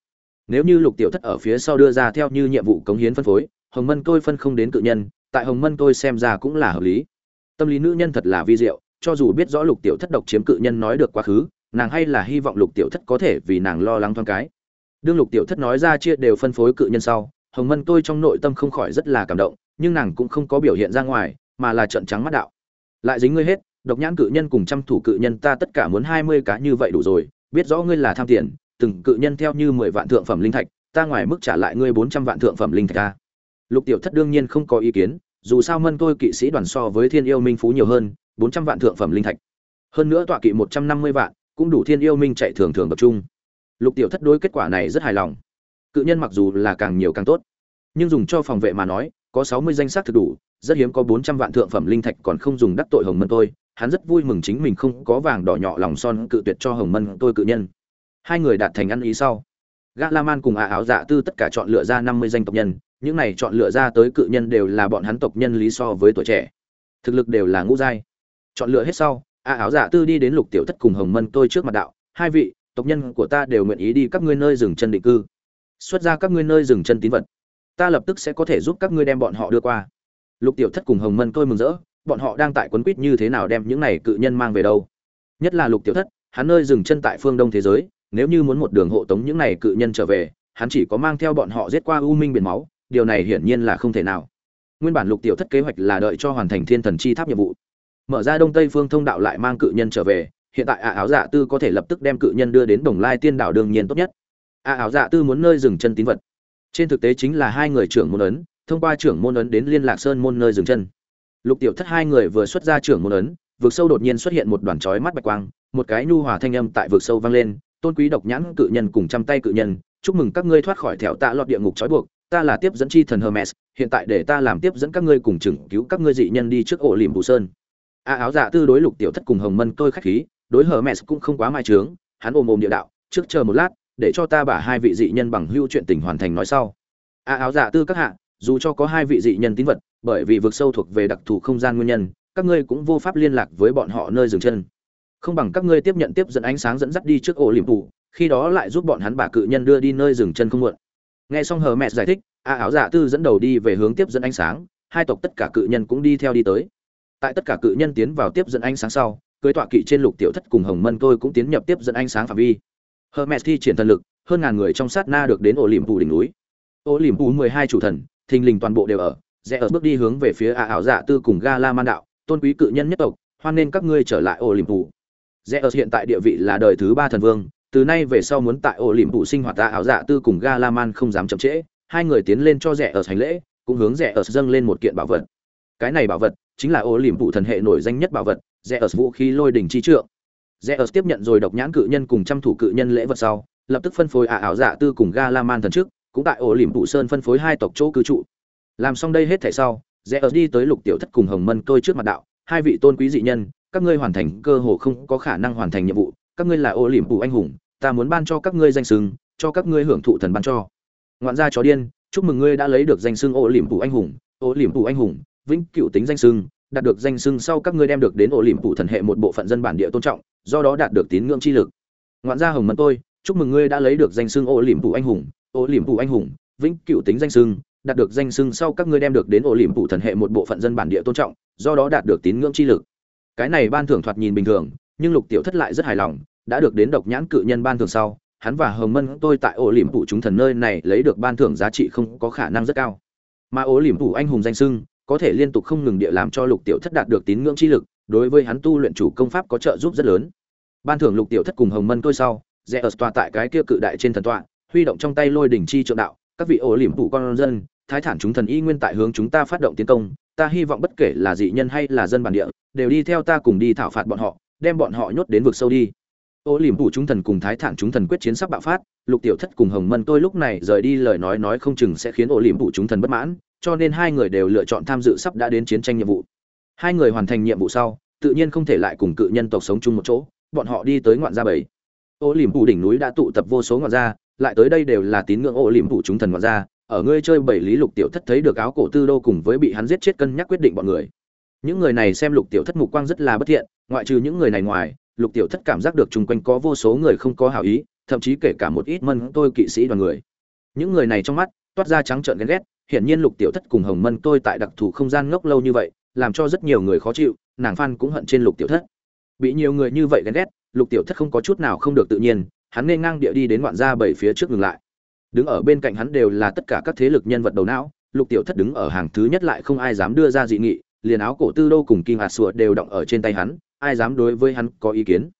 nếu như lục tiểu thất ở phía sau đưa ra theo như nhiệm vụ cống hiến phân phối, hồng mân tôi phân không đến cự nhân, tại hồng mân tôi xem ra cũng là hợp lý. Tâm lý nữ nhân thật là vi diệu, cho dù biết rõ lục tiểu thất độc chiếm cự nhân nói được quá khứ, nàng hay là hy vọng lục tiểu thất có thể vì nàng lo lắng thoáng cái. Đương lục tiểu thất nói ra chia đều phân phối cự nhân sau, hồng mân tôi trong nội tâm không khỏi rất là cảm động, nhưng nàng cũng không có biểu hiện ra ngoài, mà là trận trắng mắt đạo. Lại dính ngươi hết, độc nhãn cự nhân cùng trăm thủ cự nhân ta tất cả muốn hai mươi cá như vậy đủ rồi, biết rõ ngươi là tham tiền từng cự nhân theo như mười vạn thượng phẩm linh thạch ta ngoài mức trả lại ngươi bốn trăm vạn thượng phẩm linh thạch ra, lục tiểu thất đương nhiên không có ý kiến dù sao mân tôi kỵ sĩ đoàn so với thiên yêu minh phú nhiều hơn bốn trăm vạn thượng phẩm linh thạch. Hơn nữa tọa kỵ một trăm năm mươi vạn cũng đủ thiên yêu minh chạy thường thường tập trung. Lục tiểu thất đối kết quả này rất hài lòng. Cự nhân mặc dù là càng nhiều càng tốt nhưng dùng cho phòng vệ mà nói có sáu mươi danh sách thực đủ rất hiếm có bốn trăm vạn thượng phẩm linh thạch còn không dùng đắc tội hồng mân tôi hắn rất vui mừng chính mình không có vàng đỏ nhọ lòng son cự tuyệt cho hồng mân tôi cự nhân hai người đạt thành ăn ý sau, gã la man cùng ả áo dạ tư tất cả chọn lựa ra năm mươi danh tộc nhân, những này chọn lựa ra tới cự nhân đều là bọn hắn tộc nhân lý so với tuổi trẻ. Thực lực đều là ngũ giai. Chọn lựa hết sau ả áo dạ tư đi đến lục tiểu thất cùng hồng mân tôi trước mặt đạo, hai vị, tộc nhân của ta đều nguyện ý đi các ngươi nơi dừng chân định cư. Xuất ra các ngươi nơi dừng chân tín vật. Ta lập tức sẽ có thể giúp các ngươi đem bọn họ đưa qua. Lục tiểu thất cùng hồng mân tôi mừng rỡ, bọn họ đang tại quấn quýt như thế nào đem những này cự nhân mang về đâu? Nhất là lục tiểu thất, hắn nơi dừng chân tại phương đông thế giới nếu như muốn một đường hộ tống những này cự nhân trở về, hắn chỉ có mang theo bọn họ giết qua u minh biển máu, điều này hiển nhiên là không thể nào. Nguyên bản lục tiểu thất kế hoạch là đợi cho hoàn thành thiên thần chi tháp nhiệm vụ. Mở ra đông tây phương thông đạo lại mang cự nhân trở về, hiện tại a áo dạ tư có thể lập tức đem cự nhân đưa đến đồng lai tiên đảo đương nhiên tốt nhất. A áo dạ tư muốn nơi dừng chân tín vật. Trên thực tế chính là hai người trưởng môn ấn, thông qua trưởng môn ấn đến liên lạc sơn môn nơi dừng chân. Lục tiểu thất hai người vừa xuất ra trưởng môn ấn, vực sâu đột nhiên xuất hiện một đoàn chói mắt bạch quang, một cái nhu hòa thanh âm tại vực sâu vang lên tôn quý độc nhãn cự nhân cùng trăm tay cự nhân, chúc mừng các ngươi thoát khỏi thẹo tạ lọt địa ngục trói buộc, ta là tiếp dẫn chi thần hermes, hiện tại để ta làm tiếp dẫn các ngươi cùng chừng cứu các ngươi dị nhân đi trước ổ liềm bù sơn. A, áo dạ tư đối lục tiểu thất cùng hồng mân tôi khách khí, đối hermes cũng không quá mai trướng hắn ôm ôm địa đạo, trước chờ một lát, để cho ta bả hai vị dị nhân bằng hưu chuyện tình hoàn thành nói sau. A, áo dạ tư các hạ, dù cho có hai vị dị nhân tín vật, bởi vì vực sâu thuộc về đặc thù không gian nguyên nhân, các ngươi cũng vô pháp liên lạc với bọn họ nơi dừng chân không bằng các ngươi tiếp nhận tiếp dẫn ánh sáng dẫn dắt đi trước ổ liềm phủ khi đó lại giúp bọn hắn bà cự nhân đưa đi nơi dừng chân không muộn. Nghe xong hờ mẹ giải thích, a áo dạ tư dẫn đầu đi về hướng tiếp dẫn ánh sáng, hai tộc tất cả cự nhân cũng đi theo đi tới. Tại tất cả cự nhân tiến vào tiếp dẫn ánh sáng sau, cưới tọa kỵ trên lục tiểu thất cùng hồng mân tôi cũng tiến nhập tiếp dẫn ánh sáng phạm vi. Hermes thi triển thần lực, hơn ngàn người trong sát na được đến ổ liềm phủ đỉnh núi. Ổ liềm phủ mười hai chủ thần, thình lình toàn bộ đều ở, rẽ ở bước đi hướng về phía a áo dạ tư cùng ga la man đạo, tôn quý cự nhân nhất tộc, hoan nên các ngươi trở lại ổ liềm phủ Zeus hiện tại địa vị là đời thứ ba thần vương, từ nay về sau muốn tại ổ lỉm phụ sinh hoạt ta áo dạ tư cùng Galaman không dám chậm trễ, hai người tiến lên cho Zeus hành lễ, cũng hướng Zeus dâng lên một kiện bảo vật. Cái này bảo vật chính là ổ lỉm phụ thần hệ nổi danh nhất bảo vật, Zeus vũ khí lôi đỉnh chi trượng. Zeus tiếp nhận rồi độc nhãn cự nhân cùng trăm thủ cự nhân lễ vật sau, lập tức phân phối ả ảo dạ tư cùng Galaman thần trước, cũng tại ổ lỉm phụ sơn phân phối hai tộc chỗ cư trụ. Làm xong đây hết thảy sau, Zeus đi tới Lục Tiểu Thất cùng Hồng Mân tôi trước mặt đạo, hai vị tôn quý dị nhân, các ngươi hoàn thành cơ hồ không có khả năng hoàn thành nhiệm vụ, các ngươi là ô liềm phủ anh hùng, ta muốn ban cho các ngươi danh sưng cho các ngươi hưởng thụ thần ban cho. Ngoạn gia chó điên, chúc mừng ngươi đã lấy được danh sưng ô liềm phủ anh hùng, ô liềm phủ anh hùng, vĩnh cựu tính danh sưng đạt được danh sưng sau các ngươi đem được đến ô liềm phủ thần hệ một bộ phận dân bản địa tôn trọng, do đó đạt được tín ngưỡng chi lực. Ngoạn gia hồng mẫn tôi, chúc mừng ngươi đã lấy được danh sưng ô liềm phủ anh hùng, ô liềm phủ anh hùng, vĩnh cựu tính danh sưng đạt được danh sưng sau các ngươi đem được đến ô liềm phủ thần hệ một bộ phận dân bản địa tôn trọng, do đó đạt được tín ngưỡng chi lực cái này ban thưởng thoạt nhìn bình thường, nhưng lục tiểu thất lại rất hài lòng, đã được đến độc nhãn cự nhân ban thưởng sau, hắn và hồng mân tôi tại ổ liềm phủ chúng thần nơi này lấy được ban thưởng giá trị không có khả năng rất cao. Mà ổ liềm phủ anh hùng danh sưng, có thể liên tục không ngừng địa làm cho lục tiểu thất đạt được tín ngưỡng chi lực, đối với hắn tu luyện chủ công pháp có trợ giúp rất lớn. Ban thưởng lục tiểu thất cùng hồng mân tôi sau, rẽ ở tòa tại cái kia cự đại trên thần tọa, huy động trong tay lôi đỉnh chi trượng đạo, các vị ổ liềm phủ con dân, thái thản chúng thần y nguyên tại hướng chúng ta phát động tiến công ta hy vọng bất kể là dị nhân hay là dân bản địa, đều đi theo ta cùng đi thảo phạt bọn họ, đem bọn họ nhốt đến vực sâu đi. Ô liềm phủ chúng thần cùng thái thản chúng thần quyết chiến sắp bạo phát, lục tiểu thất cùng hồng mân tôi lúc này rời đi lời nói nói không chừng sẽ khiến ô liềm phủ chúng thần bất mãn, cho nên hai người đều lựa chọn tham dự sắp đã đến chiến tranh nhiệm vụ. Hai người hoàn thành nhiệm vụ sau, tự nhiên không thể lại cùng cự nhân tộc sống chung một chỗ, bọn họ đi tới ngoạn gia bảy. Ô liềm phủ đỉnh núi đã tụ tập vô số ngoạn gia, lại tới đây đều là tín ngưỡng ô liềm phủ chúng thần ngoạn gia ở ngươi chơi bảy lý lục tiểu thất thấy được áo cổ tư đô cùng với bị hắn giết chết cân nhắc quyết định bọn người. Những người này xem lục tiểu thất mục quang rất là bất thiện, ngoại trừ những người này ngoài, lục tiểu thất cảm giác được chung quanh có vô số người không có hảo ý, thậm chí kể cả một ít mân tôi kỵ sĩ đoàn người. Những người này trong mắt, toát ra trắng trợn ghen ghét, hiển nhiên lục tiểu thất cùng hồng mân tôi tại đặc thù không gian ngốc lâu như vậy, làm cho rất nhiều người khó chịu, nàng phan cũng hận trên lục tiểu thất. Bị nhiều người như vậy ghen ghét, lục tiểu thất không có chút nào không được tự nhiên, hắn nên ngang địa đi đến ngoạn gia bảy phía trước ngừng lại đứng ở bên cạnh hắn đều là tất cả các thế lực nhân vật đầu não, lục tiểu thất đứng ở hàng thứ nhất lại không ai dám đưa ra dị nghị, liền áo cổ tư đô cùng kim hạt sùa đều động ở trên tay hắn, ai dám đối với hắn có ý kiến?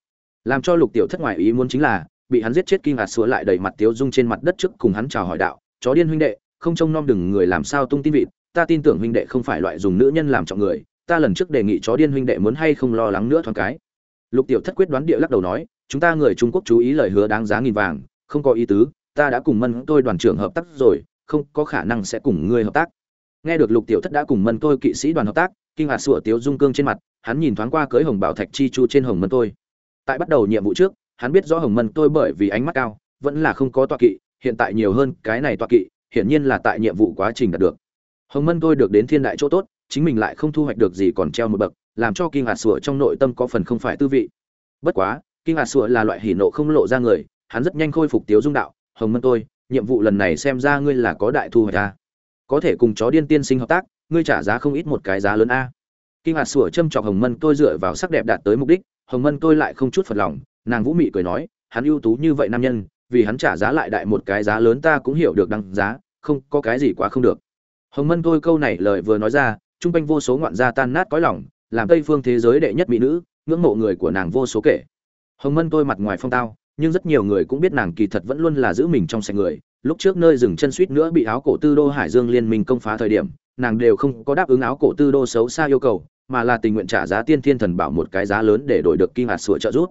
Làm cho lục tiểu thất ngoại ý muốn chính là, bị hắn giết chết kim hạt sùa lại đẩy mặt tiếu dung trên mặt đất trước cùng hắn chào hỏi đạo, chó điên huynh đệ, không trông nom đừng người làm sao tung tin vịt, ta tin tưởng huynh đệ không phải loại dùng nữ nhân làm trọng người, ta lần trước đề nghị chó điên huynh đệ muốn hay không lo lắng nữa thoáng cái. Lục tiểu thất quyết đoán địa lắc đầu nói, chúng ta người trung quốc chú ý lời hứa đáng giá nghìn vàng, không có ý tứ ta đã cùng mân tôi đoàn trưởng hợp tác rồi, không có khả năng sẽ cùng ngươi hợp tác. Nghe được lục tiểu thất đã cùng mân tôi kỵ sĩ đoàn hợp tác, kinh hạt sủa tiếu dung cương trên mặt, hắn nhìn thoáng qua cưới hồng bảo thạch chi chu trên hồng mân tôi. Tại bắt đầu nhiệm vụ trước, hắn biết rõ hồng mân tôi bởi vì ánh mắt cao, vẫn là không có tọa kỵ, hiện tại nhiều hơn cái này tọa kỵ, hiển nhiên là tại nhiệm vụ quá trình đạt được. Hồng mân tôi được đến thiên đại chỗ tốt, chính mình lại không thu hoạch được gì còn treo một bậc, làm cho kinh hạt sủa trong nội tâm có phần không phải tư vị. Bất quá, kinh hạt sủa là loại hỉ nộ không lộ ra người, hắn rất nhanh khôi phục tiếu dung đạo hồng mân tôi, nhiệm vụ lần này xem ra ngươi là có đại thu hoạch ta có thể cùng chó điên tiên sinh hợp tác, ngươi trả giá không ít một cái giá lớn a. Kinh hạt sủa châm chọc hồng mân tôi dựa vào sắc đẹp đạt tới mục đích, hồng mân tôi lại không chút phật lòng, nàng vũ mị cười nói, hắn ưu tú như vậy nam nhân, vì hắn trả giá lại đại một cái giá lớn ta cũng hiểu được đăng giá, không, có cái gì quá không được. Hồng mân tôi câu này lời vừa nói ra, trung quanh vô số ngoạn gia tan nát cõi lòng, làm tây phương thế giới đệ nhất mỹ nữ, ngưỡng mộ người của nàng vô số kể. Hồng mân tôi mặt ngoài phong tao nhưng rất nhiều người cũng biết nàng kỳ thật vẫn luôn là giữ mình trong sạch người. Lúc trước nơi dừng chân suýt nữa bị áo cổ tư đô hải dương liên minh công phá thời điểm, nàng đều không có đáp ứng áo cổ tư đô xấu xa yêu cầu, mà là tình nguyện trả giá tiên thiên thần bảo một cái giá lớn để đổi được kim hạt sửa trợ giúp.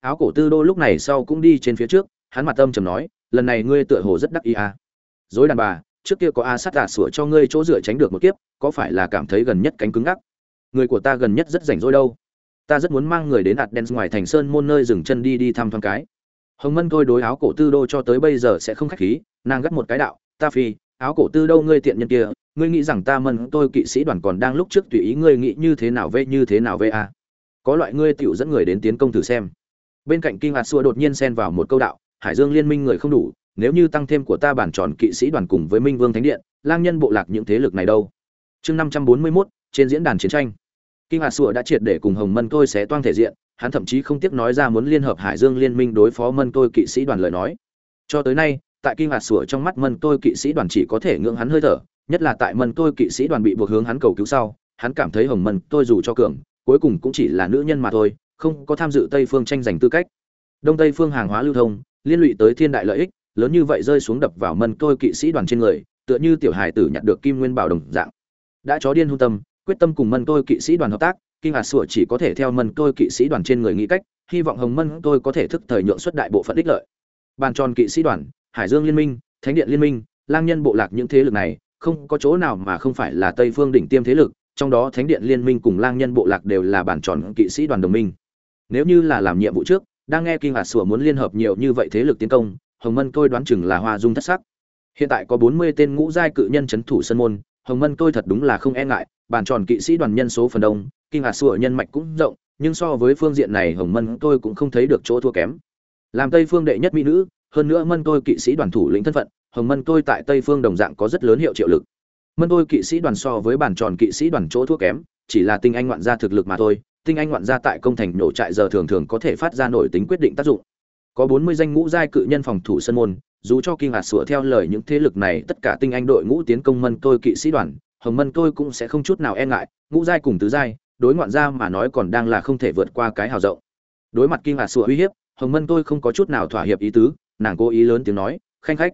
Áo cổ tư đô lúc này sau cũng đi trên phía trước, hắn mặt tâm trầm nói, lần này ngươi tựa hồ rất đắc ý à. dối đàn bà, trước kia có a sát tà sửa cho ngươi chỗ dựa tránh được một kiếp, có phải là cảm thấy gần nhất cánh cứng ngắc? Người của ta gần nhất rất rảnh rỗi đâu. Ta rất muốn mang người đến ạt đen ngoài thành sơn môn nơi dừng chân đi đi thăm thoáng cái hồng mân tôi đối áo cổ tư đô cho tới bây giờ sẽ không khách khí, nàng gắt một cái đạo, ta phi, áo cổ tư đâu ngươi tiện nhân kia, ngươi nghĩ rằng ta mân tôi kỵ sĩ đoàn còn đang lúc trước tùy ý ngươi nghĩ như thế nào về, như thế nào về a có loại ngươi tiểu dẫn người đến tiến công thử xem. Bên cạnh kinh hạt xua đột nhiên xen vào một câu đạo, hải dương liên minh người không đủ, nếu như tăng thêm của ta bản tròn kỵ sĩ đoàn cùng với minh vương thánh điện, lang nhân bộ lạc những thế lực này đâu? Chương năm trăm bốn mươi mốt, trên diễn đàn chiến tranh. Kinh hạt xua đã triệt để cùng hồng mân tôi sẽ toang thể diện hắn thậm chí không tiếc nói ra muốn liên hợp hải dương liên minh đối phó mân tôi kỵ sĩ đoàn lời nói. Cho tới nay, tại kinh hạt sủa trong mắt mân tôi kỵ sĩ đoàn chỉ có thể ngưỡng hắn hơi thở, nhất là tại mân tôi kỵ sĩ đoàn bị buộc hướng hắn cầu cứu sau, hắn cảm thấy hồng mân tôi dù cho cường, cuối cùng cũng chỉ là nữ nhân mà thôi, không có tham dự tây phương tranh giành tư cách. Đông tây phương hàng hóa lưu thông, liên lụy tới thiên đại lợi ích, lớn như vậy rơi xuống đập vào mân tôi kỵ sĩ đoàn trên người, tựa như tiểu hài tử nhặt được kim nguyên bảo đồng dạng. Đã chó điên hung tâm, quyết tâm cùng mân tôi kỵ sĩ đoàn hợp tác kinh hạt sủa chỉ có thể theo mân tôi kỵ sĩ đoàn trên người nghĩ cách, hy vọng hồng mân tôi có thể thức thời nhượng xuất đại bộ phận ích lợi. Bàn tròn kỵ sĩ đoàn, hải dương liên minh, thánh điện liên minh, lang nhân bộ lạc những thế lực này, không có chỗ nào mà không phải là tây phương đỉnh tiêm thế lực, trong đó thánh điện liên minh cùng lang nhân bộ lạc đều là bản tròn kỵ sĩ đoàn đồng minh. Nếu như là làm nhiệm vụ trước, đang nghe kinh hạt sủa muốn liên hợp nhiều như vậy thế lực tiến công, hồng mân tôi đoán chừng là hoa dung thất sắc. Hiện tại có bốn mươi tên ngũ giai cự nhân c thủ sân môn hồng mân tôi thật đúng là không e ngại bản tròn kỵ sĩ đoàn nhân số phần đông, kinh hạt sủa nhân mạch cũng rộng, nhưng so với phương diện này hồng mân tôi cũng không thấy được chỗ thua kém. Làm tây phương đệ nhất mỹ nữ, hơn nữa mân tôi kỵ sĩ đoàn thủ lĩnh thân phận, hồng mân tôi tại tây phương đồng dạng có rất lớn hiệu triệu lực. Mân tôi kỵ sĩ đoàn so với bản tròn kỵ sĩ đoàn chỗ thua kém, chỉ là tinh anh ngoạn gia thực lực mà thôi, tinh anh ngoạn gia tại công thành nổ trại giờ thường thường có thể phát ra nổi tính quyết định tác dụng có bốn mươi danh ngũ giai cự nhân phòng thủ sân môn, dù cho kinh hạt sửa theo lời những thế lực này, tất cả tinh anh đội ngũ tiến công mân tôi kỵ sĩ đoàn, hồng mân tôi cũng sẽ không chút nào e ngại, ngũ giai cùng tứ giai, đối ngoạn gia mà nói còn đang là không thể vượt qua cái hào rộng. Đối mặt kinh hạt sửa uy hiếp, hồng mân tôi không có chút nào thỏa hiệp ý tứ, nàng cố ý lớn tiếng nói, khanh khách,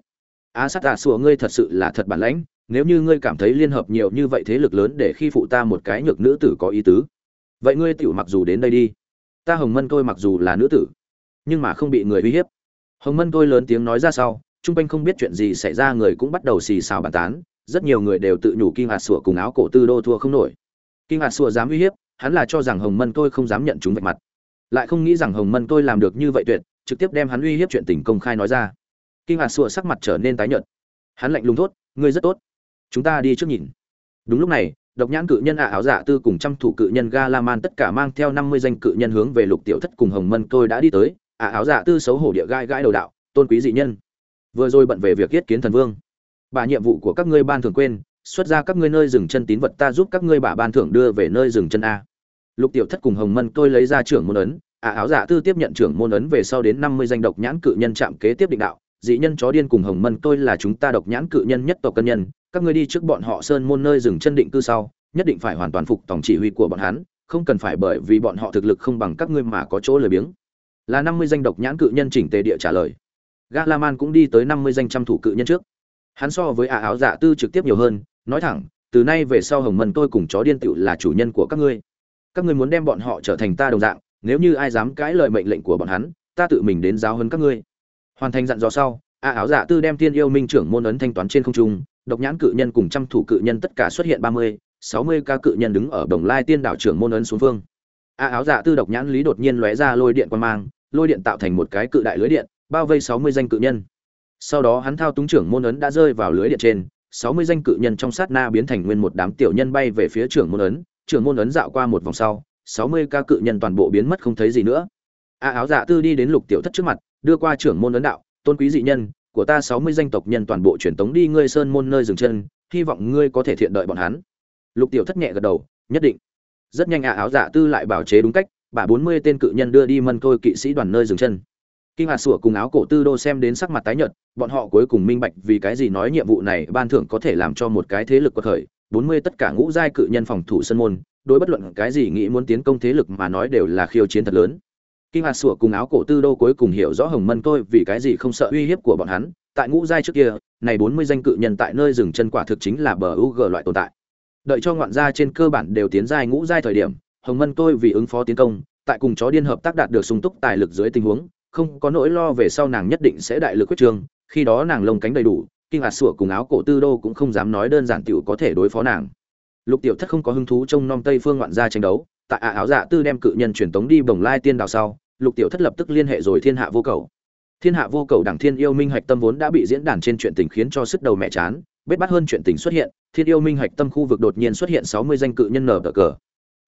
á sát tạ sủa ngươi thật sự là thật bản lãnh, nếu như ngươi cảm thấy liên hợp nhiều như vậy thế lực lớn để khi phụ ta một cái nhược nữ tử có ý tứ, vậy ngươi tiểu mặc dù đến đây đi. Ta hồng mân tôi mặc dù là nữ tử nhưng mà không bị người uy hiếp. Hồng mân tôi lớn tiếng nói ra sau, chung quanh không biết chuyện gì xảy ra, người cũng bắt đầu xì xào bàn tán, rất nhiều người đều tự nhủ kinh hạt sủa cùng áo cổ tư đô thua không nổi. Kinh hạt sủa dám uy hiếp, hắn là cho rằng hồng mân tôi không dám nhận chúng vạch mặt. Lại không nghĩ rằng hồng mân tôi làm được như vậy tuyệt, trực tiếp đem hắn uy hiếp chuyện tình công khai nói ra. Kinh hạt sủa sắc mặt trở nên tái nhợt. Hắn lạnh lùng thốt, ngươi rất tốt. Chúng ta đi trước nhìn. Đúng lúc này, độc nhãn cự nhân ạ áo dạ tư cùng trăm thủ cự nhân ga la man tất cả mang theo năm mươi danh cự nhân hướng về lục tiểu thất cùng hồng mân tôi đã đi tới ạ áo dạ tư xấu hổ địa gai gãi đầu đạo, tôn quý dị nhân, vừa rồi bận về việc yết kiến thần vương. Bà nhiệm vụ của các ngươi ban thường quên, xuất ra các ngươi nơi dừng chân tín vật ta giúp các ngươi bà ban thưởng đưa về nơi dừng chân a. Lục tiểu thất cùng hồng mân tôi lấy ra trưởng môn ấn ạ áo dạ tư tiếp nhận trưởng môn ấn về sau đến năm mươi danh độc nhãn cự nhân chạm kế tiếp định đạo, dị nhân chó điên cùng hồng mân tôi là chúng ta độc nhãn cự nhân nhất tộc cân nhân, các ngươi đi trước bọn họ sơn môn nơi dừng chân định cư sau, nhất định phải hoàn toàn phục tổng chỉ huy của bọn hắn, không cần phải bởi vì bọn họ thực lực không bằng các ngươi mà có chỗ lười biếng là năm mươi danh độc nhãn cự nhân chỉnh tề địa trả lời. Galaman cũng đi tới năm mươi danh trăm thủ cự nhân trước. Hắn so với ả áo dạ tư trực tiếp nhiều hơn, nói thẳng, từ nay về sau hồng mân tôi cùng chó điên tựu là chủ nhân của các ngươi. Các ngươi muốn đem bọn họ trở thành ta đồng dạng, nếu như ai dám cãi lời mệnh lệnh của bọn hắn, ta tự mình đến giáo hơn các ngươi. Hoàn thành dặn dò sau, a áo dạ tư đem thiên yêu minh trưởng môn ấn thanh toán trên không trung, độc nhãn cự nhân cùng trăm thủ cự nhân tất cả xuất hiện ba mươi, sáu mươi ca cự nhân đứng ở đồng lai tiên đảo trưởng môn ấn xuống phương. A áo dạ tư độc nhãn lý đột nhiên lóe ra lôi điện quan mang lôi điện tạo thành một cái cự đại lưới điện, bao vây sáu mươi danh cự nhân. Sau đó hắn thao túng trưởng môn ấn đã rơi vào lưới điện trên, sáu mươi danh cự nhân trong sát na biến thành nguyên một đám tiểu nhân bay về phía trưởng môn ấn, trưởng môn ấn dạo qua một vòng sau, sáu mươi ca cự nhân toàn bộ biến mất không thấy gì nữa. A áo dạ tư đi đến lục tiểu thất trước mặt, đưa qua trưởng môn ấn đạo, tôn quý dị nhân, của ta sáu mươi danh tộc nhân toàn bộ truyền tống đi ngươi sơn môn nơi dừng chân, hy vọng ngươi có thể thiện đợi bọn hắn. Lục tiểu thất nhẹ gật đầu, nhất định. Rất nhanh ạ áo dạ tư lại bảo chế đúng cách bà bốn mươi tên cự nhân đưa đi mân thôi kỵ sĩ đoàn nơi dừng chân. Kinh hạt sủa cùng áo cổ tư đô xem đến sắc mặt tái nhợt, bọn họ cuối cùng minh bạch vì cái gì nói nhiệm vụ này ban thưởng có thể làm cho một cái thế lực có khởi. Bốn mươi tất cả ngũ giai cự nhân phòng thủ sân môn, đối bất luận cái gì nghĩ muốn tiến công thế lực mà nói đều là khiêu chiến thật lớn. Kinh hạt sủa cùng áo cổ tư đô cuối cùng hiểu rõ hồng mân tôi vì cái gì không sợ uy hiếp của bọn hắn. Tại ngũ giai trước kia, này bốn mươi danh cự nhân tại nơi dừng chân quả thực chính là bờ u g loại tồn tại. Đợi cho ngoạn gia trên cơ bản đều tiến giai ngũ giai thời điểm hồng mân tôi vì ứng phó tiến công, tại cùng chó điên hợp tác đạt được sung túc tài lực dưới tình huống, không có nỗi lo về sau nàng nhất định sẽ đại lực quyết trương khi đó nàng lông cánh đầy đủ, kinh hạt sủa cùng áo cổ tư đô cũng không dám nói đơn giản tiểu có thể đối phó nàng. Lục tiểu thất không có hứng thú trông nom tây phương ngoạn gia tranh đấu, tại ả áo dạ tư đem cự nhân truyền tống đi bồng lai tiên đào sau, lục tiểu thất lập tức liên hệ rồi thiên hạ vô cầu. Thiên hạ vô cầu đảng thiên yêu minh hạch tâm vốn đã bị diễn đàn trên chuyện tình khiến cho sức đầu mẹ chán, bết bắt hơn chuyện tình xuất hiện, thiên yêu minh hạch tâm khu vực đột nhiên xuất hiện sáu mươi danh cự nhân nở cờ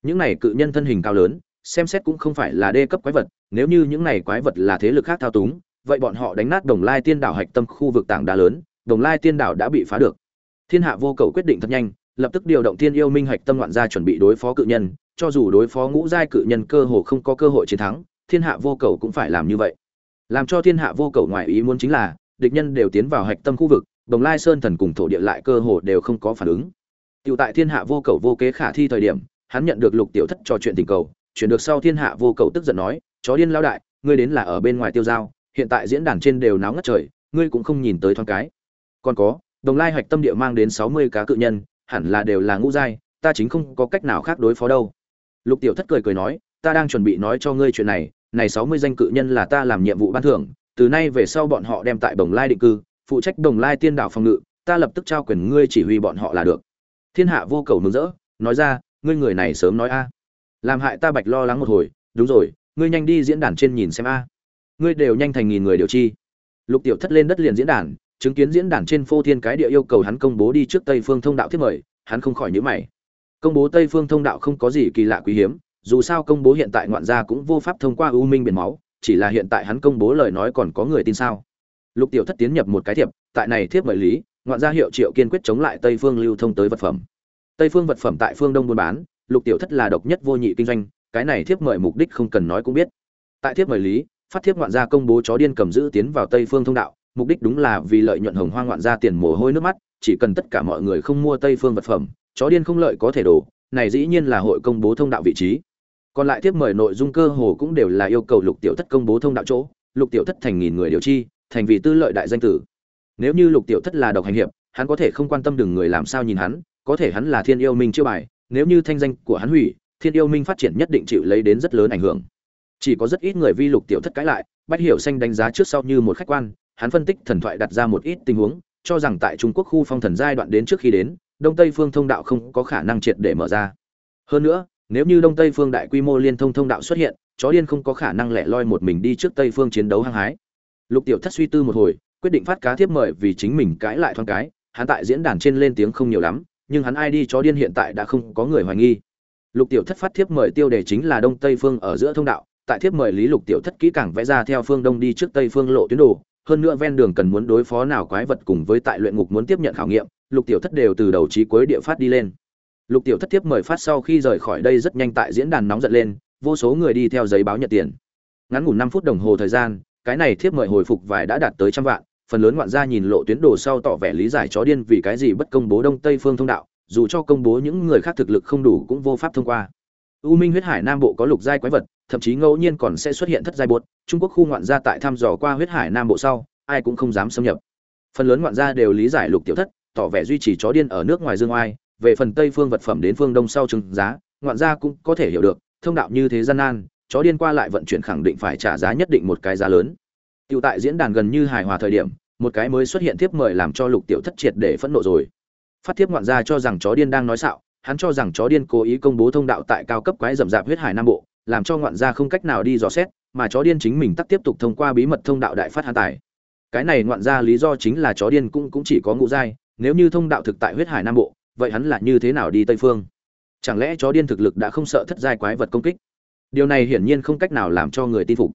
những này cự nhân thân hình cao lớn, xem xét cũng không phải là đê cấp quái vật, nếu như những này quái vật là thế lực khác thao túng, vậy bọn họ đánh nát đồng lai tiên đảo hạch tâm khu vực tảng đá lớn, đồng lai tiên đảo đã bị phá được. Thiên hạ vô cầu quyết định thật nhanh, lập tức điều động thiên yêu minh hạch tâm loạn ra chuẩn bị đối phó cự nhân, cho dù đối phó ngũ giai cự nhân cơ hồ không có cơ hội chiến thắng, thiên hạ vô cầu cũng phải làm như vậy. Làm cho thiên hạ vô cầu ngoài ý muốn chính là, địch nhân đều tiến vào hạch tâm khu vực, đồng lai sơn thần cùng thổ địa lại cơ hồ đều không có phản ứng. Tiểu tại thiên hạ vô cầu vô kế khả thi thời điểm hắn nhận được lục tiểu thất trò chuyện tình cầu, chuyển được sau thiên hạ vô cầu tức giận nói, chó điên lao đại, ngươi đến là ở bên ngoài tiêu giao, hiện tại diễn đàn trên đều náo ngất trời, ngươi cũng không nhìn tới thoáng cái. Còn có, đồng lai hạch tâm địa mang đến sáu mươi cá cự nhân, hẳn là đều là ngũ giai, ta chính không có cách nào khác đối phó đâu. Lục tiểu thất cười cười nói, ta đang chuẩn bị nói cho ngươi chuyện này này sáu mươi danh cự nhân là ta làm nhiệm vụ ban thưởng, từ nay về sau bọn họ đem tại đồng lai định cư, phụ trách đồng lai tiên đảo phòng ngự, ta lập tức trao quyền ngươi chỉ huy bọn họ là được. Thiên hạ vô cầu mừng rỡ, nói ra ngươi người này sớm nói a. Làm hại ta bạch lo lắng một hồi, đúng rồi, ngươi nhanh đi diễn đàn trên nhìn xem a. Ngươi đều nhanh thành nghìn người điều chi. Lục tiểu thất lên đất liền diễn đàn, chứng kiến diễn đàn trên phô thiên cái địa yêu cầu hắn công bố đi trước tây phương thông đạo thiết mời, hắn không khỏi nhữ mày. Công bố tây phương thông đạo không có gì kỳ lạ quý hiếm, dù sao công bố hiện tại ngoạn gia cũng vô pháp thông qua ưu minh biển máu, chỉ là hiện tại hắn công bố lời nói còn có người tin sao? Lục tiểu thất tiến nhập một cái thiệp, tại này thiếp mời lý, ngoạn gia hiệu triệu kiên quyết chống lại tây phương lưu thông tới vật phẩm tây phương vật phẩm tại phương đông buôn bán, lục tiểu thất là độc nhất vô nhị kinh doanh, cái này thiếp mời mục đích không cần nói cũng biết. Tại thiếp mời lý, phát thiếp ngoạn gia công bố chó điên cầm giữ tiến vào tây phương thông đạo, mục đích đúng là vì lợi nhuận hồng hoang ngoạn gia tiền mồ hôi nước mắt, chỉ cần tất cả mọi người không mua tây phương vật phẩm, chó điên không lợi có thể đổ, này dĩ nhiên là hội công bố thông đạo vị trí. Còn lại tiếp mời nội dung cơ hồ cũng đều là yêu cầu lục tiểu thất công bố thông đạo chỗ, lục tiểu thất thành nghìn người điều chi, thành vì tư lợi đại danh tử. Nếu như lục tiểu thất là độc hành hiệp, hắn có thể không quan tâm đừng người làm sao nhìn hắn có thể hắn là thiên yêu minh chưa bài, nếu như thanh danh của hắn hủy, thiên yêu minh phát triển nhất định chịu lấy đến rất lớn ảnh hưởng. Chỉ có rất ít người vi lục tiểu thất cãi lại, bách hiểu xanh đánh giá trước sau như một khách quan, hắn phân tích thần thoại đặt ra một ít tình huống, cho rằng tại trung quốc khu phong thần giai đoạn đến trước khi đến, đông tây phương thông đạo không có khả năng triệt để mở ra. Hơn nữa, nếu như đông tây phương đại quy mô liên thông thông đạo xuất hiện, chó điên không có khả năng lẻ loi một mình đi trước tây phương chiến đấu hăng hái. Lục tiểu thất suy tư một hồi, quyết định phát cá thiếp mời vì chính mình cãi lại thoáng cái, hắn tại diễn đàn trên lên tiếng không nhiều lắm nhưng hắn ai đi chó điên hiện tại đã không có người hoài nghi. Lục tiểu thất phát thiếp mời tiêu đề chính là đông tây phương ở giữa thông đạo, tại thiếp mời lý lục tiểu thất kỹ càng vẽ ra theo phương đông đi trước tây phương lộ tuyến đồ, hơn nữa ven đường cần muốn đối phó nào quái vật cùng với tại luyện ngục muốn tiếp nhận khảo nghiệm, lục tiểu thất đều từ đầu chí cuối địa phát đi lên. Lục tiểu thất tiếp mời phát sau khi rời khỏi đây rất nhanh tại diễn đàn nóng giận lên, vô số người đi theo giấy báo nhận tiền. Ngắn ngủn năm phút đồng hồ thời gian, cái này thiếp mời hồi phục vài đã đạt tới trăm vạn phần lớn ngoạn gia nhìn lộ tuyến đồ sau tỏ vẻ lý giải chó điên vì cái gì bất công bố đông tây phương thông đạo dù cho công bố những người khác thực lực không đủ cũng vô pháp thông qua. U minh huyết hải nam bộ có lục giai quái vật thậm chí ngẫu nhiên còn sẽ xuất hiện thất giai bột trung quốc khu ngoạn gia tại thăm dò qua huyết hải nam bộ sau ai cũng không dám xâm nhập. Phần lớn ngoạn gia đều lý giải lục tiểu thất tỏ vẻ duy trì chó điên ở nước ngoài dương oai về phần tây phương vật phẩm đến phương đông sau trừng giá ngoạn gia cũng có thể hiểu được thông đạo như thế gian nan chó điên qua lại vận chuyển khẳng định phải trả giá nhất định một cái giá lớn. Tiểu tại diễn đàn gần như hài hòa thời điểm, một cái mới xuất hiện tiếp mời làm cho Lục Tiểu Thất triệt để phẫn nộ rồi. Phát tiếp ngoạn gia cho rằng chó điên đang nói xạo, hắn cho rằng chó điên cố ý công bố thông đạo tại cao cấp quái rậm rạp huyết hải nam bộ, làm cho ngoạn gia không cách nào đi dò xét, mà chó điên chính mình tắt tiếp tục thông qua bí mật thông đạo đại phát hàn tài. Cái này ngoạn gia lý do chính là chó điên cũng cũng chỉ có ngũ giai, nếu như thông đạo thực tại huyết hải nam bộ, vậy hắn là như thế nào đi tây phương? Chẳng lẽ chó điên thực lực đã không sợ thất giai quái vật công kích? Điều này hiển nhiên không cách nào làm cho người tin phục.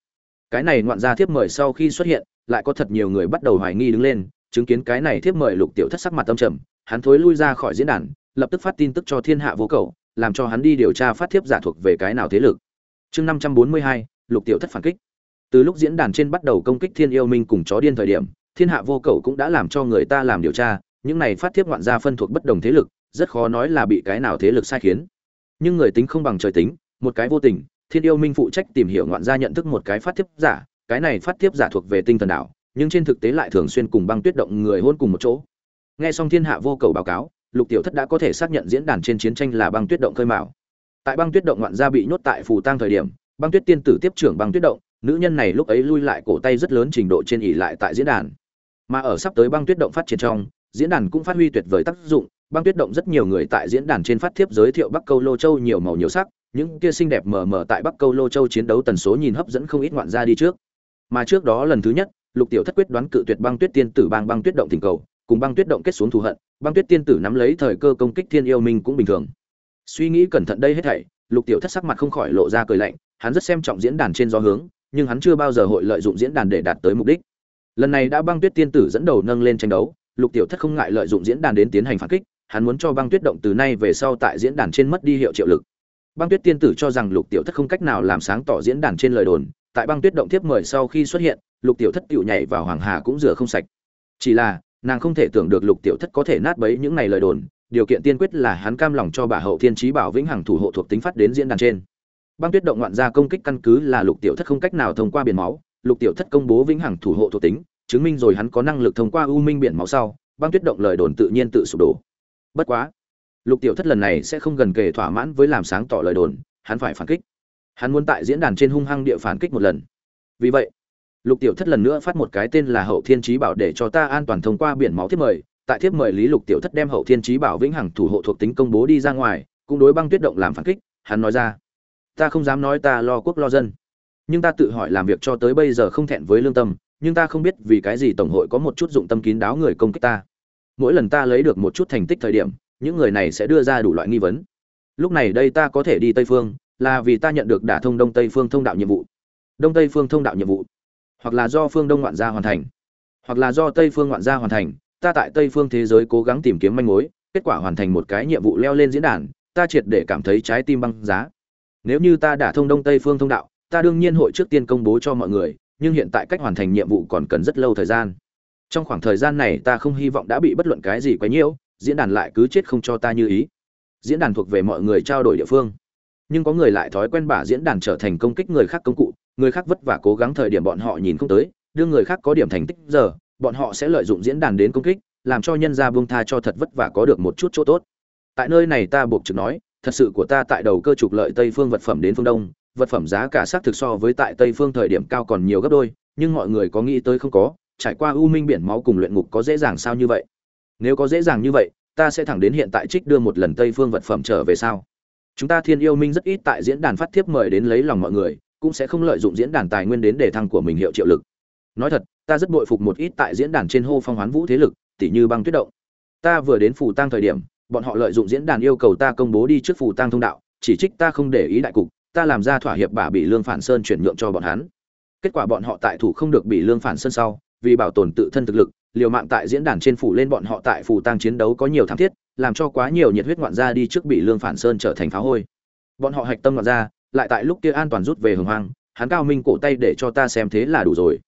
Cái này ngoạn gia thiếp mời sau khi xuất hiện, lại có thật nhiều người bắt đầu hoài nghi đứng lên, chứng kiến cái này thiếp mời Lục Tiểu Thất sắc mặt tâm trầm, hắn thối lui ra khỏi diễn đàn, lập tức phát tin tức cho Thiên Hạ Vô Cầu, làm cho hắn đi điều tra phát thiếp giả thuộc về cái nào thế lực. Chương 542, Lục Tiểu Thất phản kích. Từ lúc diễn đàn trên bắt đầu công kích Thiên Yêu Minh cùng chó điên thời điểm, Thiên Hạ Vô Cầu cũng đã làm cho người ta làm điều tra, những này phát thiếp ngoạn gia phân thuộc bất đồng thế lực, rất khó nói là bị cái nào thế lực sai khiến. Nhưng người tính không bằng trời tính, một cái vô tình, Thiên Yêu Minh phụ trách tìm hiểu ngoạn gia nhận thức một cái phát thiếp giả, cái này phát tiếp giả thuộc về tinh thần đảo, nhưng trên thực tế lại thường xuyên cùng băng tuyết động người hôn cùng một chỗ. Nghe xong Thiên Hạ vô cầu báo cáo, Lục Tiểu Thất đã có thể xác nhận diễn đàn trên chiến tranh là băng tuyết động khơi mào. Tại băng tuyết động ngoạn gia bị nhốt tại phù tang thời điểm, băng tuyết tiên tử tiếp trưởng băng tuyết động, nữ nhân này lúc ấy lui lại cổ tay rất lớn trình độ trên ỉ lại tại diễn đàn. Mà ở sắp tới băng tuyết động phát triển trong, diễn đàn cũng phát huy tuyệt vời tác dụng, băng tuyết động rất nhiều người tại diễn đàn trên phát thiếp giới thiệu Bắc Câu Lô Châu nhiều màu nhiều sắc, những kia xinh đẹp mờ mờ tại Bắc Câu Lô Châu chiến đấu tần số nhìn hấp dẫn không ít ngoạn gia đi trước. Mà trước đó lần thứ nhất, Lục Tiểu Thất quyết đoán cự tuyệt băng tuyết tiên tử bang băng tuyết động tình cầu, cùng băng tuyết động kết xuống thù hận, băng tuyết tiên tử nắm lấy thời cơ công kích Thiên Yêu Minh cũng bình thường. Suy nghĩ cẩn thận đây hết thảy, Lục Tiểu Thất sắc mặt không khỏi lộ ra cười lạnh, hắn rất xem trọng diễn đàn trên gió hướng, nhưng hắn chưa bao giờ hội lợi dụng diễn đàn để đạt tới mục đích. Lần này đã băng tuyết tiên tử dẫn đầu nâng lên tranh đấu, Lục Tiểu Thất không ngại lợi dụng diễn đàn đến tiến hành phản kích, hắn muốn cho băng tuyết động từ nay về sau tại diễn đàn trên mất đi hiệu triệu lực. Băng tuyết tiên tử cho rằng Lục Tiểu Thất không cách nào làm sáng tỏ diễn đàn trên lời đồn, tại băng tuyết động tiếp mời sau khi xuất hiện, Lục Tiểu Thất tiểu nhảy vào hoàng hà cũng rửa không sạch. Chỉ là, nàng không thể tưởng được Lục Tiểu Thất có thể nát bấy những này lời đồn, điều kiện tiên quyết là hắn cam lòng cho bà hậu thiên trí bảo vĩnh hằng thủ hộ thuộc tính phát đến diễn đàn trên. Băng tuyết động ngoạn ra công kích căn cứ là Lục Tiểu Thất không cách nào thông qua biển máu, Lục Tiểu Thất công bố vĩnh hằng thủ hộ thuộc tính, chứng minh rồi hắn có năng lực thông qua u minh biển máu sau, băng tuyết động lời đồn tự nhiên tự sụp đổ. Bất quá, Lục Tiểu Thất lần này sẽ không gần kề thỏa mãn với làm sáng tỏ lời đồn, hắn phải phản kích. Hắn muốn tại diễn đàn trên hung hăng địa phản kích một lần. Vì vậy, Lục Tiểu Thất lần nữa phát một cái tên là Hậu Thiên Chí Bảo để cho ta an toàn thông qua biển máu tiếp mời, tại tiếp mời Lý Lục Tiểu Thất đem Hậu Thiên Chí Bảo vĩnh hằng thủ hộ thuộc tính công bố đi ra ngoài, cũng đối băng tuyết động làm phản kích, hắn nói ra: "Ta không dám nói ta lo quốc lo dân, nhưng ta tự hỏi làm việc cho tới bây giờ không thẹn với lương tâm, nhưng ta không biết vì cái gì tổng hội có một chút dụng tâm kín đáo người công kích ta. Mỗi lần ta lấy được một chút thành tích thời điểm, những người này sẽ đưa ra đủ loại nghi vấn. Lúc này đây ta có thể đi Tây Phương, là vì ta nhận được đả thông Đông Tây Phương thông đạo nhiệm vụ. Đông Tây Phương thông đạo nhiệm vụ. Hoặc là do phương đông ngoạn gia hoàn thành. Hoặc là do tây phương ngoạn gia hoàn thành, ta tại tây phương thế giới cố gắng tìm kiếm manh mối, kết quả hoàn thành một cái nhiệm vụ leo lên diễn đàn, ta triệt để cảm thấy trái tim băng giá. Nếu như ta đã thông đông tây phương thông đạo, ta đương nhiên hội trước tiên công bố cho mọi người, nhưng hiện tại cách hoàn thành nhiệm vụ còn cần rất lâu thời gian. Trong khoảng thời gian này ta không hy vọng đã bị bất luận cái gì quấy nhiễu, diễn đàn lại cứ chết không cho ta như ý. Diễn đàn thuộc về mọi người trao đổi địa phương nhưng có người lại thói quen bả diễn đàn trở thành công kích người khác công cụ, người khác vất vả cố gắng thời điểm bọn họ nhìn không tới, đưa người khác có điểm thành tích giờ, bọn họ sẽ lợi dụng diễn đàn đến công kích, làm cho nhân gia buông tha cho thật vất vả có được một chút chỗ tốt. Tại nơi này ta buộc trực nói, thật sự của ta tại đầu cơ trục lợi tây phương vật phẩm đến phương đông, vật phẩm giá cả xác thực so với tại tây phương thời điểm cao còn nhiều gấp đôi, nhưng mọi người có nghĩ tới không có, trải qua u minh biển máu cùng luyện ngục có dễ dàng sao như vậy? Nếu có dễ dàng như vậy, ta sẽ thẳng đến hiện tại trích đưa một lần tây phương vật phẩm trở về sao? Chúng ta thiên yêu minh rất ít tại diễn đàn phát thiếp mời đến lấy lòng mọi người, cũng sẽ không lợi dụng diễn đàn tài nguyên đến để thăng của mình hiệu triệu lực. Nói thật, ta rất bội phục một ít tại diễn đàn trên hô phong hoán vũ thế lực, tỉ như băng tuyết động. Ta vừa đến phủ tăng thời điểm, bọn họ lợi dụng diễn đàn yêu cầu ta công bố đi trước phủ tăng thông đạo, chỉ trích ta không để ý đại cục, ta làm ra thỏa hiệp bà bị lương phản sơn chuyển nhượng cho bọn hắn. Kết quả bọn họ tại thủ không được bị lương phản sơn sau, vì bảo tồn tự thân thực lực, liều mạng tại diễn đàn trên phủ lên bọn họ tại phủ tăng chiến đấu có nhiều tham thiết làm cho quá nhiều nhiệt huyết ngoạn gia đi trước bị lương phản sơn trở thành phá hôi. Bọn họ hạch tâm ngoạn gia lại tại lúc kia an toàn rút về hồng hoang, hắn cao minh cổ tay để cho ta xem thế là đủ rồi.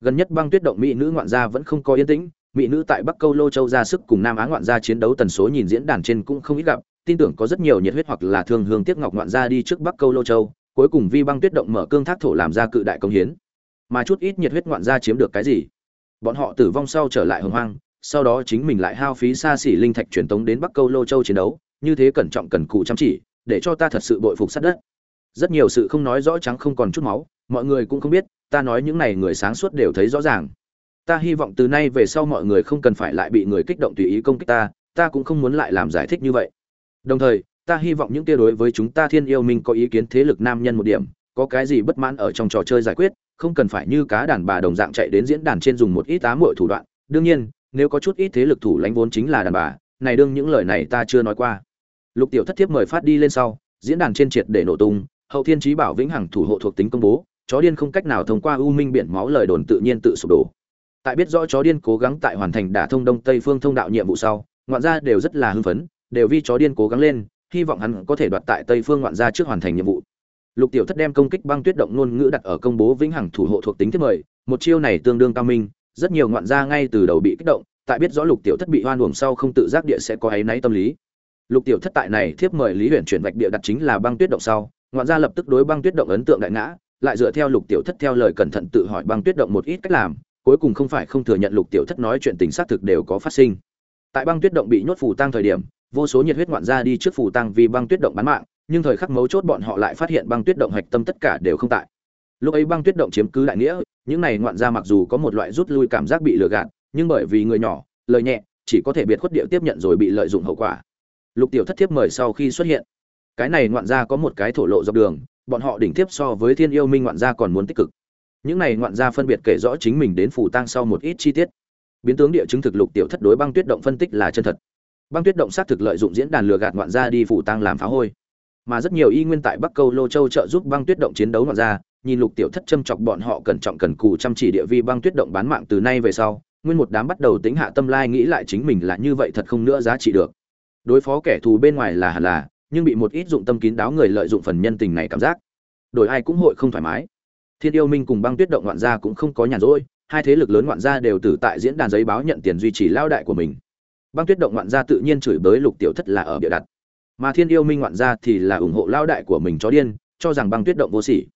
Gần nhất băng tuyết động mỹ nữ ngoạn gia vẫn không có yên tĩnh, mỹ nữ tại bắc câu lô châu ra sức cùng nam á ngoạn gia chiến đấu tần số nhìn diễn đàn trên cũng không ít gặp, tin tưởng có rất nhiều nhiệt huyết hoặc là thương hương tiếc ngọc ngoạn gia đi trước bắc câu lô châu, cuối cùng vi băng tuyết động mở cương thác thổ làm ra cự đại công hiến. Mà chút ít nhiệt huyết ngoạn gia chiếm được cái gì? Bọn họ tử vong sau trở lại hồng hoang sau đó chính mình lại hao phí xa xỉ linh thạch truyền tống đến bắc câu lô châu chiến đấu, như thế cẩn trọng cần cù chăm chỉ, để cho ta thật sự bội phục sát đất. Rất nhiều sự không nói rõ trắng không còn chút máu, mọi người cũng không biết, ta nói những này người sáng suốt đều thấy rõ ràng. Ta hy vọng từ nay về sau mọi người không cần phải lại bị người kích động tùy ý công kích ta ta cũng không muốn lại làm giải thích như vậy. Đồng thời, ta hy vọng những kia đối với chúng ta thiên yêu minh có ý kiến thế lực nam nhân một điểm, có cái gì bất mãn ở trong trò chơi giải quyết, không cần phải như cá đàn bà đồng dạng chạy đến diễn đàn trên dùng một ít tá muội thủ đoạn. Đương nhiên nếu có chút ít thế lực thủ lãnh vốn chính là đàn bà, này đương những lời này ta chưa nói qua. Lục tiểu thất thiếp mời phát đi lên sau, diễn đàn trên triệt để nổ tung, hậu thiên trí bảo vĩnh hằng thủ hộ thuộc tính công bố, chó điên không cách nào thông qua u minh biển máu lời đồn tự nhiên tự sụp đổ. Tại biết rõ chó điên cố gắng tại hoàn thành đả thông đông tây phương thông đạo nhiệm vụ sau, ngoạn gia đều rất là hưng phấn, đều vì chó điên cố gắng lên, hy vọng hắn có thể đoạt tại tây phương ngoạn gia trước hoàn thành nhiệm vụ. Lục tiểu thất đem công kích băng tuyết động ngôn ngữ đặt ở công bố vĩnh hằng thủ hộ thuộc tính thiết mời, một chiêu này tương đương cao minh rất nhiều ngoạn gia ngay từ đầu bị kích động, tại biết rõ lục tiểu thất bị hoan uổng sau không tự giác địa sẽ có áy náy tâm lý. Lục tiểu thất tại này thiếp mời lý huyền chuyển vạch địa đặt chính là băng tuyết động sau, ngoạn gia lập tức đối băng tuyết động ấn tượng đại ngã, lại dựa theo lục tiểu thất theo lời cẩn thận tự hỏi băng tuyết động một ít cách làm, cuối cùng không phải không thừa nhận lục tiểu thất nói chuyện tình xác thực đều có phát sinh. Tại băng tuyết động bị nhốt phù tăng thời điểm, vô số nhiệt huyết ngoạn gia đi trước phù tăng vì băng tuyết động bán mạng, nhưng thời khắc mấu chốt bọn họ lại phát hiện băng tuyết động hạch tâm tất cả đều không tại. Lúc ấy băng tuyết động chiếm cứ đại nghĩa những này ngoạn gia mặc dù có một loại rút lui cảm giác bị lừa gạt, nhưng bởi vì người nhỏ, lời nhẹ, chỉ có thể biệt khuất điệu tiếp nhận rồi bị lợi dụng hậu quả. Lục tiểu thất thiếp mời sau khi xuất hiện. Cái này ngoạn gia có một cái thổ lộ dọc đường, bọn họ đỉnh tiếp so với thiên yêu minh ngoạn gia còn muốn tích cực. Những này ngoạn gia phân biệt kể rõ chính mình đến phủ tang sau một ít chi tiết. Biến tướng địa chứng thực lục tiểu thất đối băng tuyết động phân tích là chân thật. Băng tuyết động xác thực lợi dụng diễn đàn lừa gạt ngoạn gia đi phủ tang làm phá hôi. Mà rất nhiều y nguyên tại bắc câu lô châu trợ giúp băng tuyết động chiến đấu ngoạn gia nhìn lục tiểu thất châm chọc bọn họ cẩn trọng cần cù chăm chỉ địa vi băng tuyết động bán mạng từ nay về sau, nguyên một đám bắt đầu tính hạ tâm lai nghĩ lại chính mình là như vậy thật không nữa giá trị được. Đối phó kẻ thù bên ngoài là hẳn là, nhưng bị một ít dụng tâm kín đáo người lợi dụng phần nhân tình này cảm giác. Đổi ai cũng hội không thoải mái. Thiên yêu minh cùng băng tuyết động ngoạn gia cũng không có nhàn rỗi, hai thế lực lớn ngoạn gia đều tử tại diễn đàn giấy báo nhận tiền duy trì lao đại của mình. Băng tuyết động ngoạn gia tự nhiên chửi bới lục tiểu thất là ở bịa đặt. Mà thiên yêu minh ngoạn gia thì là ủng hộ lao đại của mình cho điên, cho rằng băng tuyết động vô sỉ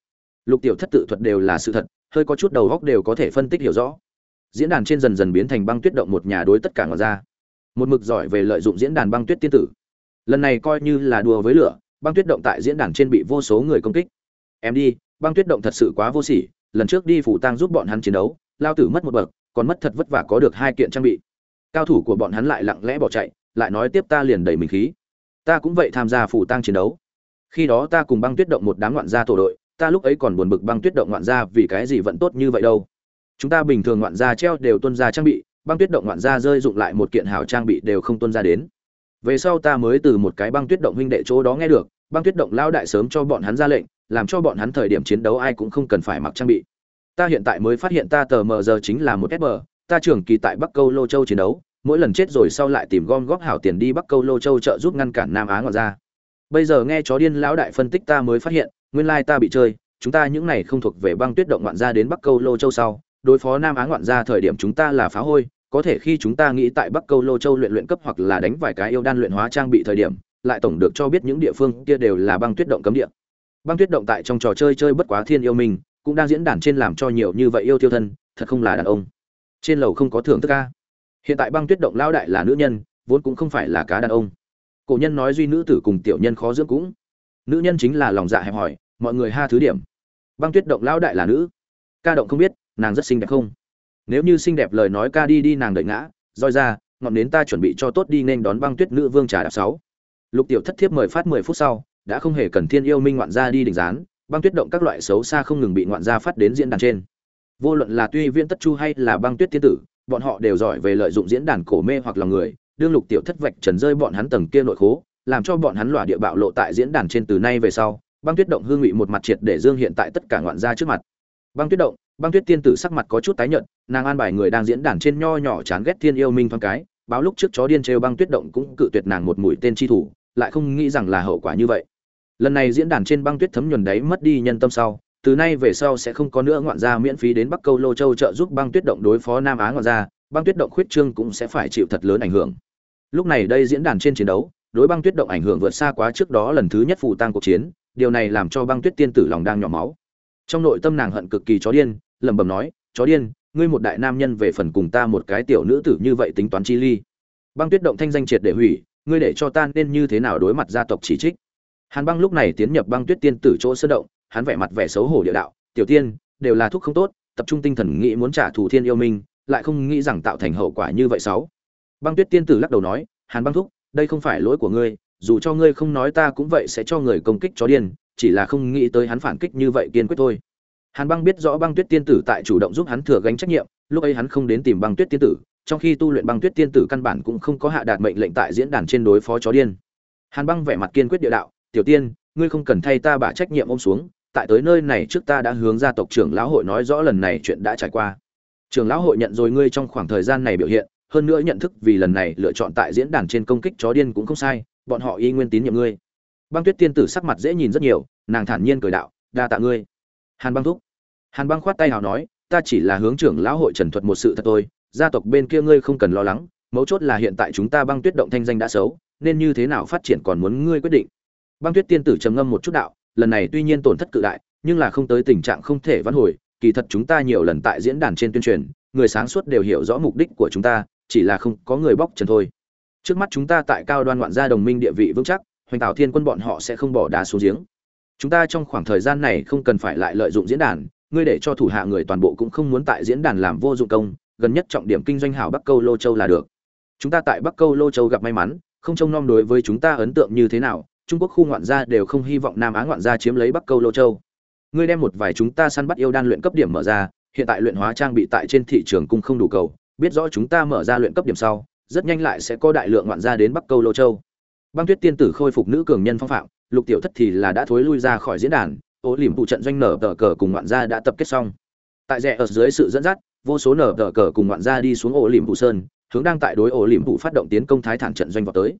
lục tiểu thất tự thuật đều là sự thật, hơi có chút đầu góc đều có thể phân tích hiểu rõ. Diễn đàn trên dần dần biến thành băng tuyết động một nhà đối tất cả ngọn ra. Một mực giỏi về lợi dụng diễn đàn băng tuyết tiên tử. Lần này coi như là đùa với lửa, băng tuyết động tại diễn đàn trên bị vô số người công kích. Em đi, băng tuyết động thật sự quá vô sỉ, lần trước đi phủ tang giúp bọn hắn chiến đấu, lao tử mất một bậc, còn mất thật vất vả có được hai kiện trang bị. Cao thủ của bọn hắn lại lặng lẽ bỏ chạy, lại nói tiếp ta liền đầy mình khí. Ta cũng vậy tham gia phủ tang chiến đấu. Khi đó ta cùng băng tuyết động một đám ngoạn gia tổ đội ta lúc ấy còn buồn bực băng tuyết động ngoạn gia vì cái gì vẫn tốt như vậy đâu. Chúng ta bình thường ngoạn gia treo đều tuân ra trang bị, băng tuyết động ngoạn gia rơi dụng lại một kiện hảo trang bị đều không tuân ra đến. Về sau ta mới từ một cái băng tuyết động huynh đệ chỗ đó nghe được, băng tuyết động lao đại sớm cho bọn hắn ra lệnh, làm cho bọn hắn thời điểm chiến đấu ai cũng không cần phải mặc trang bị. Ta hiện tại mới phát hiện ta tờ mờ giờ chính là một sb ta trưởng kỳ tại bắc câu lô châu chiến đấu, mỗi lần chết rồi sau lại tìm gom góp hảo tiền đi bắc câu lô châu trợ giúp ngăn cản nam á ngoạn ra bây giờ nghe chó điên lão đại phân tích ta mới phát hiện, nguyên lai ta bị chơi, chúng ta những này không thuộc về băng tuyết động ngoạn gia đến bắc câu lô châu sau. Đối phó nam á ngoạn gia thời điểm chúng ta là phá hôi, có thể khi chúng ta nghĩ tại bắc câu lô châu luyện luyện cấp hoặc là đánh vài cái yêu đan luyện hóa trang bị thời điểm, lại tổng được cho biết những địa phương kia đều là băng tuyết động cấm địa. Băng tuyết động tại trong trò chơi chơi bất quá thiên yêu mình, cũng đang diễn đàn trên làm cho nhiều như vậy yêu tiêu thân, thật không là đàn ông. Trên lầu không có thưởng thức ca. Hiện tại băng tuyết động lao đại là nữ nhân, vốn cũng không phải là cá đàn ông cổ nhân nói duy nữ tử cùng tiểu nhân khó dưỡng cũng. Nữ nhân chính là lòng dạ hẹp hòi, mọi người ha thứ điểm. Băng tuyết động lão đại là nữ. Ca động không biết, nàng rất xinh đẹp không? Nếu như xinh đẹp lời nói ca đi đi nàng đợi ngã, roi ra, ngọn đến ta chuẩn bị cho tốt đi nên đón băng tuyết nữ vương trà đạp sáu. Lục tiểu thất thiếp mời phát mười phút sau, đã không hề cần thiên yêu minh ngoạn gia đi đỉnh gián, băng tuyết động các loại xấu xa không ngừng bị ngoạn gia phát đến diễn đàn trên. Vô luận là tuy viễn tất chu hay là băng tuyết tiên tử, bọn họ đều giỏi về lợi dụng diễn đàn cổ mê hoặc lòng người đương lục tiểu thất vạch trần rơi bọn hắn tầng kia nội khố, làm cho bọn hắn lỏa địa bạo lộ tại diễn đàn trên từ nay về sau, băng tuyết động hương ngụy một mặt triệt để dương hiện tại tất cả ngoạn gia trước mặt. Băng tuyết động, băng tuyết tiên tử sắc mặt có chút tái nhợt, nàng an bài người đang diễn đàn trên nho nhỏ chán ghét thiên yêu minh thoáng cái, báo lúc trước chó điên trêu băng tuyết động cũng cự tuyệt nàng một mũi tên chi thủ, lại không nghĩ rằng là hậu quả như vậy. Lần này diễn đàn trên băng tuyết thấm nhuần đấy mất đi nhân tâm sau, từ nay về sau sẽ không có nữa ngoạn gia miễn phí đến bắc câu lô châu trợ giúp băng tuyết động đối phó nam á ngoạn gia, băng tuyết động khuyết trương cũng sẽ phải chịu thật lớn ảnh hưởng lúc này đây diễn đàn trên chiến đấu, đối băng tuyết động ảnh hưởng vượt xa quá trước đó lần thứ nhất phụ tăng cuộc chiến, điều này làm cho băng tuyết tiên tử lòng đang nhỏ máu. Trong nội tâm nàng hận cực kỳ chó điên, lẩm bẩm nói, chó điên, ngươi một đại nam nhân về phần cùng ta một cái tiểu nữ tử như vậy tính toán chi ly. Băng tuyết động thanh danh triệt để hủy, ngươi để cho ta nên như thế nào đối mặt gia tộc chỉ trích? Hàn băng lúc này tiến nhập băng tuyết tiên tử chỗ sơ động, hắn vẻ mặt vẻ xấu hổ địa đạo, tiểu tiên, đều là thuốc không tốt, tập trung tinh thần nghĩ muốn trả thù thiên yêu minh, lại không nghĩ rằng tạo thành hậu quả như vậy sáu băng tuyết tiên tử lắc đầu nói, hàn băng thúc, đây không phải lỗi của ngươi, dù cho ngươi không nói ta cũng vậy sẽ cho người công kích chó điên, chỉ là không nghĩ tới hắn phản kích như vậy kiên quyết thôi. Hàn băng biết rõ băng tuyết tiên tử tại chủ động giúp hắn thừa gánh trách nhiệm, lúc ấy hắn không đến tìm băng tuyết tiên tử, trong khi tu luyện băng tuyết tiên tử căn bản cũng không có hạ đạt mệnh lệnh tại diễn đàn trên đối phó chó điên. Hàn băng vẻ mặt kiên quyết địa đạo, tiểu tiên, ngươi không cần thay ta bả trách nhiệm ôm xuống, tại tới nơi này trước ta đã hướng gia tộc trưởng lão hội nói rõ lần này chuyện đã trải qua. Trưởng lão hội nhận rồi ngươi trong khoảng thời gian này biểu hiện hơn nữa nhận thức vì lần này lựa chọn tại diễn đàn trên công kích chó điên cũng không sai, bọn họ y nguyên tín nhiệm ngươi. Băng tuyết tiên tử sắc mặt dễ nhìn rất nhiều, nàng thản nhiên cười đạo, đa tạ ngươi. Hàn băng thúc. Hàn băng khoát tay hào nói, ta chỉ là hướng trưởng lão hội trần thuật một sự thật thôi, gia tộc bên kia ngươi không cần lo lắng, mấu chốt là hiện tại chúng ta băng tuyết động thanh danh đã xấu, nên như thế nào phát triển còn muốn ngươi quyết định. Băng tuyết tiên tử trầm ngâm một chút đạo, lần này tuy nhiên tổn thất cự đại, nhưng là không tới tình trạng không thể vãn hồi, kỳ thật chúng ta nhiều lần tại diễn đàn trên tuyên truyền, người sáng suốt đều hiểu rõ mục đích của chúng ta chỉ là không có người bóc trần thôi. Trước mắt chúng ta tại cao đoan ngoạn gia đồng minh địa vị vững chắc, hoành tạo thiên quân bọn họ sẽ không bỏ đá xuống giếng. Chúng ta trong khoảng thời gian này không cần phải lại lợi dụng diễn đàn, ngươi để cho thủ hạ người toàn bộ cũng không muốn tại diễn đàn làm vô dụng công, gần nhất trọng điểm kinh doanh hảo bắc câu lô châu là được. Chúng ta tại bắc câu lô châu gặp may mắn, không trông nom đối với chúng ta ấn tượng như thế nào, trung quốc khu ngoạn gia đều không hy vọng nam á ngoạn gia chiếm lấy bắc câu lô châu. Ngươi đem một vài chúng ta săn bắt yêu đan luyện cấp điểm mở ra, hiện tại luyện hóa trang bị tại trên thị trường cung không đủ cầu biết rõ chúng ta mở ra luyện cấp điểm sau rất nhanh lại sẽ có đại lượng ngoạn gia đến bắc câu lô châu. Băng tuyết tiên tử khôi phục nữ cường nhân phong phạm lục tiểu thất thì là đã thối lui ra khỏi diễn đàn ố liềm phụ trận doanh nở tờ cờ cùng ngoạn gia đã tập kết xong. Tại rẻ ở dưới sự dẫn dắt vô số nở tờ cờ cùng ngoạn gia đi xuống ổ liềm phụ sơn hướng đang tại đối ổ liềm phụ phát động tiến công thái thản trận doanh vào tới.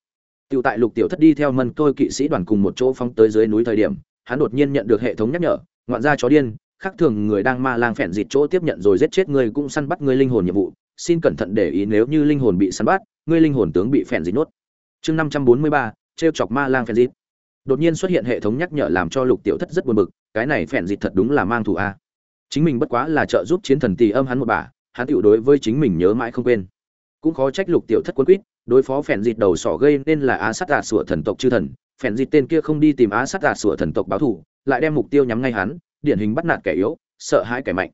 Tiểu tại Lục Tiểu Thất đi theo mân tôi kỵ sĩ đoàn cùng một chỗ phóng tới dưới núi thời điểm, hắn đột nhiên nhận được hệ thống nhắc nhở, ngoạn gia chó điên, khác thường người đang ma lang phèn dịt chỗ tiếp nhận rồi giết chết người cũng săn bắt người linh hồn nhiệm vụ, xin cẩn thận để ý nếu như linh hồn bị săn bắt, ngươi linh hồn tướng bị phèn dịch nốt. Chương 543, trêu chọc ma lang phèn dịch. Đột nhiên xuất hiện hệ thống nhắc nhở làm cho Lục Tiểu Thất rất buồn bực, cái này phèn dịch thật đúng là mang thù a. Chính mình bất quá là trợ giúp chiến thần tỷ âm hắn một bà, hắn tiểu đối với chính mình nhớ mãi không quên. Cũng khó trách Lục Tiểu Thất quân quýt, đối phó phèn dịch đầu sỏ gây nên là á sát giả sủa thần tộc chư thần phèn dịch tên kia không đi tìm á sát giả sủa thần tộc báo thù lại đem mục tiêu nhắm ngay hắn điển hình bắt nạt kẻ yếu sợ hãi kẻ mạnh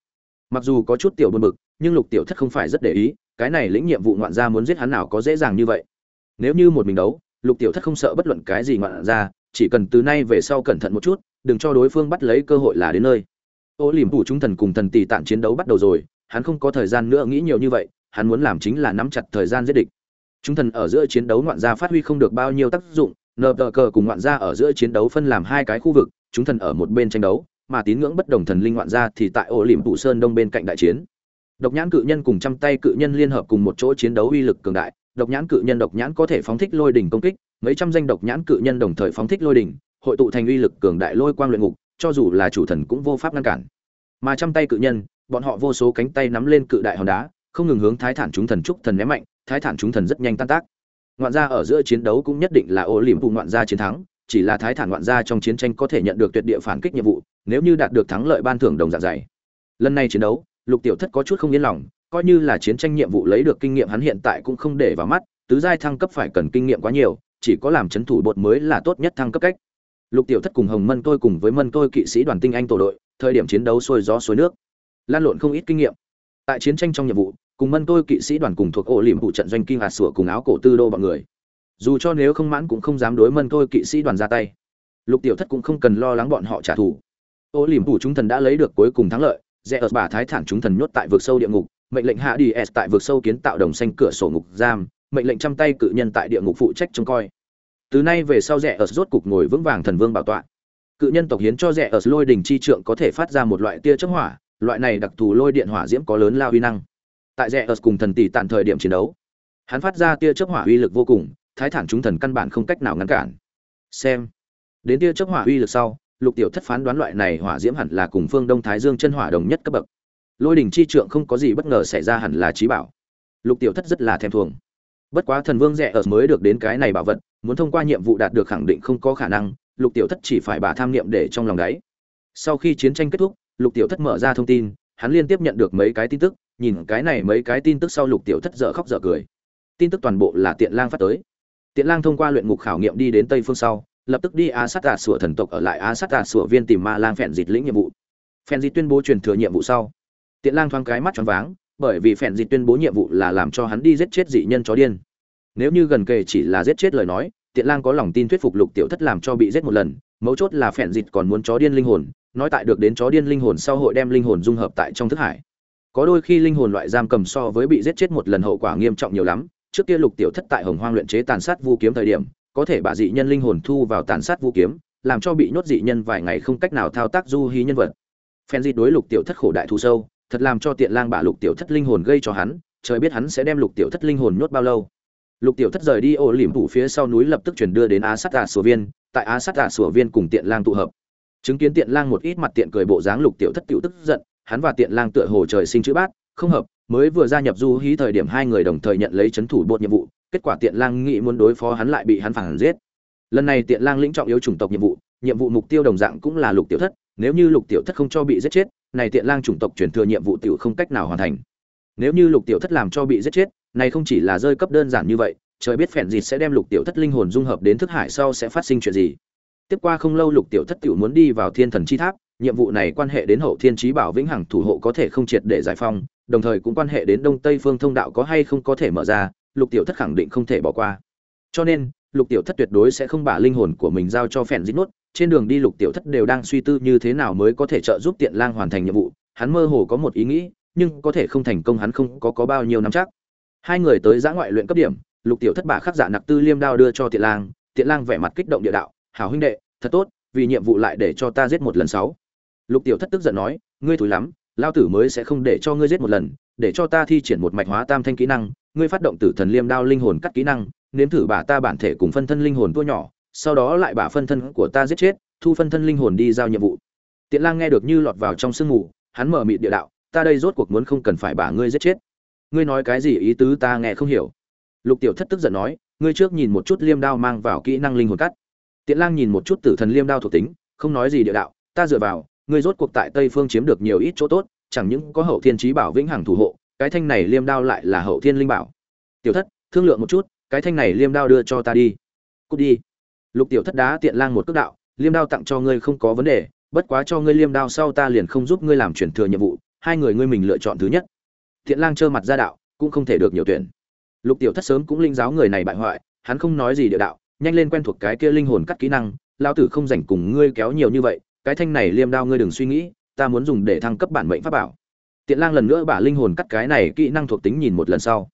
mặc dù có chút tiểu buồn bực nhưng lục tiểu thất không phải rất để ý, cái này lĩnh nhiệm vụ ngoạn gia muốn giết hắn nào có dễ dàng như vậy. Nếu như một mình đấu, lục tiểu thất không sợ bất luận cái gì ngoạn gia, chỉ cần từ nay về sau cẩn thận một chút, đừng cho đối phương bắt lấy cơ hội là đến nơi. Ô liềm thủ chúng thần cùng thần tỷ tạng chiến đấu bắt đầu rồi, hắn không có thời gian nữa nghĩ nhiều như vậy, hắn muốn làm chính là nắm chặt thời gian giết địch. Chúng thần ở giữa chiến đấu ngoạn gia phát huy không được bao nhiêu tác dụng, nờ tờ cờ cùng ngoạn gia ở giữa chiến đấu phân làm hai cái khu vực, chúng thần ở một bên tranh đấu, mà tín ngưỡng bất đồng thần linh ngoạn gia thì tại Ô liềm tụ sơn đông bên cạnh đại chiến độc nhãn cự nhân cùng trăm tay cự nhân liên hợp cùng một chỗ chiến đấu uy lực cường đại, độc nhãn cự nhân độc nhãn có thể phóng thích lôi đỉnh công kích, mấy trăm danh độc nhãn cự nhân đồng thời phóng thích lôi đỉnh, hội tụ thành uy lực cường đại lôi quang luyện ngục, cho dù là chủ thần cũng vô pháp ngăn cản. Mà trăm tay cự nhân, bọn họ vô số cánh tay nắm lên cự đại hòn đá, không ngừng hướng thái thản chúng thần trúc thần ném mạnh, thái thản chúng thần rất nhanh tan tác. Ngoạn gia ở giữa chiến đấu cũng nhất định là ô liễm vụ ngoạn gia chiến thắng, chỉ là thái thản ngoạn gia trong chiến tranh có thể nhận được tuyệt địa phản kích nhiệm vụ, nếu như đạt được thắng lợi ban thưởng đồng dạng dày. Lần này chiến đấu lục tiểu thất có chút không yên lòng, coi như là chiến tranh nhiệm vụ lấy được kinh nghiệm hắn hiện tại cũng không để vào mắt, tứ giai thăng cấp phải cần kinh nghiệm quá nhiều, chỉ có làm chấn thủ bột mới là tốt nhất thăng cấp cách. Lục tiểu thất cùng hồng mân tôi cùng với mân tôi kỵ sĩ đoàn tinh anh tổ đội, thời điểm chiến đấu sôi gió suối nước. Lan lộn không ít kinh nghiệm. Tại chiến tranh trong nhiệm vụ, cùng mân tôi kỵ sĩ đoàn cùng thuộc ổ liềm vụ trận doanh kinh hạt sủa cùng áo cổ tư đô bọn người. Dù cho nếu không mãn cũng không dám đối mân tôi kỵ sĩ đoàn ra tay. Lục tiểu thất cũng không cần lo lắng bọn họ trả thù. Ô liềm phụ chúng thần đã lấy được cuối cùng thắng lợi rẽ ở bà thái thản chúng thần nhốt tại vực sâu địa ngục, mệnh lệnh hạ đi s tại vực sâu kiến tạo đồng xanh cửa sổ ngục giam, mệnh lệnh trăm tay cự nhân tại địa ngục phụ trách trông coi. Từ nay về sau rẽ ở rốt cục ngồi vững vàng thần vương bảo tọa. Cự nhân tộc hiến cho rẽ ở lôi đình chi trượng có thể phát ra một loại tia chớp hỏa, loại này đặc thù lôi điện hỏa diễm có lớn lao uy năng. Tại rẽ ở cùng thần tỷ tàn thời điểm chiến đấu, hắn phát ra tia chớp hỏa uy lực vô cùng, thái thản chúng thần căn bản không cách nào ngăn cản. Xem, đến tia chớp hỏa uy lực sau lục tiểu thất phán đoán loại này hỏa diễm hẳn là cùng phương đông thái dương chân hỏa đồng nhất cấp bậc lôi đình chi trượng không có gì bất ngờ xảy ra hẳn là trí bảo lục tiểu thất rất là thèm thuồng bất quá thần vương rẻ ở mới được đến cái này bảo vật muốn thông qua nhiệm vụ đạt được khẳng định không có khả năng lục tiểu thất chỉ phải bà tham niệm để trong lòng đáy sau khi chiến tranh kết thúc lục tiểu thất mở ra thông tin hắn liên tiếp nhận được mấy cái tin tức nhìn cái này mấy cái tin tức sau lục tiểu thất dở khóc dở cười tin tức toàn bộ là tiện lang phát tới tiện lang thông qua luyện ngục khảo nghiệm đi đến tây phương sau lập tức đi a sát tà sủa thần tộc ở lại a sát tà sủa viên tìm ma lang phèn dịt lĩnh nhiệm vụ. Phèn dịt tuyên bố truyền thừa nhiệm vụ sau tiện lang thoáng cái mắt choáng váng, bởi vì phèn dịt tuyên bố nhiệm vụ là làm cho hắn đi giết chết dị nhân chó điên. Nếu như gần kề chỉ là giết chết lời nói tiện lang có lòng tin thuyết phục lục tiểu thất làm cho bị giết một lần, mấu chốt là phèn dịt còn muốn chó điên linh hồn, nói tại được đến chó điên linh hồn sau hội đem linh hồn dung hợp tại trong thức hải. Có đôi khi linh hồn loại giam cầm so với bị giết chết một lần hậu quả nghiêm trọng nhiều lắm, trước kia lục tiểu thất tại hồng hoang luyện chế tàn sát vu kiếm thời điểm có thể bà dị nhân linh hồn thu vào tàn sát vũ kiếm, làm cho bị nhốt dị nhân vài ngày không cách nào thao tác du hí nhân vật. Phen dị đối lục tiểu thất khổ đại thù sâu, thật làm cho tiện lang bả lục tiểu thất linh hồn gây cho hắn, trời biết hắn sẽ đem lục tiểu thất linh hồn nhốt bao lâu. Lục tiểu thất rời đi ô lỉm phủ phía sau núi lập tức chuyển đưa đến á sát tạ sùa viên, tại á sát tạ sùa viên cùng tiện lang tụ hợp. Chứng kiến tiện lang một ít mặt tiện cười bộ dáng lục tiểu thất tiểu tức giận, hắn và tiện lang tựa hồ trời sinh chữ bát, không hợp, mới vừa gia nhập du hí thời điểm hai người đồng thời nhận lấy chấn thủ bột nhiệm vụ kết quả tiện lang nghĩ muốn đối phó hắn lại bị hắn phản giết. Lần này tiện lang lĩnh trọng yếu chủng tộc nhiệm vụ nhiệm vụ mục tiêu đồng dạng cũng là lục tiểu thất, nếu như lục tiểu thất không cho bị giết chết, này tiện lang chủng tộc chuyển thừa nhiệm vụ tiểu không cách nào hoàn thành. Nếu như lục tiểu thất làm cho bị giết chết, này không chỉ là rơi cấp đơn giản như vậy, trời biết phèn gì sẽ đem lục tiểu thất linh hồn dung hợp đến thức hải sau sẽ phát sinh chuyện gì. Tiếp qua không lâu lục tiểu thất tiểu muốn đi vào thiên thần chi tháp, nhiệm vụ này quan hệ đến hậu thiên trí bảo vĩnh hằng thủ hộ có thể không triệt để giải phong đồng thời cũng quan hệ đến đông tây phương thông đạo có hay không có thể mở ra lục tiểu thất khẳng định không thể bỏ qua. Cho nên, lục tiểu thất tuyệt đối sẽ không bả linh hồn của mình giao cho phèn dít nốt. Trên đường đi lục tiểu thất đều đang suy tư như thế nào mới có thể trợ giúp tiện lang hoàn thành nhiệm vụ. Hắn mơ hồ có một ý nghĩ, nhưng có thể không thành công hắn không có có bao nhiêu năm chắc. Hai người tới giã ngoại luyện cấp điểm, lục tiểu thất bả khắc giả nặc tư liêm đao đưa cho tiện lang. Tiện lang vẻ mặt kích động địa đạo, hảo huynh đệ, thật tốt, vì nhiệm vụ lại để cho ta giết một lần sáu. Lục tiểu thất tức giận nói, ngươi thúi lắm, lao tử mới sẽ không để cho ngươi giết một lần, để cho ta thi triển một mạch hóa tam thanh kỹ năng ngươi phát động tử thần liêm đao linh hồn cắt kỹ năng, nếm thử bả ta bản thể cùng phân thân linh hồn tua nhỏ, sau đó lại bả phân thân của ta giết chết, thu phân thân linh hồn đi giao nhiệm vụ. Tiện lang nghe được như lọt vào trong sương mù, hắn mở mịt địa đạo, ta đây rốt cuộc muốn không cần phải bả ngươi giết chết. Ngươi nói cái gì ý tứ ta nghe không hiểu. Lục tiểu thất tức giận nói, ngươi trước nhìn một chút liêm đao mang vào kỹ năng linh hồn cắt. Tiện lang nhìn một chút tử thần liêm đao thuộc tính, không nói gì địa đạo, ta dựa vào, ngươi rốt cuộc tại tây phương chiếm được nhiều ít chỗ tốt, chẳng những có hậu thiên trí bảo vĩnh hằng thủ hộ cái thanh này liêm đao lại là hậu thiên linh bảo. Tiểu thất, thương lượng một chút, cái thanh này liêm đao đưa cho ta đi. Cút đi. Lục tiểu thất đá tiện lang một cước đạo, liêm đao tặng cho ngươi không có vấn đề, bất quá cho ngươi liêm đao sau ta liền không giúp ngươi làm chuyển thừa nhiệm vụ, hai người ngươi mình lựa chọn thứ nhất. Thiện lang trơ mặt ra đạo, cũng không thể được nhiều tuyển. Lục tiểu thất sớm cũng linh giáo người này bại hoại, hắn không nói gì địa đạo, nhanh lên quen thuộc cái kia linh hồn cắt kỹ năng lao tử không rảnh cùng ngươi kéo nhiều như vậy, cái thanh này liêm đao ngươi đừng suy nghĩ, ta muốn dùng để thăng cấp bản mệnh pháp bảo tiện lang lần nữa bả linh hồn cắt cái này kỹ năng thuộc tính nhìn một lần sau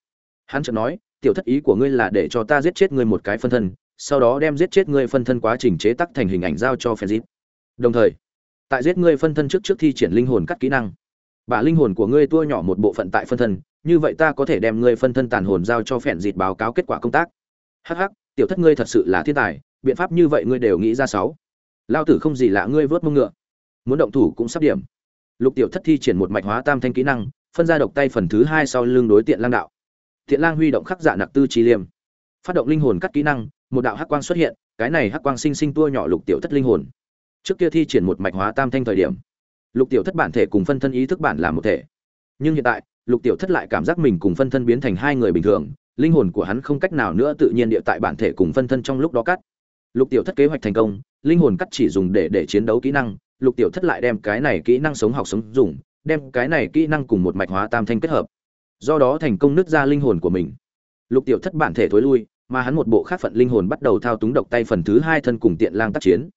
hắn chợt nói tiểu thất ý của ngươi là để cho ta giết chết ngươi một cái phân thân sau đó đem giết chết ngươi phân thân quá trình chế tác thành hình ảnh giao cho Fenzit. Đồng thời, tại giết ngươi phân thân trước trước thi triển linh hồn cắt kỹ năng. Bả linh hồn của ngươi tua nhỏ một bộ phận tại phân thân, như vậy ta có thể đem ngươi phân thân tàn hồn giao cho Fenzit báo cáo kết quả công tác. Hắc hắc, tiểu thất ngươi thật sự là thiên tài, biện pháp như vậy ngươi đều nghĩ ra sáu. Lao tử không gì lạ ngươi vớt mông ngựa. Muốn động thủ cũng sắp điểm. Lục tiểu thất thi triển một mạch hóa tam thanh kỹ năng, phân ra độc tay phần thứ hai sau lưng đối tiện lang đạo. Tiện lang huy động khắc dạ nặc tư trí liêm, phát động linh hồn cắt kỹ năng, một đạo hắc quang xuất hiện, cái này hắc quang sinh sinh tua nhỏ lục tiểu thất linh hồn. Trước kia thi triển một mạch hóa tam thanh thời điểm, lục tiểu thất bản thể cùng phân thân ý thức bản là một thể. Nhưng hiện tại, lục tiểu thất lại cảm giác mình cùng phân thân biến thành hai người bình thường linh hồn của hắn không cách nào nữa tự nhiên địa tại bản thể cùng phân thân trong lúc đó cắt lục tiểu thất kế hoạch thành công linh hồn cắt chỉ dùng để để chiến đấu kỹ năng lục tiểu thất lại đem cái này kỹ năng sống học sống dùng, đem cái này kỹ năng cùng một mạch hóa tam thanh kết hợp. Do đó thành công nứt ra linh hồn của mình. Lục tiểu thất bản thể thối lui, mà hắn một bộ khác phận linh hồn bắt đầu thao túng độc tay phần thứ hai thân cùng tiện lang tác chiến.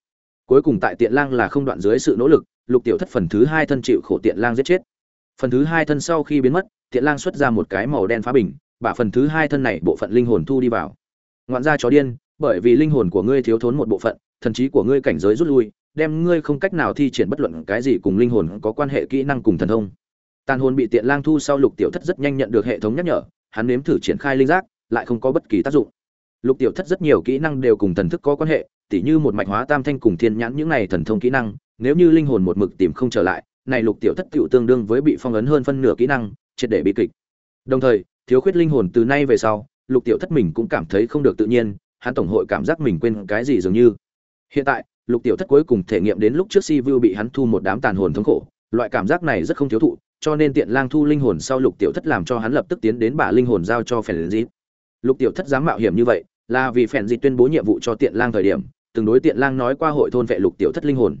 Cuối cùng tại tiện lang là không đoạn dưới sự nỗ lực, lục tiểu thất phần thứ hai thân chịu khổ tiện lang giết chết. Phần thứ hai thân sau khi biến mất, tiện lang xuất ra một cái màu đen phá bình, bả phần thứ hai thân này bộ phận linh hồn thu đi vào. Ngoạn ra chó điên, bởi vì linh hồn của ngươi thiếu thốn một bộ phận, thần trí của ngươi cảnh giới rút lui đem ngươi không cách nào thi triển bất luận cái gì cùng linh hồn có quan hệ kỹ năng cùng thần thông. Tàn hồn bị tiện lang thu sau lục tiểu thất rất nhanh nhận được hệ thống nhắc nhở, hắn nếm thử triển khai linh giác, lại không có bất kỳ tác dụng. Lục tiểu thất rất nhiều kỹ năng đều cùng thần thức có quan hệ, tỉ như một mạch hóa tam thanh cùng thiên nhãn những này thần thông kỹ năng, nếu như linh hồn một mực tìm không trở lại, này lục tiểu thất tựu tương đương với bị phong ấn hơn phân nửa kỹ năng, triệt để bị kịch. Đồng thời, thiếu khuyết linh hồn từ nay về sau, lục tiểu thất mình cũng cảm thấy không được tự nhiên, hắn tổng hội cảm giác mình quên cái gì dường như. Hiện tại lục tiểu thất cuối cùng thể nghiệm đến lúc trước si vu bị hắn thu một đám tàn hồn thống khổ, loại cảm giác này rất không thiếu thụ, cho nên tiện lang thu linh hồn sau lục tiểu thất làm cho hắn lập tức tiến đến bả linh hồn giao cho phèn dịt. Lục tiểu thất dám mạo hiểm như vậy, là vì phèn dịt tuyên bố nhiệm vụ cho tiện lang thời điểm, từng đối tiện lang nói qua hội thôn vệ lục tiểu thất linh hồn.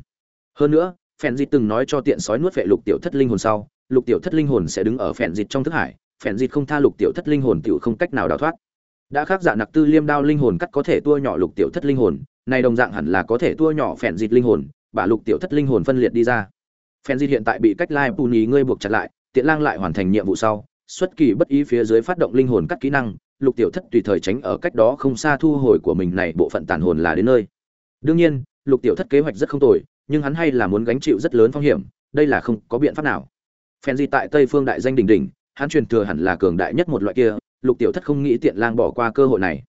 Hơn nữa, phèn dịt từng nói cho tiện sói nuốt vệ lục tiểu thất linh hồn sau, lục tiểu thất linh hồn sẽ đứng ở phèn dịt trong thức hải, phèn dịt không tha lục tiểu thất linh hồn tiểu không cách nào đào thoát. Đã khác dạ nặc tư liêm đao linh hồn cắt có thể tua nhỏ lục tiểu thất linh hồn này đồng dạng hẳn là có thể tua nhỏ phèn dịt linh hồn, bả lục tiểu thất linh hồn phân liệt đi ra. Phèn dịt hiện tại bị cách lai bù nhì ngươi buộc chặt lại, tiện lang lại hoàn thành nhiệm vụ sau, xuất kỳ bất ý phía dưới phát động linh hồn cắt kỹ năng, lục tiểu thất tùy thời tránh ở cách đó không xa thu hồi của mình này bộ phận tàn hồn là đến nơi. Đương nhiên, lục tiểu thất kế hoạch rất không tồi, nhưng hắn hay là muốn gánh chịu rất lớn phong hiểm, đây là không có biện pháp nào. Phèn dịt tại tây phương đại danh đỉnh đỉnh, hắn truyền thừa hẳn là cường đại nhất một loại kia, lục tiểu thất không nghĩ tiện lang bỏ qua cơ hội này.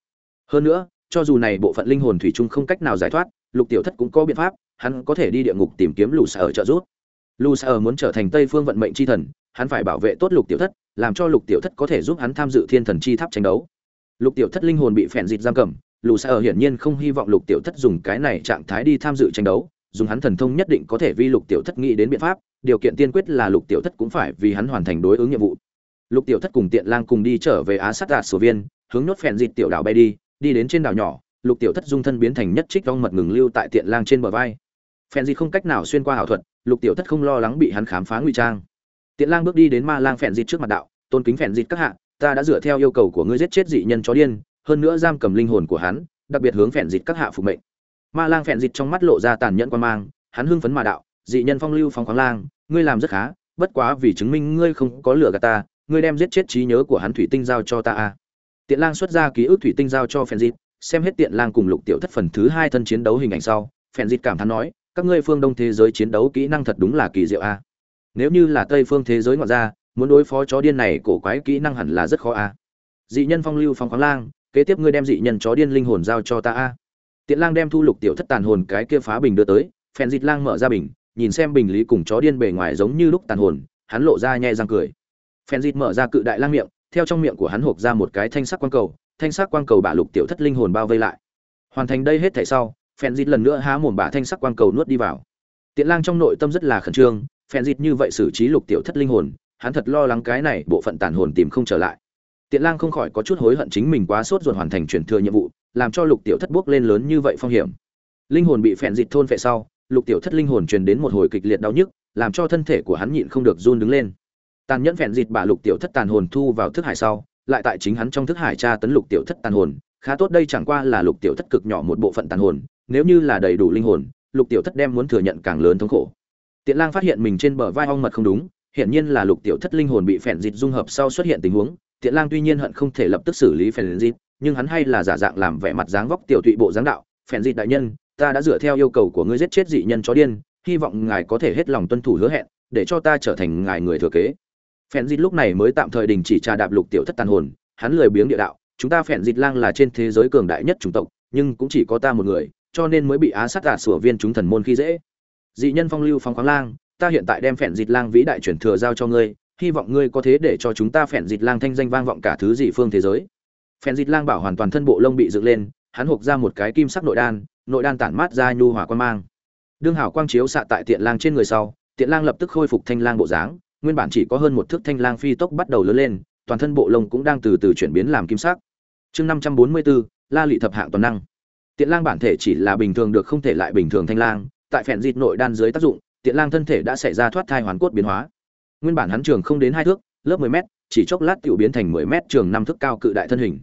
Hơn nữa cho dù này bộ phận linh hồn thủy chung không cách nào giải thoát, lục tiểu thất cũng có biện pháp, hắn có thể đi địa ngục tìm kiếm lù sở trợ giúp. Lù sở muốn trở thành tây phương vận mệnh chi thần, hắn phải bảo vệ tốt lục tiểu thất, làm cho lục tiểu thất có thể giúp hắn tham dự thiên thần chi tháp tranh đấu. Lục tiểu thất linh hồn bị phèn dịt giam cầm, lù sở hiển nhiên không hy vọng lục tiểu thất dùng cái này trạng thái đi tham dự tranh đấu, dùng hắn thần thông nhất định có thể vi lục tiểu thất nghĩ đến biện pháp, điều kiện tiên quyết là lục tiểu thất cũng phải vì hắn hoàn thành đối ứng nhiệm vụ. Lục tiểu thất cùng tiện lang cùng đi trở về á sát đạt sổ viên, hướng nhốt phèn dịt tiểu đảo bay đi đi đến trên đảo nhỏ, lục tiểu thất dung thân biến thành nhất trích rong mật ngừng lưu tại tiện lang trên bờ vai. Phen di không cách nào xuyên qua ảo thuật, lục tiểu thất không lo lắng bị hắn khám phá ngụy trang. Tiện lang bước đi đến ma lang phèn dịt trước mặt đạo, tôn kính phèn dịt các hạ, ta đã dựa theo yêu cầu của ngươi giết chết dị nhân chó điên, hơn nữa giam cầm linh hồn của hắn, đặc biệt hướng phèn dịt các hạ phục mệnh. Ma lang phèn dịt trong mắt lộ ra tàn nhẫn quan mang, hắn hưng phấn mà đạo, dị nhân phong lưu phong khoáng lang, ngươi làm rất khá, bất quá vì chứng minh ngươi không có lửa gạt ta, ngươi đem giết chết trí nhớ của hắn thủy tinh giao cho ta a tiện lang xuất ra ký ức thủy tinh giao cho phèn dịt, xem hết tiện lang cùng lục tiểu thất phần thứ hai thân chiến đấu hình ảnh sau, phèn dịt cảm thán nói, các ngươi phương đông thế giới chiến đấu kỹ năng thật đúng là kỳ diệu a. Nếu như là tây phương thế giới ngoại ra, muốn đối phó chó điên này cổ quái kỹ năng hẳn là rất khó a. Dị nhân phong lưu phong khoáng lang, kế tiếp ngươi đem dị nhân chó điên linh hồn giao cho ta a. Tiện lang đem thu lục tiểu thất tàn hồn cái kia phá bình đưa tới, phèn dịt lang mở ra bình, nhìn xem bình lý cùng chó điên bề ngoài giống như lúc tàn hồn, hắn lộ ra nhẹ răng cười. Phèn dịt mở ra cự đại lang miệng theo trong miệng của hắn hộp ra một cái thanh sắc quang cầu, thanh sắc quang cầu bả lục tiểu thất linh hồn bao vây lại. Hoàn thành đây hết thảy sau, phèn dịt lần nữa há mồm bả thanh sắc quang cầu nuốt đi vào. Tiện lang trong nội tâm rất là khẩn trương, phèn dịt như vậy xử trí lục tiểu thất linh hồn, hắn thật lo lắng cái này bộ phận tàn hồn tìm không trở lại. Tiện lang không khỏi có chút hối hận chính mình quá sốt ruột hoàn thành chuyển thừa nhiệm vụ, làm cho lục tiểu thất bước lên lớn như vậy phong hiểm. Linh hồn bị phèn dịt thôn phệ sau, lục tiểu thất linh hồn truyền đến một hồi kịch liệt đau nhức, làm cho thân thể của hắn nhịn không được run đứng lên tàn nhẫn phèn dịt bà lục tiểu thất tàn hồn thu vào thức hải sau, lại tại chính hắn trong thức hải tra tấn lục tiểu thất tàn hồn, khá tốt đây chẳng qua là lục tiểu thất cực nhỏ một bộ phận tàn hồn, nếu như là đầy đủ linh hồn, lục tiểu thất đem muốn thừa nhận càng lớn thống khổ. Tiện lang phát hiện mình trên bờ vai ong mật không đúng, hiển nhiên là lục tiểu thất linh hồn bị phèn dịt dung hợp sau xuất hiện tình huống, tiện lang tuy nhiên hận không thể lập tức xử lý phèn dịt, nhưng hắn hay là giả dạng làm vẻ mặt dáng vóc tiểu tụy bộ dáng đạo, phèn dịt đại nhân, ta đã dựa theo yêu cầu của ngươi giết chết dị nhân chó điên, hy vọng ngài có thể hết lòng tuân thủ hứa hẹn, để cho ta trở thành ngài người thừa kế phèn dịt lúc này mới tạm thời đình chỉ trà đạp lục tiểu thất tàn hồn, hắn lười biếng địa đạo, chúng ta phèn dịt lang là trên thế giới cường đại nhất chủng tộc, nhưng cũng chỉ có ta một người, cho nên mới bị á sát tạt sủa viên chúng thần môn khi dễ. Dị nhân phong lưu phong khoáng lang, ta hiện tại đem phèn dịt lang vĩ đại chuyển thừa giao cho ngươi, hy vọng ngươi có thế để cho chúng ta phèn dịt lang thanh danh vang vọng cả thứ dị phương thế giới. Phèn dịt lang bảo hoàn toàn thân bộ lông bị dựng lên, hắn hộc ra một cái kim sắc nội đan nội đan tản mát ra nhu hỏa quan mang. Đương hảo quang chiếu xạ tại tiện lang trên người sau, tiện lang lập tức khôi phục thanh lang bộ dáng nguyên bản chỉ có hơn một thước thanh lang phi tốc bắt đầu lớn lên, toàn thân bộ lông cũng đang từ từ chuyển biến làm kim sắc. Chương năm trăm bốn mươi bốn, la lị thập hạng toàn năng. Tiện lang bản thể chỉ là bình thường được không thể lại bình thường thanh lang, tại phèn dịt nội đan dưới tác dụng, tiện lang thân thể đã xảy ra thoát thai hoàn cốt biến hóa. Nguyên bản hắn trường không đến hai thước, lớp mười m chỉ chốc lát tiểu biến thành mười m trường năm thước cao cự đại thân hình.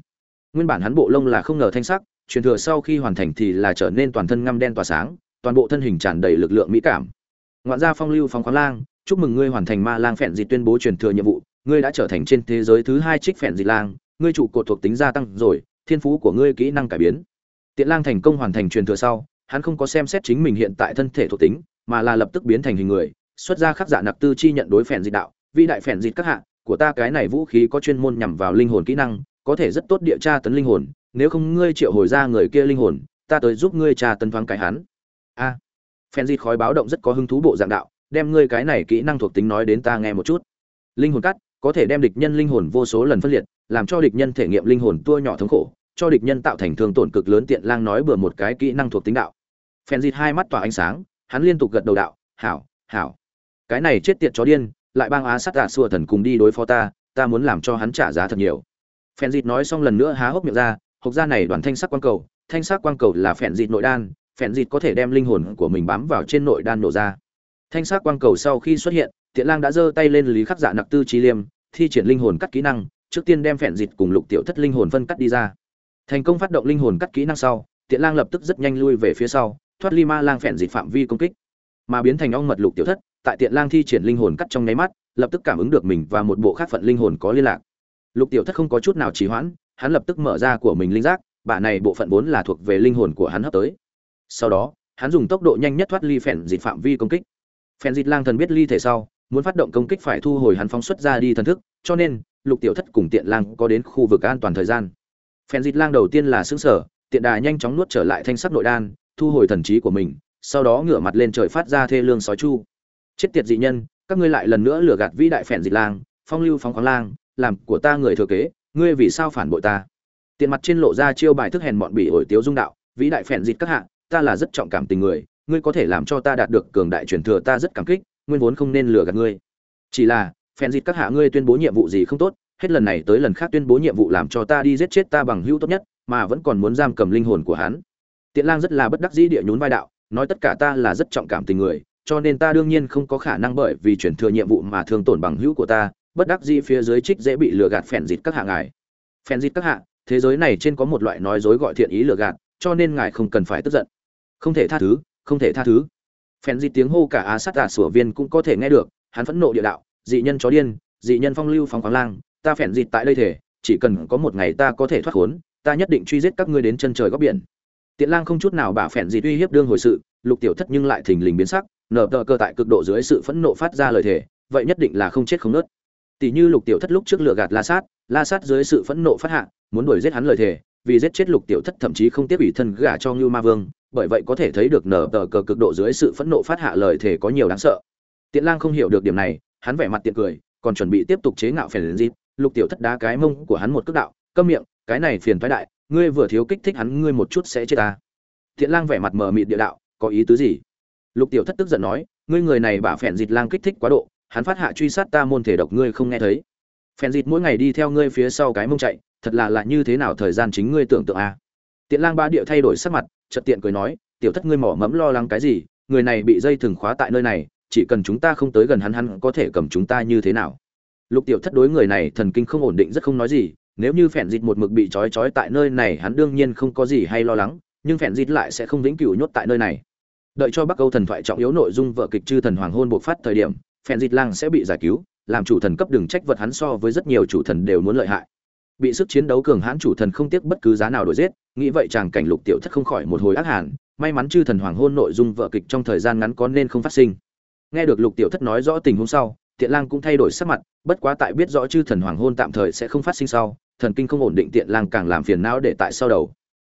Nguyên bản hắn bộ lông là không ngờ thanh sắc, truyền thừa sau khi hoàn thành thì là trở nên toàn thân ngăm đen tỏa sáng, toàn bộ thân hình tràn đầy lực lượng mỹ cảm. Ngoạn gia phong lưu phong khoáng lang chúc mừng ngươi hoàn thành ma lang phèn dịt tuyên bố truyền thừa nhiệm vụ ngươi đã trở thành trên thế giới thứ hai trích phèn dịt lang ngươi trụ cột thuộc tính gia tăng rồi thiên phú của ngươi kỹ năng cải biến. Tiện lang thành công hoàn thành truyền thừa sau hắn không có xem xét chính mình hiện tại thân thể thuộc tính mà là lập tức biến thành hình người xuất ra khắc giả nặc tư chi nhận đối phèn dịt đạo vĩ đại phèn dịt các hạ của ta cái này vũ khí có chuyên môn nhằm vào linh hồn kỹ năng có thể rất tốt địa tra tấn linh hồn nếu không ngươi triệu hồi ra người kia linh hồn ta tới giúp ngươi tra tấn thoáng cái hắn. A. À, phèn dịt khói báo động rất có hứng thú bộ dạng đạo đem ngươi cái này kỹ năng thuộc tính nói đến ta nghe một chút. Linh hồn cắt, có thể đem địch nhân linh hồn vô số lần phân liệt, làm cho địch nhân thể nghiệm linh hồn tua nhỏ thống khổ, cho địch nhân tạo thành thương tổn cực lớn tiện lang nói bừa một cái kỹ năng thuộc tính đạo. Phen dịt hai mắt tỏa ánh sáng, hắn liên tục gật đầu đạo, hảo hảo. Cái này chết tiệt chó điên, lại bang á sát tạ xua thần cùng đi đối phó ta ta muốn làm cho hắn trả giá thật nhiều. Phen dịt nói xong lần nữa há hốc miệng ra, hộc ra này đoàn thanh sắc quang cầu, thanh sắc quang cầu là phèn dịt nội đan, phèn dịt có thể đem linh hồn của mình bám vào trên nội đan nổ ra thanh sắc quang cầu sau khi xuất hiện, tiện lang đã giơ tay lên lý khắc dạ nặc tư trí liêm, thi triển linh hồn cắt kỹ năng, trước tiên đem phèn dịt cùng lục tiểu thất linh hồn phân cắt đi ra. Thành công phát động linh hồn cắt kỹ năng sau, tiện lang lập tức rất nhanh lui về phía sau, thoát ly ma lang phèn dịt phạm vi công kích. Mà biến thành ong mật lục tiểu thất, tại tiện lang thi triển linh hồn cắt trong nháy mắt, lập tức cảm ứng được mình và một bộ khác phận linh hồn có liên lạc. Lục tiểu thất không có chút nào trì hoãn, hắn lập tức mở ra của mình linh giác, bả này bộ phận vốn là thuộc về linh hồn của hắn hấp tới. Sau đó, hắn dùng tốc độ nhanh nhất thoát ly phèn dịt phạm vi công kích phèn dịt lang thần biết ly thể sau, muốn phát động công kích phải thu hồi hắn phóng xuất ra đi thần thức, cho nên, lục tiểu thất cùng tiện lang có đến khu vực an toàn thời gian. Phèn dịt lang đầu tiên là xứng sở tiện đà nhanh chóng nuốt trở lại thanh sắc nội đan, thu hồi thần trí của mình, sau đó ngửa mặt lên trời phát ra thê lương sói chu. Chết tiệt dị nhân, các ngươi lại lần nữa lừa gạt vĩ đại phèn dịt lang, phong lưu phóng khoáng lang, làm của ta người thừa kế, ngươi vì sao phản bội ta? Tiện mặt trên lộ ra chiêu bài thức hèn mọn bỉ ổi tiếu dung đạo, vĩ đại phèn dịt các hạ, ta là rất trọng cảm tình người ngươi có thể làm cho ta đạt được cường đại truyền thừa ta rất cảm kích, nguyên vốn không nên lừa gạt ngươi. Chỉ là, phèn dịt các hạ ngươi tuyên bố nhiệm vụ gì không tốt, hết lần này tới lần khác tuyên bố nhiệm vụ làm cho ta đi giết chết ta bằng hữu tốt nhất, mà vẫn còn muốn giam cầm linh hồn của hắn. Tiện lang rất là bất đắc dĩ địa nhún vai đạo, nói tất cả ta là rất trọng cảm tình người, cho nên ta đương nhiên không có khả năng bởi vì chuyển thừa nhiệm vụ mà thương tổn bằng hữu của ta, bất đắc dĩ phía dưới trích dễ bị lừa gạt phèn dịt các hạ ngài. Phèn dịt các hạ, thế giới này trên có một loại nói dối gọi thiện ý lừa gạt, cho nên ngài không cần phải tức giận. Không thể tha thứ không thể tha thứ phèn di tiếng hô cả á sát tà sủa viên cũng có thể nghe được, hắn phẫn nộ địa đạo, dị nhân chó điên, dị nhân phong lưu phóng khoáng lang, ta phèn dịt tại đây thể chỉ cần có một ngày ta có thể thoát khốn, ta nhất định truy giết các ngươi đến chân trời góc biển tiện lang không chút nào bà phèn dịt uy hiếp đương hồi sự, lục tiểu thất nhưng lại thình lình biến sắc, nở tờ cơ tại cực độ dưới sự phẫn nộ phát ra lời thể. vậy nhất định là không chết không nớt tỷ như lục tiểu thất lúc trước lựa gạt la sát la sát dưới sự phẫn nộ phát hạ, muốn đuổi giết hắn lời thể. vì giết chết lục tiểu thất thậm chí không tiếp ủy thân gả cho ngưu ma vương bởi vậy có thể thấy được nở tờ cờ cực độ dưới sự phẫn nộ phát hạ lời thể có nhiều đáng sợ. Tiện lang không hiểu được điểm này, hắn vẻ mặt tiện cười, còn chuẩn bị tiếp tục chế ngạo phèn dịp lục tiểu thất đá cái mông của hắn một cước đạo, câm miệng, cái này phiền phái đại, ngươi vừa thiếu kích thích hắn, ngươi một chút sẽ chết ta. Tiện lang vẻ mặt mờ mịt địa đạo, có ý tứ gì? Lục tiểu thất tức giận nói, ngươi người này bả phèn dịt lang kích thích quá độ, hắn phát hạ truy sát ta môn thể độc ngươi không nghe thấy. Phèn dịt mỗi ngày đi theo ngươi phía sau cái mông chạy, thật là lạ như thế nào thời gian chính ngươi tưởng tượng à. tiện lang ba địa thay đổi sắc mặt chợt tiện cười nói, tiểu thất ngươi mỏ mẫm lo lắng cái gì? Người này bị dây thừng khóa tại nơi này, chỉ cần chúng ta không tới gần hắn hắn có thể cầm chúng ta như thế nào? Lục tiểu thất đối người này thần kinh không ổn định rất không nói gì, nếu như phèn dịch một mực bị trói trói tại nơi này, hắn đương nhiên không có gì hay lo lắng, nhưng phèn dịch lại sẽ không vĩnh cửu nhốt tại nơi này. Đợi cho bắc âu thần thoại trọng yếu nội dung vợ kịch chư thần hoàng hôn buộc phát thời điểm, phèn dịch lang sẽ bị giải cứu, làm chủ thần cấp đừng trách vật hắn so với rất nhiều chủ thần đều muốn lợi hại bị sức chiến đấu cường hãn chủ thần không tiếc bất cứ giá nào đổi giết, nghĩ vậy chàng cảnh lục tiểu thất không khỏi một hồi ác hàn, may mắn chư thần hoàng hôn nội dung vợ kịch trong thời gian ngắn có nên không phát sinh. Nghe được lục tiểu thất nói rõ tình huống sau, tiện lang cũng thay đổi sắc mặt, bất quá tại biết rõ chư thần hoàng hôn tạm thời sẽ không phát sinh sau, thần kinh không ổn định tiện lang càng làm phiền não để tại sau đầu.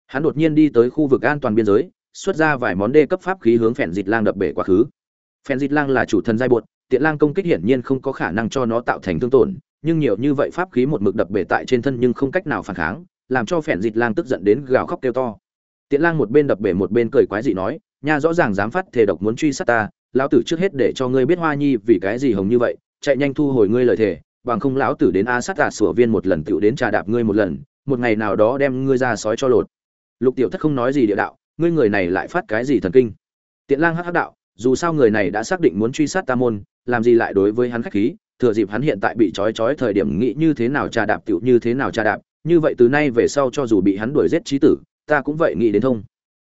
Hắn đột nhiên đi tới khu vực an toàn biên giới, xuất ra vài món đê cấp pháp khí hướng phèn dịch lang đập bể quá khứ. Phèn dịch lang là chủ thần giai bột tiện lang công kích hiển nhiên không có khả năng cho nó tạo thành thương tổn nhưng nhiều như vậy pháp khí một mực đập bể tại trên thân nhưng không cách nào phản kháng, làm cho phèn dịt lang tức giận đến gào khóc kêu to. Tiện lang một bên đập bể một bên cười quái dị nói, nha, rõ ràng dám phát thể độc muốn truy sát ta, lão tử trước hết để cho ngươi biết hoa nhi vì cái gì hồng như vậy, chạy nhanh thu hồi ngươi lời thề, bằng không lão tử đến a sát tạt sủa viên một lần tựu đến trà đạp ngươi một lần, một ngày nào đó đem ngươi ra sói cho lột. Lục tiểu thất không nói gì địa đạo, ngươi người này lại phát cái gì thần kinh? Tiện lang hắc hắc đạo, dù sao người này đã xác định muốn truy sát ta môn, làm gì lại đối với hắn khách khí thừa dịp hắn hiện tại bị trói trói thời điểm nghĩ như thế nào trà đạp tiểu như thế nào trà đạp như vậy từ nay về sau cho dù bị hắn đuổi giết trí tử ta cũng vậy nghĩ đến thông.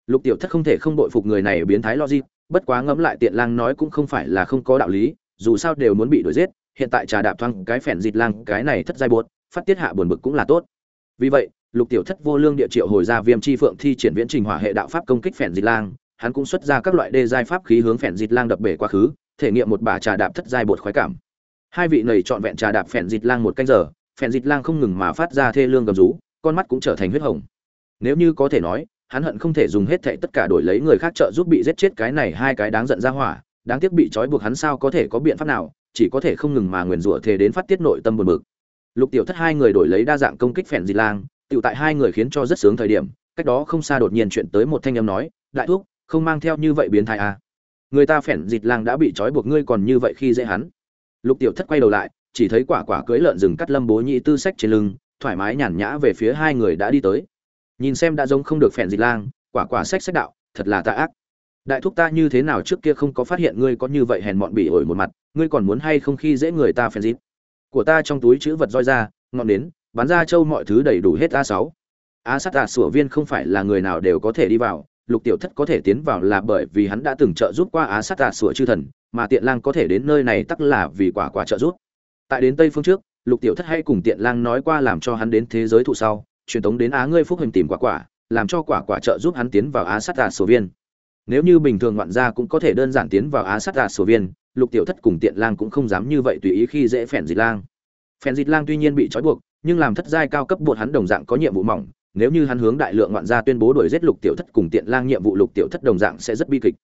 Lục tiểu thất không thể không đội phục người này biến thái logic bất quá ngẫm lại tiện lang nói cũng không phải là không có đạo lý dù sao đều muốn bị đuổi giết hiện tại trà đạp thoang cái phèn dịt lang cái này thất giai buột, phát tiết hạ buồn bực cũng là tốt. Vì vậy lục tiểu thất vô lương địa triệu hồi ra viêm chi phượng thi triển viễn trình hỏa hệ đạo pháp công kích phèn dịt lang hắn cũng xuất ra các loại đê giai pháp khí hướng phèn dịt lang đập bể quá khứ thể nghiệm một bà trà đạp thất giai bột khoái cảm hai vị này trọn vẹn trà đạp phèn dịt lang một canh giờ, phèn dịt lang không ngừng mà phát ra thê lương gầm rú, con mắt cũng trở thành huyết hồng. Nếu như có thể nói, hắn hận không thể dùng hết thệ tất cả đổi lấy người khác trợ giúp bị giết chết cái này hai cái đáng giận ra hỏa, đáng tiếc bị trói buộc hắn sao có thể có biện pháp nào, chỉ có thể không ngừng mà nguyền rủa thề đến phát tiết nội tâm buồn bực. Lục tiểu thất hai người đổi lấy đa dạng công kích phèn dịt lang, tiểu tại hai người khiến cho rất sướng thời điểm, cách đó không xa đột nhiên chuyện tới một thanh âm nói, đại thuốc không mang theo như vậy biến thái à? Người ta phèn dịt lang đã bị trói buộc ngươi còn như vậy khi dễ hắn lục tiểu thất quay đầu lại, chỉ thấy quả quả cưới lợn rừng cắt lâm bố nhị tư sách trên lưng, thoải mái nhàn nhã về phía hai người đã đi tới. Nhìn xem đã giống không được phèn dịt lang, quả quả sách sách đạo, thật là tạ ác. Đại thúc ta như thế nào trước kia không có phát hiện ngươi có như vậy hèn mọn bỉ ổi một mặt, ngươi còn muốn hay không khi dễ người ta phèn dịt của ta trong túi chữ vật roi ra, ngọn nến, bán ra châu mọi thứ đầy đủ hết a sáu. A sát tạ sủa viên không phải là người nào đều có thể đi vào, lục tiểu thất có thể tiến vào là bởi vì hắn đã từng trợ giúp qua á sát tạ sủa chư thần mà tiện lang có thể đến nơi này tắc là vì quả quả trợ giúp. Tại đến tây phương trước, lục tiểu thất hay cùng tiện lang nói qua làm cho hắn đến thế giới thụ sau, truyền tống đến á ngươi phúc hình tìm quả quả, làm cho quả quả trợ giúp hắn tiến vào á sát tạ sổ viên. Nếu như bình thường ngoạn gia cũng có thể đơn giản tiến vào á sát tạ sổ viên, lục tiểu thất cùng tiện lang cũng không dám như vậy tùy ý khi dễ phèn dịch lang. Phèn dịch lang tuy nhiên bị trói buộc, nhưng làm thất giai cao cấp buộc hắn đồng dạng có nhiệm vụ mỏng, nếu như hắn hướng đại lượng ngoạn gia tuyên bố đuổi giết lục tiểu thất cùng tiện lang nhiệm vụ lục tiểu thất đồng dạng sẽ rất bi kịch.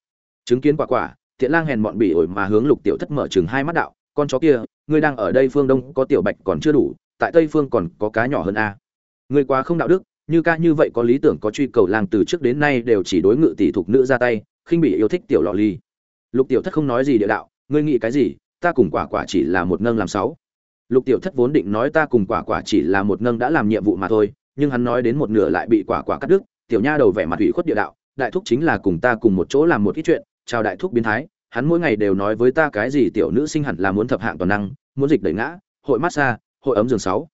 Chứng kiến quả quả tiện lang hèn mọn bỉ ổi mà hướng lục tiểu thất mở chừng hai mắt đạo, con chó kia, ngươi đang ở đây phương đông có tiểu bạch còn chưa đủ, tại tây phương còn có cá nhỏ hơn a. Ngươi quá không đạo đức, như ca như vậy có lý tưởng có truy cầu lang từ trước đến nay đều chỉ đối ngự tỷ thuộc nữ ra tay, khinh bị yêu thích tiểu lọ ly. Lục tiểu thất không nói gì địa đạo, ngươi nghĩ cái gì, ta cùng quả quả chỉ là một nâng làm sáu. Lục tiểu thất vốn định nói ta cùng quả quả chỉ là một nâng đã làm nhiệm vụ mà thôi, nhưng hắn nói đến một nửa lại bị quả quả cắt đứt, tiểu nha đầu vẻ mặt ủy khuất địa đạo, đại thúc chính là cùng ta cùng một chỗ làm một ít chuyện chào đại thúc biến thái, hắn mỗi ngày đều nói với ta cái gì tiểu nữ sinh hẳn là muốn thập hạng toàn năng, muốn dịch đẩy ngã, hội massage, hội ấm giường sáu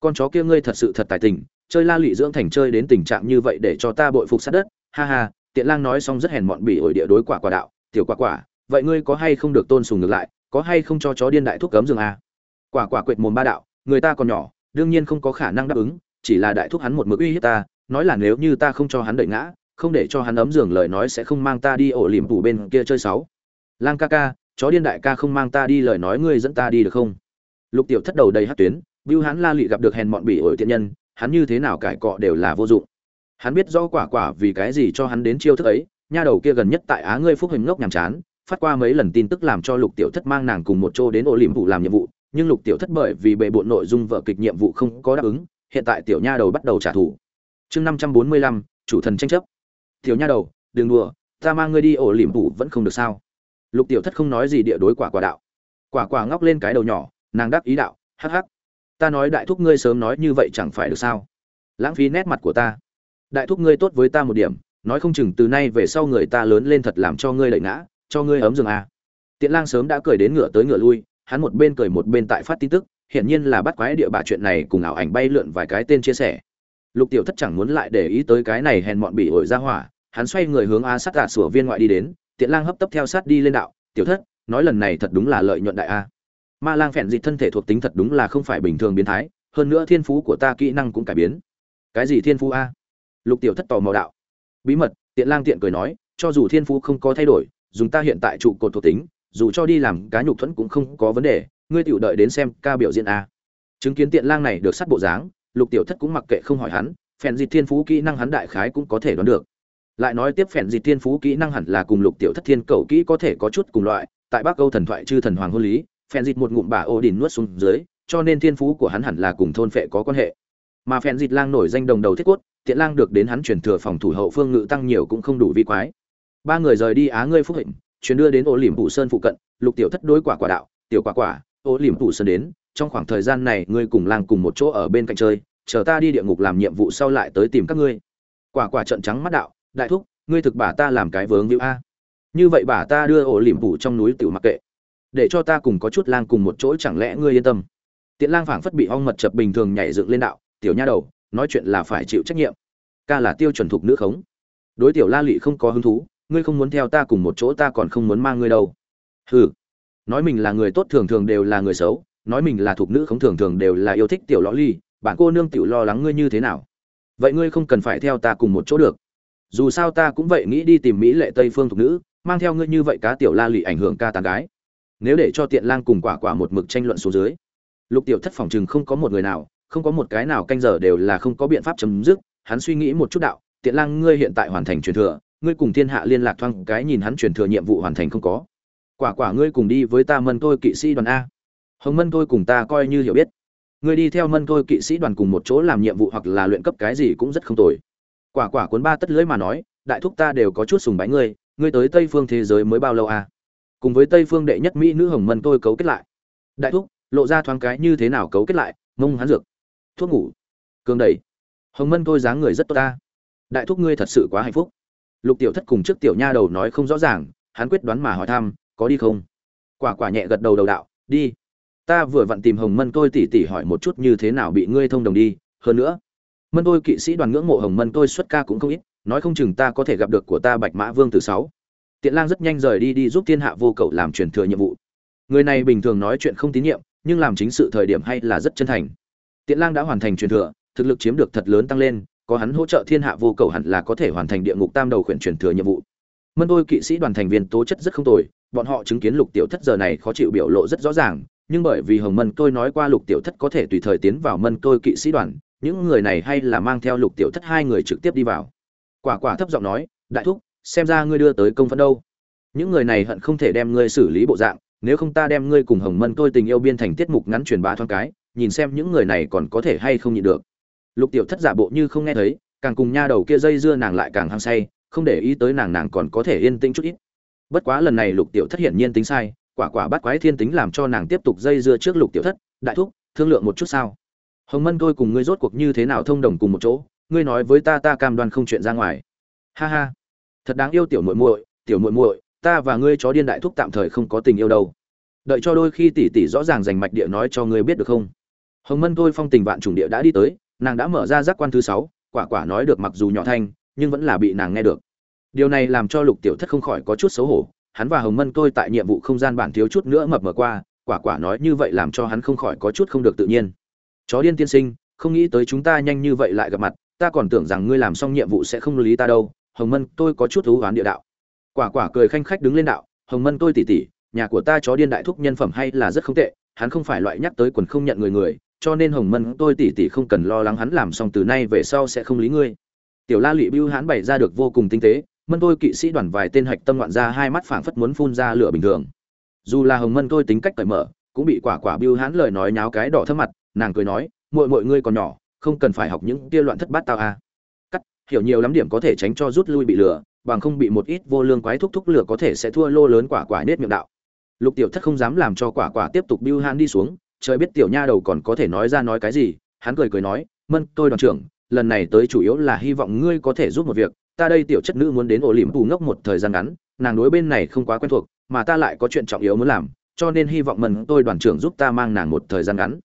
con chó kia ngươi thật sự thật tài tình, chơi la lụy dưỡng thành chơi đến tình trạng như vậy để cho ta bội phục sát đất ha ha, tiện lang nói xong rất hèn mọn bỉ ổi địa đối quả quả đạo, tiểu quả quả, vậy ngươi có hay không được tôn sùng ngược lại, có hay không cho chó điên đại thúc cấm giường à? quả quả quệt mồm ba đạo, người ta còn nhỏ, đương nhiên không có khả năng đáp ứng, chỉ là đại thúc hắn một mực uy hiếp ta, nói là nếu như ta không cho hắn đợi ngã không để cho hắn ấm giường lời nói sẽ không mang ta đi ổ liềm phủ bên kia chơi sáu. Lang ca ca, chó điên đại ca không mang ta đi lời nói ngươi dẫn ta đi được không? Lục tiểu thất đầu đầy hát tuyến, bưu hắn la lị gặp được hèn mọn bỉ ổi tiện nhân, hắn như thế nào cải cọ đều là vô dụng. Hắn biết rõ quả quả vì cái gì cho hắn đến chiêu thức ấy, nha đầu kia gần nhất tại á ngươi phúc hình ngốc nhàm chán, phát qua mấy lần tin tức làm cho lục tiểu thất mang nàng cùng một chỗ đến ổ liềm phủ làm nhiệm vụ, nhưng lục tiểu thất bởi vì bệ bộn nội dung vợ kịch nhiệm vụ không có đáp ứng, hiện tại tiểu nha đầu bắt đầu trả thù. Chương năm trăm bốn mươi lăm, chủ thần tranh chấp tiểu nha đầu, đừng đùa, ta mang ngươi đi ổ liềm phủ vẫn không được sao. Lục tiểu thất không nói gì địa đối quả quả đạo. Quả quả ngóc lên cái đầu nhỏ, nàng đáp ý đạo, hắc hắc, ta nói đại thúc ngươi sớm nói như vậy chẳng phải được sao? Lãng phí nét mặt của ta. Đại thúc ngươi tốt với ta một điểm, nói không chừng từ nay về sau người ta lớn lên thật làm cho ngươi lệ ngã, cho ngươi ấm giường à. tiện lang sớm đã cười đến ngựa tới ngựa lui, hắn một bên cười một bên tại phát tin tức, hiển nhiên là bắt quái địa bà chuyện này cùng ảo ảnh bay lượn vài cái tên chia sẻ. Lục tiểu thất chẳng muốn lại để ý tới cái này hèn mọn bị ổi ra hỏa hắn xoay người hướng a sát gạt sủa viên ngoại đi đến, tiện lang hấp tấp theo sát đi lên đạo, tiểu thất, nói lần này thật đúng là lợi nhuận đại a. Ma lang phèn dịch thân thể thuộc tính thật đúng là không phải bình thường biến thái, hơn nữa thiên phú của ta kỹ năng cũng cải biến. Cái gì thiên phú a? Lục tiểu thất tò mò đạo. Bí mật, tiện lang tiện cười nói, cho dù thiên phú không có thay đổi, dùng ta hiện tại trụ cột thuộc tính, dù cho đi làm cá nhục thuẫn cũng không có vấn đề, ngươi tiểu đợi đến xem ca biểu diễn a. Chứng kiến tiện lang này được sát bộ dáng, lục tiểu thất cũng mặc kệ không hỏi hắn, phèn dịch thiên phú kỹ năng hắn đại khái cũng có thể đoán được lại nói tiếp phèn dịt thiên phú kỹ năng hẳn là cùng lục tiểu thất thiên cầu kỹ có thể có chút cùng loại, tại bắc âu thần thoại chư thần hoàng hôn lý, phèn dịt một ngụm bà ô đình nuốt xuống dưới, cho nên thiên phú của hắn hẳn là cùng thôn phệ có quan hệ. Mà phèn dịt lang nổi danh đồng đầu thiết quất tiện lang được đến hắn truyền thừa phòng thủ hậu phương ngự tăng nhiều cũng không đủ vi quái. Ba người rời đi á ngươi phúc hịnh, chuyến đưa đến ổ liềm phủ sơn phụ cận, lục tiểu thất đối quả quả đạo, tiểu quả quả, ô liềm phủ sơn đến, trong khoảng thời gian này ngươi cùng lang cùng một chỗ ở bên cạnh chơi, chờ ta đi địa ngục làm nhiệm vụ sau lại tới tìm các ngươi. Quả quả trận trắng mắt đạo đại thúc, ngươi thực bà ta làm cái vướng hữu a. Như vậy bà ta đưa ổ liềm phủ trong núi tiểu mặc kệ. Để cho ta cùng có chút lang cùng một chỗ chẳng lẽ ngươi yên tâm? Tiện lang phảng phất bị ong mật chập bình thường nhảy dựng lên đạo, tiểu nha đầu, nói chuyện là phải chịu trách nhiệm. Ca là tiêu chuẩn thục nữ khống. Đối tiểu la lị không có hứng thú, ngươi không muốn theo ta cùng một chỗ, ta còn không muốn mang ngươi đâu. Hừ. Nói mình là người tốt thường thường đều là người xấu, nói mình là thục nữ không thường thường đều là yêu thích tiểu lõ ly, bạn cô nương tiểu lo lắng ngươi như thế nào? Vậy ngươi không cần phải theo ta cùng một chỗ được dù sao ta cũng vậy nghĩ đi tìm mỹ lệ tây phương thục nữ, mang theo ngươi như vậy cá tiểu la lị ảnh hưởng ca tàn gái. Nếu để cho tiện lang cùng quả quả một mực tranh luận xuống dưới, lục tiểu thất phòng chừng không có một người nào, không có một cái nào canh giờ đều là không có biện pháp chấm dứt. Hắn suy nghĩ một chút đạo, tiện lang, ngươi hiện tại hoàn thành truyền thừa, ngươi cùng thiên hạ liên lạc thoáng cái nhìn hắn truyền thừa nhiệm vụ hoàn thành không có. Quả quả ngươi cùng đi với ta mân tôi kỵ sĩ đoàn a. Hồng mân tôi cùng ta coi như hiểu biết. Ngươi đi theo mân tôi kỵ sĩ đoàn cùng một chỗ làm nhiệm vụ hoặc là luyện cấp cái gì cũng rất không tồi quả quả cuốn ba tất lưới mà nói, đại thúc ta đều có chút sùng bái ngươi ngươi tới tây phương thế giới mới bao lâu à? Cùng với tây phương đệ nhất mỹ nữ hồng mân tôi cấu kết lại. Đại thúc, lộ ra thoáng cái như thế nào cấu kết lại, mông hắn dược. Thuốc ngủ. Cường đẩy. Hồng mân tôi dáng người rất tốt ta. Đại thúc ngươi thật sự quá hạnh phúc. Lục tiểu thất cùng trước tiểu nha đầu nói không rõ ràng, hắn quyết đoán mà hỏi thăm, có đi không? Quả quả nhẹ gật đầu đầu đạo, đi. Ta vừa vặn tìm hồng mân tôi tỉ tỉ hỏi một chút như thế nào bị ngươi thông đồng đi, hơn nữa mân tôi kỵ sĩ đoàn ngưỡng mộ hồng mân tôi xuất ca cũng không ít, nói không chừng ta có thể gặp được của ta bạch mã vương từ sáu. Tiện lang rất nhanh rời đi đi giúp thiên hạ vô cầu làm truyền thừa nhiệm vụ. Người này bình thường nói chuyện không tín nhiệm, nhưng làm chính sự thời điểm hay là rất chân thành. Tiện lang đã hoàn thành truyền thừa, thực lực chiếm được thật lớn tăng lên, có hắn hỗ trợ thiên hạ vô cầu hẳn là có thể hoàn thành địa ngục tam đầu khuyển truyền thừa nhiệm vụ. Mân tôi kỵ sĩ đoàn thành viên tố chất rất không tồi, bọn họ chứng kiến lục tiểu thất giờ này khó chịu biểu lộ rất rõ ràng, nhưng bởi vì hồng mân tôi nói qua lục tiểu thất có thể tùy thời tiến vào mân tôi kỵ sĩ đoàn những người này hay là mang theo lục tiểu thất hai người trực tiếp đi vào. Quả quả thấp giọng nói, đại thúc, xem ra ngươi đưa tới công phấn đâu. Những người này hận không thể đem ngươi xử lý bộ dạng, nếu không ta đem ngươi cùng hồng mân tôi tình yêu biên thành tiết mục ngắn truyền bá thoáng cái, nhìn xem những người này còn có thể hay không nhịn được. Lục tiểu thất giả bộ như không nghe thấy, càng cùng nha đầu kia dây dưa nàng lại càng hăng say, không để ý tới nàng nàng còn có thể yên tĩnh chút ít. Bất quá lần này lục tiểu thất hiển nhiên tính sai, quả quả bắt quái thiên tính làm cho nàng tiếp tục dây dưa trước lục tiểu thất, đại thúc, thương lượng một chút sao? Hồng mân tôi cùng ngươi rốt cuộc như thế nào thông đồng cùng một chỗ, ngươi nói với ta ta cam đoan không chuyện ra ngoài. Ha ha. Thật đáng yêu tiểu muội muội, tiểu muội muội, ta và ngươi chó điên đại thúc tạm thời không có tình yêu đâu. Đợi cho đôi khi tỷ tỷ rõ ràng rành mạch địa nói cho ngươi biết được không? Hồng mân tôi phong tình vạn trùng địa đã đi tới, nàng đã mở ra giác quan thứ sáu, quả quả nói được mặc dù nhỏ thanh, nhưng vẫn là bị nàng nghe được. Điều này làm cho lục tiểu thất không khỏi có chút xấu hổ, hắn và hồng mân tôi tại nhiệm vụ không gian bản thiếu chút nữa mập mờ qua, quả quả nói như vậy làm cho hắn không khỏi có chút không được tự nhiên chó điên tiên sinh, không nghĩ tới chúng ta nhanh như vậy lại gặp mặt, ta còn tưởng rằng ngươi làm xong nhiệm vụ sẽ không lý ta đâu, hồng mân, tôi có chút thú oán địa đạo. Quả quả cười khanh khách đứng lên đạo, hồng mân, tôi tỉ tỉ, nhà của ta chó điên đại thúc nhân phẩm hay là rất không tệ, hắn không phải loại nhắc tới quần không nhận người người, cho nên hồng mân, tôi tỉ tỉ không cần lo lắng hắn làm xong từ nay về sau sẽ không lý ngươi. Tiểu la lụy bưu hắn bày ra được vô cùng tinh tế, mân tôi kỵ sĩ đoàn vài tên hạch tâm loạn ra hai mắt phảng phất muốn phun ra lửa bình thường. Dù là hồng mân, tôi tính cách cởi mở, cũng bị quả quả bưu hắn lời nói nháo cái đỏ thấp mặt nàng cười nói, muội muội ngươi còn nhỏ, không cần phải học những kia loạn thất bát tao a à. cắt, hiểu nhiều lắm điểm có thể tránh cho rút lui bị lừa, bằng không bị một ít vô lương quái thúc thúc lửa có thể sẽ thua lô lớn quả quả nết miệng đạo lục tiểu thất không dám làm cho quả quả tiếp tục bưu han đi xuống, trời biết tiểu nha đầu còn có thể nói ra nói cái gì, hắn cười cười nói, mân, tôi đoàn trưởng, lần này tới chủ yếu là hy vọng ngươi có thể giúp một việc, ta đây tiểu chất nữ muốn đến ổ lỉm bù ngốc một thời gian ngắn, nàng đối bên này không quá quen thuộc, mà ta lại có chuyện trọng yếu muốn làm, cho nên hy vọng mân, tôi đoàn trưởng giúp ta mang nàng một thời gian ngắn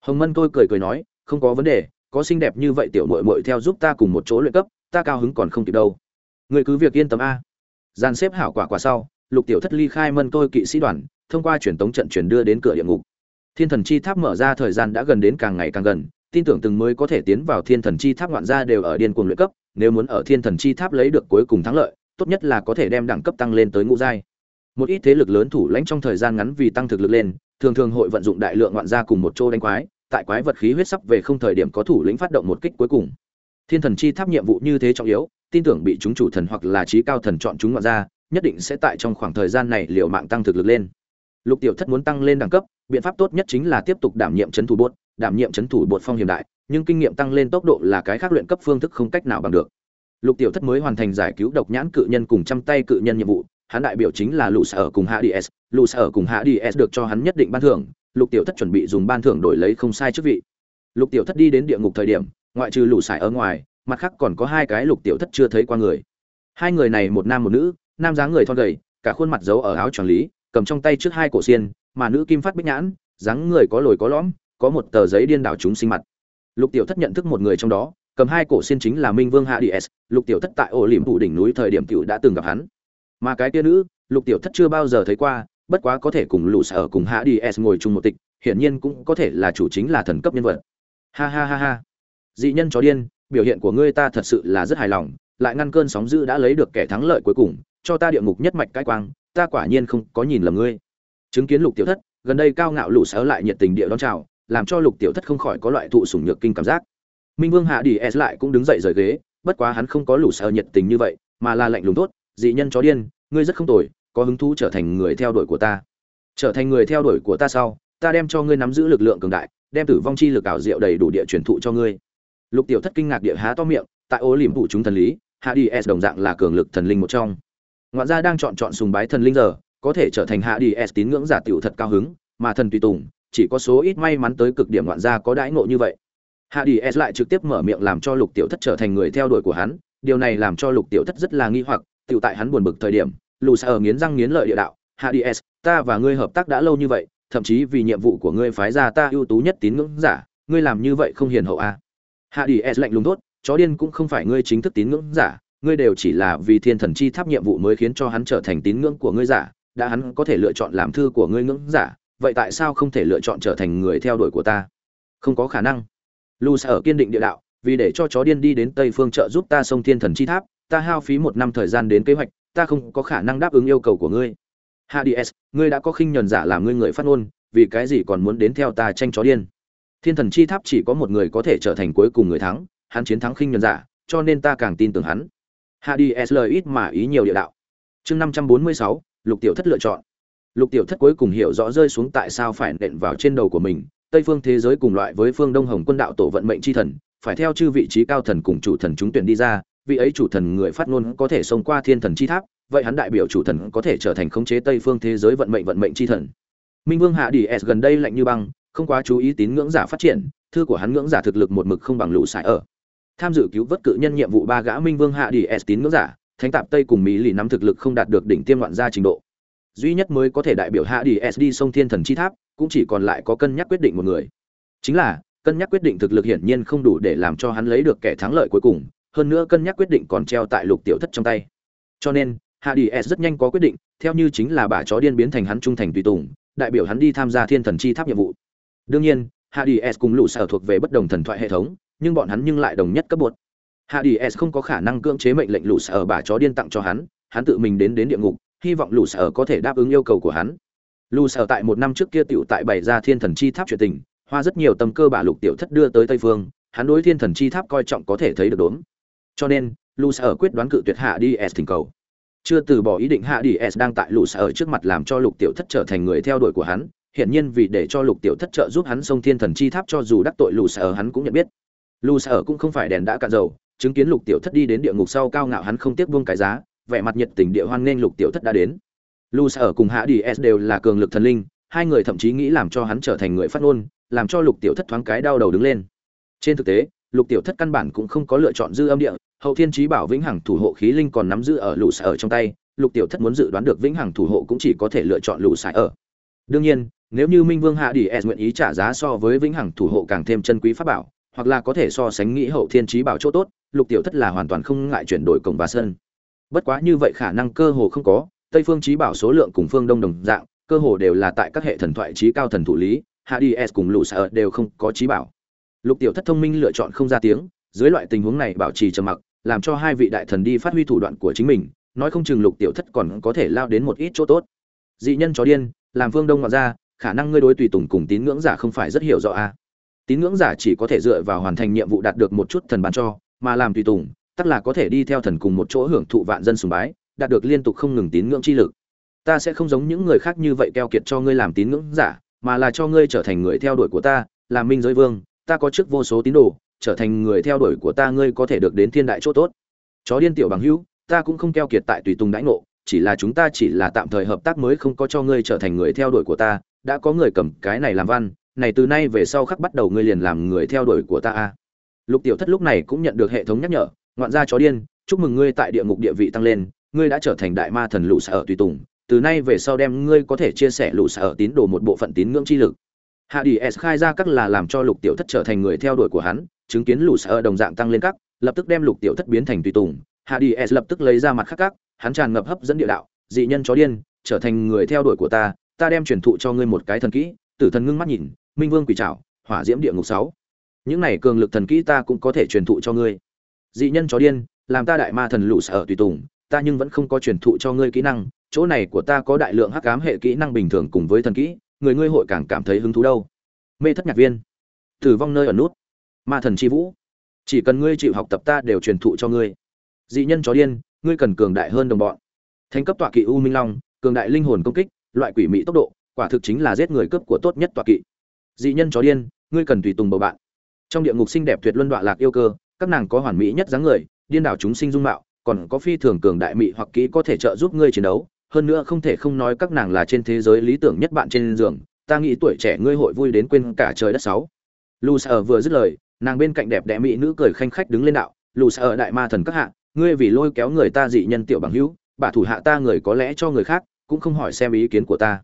hồng mân tôi cười cười nói, không có vấn đề, có xinh đẹp như vậy tiểu muội muội theo giúp ta cùng một chỗ luyện cấp, ta cao hứng còn không kịp đâu. Người cứ việc yên tâm a. Gian xếp hảo quả quả sau, lục tiểu thất ly khai mân tôi kỵ sĩ đoàn, thông qua truyền tống trận chuyển đưa đến cửa địa ngục. Thiên thần chi tháp mở ra thời gian đã gần đến càng ngày càng gần, tin tưởng từng mới có thể tiến vào thiên thần chi tháp ngoạn gia đều ở điên cuồng luyện cấp, nếu muốn ở thiên thần chi tháp lấy được cuối cùng thắng lợi, tốt nhất là có thể đem đẳng cấp tăng lên tới ngũ giai. Một ít thế lực lớn thủ lãnh trong thời gian ngắn vì tăng thực lực lên thường thường hội vận dụng đại lượng ngoạn gia cùng một chỗ đánh quái, tại quái vật khí huyết sắp về không thời điểm có thủ lĩnh phát động một kích cuối cùng. Thiên thần chi tháp nhiệm vụ như thế trọng yếu, tin tưởng bị chúng chủ thần hoặc là trí cao thần chọn chúng ngoạn gia, nhất định sẽ tại trong khoảng thời gian này liệu mạng tăng thực lực lên. Lục tiểu thất muốn tăng lên đẳng cấp, biện pháp tốt nhất chính là tiếp tục đảm nhiệm chấn thủ bột, đảm nhiệm chấn thủ bột phong hiểm đại, nhưng kinh nghiệm tăng lên tốc độ là cái khác luyện cấp phương thức không cách nào bằng được. Lục tiểu thất mới hoàn thành giải cứu độc nhãn cự nhân cùng trăm tay cự nhân nhiệm vụ hắn đại biểu chính là lũ sở cùng hades lũ sở cùng hades được cho hắn nhất định ban thưởng. Lục tiểu thất chuẩn bị dùng ban thưởng đổi lấy không sai chức vị. Lục tiểu thất đi đến địa ngục thời điểm, ngoại trừ lũ sải ở ngoài, mặt khác còn có hai cái lục tiểu thất chưa thấy qua người. Hai người này một nam một nữ, nam dáng người thon gầy, cả khuôn mặt giấu ở áo tròn lý cầm trong tay trước hai cổ xiên, mà nữ kim phát bích nhãn, dáng người có lồi có lõm, có một tờ giấy điên đảo chúng sinh mặt. Lục tiểu thất nhận thức một người trong đó, cầm hai cổ xiên chính là minh vương hạ ds lục tiểu thất tại ổ liềm thủ đỉnh núi thời điểm tiểu đã từng gặp hắn mà cái kia nữ, lục tiểu thất chưa bao giờ thấy qua, bất quá có thể cùng lũ sở cùng hạ đi s ngồi chung một tịch, hiển nhiên cũng có thể là chủ chính là thần cấp nhân vật. Ha ha ha ha. Dị nhân chó điên, biểu hiện của ngươi ta thật sự là rất hài lòng, lại ngăn cơn sóng dữ đã lấy được kẻ thắng lợi cuối cùng, cho ta địa ngục nhất mạch cái quang, ta quả nhiên không có nhìn lầm ngươi. Chứng kiến lục tiểu thất, gần đây cao ngạo lũ sở lại nhiệt tình địa đón chào, làm cho lục tiểu thất không khỏi có loại thụ sủng nhược kinh cảm giác. Minh vương hạ đi s lại cũng đứng dậy rời ghế, bất quá hắn không có lũ sở nhiệt tình như vậy, mà là lạnh lùng tốt dị nhân chó điên, ngươi rất không tồi, có hứng thú trở thành người theo đuổi của ta. Trở thành người theo đuổi của ta sau, ta đem cho ngươi nắm giữ lực lượng cường đại, đem tử vong chi lực ảo diệu đầy đủ địa truyền thụ cho ngươi. Lục tiểu thất kinh ngạc địa há to miệng, tại ô liềm phụ chúng thần lý, hạ đi s đồng dạng là cường lực thần linh một trong. Ngoạn gia đang chọn chọn sùng bái thần linh giờ, có thể trở thành hạ đi s tín ngưỡng giả tiểu thật cao hứng, mà thần tùy tùng, chỉ có số ít may mắn tới cực điểm ngoạn gia có đãi ngộ như vậy. Hạ đi s lại trực tiếp mở miệng làm cho lục tiểu thất trở thành người theo đuổi của hắn, điều này làm cho lục tiểu thất rất là nghi hoặc tiểu tại hắn buồn bực thời điểm lù sa ở nghiến răng nghiến lợi địa đạo Hades, ta và ngươi hợp tác đã lâu như vậy thậm chí vì nhiệm vụ của ngươi phái ra ta ưu tú nhất tín ngưỡng giả ngươi làm như vậy không hiền hậu à. Hades lạnh lùng tốt chó điên cũng không phải ngươi chính thức tín ngưỡng giả ngươi đều chỉ là vì thiên thần chi tháp nhiệm vụ mới khiến cho hắn trở thành tín ngưỡng của ngươi giả đã hắn có thể lựa chọn làm thư của ngươi ngưỡng giả vậy tại sao không thể lựa chọn trở thành người theo đuổi của ta không có khả năng lu sa ở kiên định địa đạo vì để cho chó điên đi đến tây phương trợ giúp ta sông thiên thần chi tháp ta hao phí một năm thời gian đến kế hoạch, ta không có khả năng đáp ứng yêu cầu của ngươi. Hades, ngươi đã có khinh nhuần giả làm ngươi người phát ngôn, vì cái gì còn muốn đến theo ta tranh chó điên? Thiên thần chi tháp chỉ có một người có thể trở thành cuối cùng người thắng, hắn chiến thắng khinh nhuần giả, cho nên ta càng tin tưởng hắn. Hades lời ít mà ý nhiều địa đạo. Chương năm trăm bốn mươi sáu, lục tiểu thất lựa chọn. Lục tiểu thất cuối cùng hiểu rõ rơi xuống tại sao phải nện vào trên đầu của mình, tây phương thế giới cùng loại với phương đông hồng quân đạo tổ vận mệnh chi thần, phải theo chư vị trí cao thần cùng chủ thần chúng tuyển đi ra vị ấy chủ thần người phát ngôn có thể xông qua thiên thần chi tháp, vậy hắn đại biểu chủ thần có thể trở thành khống chế tây phương thế giới vận mệnh vận mệnh chi thần. Minh vương hạ đi s gần đây lạnh như băng, không quá chú ý tín ngưỡng giả phát triển, thư của hắn ngưỡng giả thực lực một mực không bằng lũ sải ở. Tham dự cứu vớt cự nhân nhiệm vụ ba gã minh vương hạ đi s tín ngưỡng giả, thánh tạp tây cùng mỹ lì nắm thực lực không đạt được đỉnh tiêm loạn gia trình độ. Duy nhất mới có thể đại biểu hạ đi s đi sông thiên thần chi tháp, cũng chỉ còn lại có cân nhắc quyết định một người. Chính là, cân nhắc quyết định thực lực hiển nhiên không đủ để làm cho hắn lấy được kẻ thắng lợi cuối cùng hơn nữa cân nhắc quyết định còn treo tại lục tiểu thất trong tay. Cho nên hades rất nhanh có quyết định, theo như chính là bà chó điên biến thành hắn trung thành tùy tùng, đại biểu hắn đi tham gia thiên thần chi tháp nhiệm vụ. Đương nhiên hades cùng lũ sở thuộc về bất đồng thần thoại hệ thống, nhưng bọn hắn nhưng lại đồng nhất cấp bột. Hades không có khả năng cưỡng chế mệnh lệnh lũ sở bà chó điên tặng cho hắn hắn tự mình đến đến địa ngục, hy vọng lũ sở có thể đáp ứng yêu cầu của hắn. Lũ sở tại một năm trước kia tựu tại bày ra thiên thần chi tháp chuyện tình, hoa rất nhiều tâm cơ bà lục tiểu thất đưa tới tây phương, hắn đối thiên thần chi tháp coi trọng có thể thấy được đốn cho nên, lũ sở quyết đoán cự tuyệt hạ đi s thỉnh cầu. Chưa từ bỏ ý định hạ đi s đang tại lũ sở trước mặt làm cho lục tiểu thất trở thành người theo đuổi của hắn, hiển nhiên vì để cho lục tiểu thất trợ giúp hắn xông thiên thần chi tháp cho dù đắc tội lũ sở hắn cũng nhận biết. Lũ sở cũng không phải đèn đã cạn dầu, chứng kiến lục tiểu thất đi đến địa ngục sau cao ngạo hắn không tiếc buông cái giá, vẻ mặt nhiệt tình địa hoan nghênh lục tiểu thất đã đến. Lũ sở cùng hạ đi s đều là cường lực thần linh, hai người thậm chí nghĩ làm cho hắn trở thành người phát ngôn, làm cho lục tiểu thất thoáng cái đau đầu đứng lên. Trên thực tế, lục tiểu thất căn bản cũng không có lựa chọn dư âm địa hậu thiên trí bảo vĩnh hằng thủ hộ khí linh còn nắm giữ ở lũ sở trong tay, lục tiểu thất muốn dự đoán được vĩnh hằng thủ hộ cũng chỉ có thể lựa chọn lũ sải ở. Đương nhiên, nếu như minh vương hạ đi s nguyện ý trả giá so với vĩnh hằng thủ hộ càng thêm chân quý pháp bảo, hoặc là có thể so sánh nghĩ hậu thiên trí bảo chỗ tốt, lục tiểu thất là hoàn toàn không ngại chuyển đổi cổng và sân. Bất quá như vậy khả năng cơ hồ không có, tây phương trí bảo số lượng cùng phương đông đồng dạng, cơ hồ đều là tại các hệ thần thoại trí cao thần thủ lý, hạ đi s cùng lũ sở đều không có trí bảo. Lục tiểu thất thông minh lựa chọn không ra tiếng, dưới loại tình huống này bảo trì trầm mặc làm cho hai vị đại thần đi phát huy thủ đoạn của chính mình, nói không chừng lục tiểu thất còn có thể lao đến một ít chỗ tốt dị nhân chó điên, làm phương đông ngoại ra khả năng ngươi đối tùy tùng cùng tín ngưỡng giả không phải rất hiểu rõ a à. tín ngưỡng giả chỉ có thể dựa vào hoàn thành nhiệm vụ đạt được một chút thần bàn cho, mà làm tùy tùng tất là có thể đi theo thần cùng một chỗ hưởng thụ vạn dân sùng bái, đạt được liên tục không ngừng tín ngưỡng chi lực ta sẽ không giống những người khác như vậy keo kiệt cho ngươi làm tín ngưỡng giả, mà là cho ngươi trở thành người theo đuổi của ta làm minh giới vương, ta có trước vô số tín đồ trở thành người theo đuổi của ta, ngươi có thể được đến thiên đại chỗ tốt. Chó điên tiểu bằng hữu, ta cũng không keo kiệt tại tùy tùng đãi ngộ, chỉ là chúng ta chỉ là tạm thời hợp tác mới không có cho ngươi trở thành người theo đuổi của ta. Đã có người cầm cái này làm văn, này từ nay về sau khắc bắt đầu ngươi liền làm người theo đuổi của ta a. Lục tiểu thất lúc này cũng nhận được hệ thống nhắc nhở, ngoạn gia chó điên, chúc mừng ngươi tại địa ngục địa vị tăng lên, ngươi đã trở thành đại ma thần lũ sở tùy tùng. Từ nay về sau đem ngươi có thể chia sẻ lũ sở tín đồ một bộ phận tín ngưỡng chi lực. Hạ đi s khai ra các là làm cho lục tiểu thất trở thành người theo đuổi của hắn chứng kiến lũ sở đồng dạng tăng lên các, lập tức đem lục tiểu thất biến thành tùy tùng. Hades lập tức lấy ra mặt khắc các, hắn tràn ngập hấp dẫn địa đạo. Dị nhân chó điên, trở thành người theo đuổi của ta ta đem truyền thụ cho ngươi một cái thần kỹ. Tử thần ngưng mắt nhìn, minh vương quỷ trảo, hỏa diễm địa ngục sáu. Những này cường lực thần kỹ ta cũng có thể truyền thụ cho ngươi. Dị nhân chó điên, làm ta đại ma thần lũ sở tùy tùng, ta nhưng vẫn không có truyền thụ cho ngươi kỹ năng. Chỗ này của ta có đại lượng hắc ám hệ kỹ năng bình thường cùng với thần kỹ, người ngươi hội càng cảm thấy hứng thú đâu. Mê thất nhạc viên. Tử vong nơi ở nút ma thần chi vũ. Chỉ cần ngươi chịu học tập ta đều truyền thụ cho ngươi. Dị nhân chó điên, ngươi cần cường đại hơn đồng bọn. Thành cấp tọa kỵ u minh long, cường đại linh hồn công kích, loại quỷ mỹ tốc độ, quả thực chính là giết người cướp của tốt nhất tọa kỵ. Dị nhân chó điên, ngươi cần tùy tùng bầu bạn. Trong địa ngục xinh đẹp tuyệt luân đoạn lạc yêu cơ, các nàng có hoàn mỹ nhất dáng người, điên đảo chúng sinh dung mạo, còn có phi thường cường đại mỹ hoặc kỹ có thể trợ giúp ngươi chiến đấu. Hơn nữa không thể không nói các nàng là trên thế giới lý tưởng nhất bạn trên giường. Ta nghĩ tuổi trẻ ngươi hội vui đến quên cả trời đất sáu. Lu sở vừa dứt lời nàng bên cạnh đẹp đẽ mỹ nữ cười khanh khách đứng lên đạo, lù sở đại ma thần các hạ, ngươi vì lôi kéo người ta dị nhân tiểu bằng hữu, bà thủ hạ ta người có lẽ cho người khác, cũng không hỏi xem ý kiến của ta.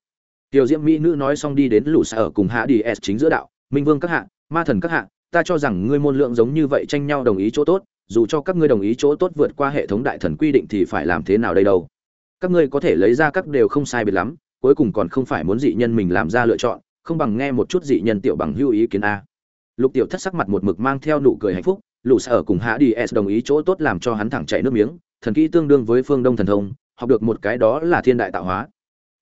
Tiểu diễm mỹ nữ nói xong đi đến lù sở cùng hạ đi s chính giữa đạo, minh vương các hạ, ma thần các hạ, ta cho rằng ngươi môn lượng giống như vậy tranh nhau đồng ý chỗ tốt, dù cho các ngươi đồng ý chỗ tốt vượt qua hệ thống đại thần quy định thì phải làm thế nào đây đâu? Các ngươi có thể lấy ra các đều không sai biệt lắm, cuối cùng còn không phải muốn dị nhân mình làm ra lựa chọn, không bằng nghe một chút dị nhân tiểu bằng hưu ý kiến a lục tiểu thất sắc mặt một mực mang theo nụ cười hạnh phúc, lũ sở cùng hạ đi s đồng ý chỗ tốt làm cho hắn thẳng chạy nước miếng, thần kỹ tương đương với phương đông thần thông, học được một cái đó là thiên đại tạo hóa.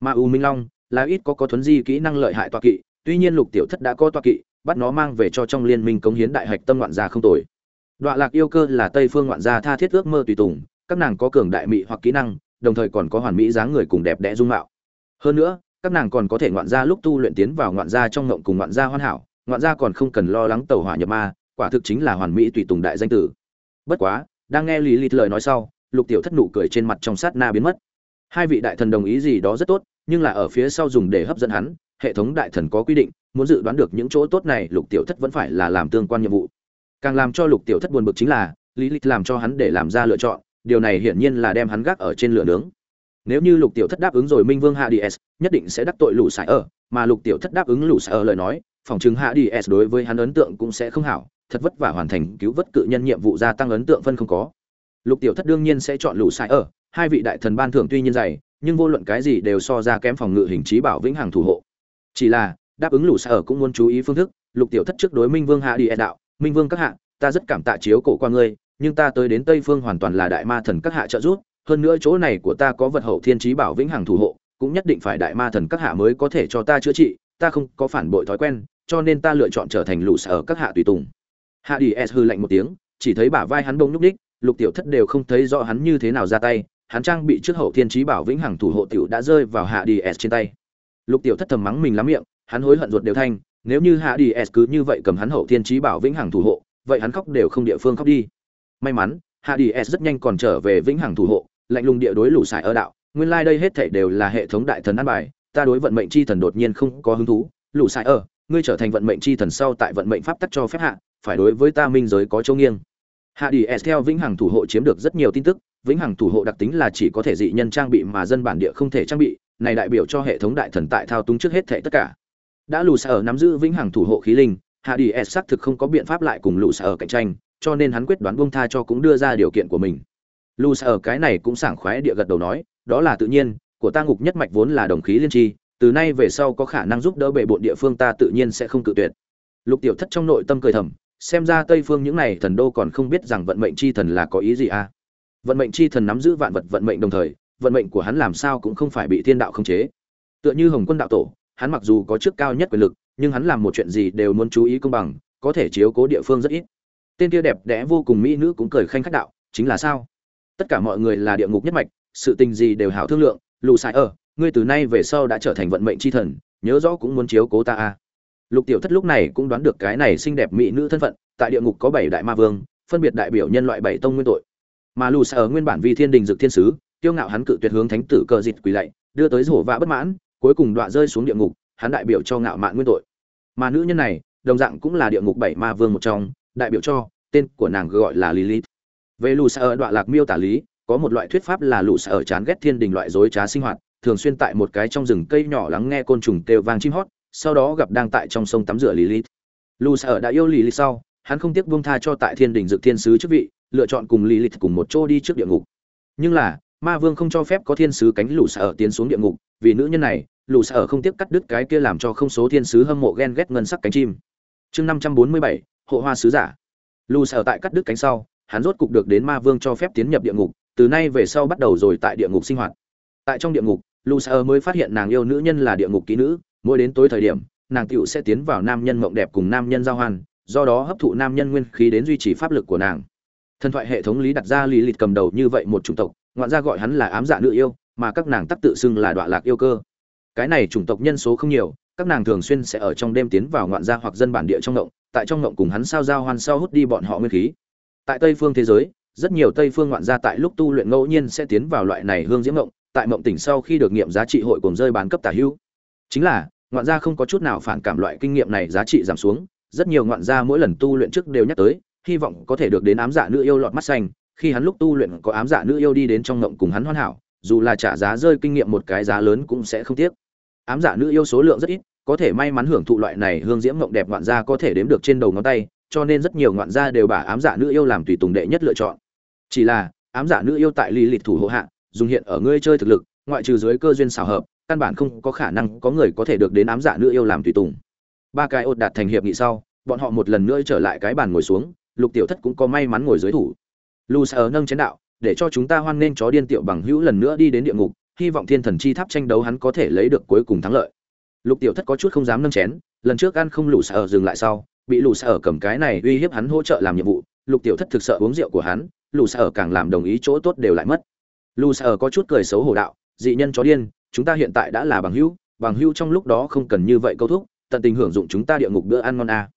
Mà u minh long là ít có có thuấn di kỹ năng lợi hại toa kỵ, tuy nhiên lục tiểu thất đã có toa kỵ, bắt nó mang về cho trong liên minh cống hiến đại hạch tâm ngoạn gia không tồi. Đoạn lạc yêu cơ là tây phương ngoạn gia tha thiết ước mơ tùy tùng, các nàng có cường đại mỹ hoặc kỹ năng, đồng thời còn có hoàn mỹ dáng người cùng đẹp đẽ dung mạo. Hơn nữa, các nàng còn có thể ngoạn gia lúc tu luyện tiến vào ngoạn gia trong ngộng cùng ngoạn gia hoàn hảo ngoạn gia còn không cần lo lắng tàu hỏa nhập ma, quả thực chính là hoàn mỹ tùy tùng đại danh tử. Bất quá, đang nghe lý lịt lời nói sau, lục tiểu thất nụ cười trên mặt trong sát na biến mất. Hai vị đại thần đồng ý gì đó rất tốt, nhưng là ở phía sau dùng để hấp dẫn hắn, hệ thống đại thần có quy định, muốn dự đoán được những chỗ tốt này, lục tiểu thất vẫn phải là làm tương quan nhiệm vụ. Càng làm cho lục tiểu thất buồn bực chính là, lý lịch làm cho hắn để làm ra lựa chọn, điều này hiển nhiên là đem hắn gác ở trên lửa nướng. Nếu như lục tiểu thất đáp ứng rồi minh vương hạ đi s, nhất định sẽ đắc tội lũ sải ở, mà lục tiểu thất đáp ứng lũ sải ở lời nói phòng chứng hạ đi s đối với hắn ấn tượng cũng sẽ không hảo, thật vất vả hoàn thành cứu vớt cự nhân nhiệm vụ gia tăng ấn tượng phân không có. Lục tiểu thất đương nhiên sẽ chọn lũ sai ở, hai vị đại thần ban thưởng tuy nhiên dày, nhưng vô luận cái gì đều so ra kém phòng ngự hình trí bảo vĩnh hằng thủ hộ. Chỉ là, đáp ứng lũ sai ở cũng muốn chú ý phương thức, lục tiểu thất trước đối minh vương hạ đi s đạo, minh vương các hạ, ta rất cảm tạ chiếu cổ qua ngươi, nhưng ta tới đến tây phương hoàn toàn là đại ma thần các hạ trợ giúp, hơn nữa chỗ này của ta có vật hậu thiên trí bảo vĩnh hằng thủ hộ, cũng nhất định phải đại ma thần các hạ mới có thể cho ta chữa trị, ta không có phản bội thói quen cho nên ta lựa chọn trở thành lũ sở các hạ tùy tùng. Hạ đi s hư lạnh một tiếng, chỉ thấy bả vai hắn bông nhúc ních lục tiểu thất đều không thấy rõ hắn như thế nào ra tay, hắn trang bị trước hậu thiên trí bảo vĩnh hằng thủ hộ tiểu đã rơi vào hạ đi s trên tay. Lục tiểu thất thầm mắng mình lắm miệng, hắn hối hận ruột đều thanh nếu như hạ đi s cứ như vậy cầm hắn hậu thiên trí bảo vĩnh hằng thủ hộ, vậy hắn khóc đều không địa phương khóc đi. May mắn, hạ đi s rất nhanh còn trở về vĩnh hằng thủ hộ, lạnh lùng địa đối lũ sải ở đạo, nguyên lai đây hết thảy đều là hệ thống đại thần ăn bài, ta đối vận mệnh chi thần đột nhiên không có hứng thú, lũ sải ở ngươi trở thành vận mệnh chi thần sau tại vận mệnh pháp tắc cho phép hạ, phải đối với ta minh giới có châu nghiêng. Hạ đi s theo vĩnh hằng thủ hộ chiếm được rất nhiều tin tức, vĩnh hằng thủ hộ đặc tính là chỉ có thể dị nhân trang bị mà dân bản địa không thể trang bị, này đại biểu cho hệ thống đại thần tại thao túng trước hết thảy tất cả. Đã lù sở nắm giữ vĩnh hằng thủ hộ khí linh, hạ đi s xác thực không có biện pháp lại cùng lù sở cạnh tranh, cho nên hắn quyết đoán buông tha cho cũng đưa ra điều kiện của mình. Lù sở cái này cũng sảng khoái địa gật đầu nói, đó là tự nhiên, của ta ngục nhất mạch vốn là đồng khí liên tri từ nay về sau có khả năng giúp đỡ bệ bộn địa phương ta tự nhiên sẽ không cự tuyệt. Lục tiểu thất trong nội tâm cười thầm, xem ra tây phương những này thần đô còn không biết rằng vận mệnh chi thần là có ý gì à? Vận mệnh chi thần nắm giữ vạn vật vận mệnh đồng thời, vận mệnh của hắn làm sao cũng không phải bị thiên đạo khống chế. Tựa như hồng quân đạo tổ, hắn mặc dù có chức cao nhất quyền lực, nhưng hắn làm một chuyện gì đều muốn chú ý công bằng, có thể chiếu cố địa phương rất ít. Tên kia đẹp đẽ vô cùng mỹ nữ cũng cười khanh khách đạo, chính là sao? Tất cả mọi người là địa ngục nhất mạch, sự tình gì đều hảo thương lượng, lù sai ở ngươi từ nay về sau đã trở thành vận mệnh chi thần, nhớ rõ cũng muốn chiếu cố ta a lục tiểu thất lúc này cũng đoán được cái này xinh đẹp mỹ nữ thân phận, tại địa ngục có bảy đại ma vương, phân biệt đại biểu nhân loại bảy tông nguyên tội. Mà lù xa ở nguyên bản vi thiên đình dực thiên sứ tiêu ngạo hắn cự tuyệt hướng thánh tử cờ dịt quỳ lạy, đưa tới rổ vã bất mãn, cuối cùng đọa rơi xuống địa ngục, hắn đại biểu cho ngạo mạn nguyên tội. Mà nữ nhân này, đồng dạng cũng là địa ngục bảy ma vương một trong, đại biểu cho, tên của nàng gọi là lilith. Về lù xa ở đoạn lạc miêu tả lý, có một loại thuyết pháp là lù xa ở chán ghét thiên đình loại dối trá sinh hoạt thường xuyên tại một cái trong rừng cây nhỏ lắng nghe côn trùng kêu vang chim hót, sau đó gặp đang tại trong sông tắm rửa lilith. Lù ở đã yêu lilith sau, hắn không tiếc buông tha cho tại thiên đình dược thiên sứ chức vị, lựa chọn cùng lilith cùng một chỗ đi trước địa ngục. Nhưng là, ma vương không cho phép có thiên sứ cánh lù ở tiến xuống địa ngục, vì nữ nhân này, lù ở không tiếc cắt đứt cái kia làm cho không số thiên sứ hâm mộ ghen ghét ngân sắc cánh chim. Chương năm trăm bốn mươi bảy, hộ hoa sứ giả. Lù ở tại cắt đứt cánh sau, hắn rốt cục được đến ma vương cho phép tiến nhập địa ngục, từ nay về sau bắt đầu rồi tại địa ngục sinh hoạt. Tại trong địa ngục lù mới phát hiện nàng yêu nữ nhân là địa ngục ký nữ mỗi đến tối thời điểm nàng tiểu sẽ tiến vào nam nhân mộng đẹp cùng nam nhân giao hoàn, do đó hấp thụ nam nhân nguyên khí đến duy trì pháp lực của nàng. Thần thoại hệ thống lý đặt ra lý lịch cầm đầu như vậy một chủng tộc ngoạn ra gọi hắn là ám dạ nữ yêu mà các nàng tắc tự xưng là đoạn lạc yêu cơ. Cái này chủng tộc nhân số không nhiều các nàng thường xuyên sẽ ở trong đêm tiến vào ngoạn gia hoặc dân bản địa trong ngộng tại trong ngộng cùng hắn sao giao hoàn sau hút đi bọn họ nguyên khí. Tại tây phương thế giới rất nhiều tây phương ngoạn gia tại lúc tu luyện ngẫu nhiên sẽ tiến vào loại này hương diễm ngộng tại mộng tỉnh sau khi được nghiệm giá trị hội cùng rơi bán cấp tả hữu. Chính là, ngoạn gia không có chút nào phản cảm loại kinh nghiệm này giá trị giảm xuống, rất nhiều ngoạn gia mỗi lần tu luyện trước đều nhắc tới, hy vọng có thể được đến ám dạ nữ yêu lọt mắt xanh, khi hắn lúc tu luyện có ám dạ nữ yêu đi đến trong ngộng cùng hắn hoàn hảo, dù là trả giá rơi kinh nghiệm một cái giá lớn cũng sẽ không tiếc. Ám dạ nữ yêu số lượng rất ít, có thể may mắn hưởng thụ loại này hương diễm ngộng đẹp ngoạn gia có thể đếm được trên đầu ngón tay, cho nên rất nhiều ngoạn gia đều bà ám dạ nữ yêu làm tùy tùng đệ nhất lựa chọn. Chỉ là, ám dạ nữ yêu tại ly lịch thủ hộ hạ dùng hiện ở ngươi chơi thực lực, ngoại trừ dưới cơ duyên xảo hợp, căn bản không có khả năng có người có thể được đến ám dạ nữ yêu làm tùy tùng. Ba cái ột đạt thành hiệp nghị sau, bọn họ một lần nữa trở lại cái bàn ngồi xuống, lục tiểu thất cũng có may mắn ngồi dưới thủ. Lu sờ nâng chén đạo, để cho chúng ta hoan nghênh chó điên tiểu bằng hữu lần nữa đi đến địa ngục, hy vọng thiên thần chi tháp tranh đấu hắn có thể lấy được cuối cùng thắng lợi. Lục tiểu thất có chút không dám nâng chén, lần trước ăn không lù sờ dừng lại sau, bị lù sờ cầm cái này uy hiếp hắn hỗ trợ làm nhiệm vụ, lục tiểu thất thực sợ uống rượu của hắn, lù sờ càng làm đồng ý chỗ tốt đều lại mất lù có chút cười xấu hổ đạo, dị nhân chó điên, chúng ta hiện tại đã là bằng hữu bằng hữu trong lúc đó không cần như vậy câu thúc, tận tình hưởng dụng chúng ta địa ngục bữa ăn ngon a à.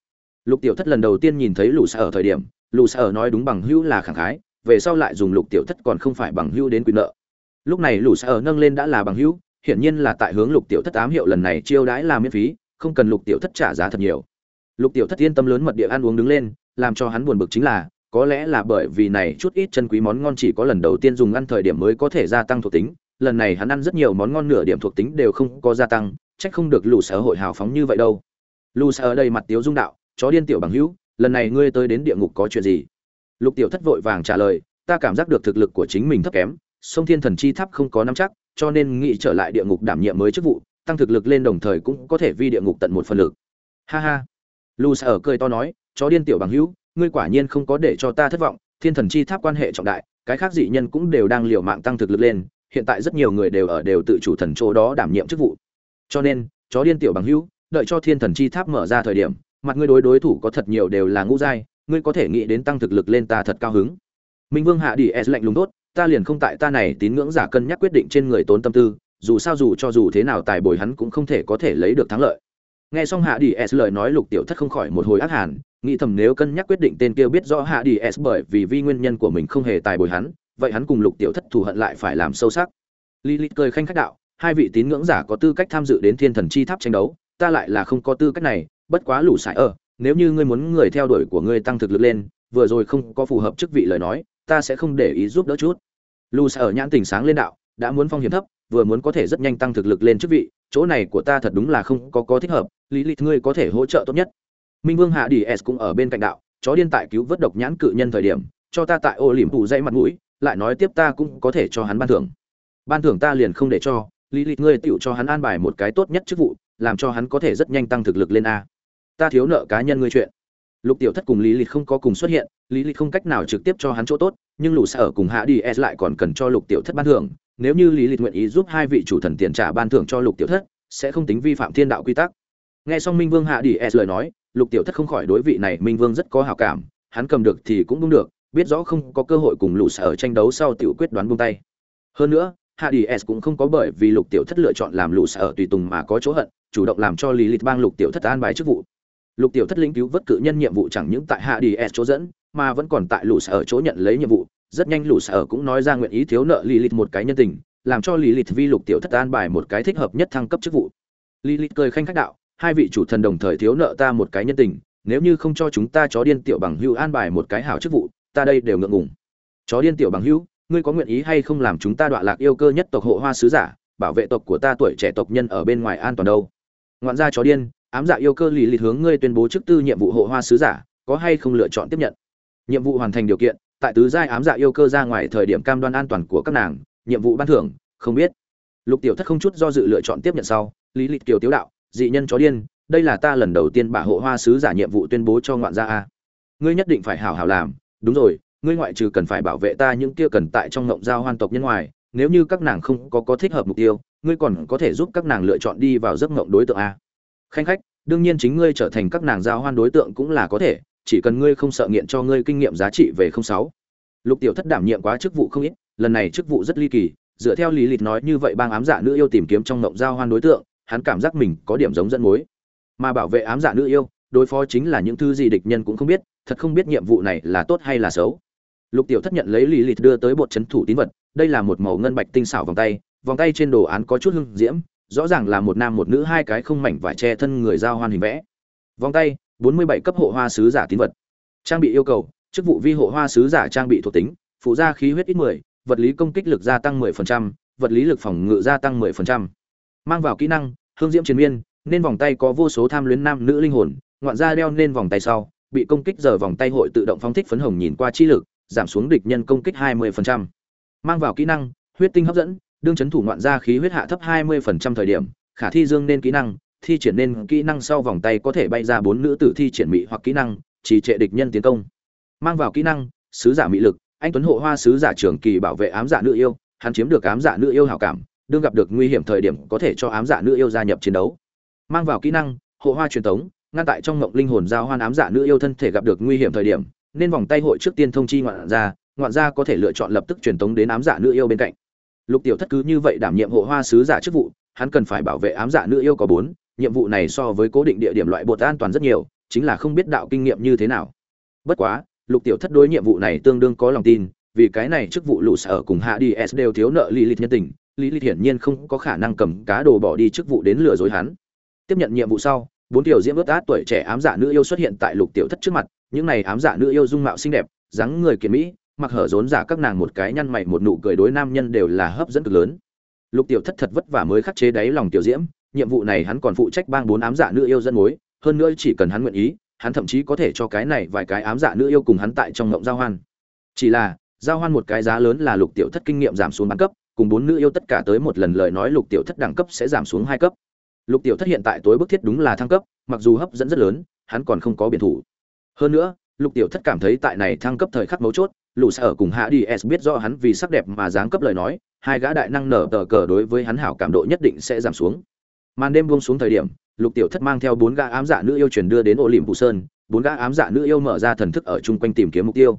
lục tiểu thất lần đầu tiên nhìn thấy lù sờ thời điểm lù nói đúng bằng hữu là khẳng khái, về sau lại dùng lục tiểu thất còn không phải bằng hữu đến quyền nợ lúc này lù nâng lên đã là bằng hữu, hiển nhiên là tại hướng lục tiểu thất ám hiệu lần này chiêu đãi là miễn phí, không cần lục tiểu thất trả giá thật nhiều lục tiểu thất yên tâm lớn mật địa ăn uống đứng lên, làm cho hắn buồn bực chính là có lẽ là bởi vì này chút ít chân quý món ngon chỉ có lần đầu tiên dùng ăn thời điểm mới có thể gia tăng thuộc tính, lần này hắn ăn rất nhiều món ngon nửa điểm thuộc tính đều không có gia tăng trách không được lù sở hội hào phóng như vậy đâu. Lù sở đầy mặt tiếu dung đạo, chó điên tiểu bằng hữu, lần này ngươi tới đến địa ngục có chuyện gì? Lục tiểu thất vội vàng trả lời, ta cảm giác được thực lực của chính mình thấp kém, sông thiên thần chi tháp không có nắm chắc, cho nên nghĩ trở lại địa ngục đảm nhiệm mới chức vụ, tăng thực lực lên đồng thời cũng có thể vi địa ngục tận một phần lực. Ha ha. Lù sở cười to nói, chó điên tiểu bằng hữu ngươi quả nhiên không có để cho ta thất vọng, thiên thần chi tháp quan hệ trọng đại, cái khác dị nhân cũng đều đang liều mạng tăng thực lực lên, hiện tại rất nhiều người đều ở đều tự chủ thần chỗ đó đảm nhiệm chức vụ. Cho nên, chó điên tiểu bằng hữu, đợi cho thiên thần chi tháp mở ra thời điểm, mặt ngươi đối đối thủ có thật nhiều đều là ngũ giai, ngươi có thể nghĩ đến tăng thực lực lên ta thật cao hứng. Minh vương hạ đi s lạnh lùng tốt ta liền không tại ta này tín ngưỡng giả cân nhắc quyết định trên người tốn tâm tư, dù sao dù cho dù thế nào tài bồi hắn cũng không thể có thể lấy được thắng lợi. Nghe xong hạ đi s lời nói lục tiểu thất không khỏi một hồi ác hàn nghĩ thầm nếu cân nhắc quyết định tên kia biết rõ hạ đi s bởi vì vi nguyên nhân của mình không hề tài bồi hắn, vậy hắn cùng lục tiểu thất thù hận lại phải làm sâu sắc. Lilith cười khanh khách đạo, hai vị tín ngưỡng giả có tư cách tham dự đến thiên thần chi tháp tranh đấu, ta lại là không có tư cách này, bất quá lủ sải ở, nếu như ngươi muốn người theo đuổi của ngươi tăng thực lực lên, vừa rồi không có phù hợp chức vị lời nói, ta sẽ không để ý giúp đỡ chút. Lù ở nhãn tình sáng lên đạo, đã muốn phong hiểm thấp, vừa muốn có thể rất nhanh tăng thực lực lên chức vị, chỗ này của ta thật đúng là không có có thích hợp lý lịch ngươi có thể hỗ trợ tốt nhất minh vương hạ đi s cũng ở bên cạnh đạo, chó điên tại cứu vớt độc nhãn cự nhân thời điểm, cho ta tại ô liềm thủ dãy mặt mũi, lại nói tiếp ta cũng có thể cho hắn ban thưởng. Ban thưởng ta liền không để cho, lý lịch ngươi tựu cho hắn an bài một cái tốt nhất chức vụ, làm cho hắn có thể rất nhanh tăng thực lực lên a. Ta thiếu nợ cá nhân ngươi chuyện. Lục tiểu thất cùng lý lịch không có cùng xuất hiện, lý lịch không cách nào trực tiếp cho hắn chỗ tốt, nhưng lũ sở cùng hạ đi s lại còn cần cho lục tiểu thất ban thưởng, nếu như lý lịch nguyện ý giúp hai vị chủ thần tiền trả ban thưởng cho lục tiểu thất, sẽ không tính vi phạm thiên đạo quy tắc. Nghe xong minh vương hạ đi s lời nói lục tiểu thất không khỏi đối vị này minh vương rất có hào cảm, hắn cầm được thì cũng đúng được, biết rõ không có cơ hội cùng lũ sở tranh đấu sau tiểu quyết đoán buông tay. Hơn nữa, hạ đi s cũng không có bởi vì lục tiểu thất lựa chọn làm lũ sở tùy tùng mà có chỗ hận, chủ động làm cho lý lịch bang lục tiểu thất an bài chức vụ. Lục tiểu thất linh cứu vớt cự nhân nhiệm vụ chẳng những tại hạ đi s chỗ dẫn, mà vẫn còn tại lũ sở chỗ nhận lấy nhiệm vụ. Rất nhanh lũ sở cũng nói ra nguyện ý thiếu nợ lì lịch một cái nhân tình, làm cho lì lịch vi lục tiểu thất an bài một cái thích hợp nhất thăng cấp chức vụ. Lilith cười khanh khách đạo hai vị chủ thần đồng thời thiếu nợ ta một cái nhân tình, nếu như không cho chúng ta chó điên tiểu bằng hữu an bài một cái hảo chức vụ, ta đây đều ngượng ngùng. Chó điên tiểu bằng hữu ngươi có nguyện ý hay không làm chúng ta đọa lạc yêu cơ nhất tộc hộ hoa sứ giả, bảo vệ tộc của ta tuổi trẻ tộc nhân ở bên ngoài an toàn đâu? Ngoạn gia chó điên, ám dạ yêu cơ lì lì hướng ngươi tuyên bố chức tư nhiệm vụ hộ hoa sứ giả, có hay không lựa chọn tiếp nhận? Nhiệm vụ hoàn thành điều kiện, tại tứ giai ám dạ yêu cơ ra ngoài thời điểm cam đoan an toàn của các nàng, nhiệm vụ ban thưởng, không biết. Lục tiểu thất không chút do dự lựa chọn tiếp nhận sau, lý lịch kiều tiếu đạo dị nhân chó điên, đây là ta lần đầu tiên bả hộ hoa sứ giả nhiệm vụ tuyên bố cho ngoạn gia a. Ngươi nhất định phải hảo hảo làm, đúng rồi, ngươi ngoại trừ cần phải bảo vệ ta những kia cần tại trong ngộng giao hoan tộc nhân ngoài, nếu như các nàng không có có thích hợp mục tiêu, ngươi còn có thể giúp các nàng lựa chọn đi vào giấc ngộng đối tượng a. Khanh khách, đương nhiên chính ngươi trở thành các nàng giao hoan đối tượng cũng là có thể, chỉ cần ngươi không sợ nghiện cho ngươi kinh nghiệm giá trị về không sáu. Lục tiểu thất đảm nhiệm quá chức vụ không ít, lần này chức vụ rất ly kỳ, dựa theo lý lịch nói như vậy bang ám dạ nữ yêu tìm kiếm trong ngộng giao hoan đối tượng hắn cảm giác mình có điểm giống dẫn mối. Mà bảo vệ ám dạ nữ yêu đối phó chính là những thứ gì địch nhân cũng không biết thật không biết nhiệm vụ này là tốt hay là xấu. Lục tiểu thất nhận lấy lý lìt đưa tới bột chấn thủ tín vật đây là một màu ngân bạch tinh xảo vòng tay vòng tay trên đồ án có chút hưng diễm rõ ràng là một nam một nữ hai cái không mảnh vải che thân người giao hoan hình vẽ. Vòng tay 47 cấp hộ hoa sứ giả tín vật. Trang bị yêu cầu chức vụ vi hộ hoa sứ giả trang bị thuộc tính phụ gia khí huyết ít 10, vật lý công kích lực gia tăng 10%, vật lý lực phòng ngự gia tăng 10%. mang vào kỹ năng hương diễm chiến miên, nên vòng tay có vô số tham luyến nam nữ linh hồn, ngoạn Ra đeo nên vòng tay sau, bị công kích giờ vòng tay hội tự động phóng thích phấn hồng nhìn qua chi lực, giảm xuống địch nhân công kích 20%. mang vào kỹ năng, huyết tinh hấp dẫn, đương chấn thủ ngoạn Ra khí huyết hạ thấp 20% thời điểm, khả thi dương nên kỹ năng, thi triển nên kỹ năng sau vòng tay có thể bay ra bốn nữ tử thi triển mỹ hoặc kỹ năng chỉ trệ địch nhân tiến công mang vào kỹ năng, sứ giả mỹ lực, anh tuấn hộ hoa sứ giả trưởng kỳ bảo vệ ám dạ nữ yêu, hắn chiếm được ám dạ nữ yêu hảo cảm đương gặp được nguy hiểm thời điểm có thể cho ám dạ nữ yêu gia nhập chiến đấu. Mang vào kỹ năng, hộ hoa truyền thống, ngăn tại trong ngộng linh hồn giao hoan ám dạ nữ yêu thân thể gặp được nguy hiểm thời điểm, nên vòng tay hội trước tiên thông chi ngoạn gia ngoạn gia có thể lựa chọn lập tức truyền tống đến ám dạ nữ yêu bên cạnh. Lục tiểu thất cứ như vậy đảm nhiệm hộ hoa sứ giả chức vụ, hắn cần phải bảo vệ ám dạ nữ yêu có bốn, nhiệm vụ này so với cố định địa điểm loại bột an toàn rất nhiều, chính là không biết đạo kinh nghiệm như thế nào. Bất quá, lục tiểu thất đối nhiệm vụ này tương đương có lòng tin, vì cái này chức vụ lũ sở cùng hạ đi s đều thiếu nợ lý lịch nhân tình lý lịch hiển nhiên không có khả năng cầm cá đồ bỏ đi chức vụ đến lừa dối hắn. Tiếp nhận nhiệm vụ sau, bốn tiểu diễm ướt át tuổi trẻ ám dạ nữ yêu xuất hiện tại lục tiểu thất trước mặt, những này ám dạ nữ yêu dung mạo xinh đẹp, dáng người kiệt mỹ, mặc hở rốn giả các nàng một cái nhăn mày một nụ cười đối nam nhân đều là hấp dẫn cực lớn. Lục tiểu thất thật vất vả mới khắc chế đáy lòng tiểu diễm, nhiệm vụ này hắn còn phụ trách bang bốn ám dạ nữ yêu dân mối, hơn nữa chỉ cần hắn nguyện ý, hắn thậm chí có thể cho cái này vài cái ám dạ nữ yêu cùng hắn tại trong ngộng giao hoan. Chỉ là, giao hoan một cái giá lớn là lục tiểu thất kinh nghiệm giảm xuống bán cấp cùng bốn nữ yêu tất cả tới một lần lời nói lục tiểu thất đẳng cấp sẽ giảm xuống hai cấp. Lục tiểu thất hiện tại tối bức thiết đúng là thăng cấp, mặc dù hấp dẫn rất lớn, hắn còn không có biển thủ. Hơn nữa, lục tiểu thất cảm thấy tại này thăng cấp thời khắc mấu chốt, lũ sở cùng hạ đi s biết do hắn vì sắc đẹp mà dáng cấp lời nói, hai gã đại năng nở tờ cờ đối với hắn hảo cảm độ nhất định sẽ giảm xuống. Màn đêm buông xuống thời điểm, lục tiểu thất mang theo bốn gã ám dạ nữ yêu truyền đưa đến ổ liềm phủ sơn bốn gã ám dạ nữ yêu mở ra thần thức ở chung quanh tìm kiếm mục tiêu.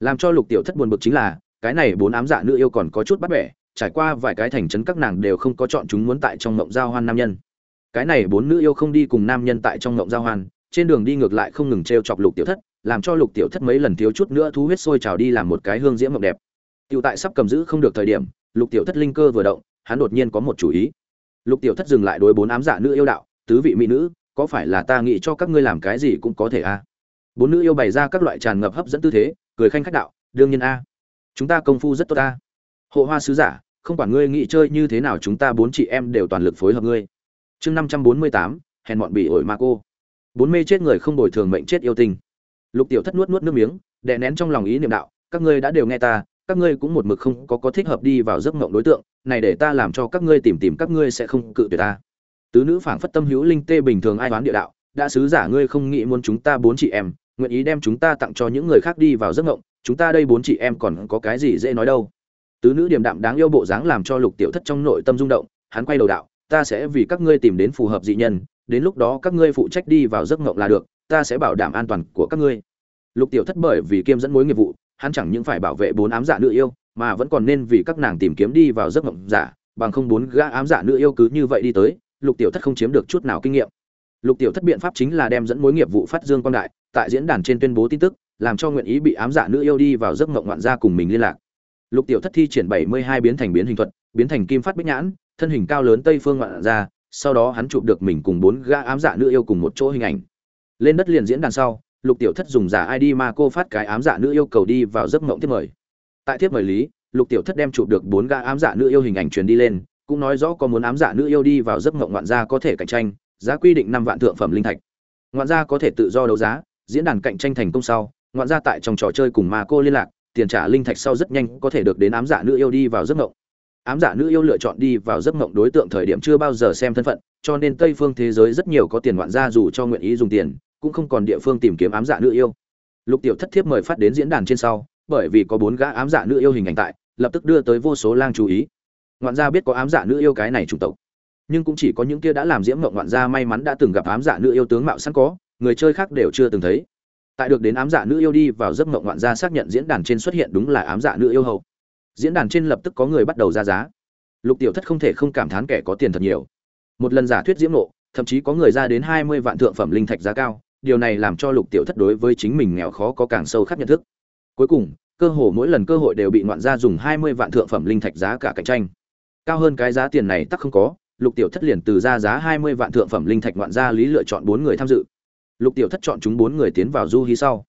Làm cho lục tiểu thất buồn bực chính là, cái này bốn ám dạ nữ yêu còn có chút bắt bẻ trải qua vài cái thành trấn các nàng đều không có chọn chúng muốn tại trong ngộng giao hoan nam nhân. Cái này bốn nữ yêu không đi cùng nam nhân tại trong ngộng giao hoan, trên đường đi ngược lại không ngừng t r e o chọc lục tiểu thất, làm cho lục tiểu thất mấy lần thiếu chút nữa thu huyết sôi trào đi làm một cái hương diễm mộng đẹp. T i ể u tại sắp cầm giữ không được thời điểm, lục tiểu thất linh cơ vừa động, hắn đột nhiên có một chủ ý. Lục tiểu thất dừng lại đối bốn ám dạ nữ yêu đạo, tứ vị mỹ nữ, có phải là ta nghĩ cho các ngươi làm cái gì cũng có thể a à? bốn nữ yêu bày ra các loại tràn ngập hấp dẫn tư thế, cười khanh khách đạo, đương nhiên a. Chúng ta công phu rất tốt a hộ hoa sứ giả, không quản ngươi nghĩ chơi như thế nào chúng ta bốn chị em đều toàn lực phối hợp ngươi. Chương năm trăm bốn mươi tám, hèn bọn bị ổi ma cô. Bốn mê chết người không bồi thường mệnh chết yêu tình lục tiểu thất nuốt nuốt nước miếng, đè nén trong lòng ý niệm đạo, các ngươi đã đều nghe ta, các ngươi cũng một mực không có có thích hợp đi vào giấc mộng đối tượng, này để ta làm cho các ngươi tìm tìm các ngươi sẽ không cự tuyệt ta. Tứ nữ phảng phất tâm hữu linh tê bình thường ai đoán địa đạo, đã sứ giả ngươi không nghĩ muốn chúng ta bốn chị em, nguyện ý đem chúng ta tặng cho những người khác đi vào giấc mộng, chúng ta đây bốn chị em còn có cái gì dễ nói đâu tứ nữ điềm đạm đáng yêu bộ dáng làm cho lục tiểu thất trong nội tâm rung động, hắn quay đầu đạo, ta sẽ vì các ngươi tìm đến phù hợp dị nhân, đến lúc đó các ngươi phụ trách đi vào giấc ngộng là được, ta sẽ bảo đảm an toàn của các ngươi. Lục tiểu thất bởi vì kiêm dẫn mối nghiệp vụ, hắn chẳng những phải bảo vệ bốn ám dạ nữ yêu, mà vẫn còn nên vì các nàng tìm kiếm đi vào giấc ngộng giả, bằng không bốn gã ám dạ nữ yêu cứ như vậy đi tới, lục tiểu thất không chiếm được chút nào kinh nghiệm. Lục tiểu thất biện pháp chính là đem dẫn mối nghiệp vụ phát dương quan đại, tại diễn đàn trên tuyên bố tin tức, làm cho nguyện ý bị ám dạ nữ yêu đi vào giấc ngộng ngoạn gia cùng mình liên lạc lục tiểu thất thi triển bảy mươi hai biến thành biến hình thuật, biến thành kim phát bích nhãn, thân hình cao lớn tây phương ngoạn ra. sau đó hắn chụp được mình cùng bốn gã ám dạ nữ yêu cùng một chỗ hình ảnh lên đất liền diễn đàn sau, lục tiểu thất dùng giả id ma cô phát cái ám dạ nữ yêu cầu đi vào giấc mộng tiếp mời tại tiếp mời lý, lục tiểu thất đem chụp được bốn gã ám dạ nữ yêu hình ảnh truyền đi lên, cũng nói rõ có muốn ám dạ nữ yêu đi vào giấc mộng ngoạn gia có thể cạnh tranh, giá quy định năm vạn thượng phẩm linh thạch ngoạn gia có thể tự do đấu giá, diễn đàn cạnh tranh thành công sau, ngoạn gia tại trong trò chơi cùng ma cô liên lạc tiền trả linh thạch sau rất nhanh có thể được đến ám dạ nữ yêu đi vào giấc mộng. Ám dạ nữ yêu lựa chọn đi vào giấc mộng đối tượng thời điểm chưa bao giờ xem thân phận, cho nên tây phương thế giới rất nhiều có tiền ngoạn gia dù cho nguyện ý dùng tiền, cũng không còn địa phương tìm kiếm ám dạ nữ yêu. Lục tiểu thất thiếp mời phát đến diễn đàn trên sau, bởi vì có bốn gã ám dạ nữ yêu hình ảnh tại, lập tức đưa tới vô số lang chú ý. Ngoạn gia biết có ám dạ nữ yêu cái này chủng tộc, nhưng cũng chỉ có những kia đã làm diễm mộng ngoạn gia may mắn đã từng gặp ám dạ nữ yêu tướng mạo sẵn có, người chơi khác đều chưa từng thấy tại được đến ám dạ nữ yêu đi vào giấc mộng ngoạn gia xác nhận diễn đàn trên xuất hiện đúng là ám dạ nữ yêu hậu diễn đàn trên lập tức có người bắt đầu ra giá. Lục tiểu thất không thể không cảm thán kẻ có tiền thật nhiều. Một lần giả thuyết diễm nộ thậm chí có người ra đến hai mươi vạn thượng phẩm linh thạch giá cao, điều này làm cho lục tiểu thất đối với chính mình nghèo khó có càng sâu khắc nhận thức. Cuối cùng, cơ hồ mỗi lần cơ hội đều bị ngoạn gia dùng hai mươi vạn thượng phẩm linh thạch giá cả cạnh tranh. Cao hơn cái giá tiền này tắc không có, lục tiểu thất liền từ ra giá hai mươi vạn thượng phẩm linh thạch ngoạn gia lý lựa chọn bốn người tham dự lục tiểu thất chọn chúng bốn người tiến vào du hí sau.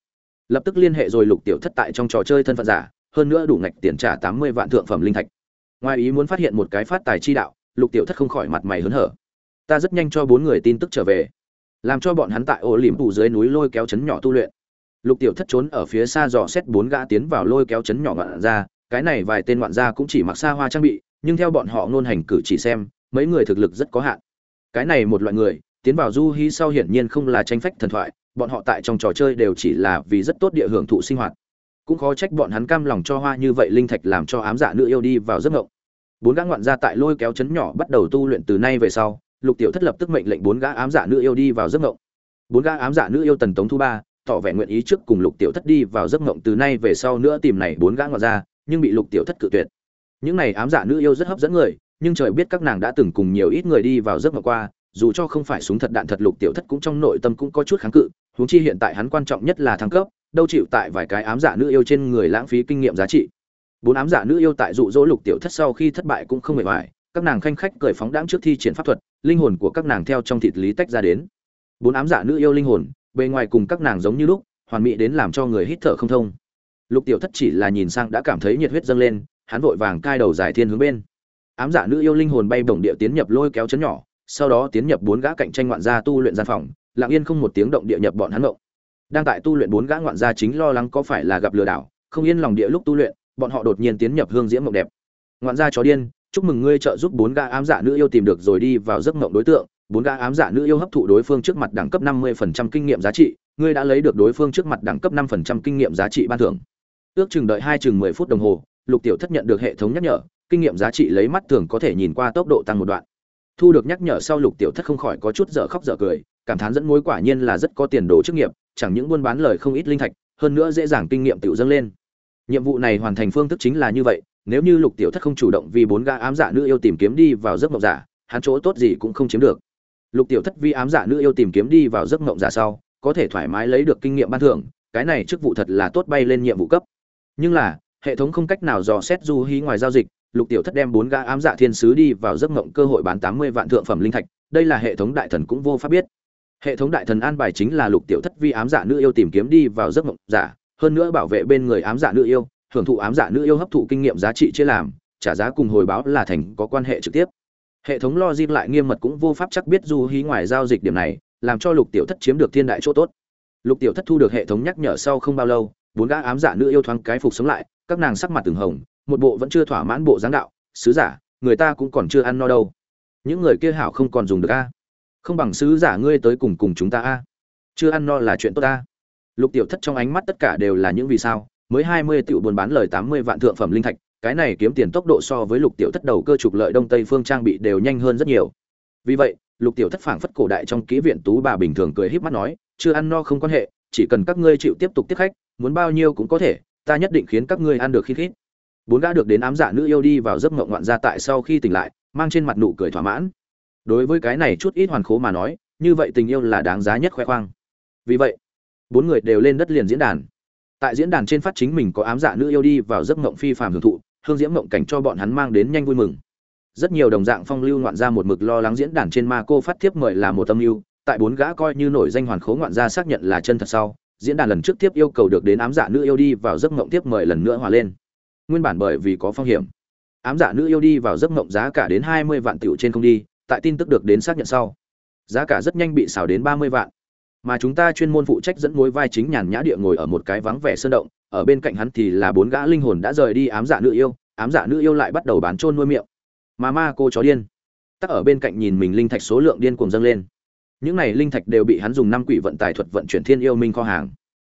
Lập tức liên hệ rồi lục tiểu thất tại trong trò chơi thân phận giả, hơn nữa đủ ngạch tiền trả tám mươi vạn thượng phẩm linh thạch. Ngoài ý muốn phát hiện một cái phát tài chi đạo, lục tiểu thất không khỏi mặt mày hớn hở. Ta rất nhanh cho bốn người tin tức trở về, làm cho bọn hắn tại ổ liềm phủ dưới núi lôi kéo chấn nhỏ tu luyện. Lục tiểu thất trốn ở phía xa dò xét bốn gã tiến vào lôi kéo chấn nhỏ ngoạn ra, cái này vài tên ngoạn gia cũng chỉ mặc xa hoa trang bị, nhưng theo bọn họ ngôn hành cử chỉ xem, mấy người thực lực rất có hạn. Cái này một loại người tiến vào du hí sau hiển nhiên không là tranh phách thần thoại, bọn họ tại trong trò chơi đều chỉ là vì rất tốt địa hưởng thụ sinh hoạt. Cũng khó trách bọn hắn cam lòng cho hoa như vậy linh thạch làm cho ám dạ nữ yêu đi vào giấc ngộng bốn gã ngoạn gia tại lôi kéo chấn nhỏ bắt đầu tu luyện từ nay về sau, lục tiểu thất lập tức mệnh lệnh bốn gã ám dạ nữ yêu đi vào giấc ngộng bốn gã ám dạ nữ yêu tần tống thu ba, tỏ vẻ nguyện ý trước cùng lục tiểu thất đi vào giấc ngộng từ nay về sau nữa tìm này bốn gã ngoạn gia, nhưng bị lục tiểu thất cự tuyệt. Những này ám dạ nữ yêu rất hấp dẫn người, nhưng trời biết các nàng đã từng cùng nhiều ít người đi vào giấc ngộng qua dù cho không phải súng thật đạn thật lục tiểu thất cũng trong nội tâm cũng có chút kháng cự, huống chi hiện tại hắn quan trọng nhất là thăng cấp, đâu chịu tại vài cái ám giả nữ yêu trên người lãng phí kinh nghiệm giá trị. Bốn ám giả nữ yêu tại dụ dỗ lục tiểu thất sau khi thất bại cũng không mệt mỏi, các nàng khanh khách cởi phóng đáng trước thi triển pháp thuật, linh hồn của các nàng theo trong thịt lý tách ra đến. Bốn ám giả nữ yêu linh hồn, bề ngoài cùng các nàng giống như lúc, hoàn mỹ đến làm cho người hít thở không thông. Lục tiểu thất chỉ là nhìn sang đã cảm thấy nhiệt huyết dâng lên, hắn vội vàng cai đầu giải thiên hướng bên. Ám giả nữ yêu linh hồn bay bổng địa tiến nhập lôi kéo chấn nhỏ sau đó tiến nhập bốn gã cạnh tranh ngoạn gia tu luyện gian phòng, lặng yên không một tiếng động địa nhập bọn hắn động đang tại tu luyện bốn gã ngoạn gia chính lo lắng có phải là gặp lừa đảo, không yên lòng địa lúc tu luyện, bọn họ đột nhiên tiến nhập hương diễm mộng đẹp. Ngoạn gia chó điên, chúc mừng ngươi trợ giúp bốn gã ám giả nữ yêu tìm được rồi đi vào giấc mộng đối tượng. Bốn gã ám giả nữ yêu hấp thụ đối phương trước mặt đẳng cấp năm mươi phần trăm kinh nghiệm giá trị, ngươi đã lấy được đối phương trước mặt đẳng cấp năm phần trăm kinh nghiệm giá trị ban thưởng. Ước chừng đợi hai chừng mười phút đồng hồ, lục tiểu thất nhận được hệ thống nhắc nhở, kinh nghiệm giá trị lấy mắt thường có thể nhìn qua tốc độ tăng một đoạn thu được nhắc nhở sau lục tiểu thất không khỏi có chút dở khóc dở cười, cảm thán dẫn mối quả nhiên là rất có tiền đồ chức nghiệp, chẳng những buôn bán lời không ít linh thạch, hơn nữa dễ dàng kinh nghiệm tự dâng lên. Nhiệm vụ này hoàn thành phương thức chính là như vậy, nếu như lục tiểu thất không chủ động vì bốn gã ám giả nữ yêu tìm kiếm đi vào giấc mộng giả, hắn chỗ tốt gì cũng không chiếm được. Lục tiểu thất vì ám giả nữ yêu tìm kiếm đi vào giấc mộng giả sau, có thể thoải mái lấy được kinh nghiệm ban thưởng, cái này chức vụ thật là tốt bay lên nhiệm vụ cấp. Nhưng là, hệ thống không cách nào dò xét du hí ngoài giao dịch lục tiểu thất đem bốn gã ám dạ thiên sứ đi vào giấc mộng cơ hội bán tám mươi vạn thượng phẩm linh thạch, đây là hệ thống đại thần cũng vô pháp biết. Hệ thống đại thần an bài chính là lục tiểu thất vi ám dạ nữ yêu tìm kiếm đi vào giấc mộng giả, hơn nữa bảo vệ bên người ám dạ nữ yêu, hưởng thụ ám dạ nữ yêu hấp thụ kinh nghiệm giá trị chia làm, trả giá cùng hồi báo là thành có quan hệ trực tiếp. Hệ thống lo dip lại nghiêm mật cũng vô pháp chắc biết du hí ngoài giao dịch điểm này, làm cho lục tiểu thất chiếm được thiên đại chỗ tốt. Lục tiểu thất thu được hệ thống nhắc nhở sau không bao lâu, bốn gã ám dạ nữ yêu thoáng cái phục sống lại, các nàng sắc mặt từng hồng một bộ vẫn chưa thỏa mãn bộ dáng đạo, sứ giả, người ta cũng còn chưa ăn no đâu. Những người kia hảo không còn dùng được a. Không bằng sứ giả ngươi tới cùng cùng chúng ta a. Chưa ăn no là chuyện tốt ta lục tiểu thất trong ánh mắt tất cả đều là những vì sao, mới hai mươi tiểu buôn bán lời tám mươi vạn thượng phẩm linh thạch, cái này kiếm tiền tốc độ so với lục tiểu thất đầu cơ trục lợi đông tây phương trang bị đều nhanh hơn rất nhiều. Vì vậy, lục tiểu thất phảng phất cổ đại trong ký viện tú bà bình thường cười híp mắt nói, chưa ăn no không quan hệ, chỉ cần các ngươi chịu tiếp tục tiếp khách, muốn bao nhiêu cũng có thể, ta nhất định khiến các ngươi ăn được khi khít bốn gã được đến ám dạ nữ yêu đi vào giấc mộng ngoạn gia tại sau khi tỉnh lại, mang trên mặt nụ cười thỏa mãn. Đối với cái này chút ít hoàn khố mà nói, như vậy tình yêu là đáng giá nhất khoe khoang. Vì vậy, bốn người đều lên đất liền diễn đàn. Tại diễn đàn trên phát chính mình có ám dạ nữ yêu đi vào giấc mộng phi phàm hưởng thụ, hương diễm mộng cảnh cho bọn hắn mang đến nhanh vui mừng. Rất nhiều đồng dạng phong lưu ngoạn gia một mực lo lắng diễn đàn trên ma cô phát tiếp mời là một âm mưu, tại bốn gã coi như nổi danh hoàn khố ngoạn gia xác nhận là chân thật sau, diễn đàn lần trước tiếp yêu cầu được đến ám dạ nữ yêu đi vào giấc mộng tiếp mời lần nữa hòa lên nguyên bản bởi vì có phong hiểm. Ám dạ nữ yêu đi vào giấc mộng giá cả đến hai mươi vạn tiểu trên không đi, tại tin tức được đến xác nhận sau, giá cả rất nhanh bị xào đến ba mươi vạn. Mà chúng ta chuyên môn phụ trách dẫn mối vai chính nhàn nhã địa ngồi ở một cái vắng vẻ sơn động, ở bên cạnh hắn thì là bốn gã linh hồn đã rời đi ám dạ nữ yêu, ám dạ nữ yêu lại bắt đầu bán trôn nuôi miệng. Mà ma cô chó điên, tắc ở bên cạnh nhìn mình linh thạch số lượng điên cuồng dâng lên. Những này linh thạch đều bị hắn dùng năm quỷ vận tài thuật vận chuyển thiên yêu minh kho hàng.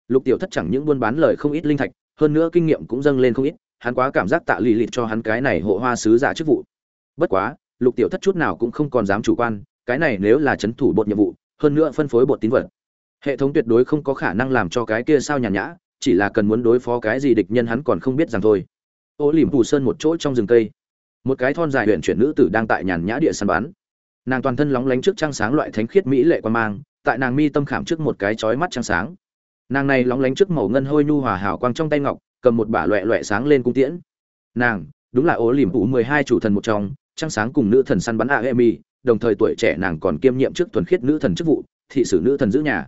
Lục tiểu thất chẳng những buôn bán lời không ít linh thạch, hơn nữa kinh nghiệm cũng dâng lên không ít hắn quá cảm giác tạ lì lịt cho hắn cái này hộ hoa sứ giả chức vụ. Bất quá, lục tiểu thất chút nào cũng không còn dám chủ quan, cái này nếu là chấn thủ bột nhiệm vụ, hơn nữa phân phối bột tín vật. Hệ thống tuyệt đối không có khả năng làm cho cái kia sao nhàn nhã, chỉ là cần muốn đối phó cái gì địch nhân hắn còn không biết rằng thôi. Ô liềm phù sơn một chỗ trong rừng cây. Một cái thon dài huyện chuyển nữ tử đang tại nhàn nhã địa săn bắn. Nàng toàn thân lóng lánh trước trăng sáng loại thánh khiết mỹ lệ quan mang, tại nàng mi tâm khảm trước một cái chói mắt trăng sáng. Nàng này lóng lánh trước màu ngân hôi nhu hòa hào quang trong tay ngọc cầm một bả loẹ loẹ sáng lên cung tiễn. Nàng, đúng là ố liềm ủ mười hai chủ thần một trong, trăng sáng cùng nữ thần săn bắn a emi đồng thời tuổi trẻ nàng còn kiêm nhiệm chức thuần khiết nữ thần chức vụ, thị sử nữ thần giữ nhà.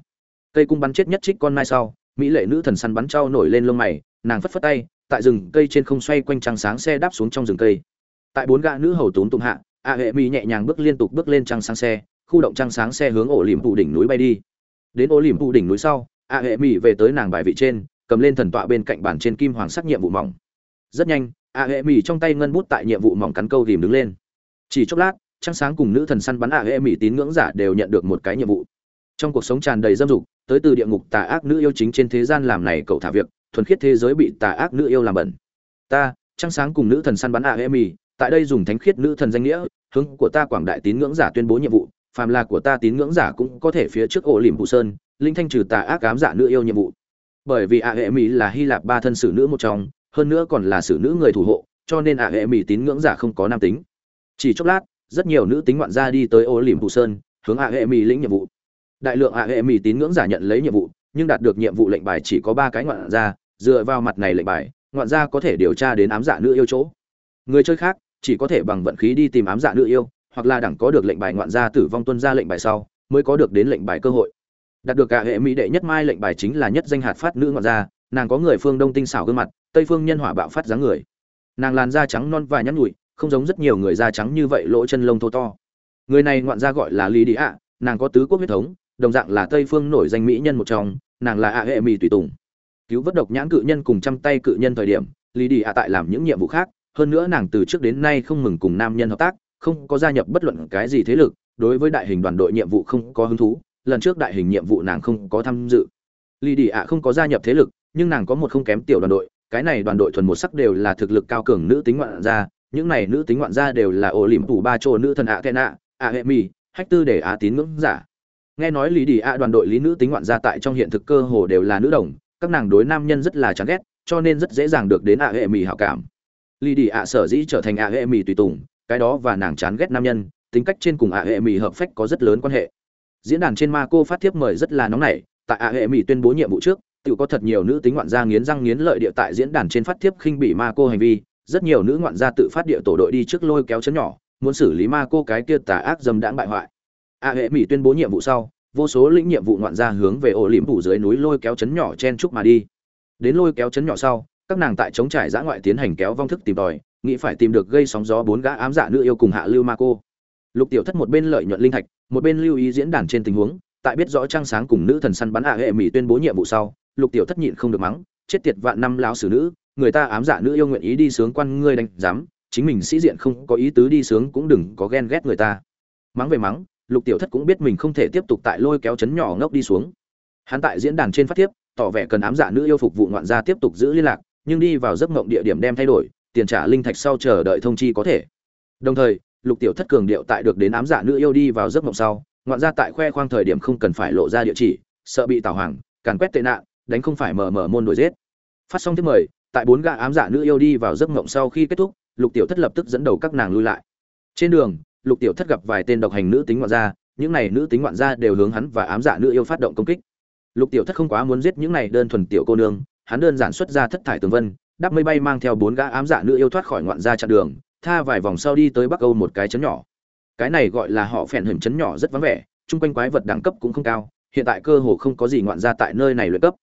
Cây cung bắn chết nhất trích con mai sau, mỹ lệ nữ thần săn bắn trao nổi lên lông mày, nàng phất phất tay, tại rừng cây trên không xoay quanh trăng sáng xe đáp xuống trong rừng cây. Tại bốn gã nữ hầu tốn tụng hạ, a hệ mỹ nhẹ nhàng bước liên tục bước lên trăng sáng xe, khu động trăng sáng xe hướng ổ liềm phụ đỉnh núi bay đi. Đến ổ liềm phụ đỉnh núi sau, a hệ mỹ về tới nàng bài vị trên cầm lên thần tọa bên cạnh bàn trên kim hoàng sắc nhiệm vụ mỏng. Rất nhanh, a hệ mỹ trong tay ngân bút tại nhiệm vụ mỏng cắn câu tìm đứng lên. Chỉ chốc lát, trăng sáng cùng nữ thần săn bắn a hệ mỹ tín ngưỡng giả đều nhận được một cái nhiệm vụ. Trong cuộc sống tràn đầy dâm dục, tới từ địa ngục tà ác nữ yêu chính trên thế gian làm này cậu thả việc, thuần khiết thế giới bị tà ác nữ yêu làm bẩn. Ta, trăng sáng cùng nữ thần săn bắn a hệ mỹ tại đây dùng thánh khiết nữ thần danh nghĩa, hướng của ta quảng đại tín ngưỡng giả tuyên bố nhiệm vụ, phàm là của ta tín ngưỡng giả cũng có thể phía trước ổ liềm vụ sơn, linh thanh trừ tà ác ám giả nữ yêu nhiệm vụ bởi vì ạ hệ mỹ là hy lạp ba thân sử nữ một trong, hơn nữa còn là sử nữ người thủ hộ, cho nên ạ hệ mỹ tín ngưỡng giả không có nam tính. Chỉ chốc lát, rất nhiều nữ tính ngoạn gia đi tới ô lìm phụ sơn hướng ạ hệ mỹ lĩnh nhiệm vụ. Đại lượng ạ hệ mỹ tín ngưỡng giả nhận lấy nhiệm vụ, nhưng đạt được nhiệm vụ lệnh bài chỉ có ba cái ngoạn gia dựa vào mặt này lệnh bài, ngoạn gia có thể điều tra đến ám giả nữ yêu chỗ. Người chơi khác, chỉ có thể bằng vận khí đi tìm ám giả nữ yêu, hoặc là đẳng có được lệnh bài ngoạn gia tử vong tuân ra lệnh bài sau, mới có được đến lệnh bài cơ hội đạt được cả hệ mỹ đệ nhất mai lệnh bài chính là nhất danh hạt phát nữ ngọn gia, nàng có người phương đông tinh xảo gương mặt, tây phương nhân hỏa bạo phát dáng người. Nàng làn da trắng non và nhắn nhụi không giống rất nhiều người da trắng như vậy lỗ chân lông thô to. Người này ngoạn gia gọi là lý đi ạ, nàng có tứ quốc huyết thống, đồng dạng là tây phương nổi danh mỹ nhân một trong, nàng là ạ hệ mỹ tùy tùng. Cứu vớt độc nhãn cự nhân cùng trăm tay cự nhân thời điểm, lý đi ạ tại làm những nhiệm vụ khác, hơn nữa nàng từ trước đến nay không mừng cùng nam nhân hợp tác, không có gia nhập bất luận cái gì thế lực, đối với đại hình đoàn đội nhiệm vụ không có hứng thú lần trước đại hình nhiệm vụ nàng không có tham dự. Lì đi ạ không có gia nhập thế lực, nhưng nàng có một không kém tiểu đoàn đội, cái này đoàn đội thuần một sắc đều là thực lực cao cường nữ tính ngoạn gia, những này nữ tính ngoạn gia đều là ổ lỉm tủ ba chỗ nữ thần ạ kena ạ hệ mi hách tư để á tín ngưỡng giả. Nghe nói lý đi ạ đoàn đội lý nữ tính ngoạn gia tại trong hiện thực cơ hồ đều là nữ đồng, các nàng đối nam nhân rất là chán ghét, cho nên rất dễ dàng được đến ạ hệ mi hảo cảm. Lý đi ạ sở dĩ trở thành ạ hệ mi tùy tùng, cái đó và nàng chán ghét nam nhân, tính cách trên cùng ạ hệ mi hợp phách có rất lớn quan hệ diễn đàn trên ma cô phát thiếp mời rất là nóng nảy, tại a hệ mỹ tuyên bố nhiệm vụ trước, tự có thật nhiều nữ tính ngoạn gia nghiến răng nghiến lợi địa tại diễn đàn trên phát thiếp khinh bị ma cô hành vi, rất nhiều nữ ngoạn gia tự phát địa tổ đội đi trước lôi kéo chấn nhỏ, muốn xử lý ma cô cái kia tà ác dâm đãng bại hoại. A hệ mỹ tuyên bố nhiệm vụ sau, vô số lĩnh nhiệm vụ ngoạn gia hướng về ổ liễm phủ dưới núi lôi kéo chấn nhỏ chen trúc mà đi. Đến lôi kéo chấn nhỏ sau, các nàng tại chống trải giã ngoại tiến hành kéo vong thức tìm tòi, nghĩ phải tìm được gây sóng gió bốn gã ám dạ nữ yêu cùng hạ lưu ma cô lục tiểu thất một bên lợi nhuận linh thạch, một bên lưu ý diễn đàn trên tình huống, tại biết rõ trang sáng cùng nữ thần săn bắn ạ hệ mỹ tuyên bố nhiệm vụ sau, lục tiểu thất nhịn không được mắng, chết tiệt vạn năm lão xử nữ, người ta ám giả nữ yêu nguyện ý đi sướng quan ngươi đánh dám chính mình sĩ diện không có ý tứ đi sướng cũng đừng có ghen ghét người ta. Mắng về mắng, lục tiểu thất cũng biết mình không thể tiếp tục tại lôi kéo chấn nhỏ ngốc đi xuống. Hắn tại diễn đàn trên phát tiếp tỏ vẻ cần ám giả nữ yêu phục vụ ngoạn gia tiếp tục giữ liên lạc, nhưng đi vào giấc mộng địa điểm đem thay đổi, tiền trả linh thạch sau chờ đợi thông chi có thể. Đồng thời lục tiểu thất cường điệu tại được đến ám dạ nữ yêu đi vào giấc mộng sau, ngoạn ra tại khoe khoang thời điểm không cần phải lộ ra địa chỉ, sợ bị tào hoàng, càn quét tệ nạn, đánh không phải mở mở môn đuổi giết. Phát xong thứ mời, tại bốn gã ám dạ nữ yêu đi vào giấc mộng sau khi kết thúc, lục tiểu thất lập tức dẫn đầu các nàng lui lại. Trên đường, lục tiểu thất gặp vài tên độc hành nữ tính ngoạn gia, những này nữ tính ngoạn gia đều hướng hắn và ám dạ nữ yêu phát động công kích. Lục tiểu thất không quá muốn giết những này đơn thuần tiểu cô nương, hắn đơn giản xuất ra thất thải tường vân, đắp mây bay mang theo bốn gã ám dạ nữ yêu thoát khỏi ngoạn gia chặn đường tha vài vòng sau đi tới bắc âu một cái chấn nhỏ. Cái này gọi là họ phèn Hửng chấn nhỏ rất vắng vẻ, chung quanh quái vật đẳng cấp cũng không cao, hiện tại cơ hồ không có gì ngoạn ra tại nơi này luyện cấp.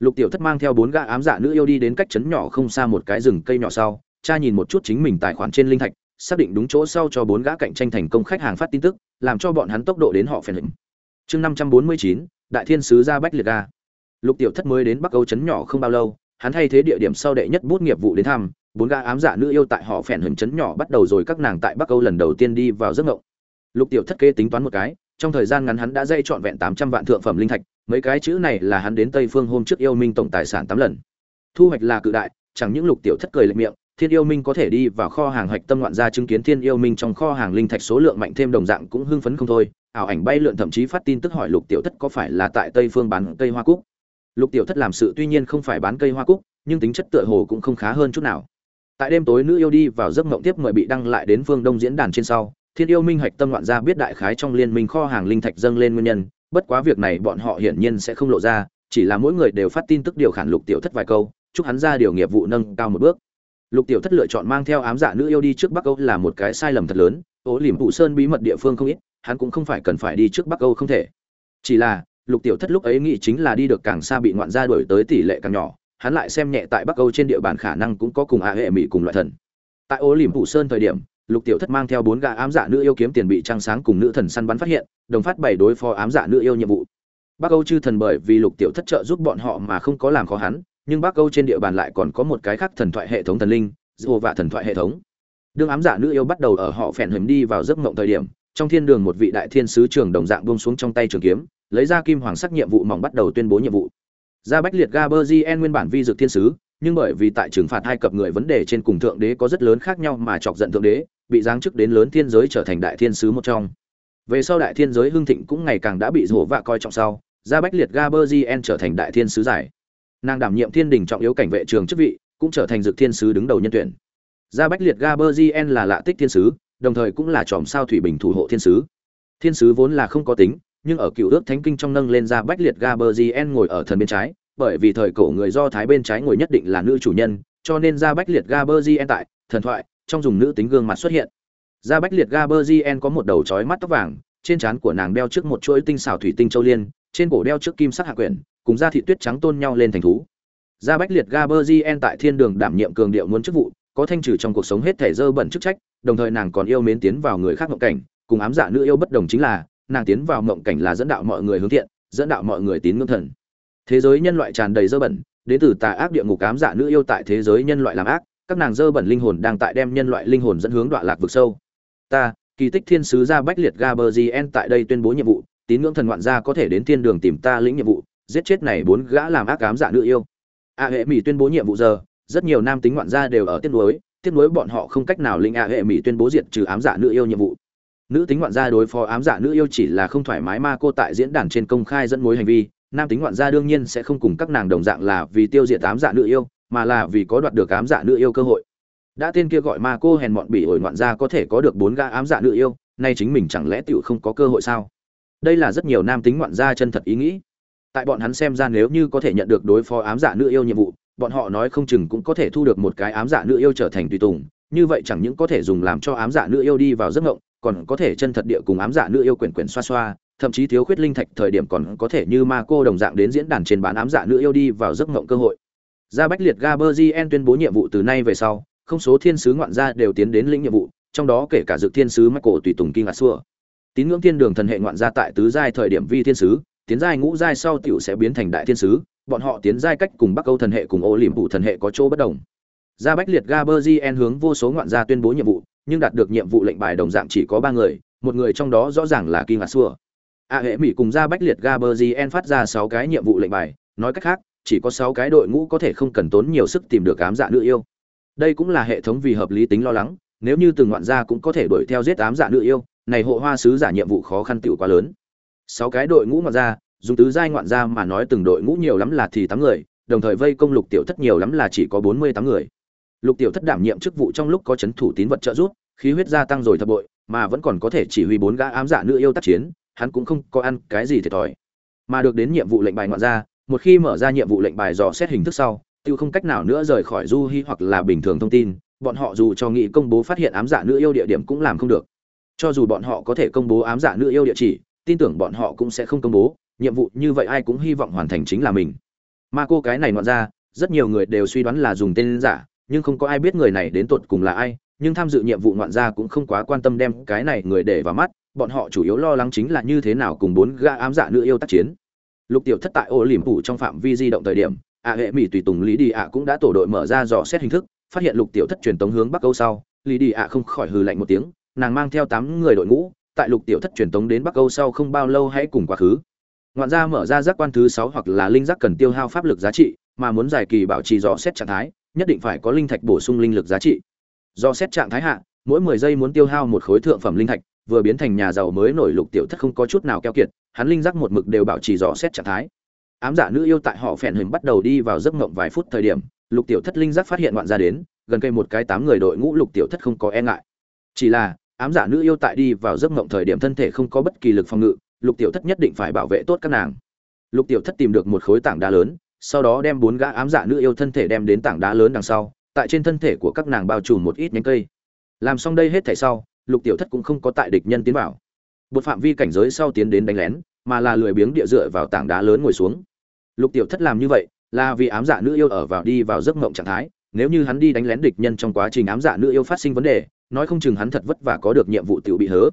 Lục tiểu thất mang theo bốn gã ám dạ nữ yêu đi đến cách chấn nhỏ không xa một cái rừng cây nhỏ sau, cha nhìn một chút chính mình tài khoản trên linh thạch, xác định đúng chỗ sau cho bốn gã cạnh tranh thành công khách hàng phát tin tức, làm cho bọn hắn tốc độ đến họ phèn Hửng. chương năm trăm bốn mươi chín, đại thiên sứ ra bách liệt ga. Lục tiểu thất mới đến bắc âu chấn nhỏ không bao lâu, hắn thay thế địa điểm sau đệ nhất bút nghiệp vụ đến thăm bốn gã ám dạ nữ yêu tại họ phèn hình chấn nhỏ bắt đầu rồi các nàng tại bắc âu lần đầu tiên đi vào giấc ngộng. Lục tiểu thất kê tính toán một cái, trong thời gian ngắn hắn đã dây trọn vẹn tám trăm vạn thượng phẩm linh thạch, mấy cái chữ này là hắn đến tây phương hôm trước yêu minh tổng tài sản tám lần. Thu hoạch là cự đại, chẳng những lục tiểu thất cười lệch miệng, thiên yêu minh có thể đi vào kho hàng hoạch tâm ngoạn gia chứng kiến thiên yêu minh trong kho hàng linh thạch số lượng mạnh thêm đồng dạng cũng hưng phấn không thôi. Ảo ảnh bay lượn thậm chí phát tin tức hỏi lục tiểu thất có phải là tại tây phương bán cây hoa cúc. Lục tiểu thất làm sự tuy nhiên không phải bán cây hoa cúc, nhưng tính chất tựa hồ cũng không khá hơn chút nào tại đêm tối nữ yêu đi vào giấc mộng tiếp mời bị đăng lại đến phương đông diễn đàn trên sau, thiên yêu minh hạch tâm loạn ra biết đại khái trong liên minh kho hàng linh thạch dâng lên nguyên nhân, bất quá việc này bọn họ hiển nhiên sẽ không lộ ra, chỉ là mỗi người đều phát tin tức điều khản lục tiểu thất vài câu, chúc hắn ra điều nghiệp vụ nâng cao một bước. Lục tiểu thất lựa chọn mang theo ám dạ nữ yêu đi trước bắc âu là một cái sai lầm thật lớn ố liềm phụ sơn bí mật địa phương không ít, hắn cũng không phải cần phải đi trước bắc âu không thể. Chỉ là, lục tiểu thất lúc ấy nghĩ chính là đi được càng xa bị ngoạn gia đổi tới tỷ lệ càng nhỏ hắn lại xem nhẹ tại bắc âu trên địa bàn khả năng cũng có cùng a hệ mỹ cùng loại thần. Tại ố liềm phủ sơn thời điểm, lục tiểu thất mang theo bốn gã ám dạ nữ yêu kiếm tiền bị trăng sáng cùng nữ thần săn bắn phát hiện, đồng phát bảy đối phó ám dạ nữ yêu nhiệm vụ. Bắc âu chư thần bởi vì lục tiểu thất trợ giúp bọn họ mà không có làm khó hắn, nhưng bắc âu trên địa bàn lại còn có một cái khác thần thoại hệ thống thần linh, dô và thần thoại hệ thống. Đương ám dạ nữ yêu bắt đầu ở họ phèn hầm đi vào giấc mộng thời điểm, trong thiên đường một vị đại thiên sứ trường đồng dạng buông xuống trong tay trường kiếm, lấy ra kim hoàng sắc nhiệm vụ mỏng bắt đầu tuyên bố nhiệm vụ ra bách liệt gaberzien nguyên bản vi dược thiên sứ, nhưng bởi vì tại trừng phạt hai cặp người vấn đề trên cùng thượng đế có rất lớn khác nhau mà chọc giận thượng đế, bị giáng chức đến lớn thiên giới trở thành đại thiên sứ một trong. Về sau đại thiên giới hưng thịnh cũng ngày càng đã bị rổ vạ coi trọng sau ra bách liệt gaberzien trở thành đại thiên sứ giải. Nàng đảm nhiệm thiên đình trọng yếu cảnh vệ trường chức vị, cũng trở thành dược thiên sứ đứng đầu nhân tuyển. Ra bách liệt gaberzien là lạ tích thiên sứ, đồng thời cũng là chòm sao thủy bình thủ hộ thiên sứ. Thiên sứ vốn là không có tính nhưng ở cựu ước thánh kinh trong nâng lên ra bách liệt gaberzien ngồi ở thần bên trái, bởi vì thời cổ người do thái bên trái ngồi nhất định là nữ chủ nhân, cho nên ra bách liệt gaberzien tại, thần thoại, trong dùng nữ tính gương mặt xuất hiện. Ra bách liệt gaberzien có một đầu trói mắt tóc vàng, trên trán của nàng đeo trước một chuỗi tinh xảo thủy tinh châu liên, trên cổ đeo trước kim sắc hạ quyển, cùng da thị tuyết trắng tôn nhau lên thành thú. Ra bách liệt gaberzien tại thiên đường đảm nhiệm cường điệu muốn chức vụ, có thanh trừ trong cuộc sống hết thể dơ bẩn chức trách, đồng thời nàng còn yêu mến tiến vào người khác mộng cảnh, cùng ám dạ nữ yêu bất đồng chính là nàng tiến vào mộng cảnh là dẫn đạo mọi người hướng thiện, dẫn đạo mọi người tín ngưỡng thần. Thế giới nhân loại tràn đầy dơ bẩn đến từ tà ác địa ngục ám dạ nữ yêu tại thế giới nhân loại làm ác, các nàng dơ bẩn linh hồn đang tại đem nhân loại linh hồn dẫn hướng đoạn lạc vực sâu. Ta, kỳ tích thiên sứ ra bách liệt gaberzien tại đây tuyên bố nhiệm vụ, tín ngưỡng thần ngoạn gia có thể đến thiên đường tìm ta lĩnh nhiệm vụ, giết chết này bốn gã làm ác ám dạ nữ yêu. A hệ mỹ tuyên bố nhiệm vụ giờ, rất nhiều nam tính ngoạn gia đều ở tiết nối tiết nối bọn họ không cách nào linh a hệ mỹ tuyên bố diệt trừ ám dạ nữ yêu nhiệm vụ nữ tính ngoạn gia đối phó ám dạ nữ yêu chỉ là không thoải mái ma cô tại diễn đàn trên công khai dẫn mối hành vi. Nam tính ngoạn gia đương nhiên sẽ không cùng các nàng đồng dạng là vì tiêu diệt ám dạ nữ yêu, mà là vì có đoạt được ám dạ nữ yêu cơ hội. Đã tên kia gọi ma cô hèn mọn bị ổi ngoạn gia có thể có được bốn gã ám dạ nữ yêu, nay chính mình chẳng lẽ tựu không có cơ hội sao? Đây là rất nhiều nam tính ngoạn gia chân thật ý nghĩ. Tại bọn hắn xem ra nếu như có thể nhận được đối phó ám dạ nữ yêu nhiệm vụ, bọn họ nói không chừng cũng có thể thu được một cái ám dạ nữ yêu trở thành tùy tùng. Như vậy chẳng những có thể dùng làm cho ám dạ nữ yêu đi vào giấc ngộng còn có thể chân thật địa cùng ám giả nữ yêu quyển quyển xoa xoa, thậm chí thiếu khuyết linh thạch thời điểm còn có thể như ma cô đồng dạng đến diễn đàn trên bán ám giả nữ yêu đi vào giấc mộng cơ hội. Gia bách liệt gaberzien tuyên bố nhiệm vụ từ nay về sau, không số thiên sứ ngoạn gia đều tiến đến lĩnh nhiệm vụ, trong đó kể cả dược thiên sứ michael tùy tùng kinh ngạc xua. Tín ngưỡng thiên đường thần hệ ngoạn gia tại tứ giai thời điểm vi thiên sứ, tiến giai ngũ giai sau tiểu sẽ biến thành đại thiên sứ, bọn họ tiến giai cách cùng bắc âu thần hệ cùng ô liềm phụ thần hệ có chỗ bất đồng. Gia bách liệt gaberzien hướng vô số ngoạn gia tuyên bố nhiệm vụ nhưng đạt được nhiệm vụ lệnh bài đồng dạng chỉ có ba người, một người trong đó rõ ràng là kinh ngạc xua. A hệ mỹ cùng Ra bách liệt gaberzien phát ra sáu cái nhiệm vụ lệnh bài, nói cách khác, chỉ có sáu cái đội ngũ có thể không cần tốn nhiều sức tìm được ám dạ nữ yêu. Đây cũng là hệ thống vì hợp lý tính lo lắng, nếu như từng ngoạn gia cũng có thể đuổi theo giết ám dạ nữ yêu, này hộ hoa sứ giả nhiệm vụ khó khăn tiểu quá lớn. Sáu cái đội ngũ ngoạn gia, dùng tứ giai ngoạn gia mà nói từng đội ngũ nhiều lắm là thì tám người, đồng thời vây công lục tiểu thất nhiều lắm là chỉ có bốn mươi tám người lục tiểu thất đảm nhiệm chức vụ trong lúc có chấn thủ tín vật trợ giúp khí huyết gia tăng rồi thập bội mà vẫn còn có thể chỉ huy bốn gã ám dạ nữ yêu tác chiến hắn cũng không có ăn cái gì thiệt thòi. Mà được đến nhiệm vụ lệnh bài ngoạn ra, một khi mở ra nhiệm vụ lệnh bài dò xét hình thức sau tiêu không cách nào nữa rời khỏi du hy hoặc là bình thường thông tin bọn họ dù cho nghị công bố phát hiện ám dạ nữ yêu địa điểm cũng làm không được. Cho dù bọn họ có thể công bố ám dạ nữ yêu địa chỉ tin tưởng bọn họ cũng sẽ không công bố nhiệm vụ như vậy ai cũng hy vọng hoàn thành chính là mình. Mà cô cái này ngoạn ra rất nhiều người đều suy đoán là dùng tên giả nhưng không có ai biết người này đến tột cùng là ai, nhưng tham dự nhiệm vụ ngoạn gia cũng không quá quan tâm đem cái này người để vào mắt, bọn họ chủ yếu lo lắng chính là như thế nào cùng bốn gã ám dạ nữ yêu tác chiến. Lục tiểu thất tại ô liềm phủ trong phạm vi di động thời điểm ạ hệ mỹ tùy tùng lý đi ạ cũng đã tổ đội mở ra dò xét hình thức, phát hiện lục tiểu thất truyền tống hướng bắc âu sau, lý đi ạ không khỏi hừ lạnh một tiếng, nàng mang theo tám người đội ngũ, tại lục tiểu thất truyền tống đến bắc âu sau không bao lâu hãy cùng quá khứ. Ngoạn gia mở ra giác quan thứ sáu hoặc là linh giác cần tiêu hao pháp lực giá trị, mà muốn giải kỳ bảo trì dò xét trạng thái nhất định phải có linh thạch bổ sung linh lực giá trị. Do xét trạng thái hạ, mỗi mười giây muốn tiêu hao một khối thượng phẩm linh thạch, vừa biến thành nhà giàu mới nổi lục tiểu thất không có chút nào keo kiệt, hắn linh giác một mực đều bảo trì dò xét trạng thái. Ám giả nữ yêu tại họ phèn hình bắt đầu đi vào giấc mộng vài phút thời điểm, lục tiểu thất linh giác phát hiện ngoạn ra đến, gần cây một cái tám người đội ngũ lục tiểu thất không có e ngại. Chỉ là, ám giả nữ yêu tại đi vào giấc mộng thời điểm thân thể không có bất kỳ lực phòng ngự, lục tiểu thất nhất định phải bảo vệ tốt các nàng. Lục tiểu thất tìm được một khối tảng đá lớn sau đó đem bốn gã ám dạ nữ yêu thân thể đem đến tảng đá lớn đằng sau, tại trên thân thể của các nàng bao trùm một ít nhánh cây. Làm xong đây hết thảy sau, lục tiểu thất cũng không có tại địch nhân tiến vào. Một phạm vi cảnh giới sau tiến đến đánh lén, mà là lười biếng địa dựa vào tảng đá lớn ngồi xuống. Lục tiểu thất làm như vậy, là vì ám dạ nữ yêu ở vào đi vào giấc mộng trạng thái, nếu như hắn đi đánh lén địch nhân trong quá trình ám dạ nữ yêu phát sinh vấn đề, nói không chừng hắn thật vất vả có được nhiệm vụ tiểu bị hớ.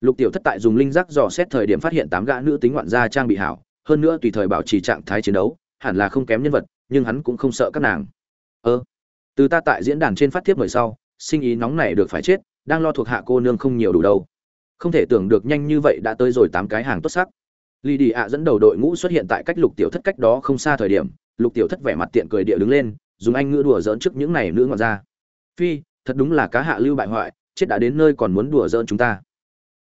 Lục tiểu thất tại dùng linh giác dò xét thời điểm phát hiện tám gã nữ tính ngoạn gia trang bị hảo, hơn nữa tùy thời bảo trì trạng thái chiến đấu hẳn là không kém nhân vật, nhưng hắn cũng không sợ các nàng. Ơ, từ ta tại diễn đàn trên phát thiếp mời sau, sinh ý nóng này được phải chết, đang lo thuộc hạ cô nương không nhiều đủ đâu. Không thể tưởng được nhanh như vậy đã tới rồi tám cái hàng tốt sắc. Lì đi ạ dẫn đầu đội ngũ xuất hiện tại cách lục tiểu thất cách đó không xa thời điểm, lục tiểu thất vẻ mặt tiện cười địa đứng lên, dùng anh ngữ đùa dỡn trước những này nữ ngọt ra phi, thật đúng là cá hạ lưu bại hoại, chết đã đến nơi còn muốn đùa dỡn chúng ta.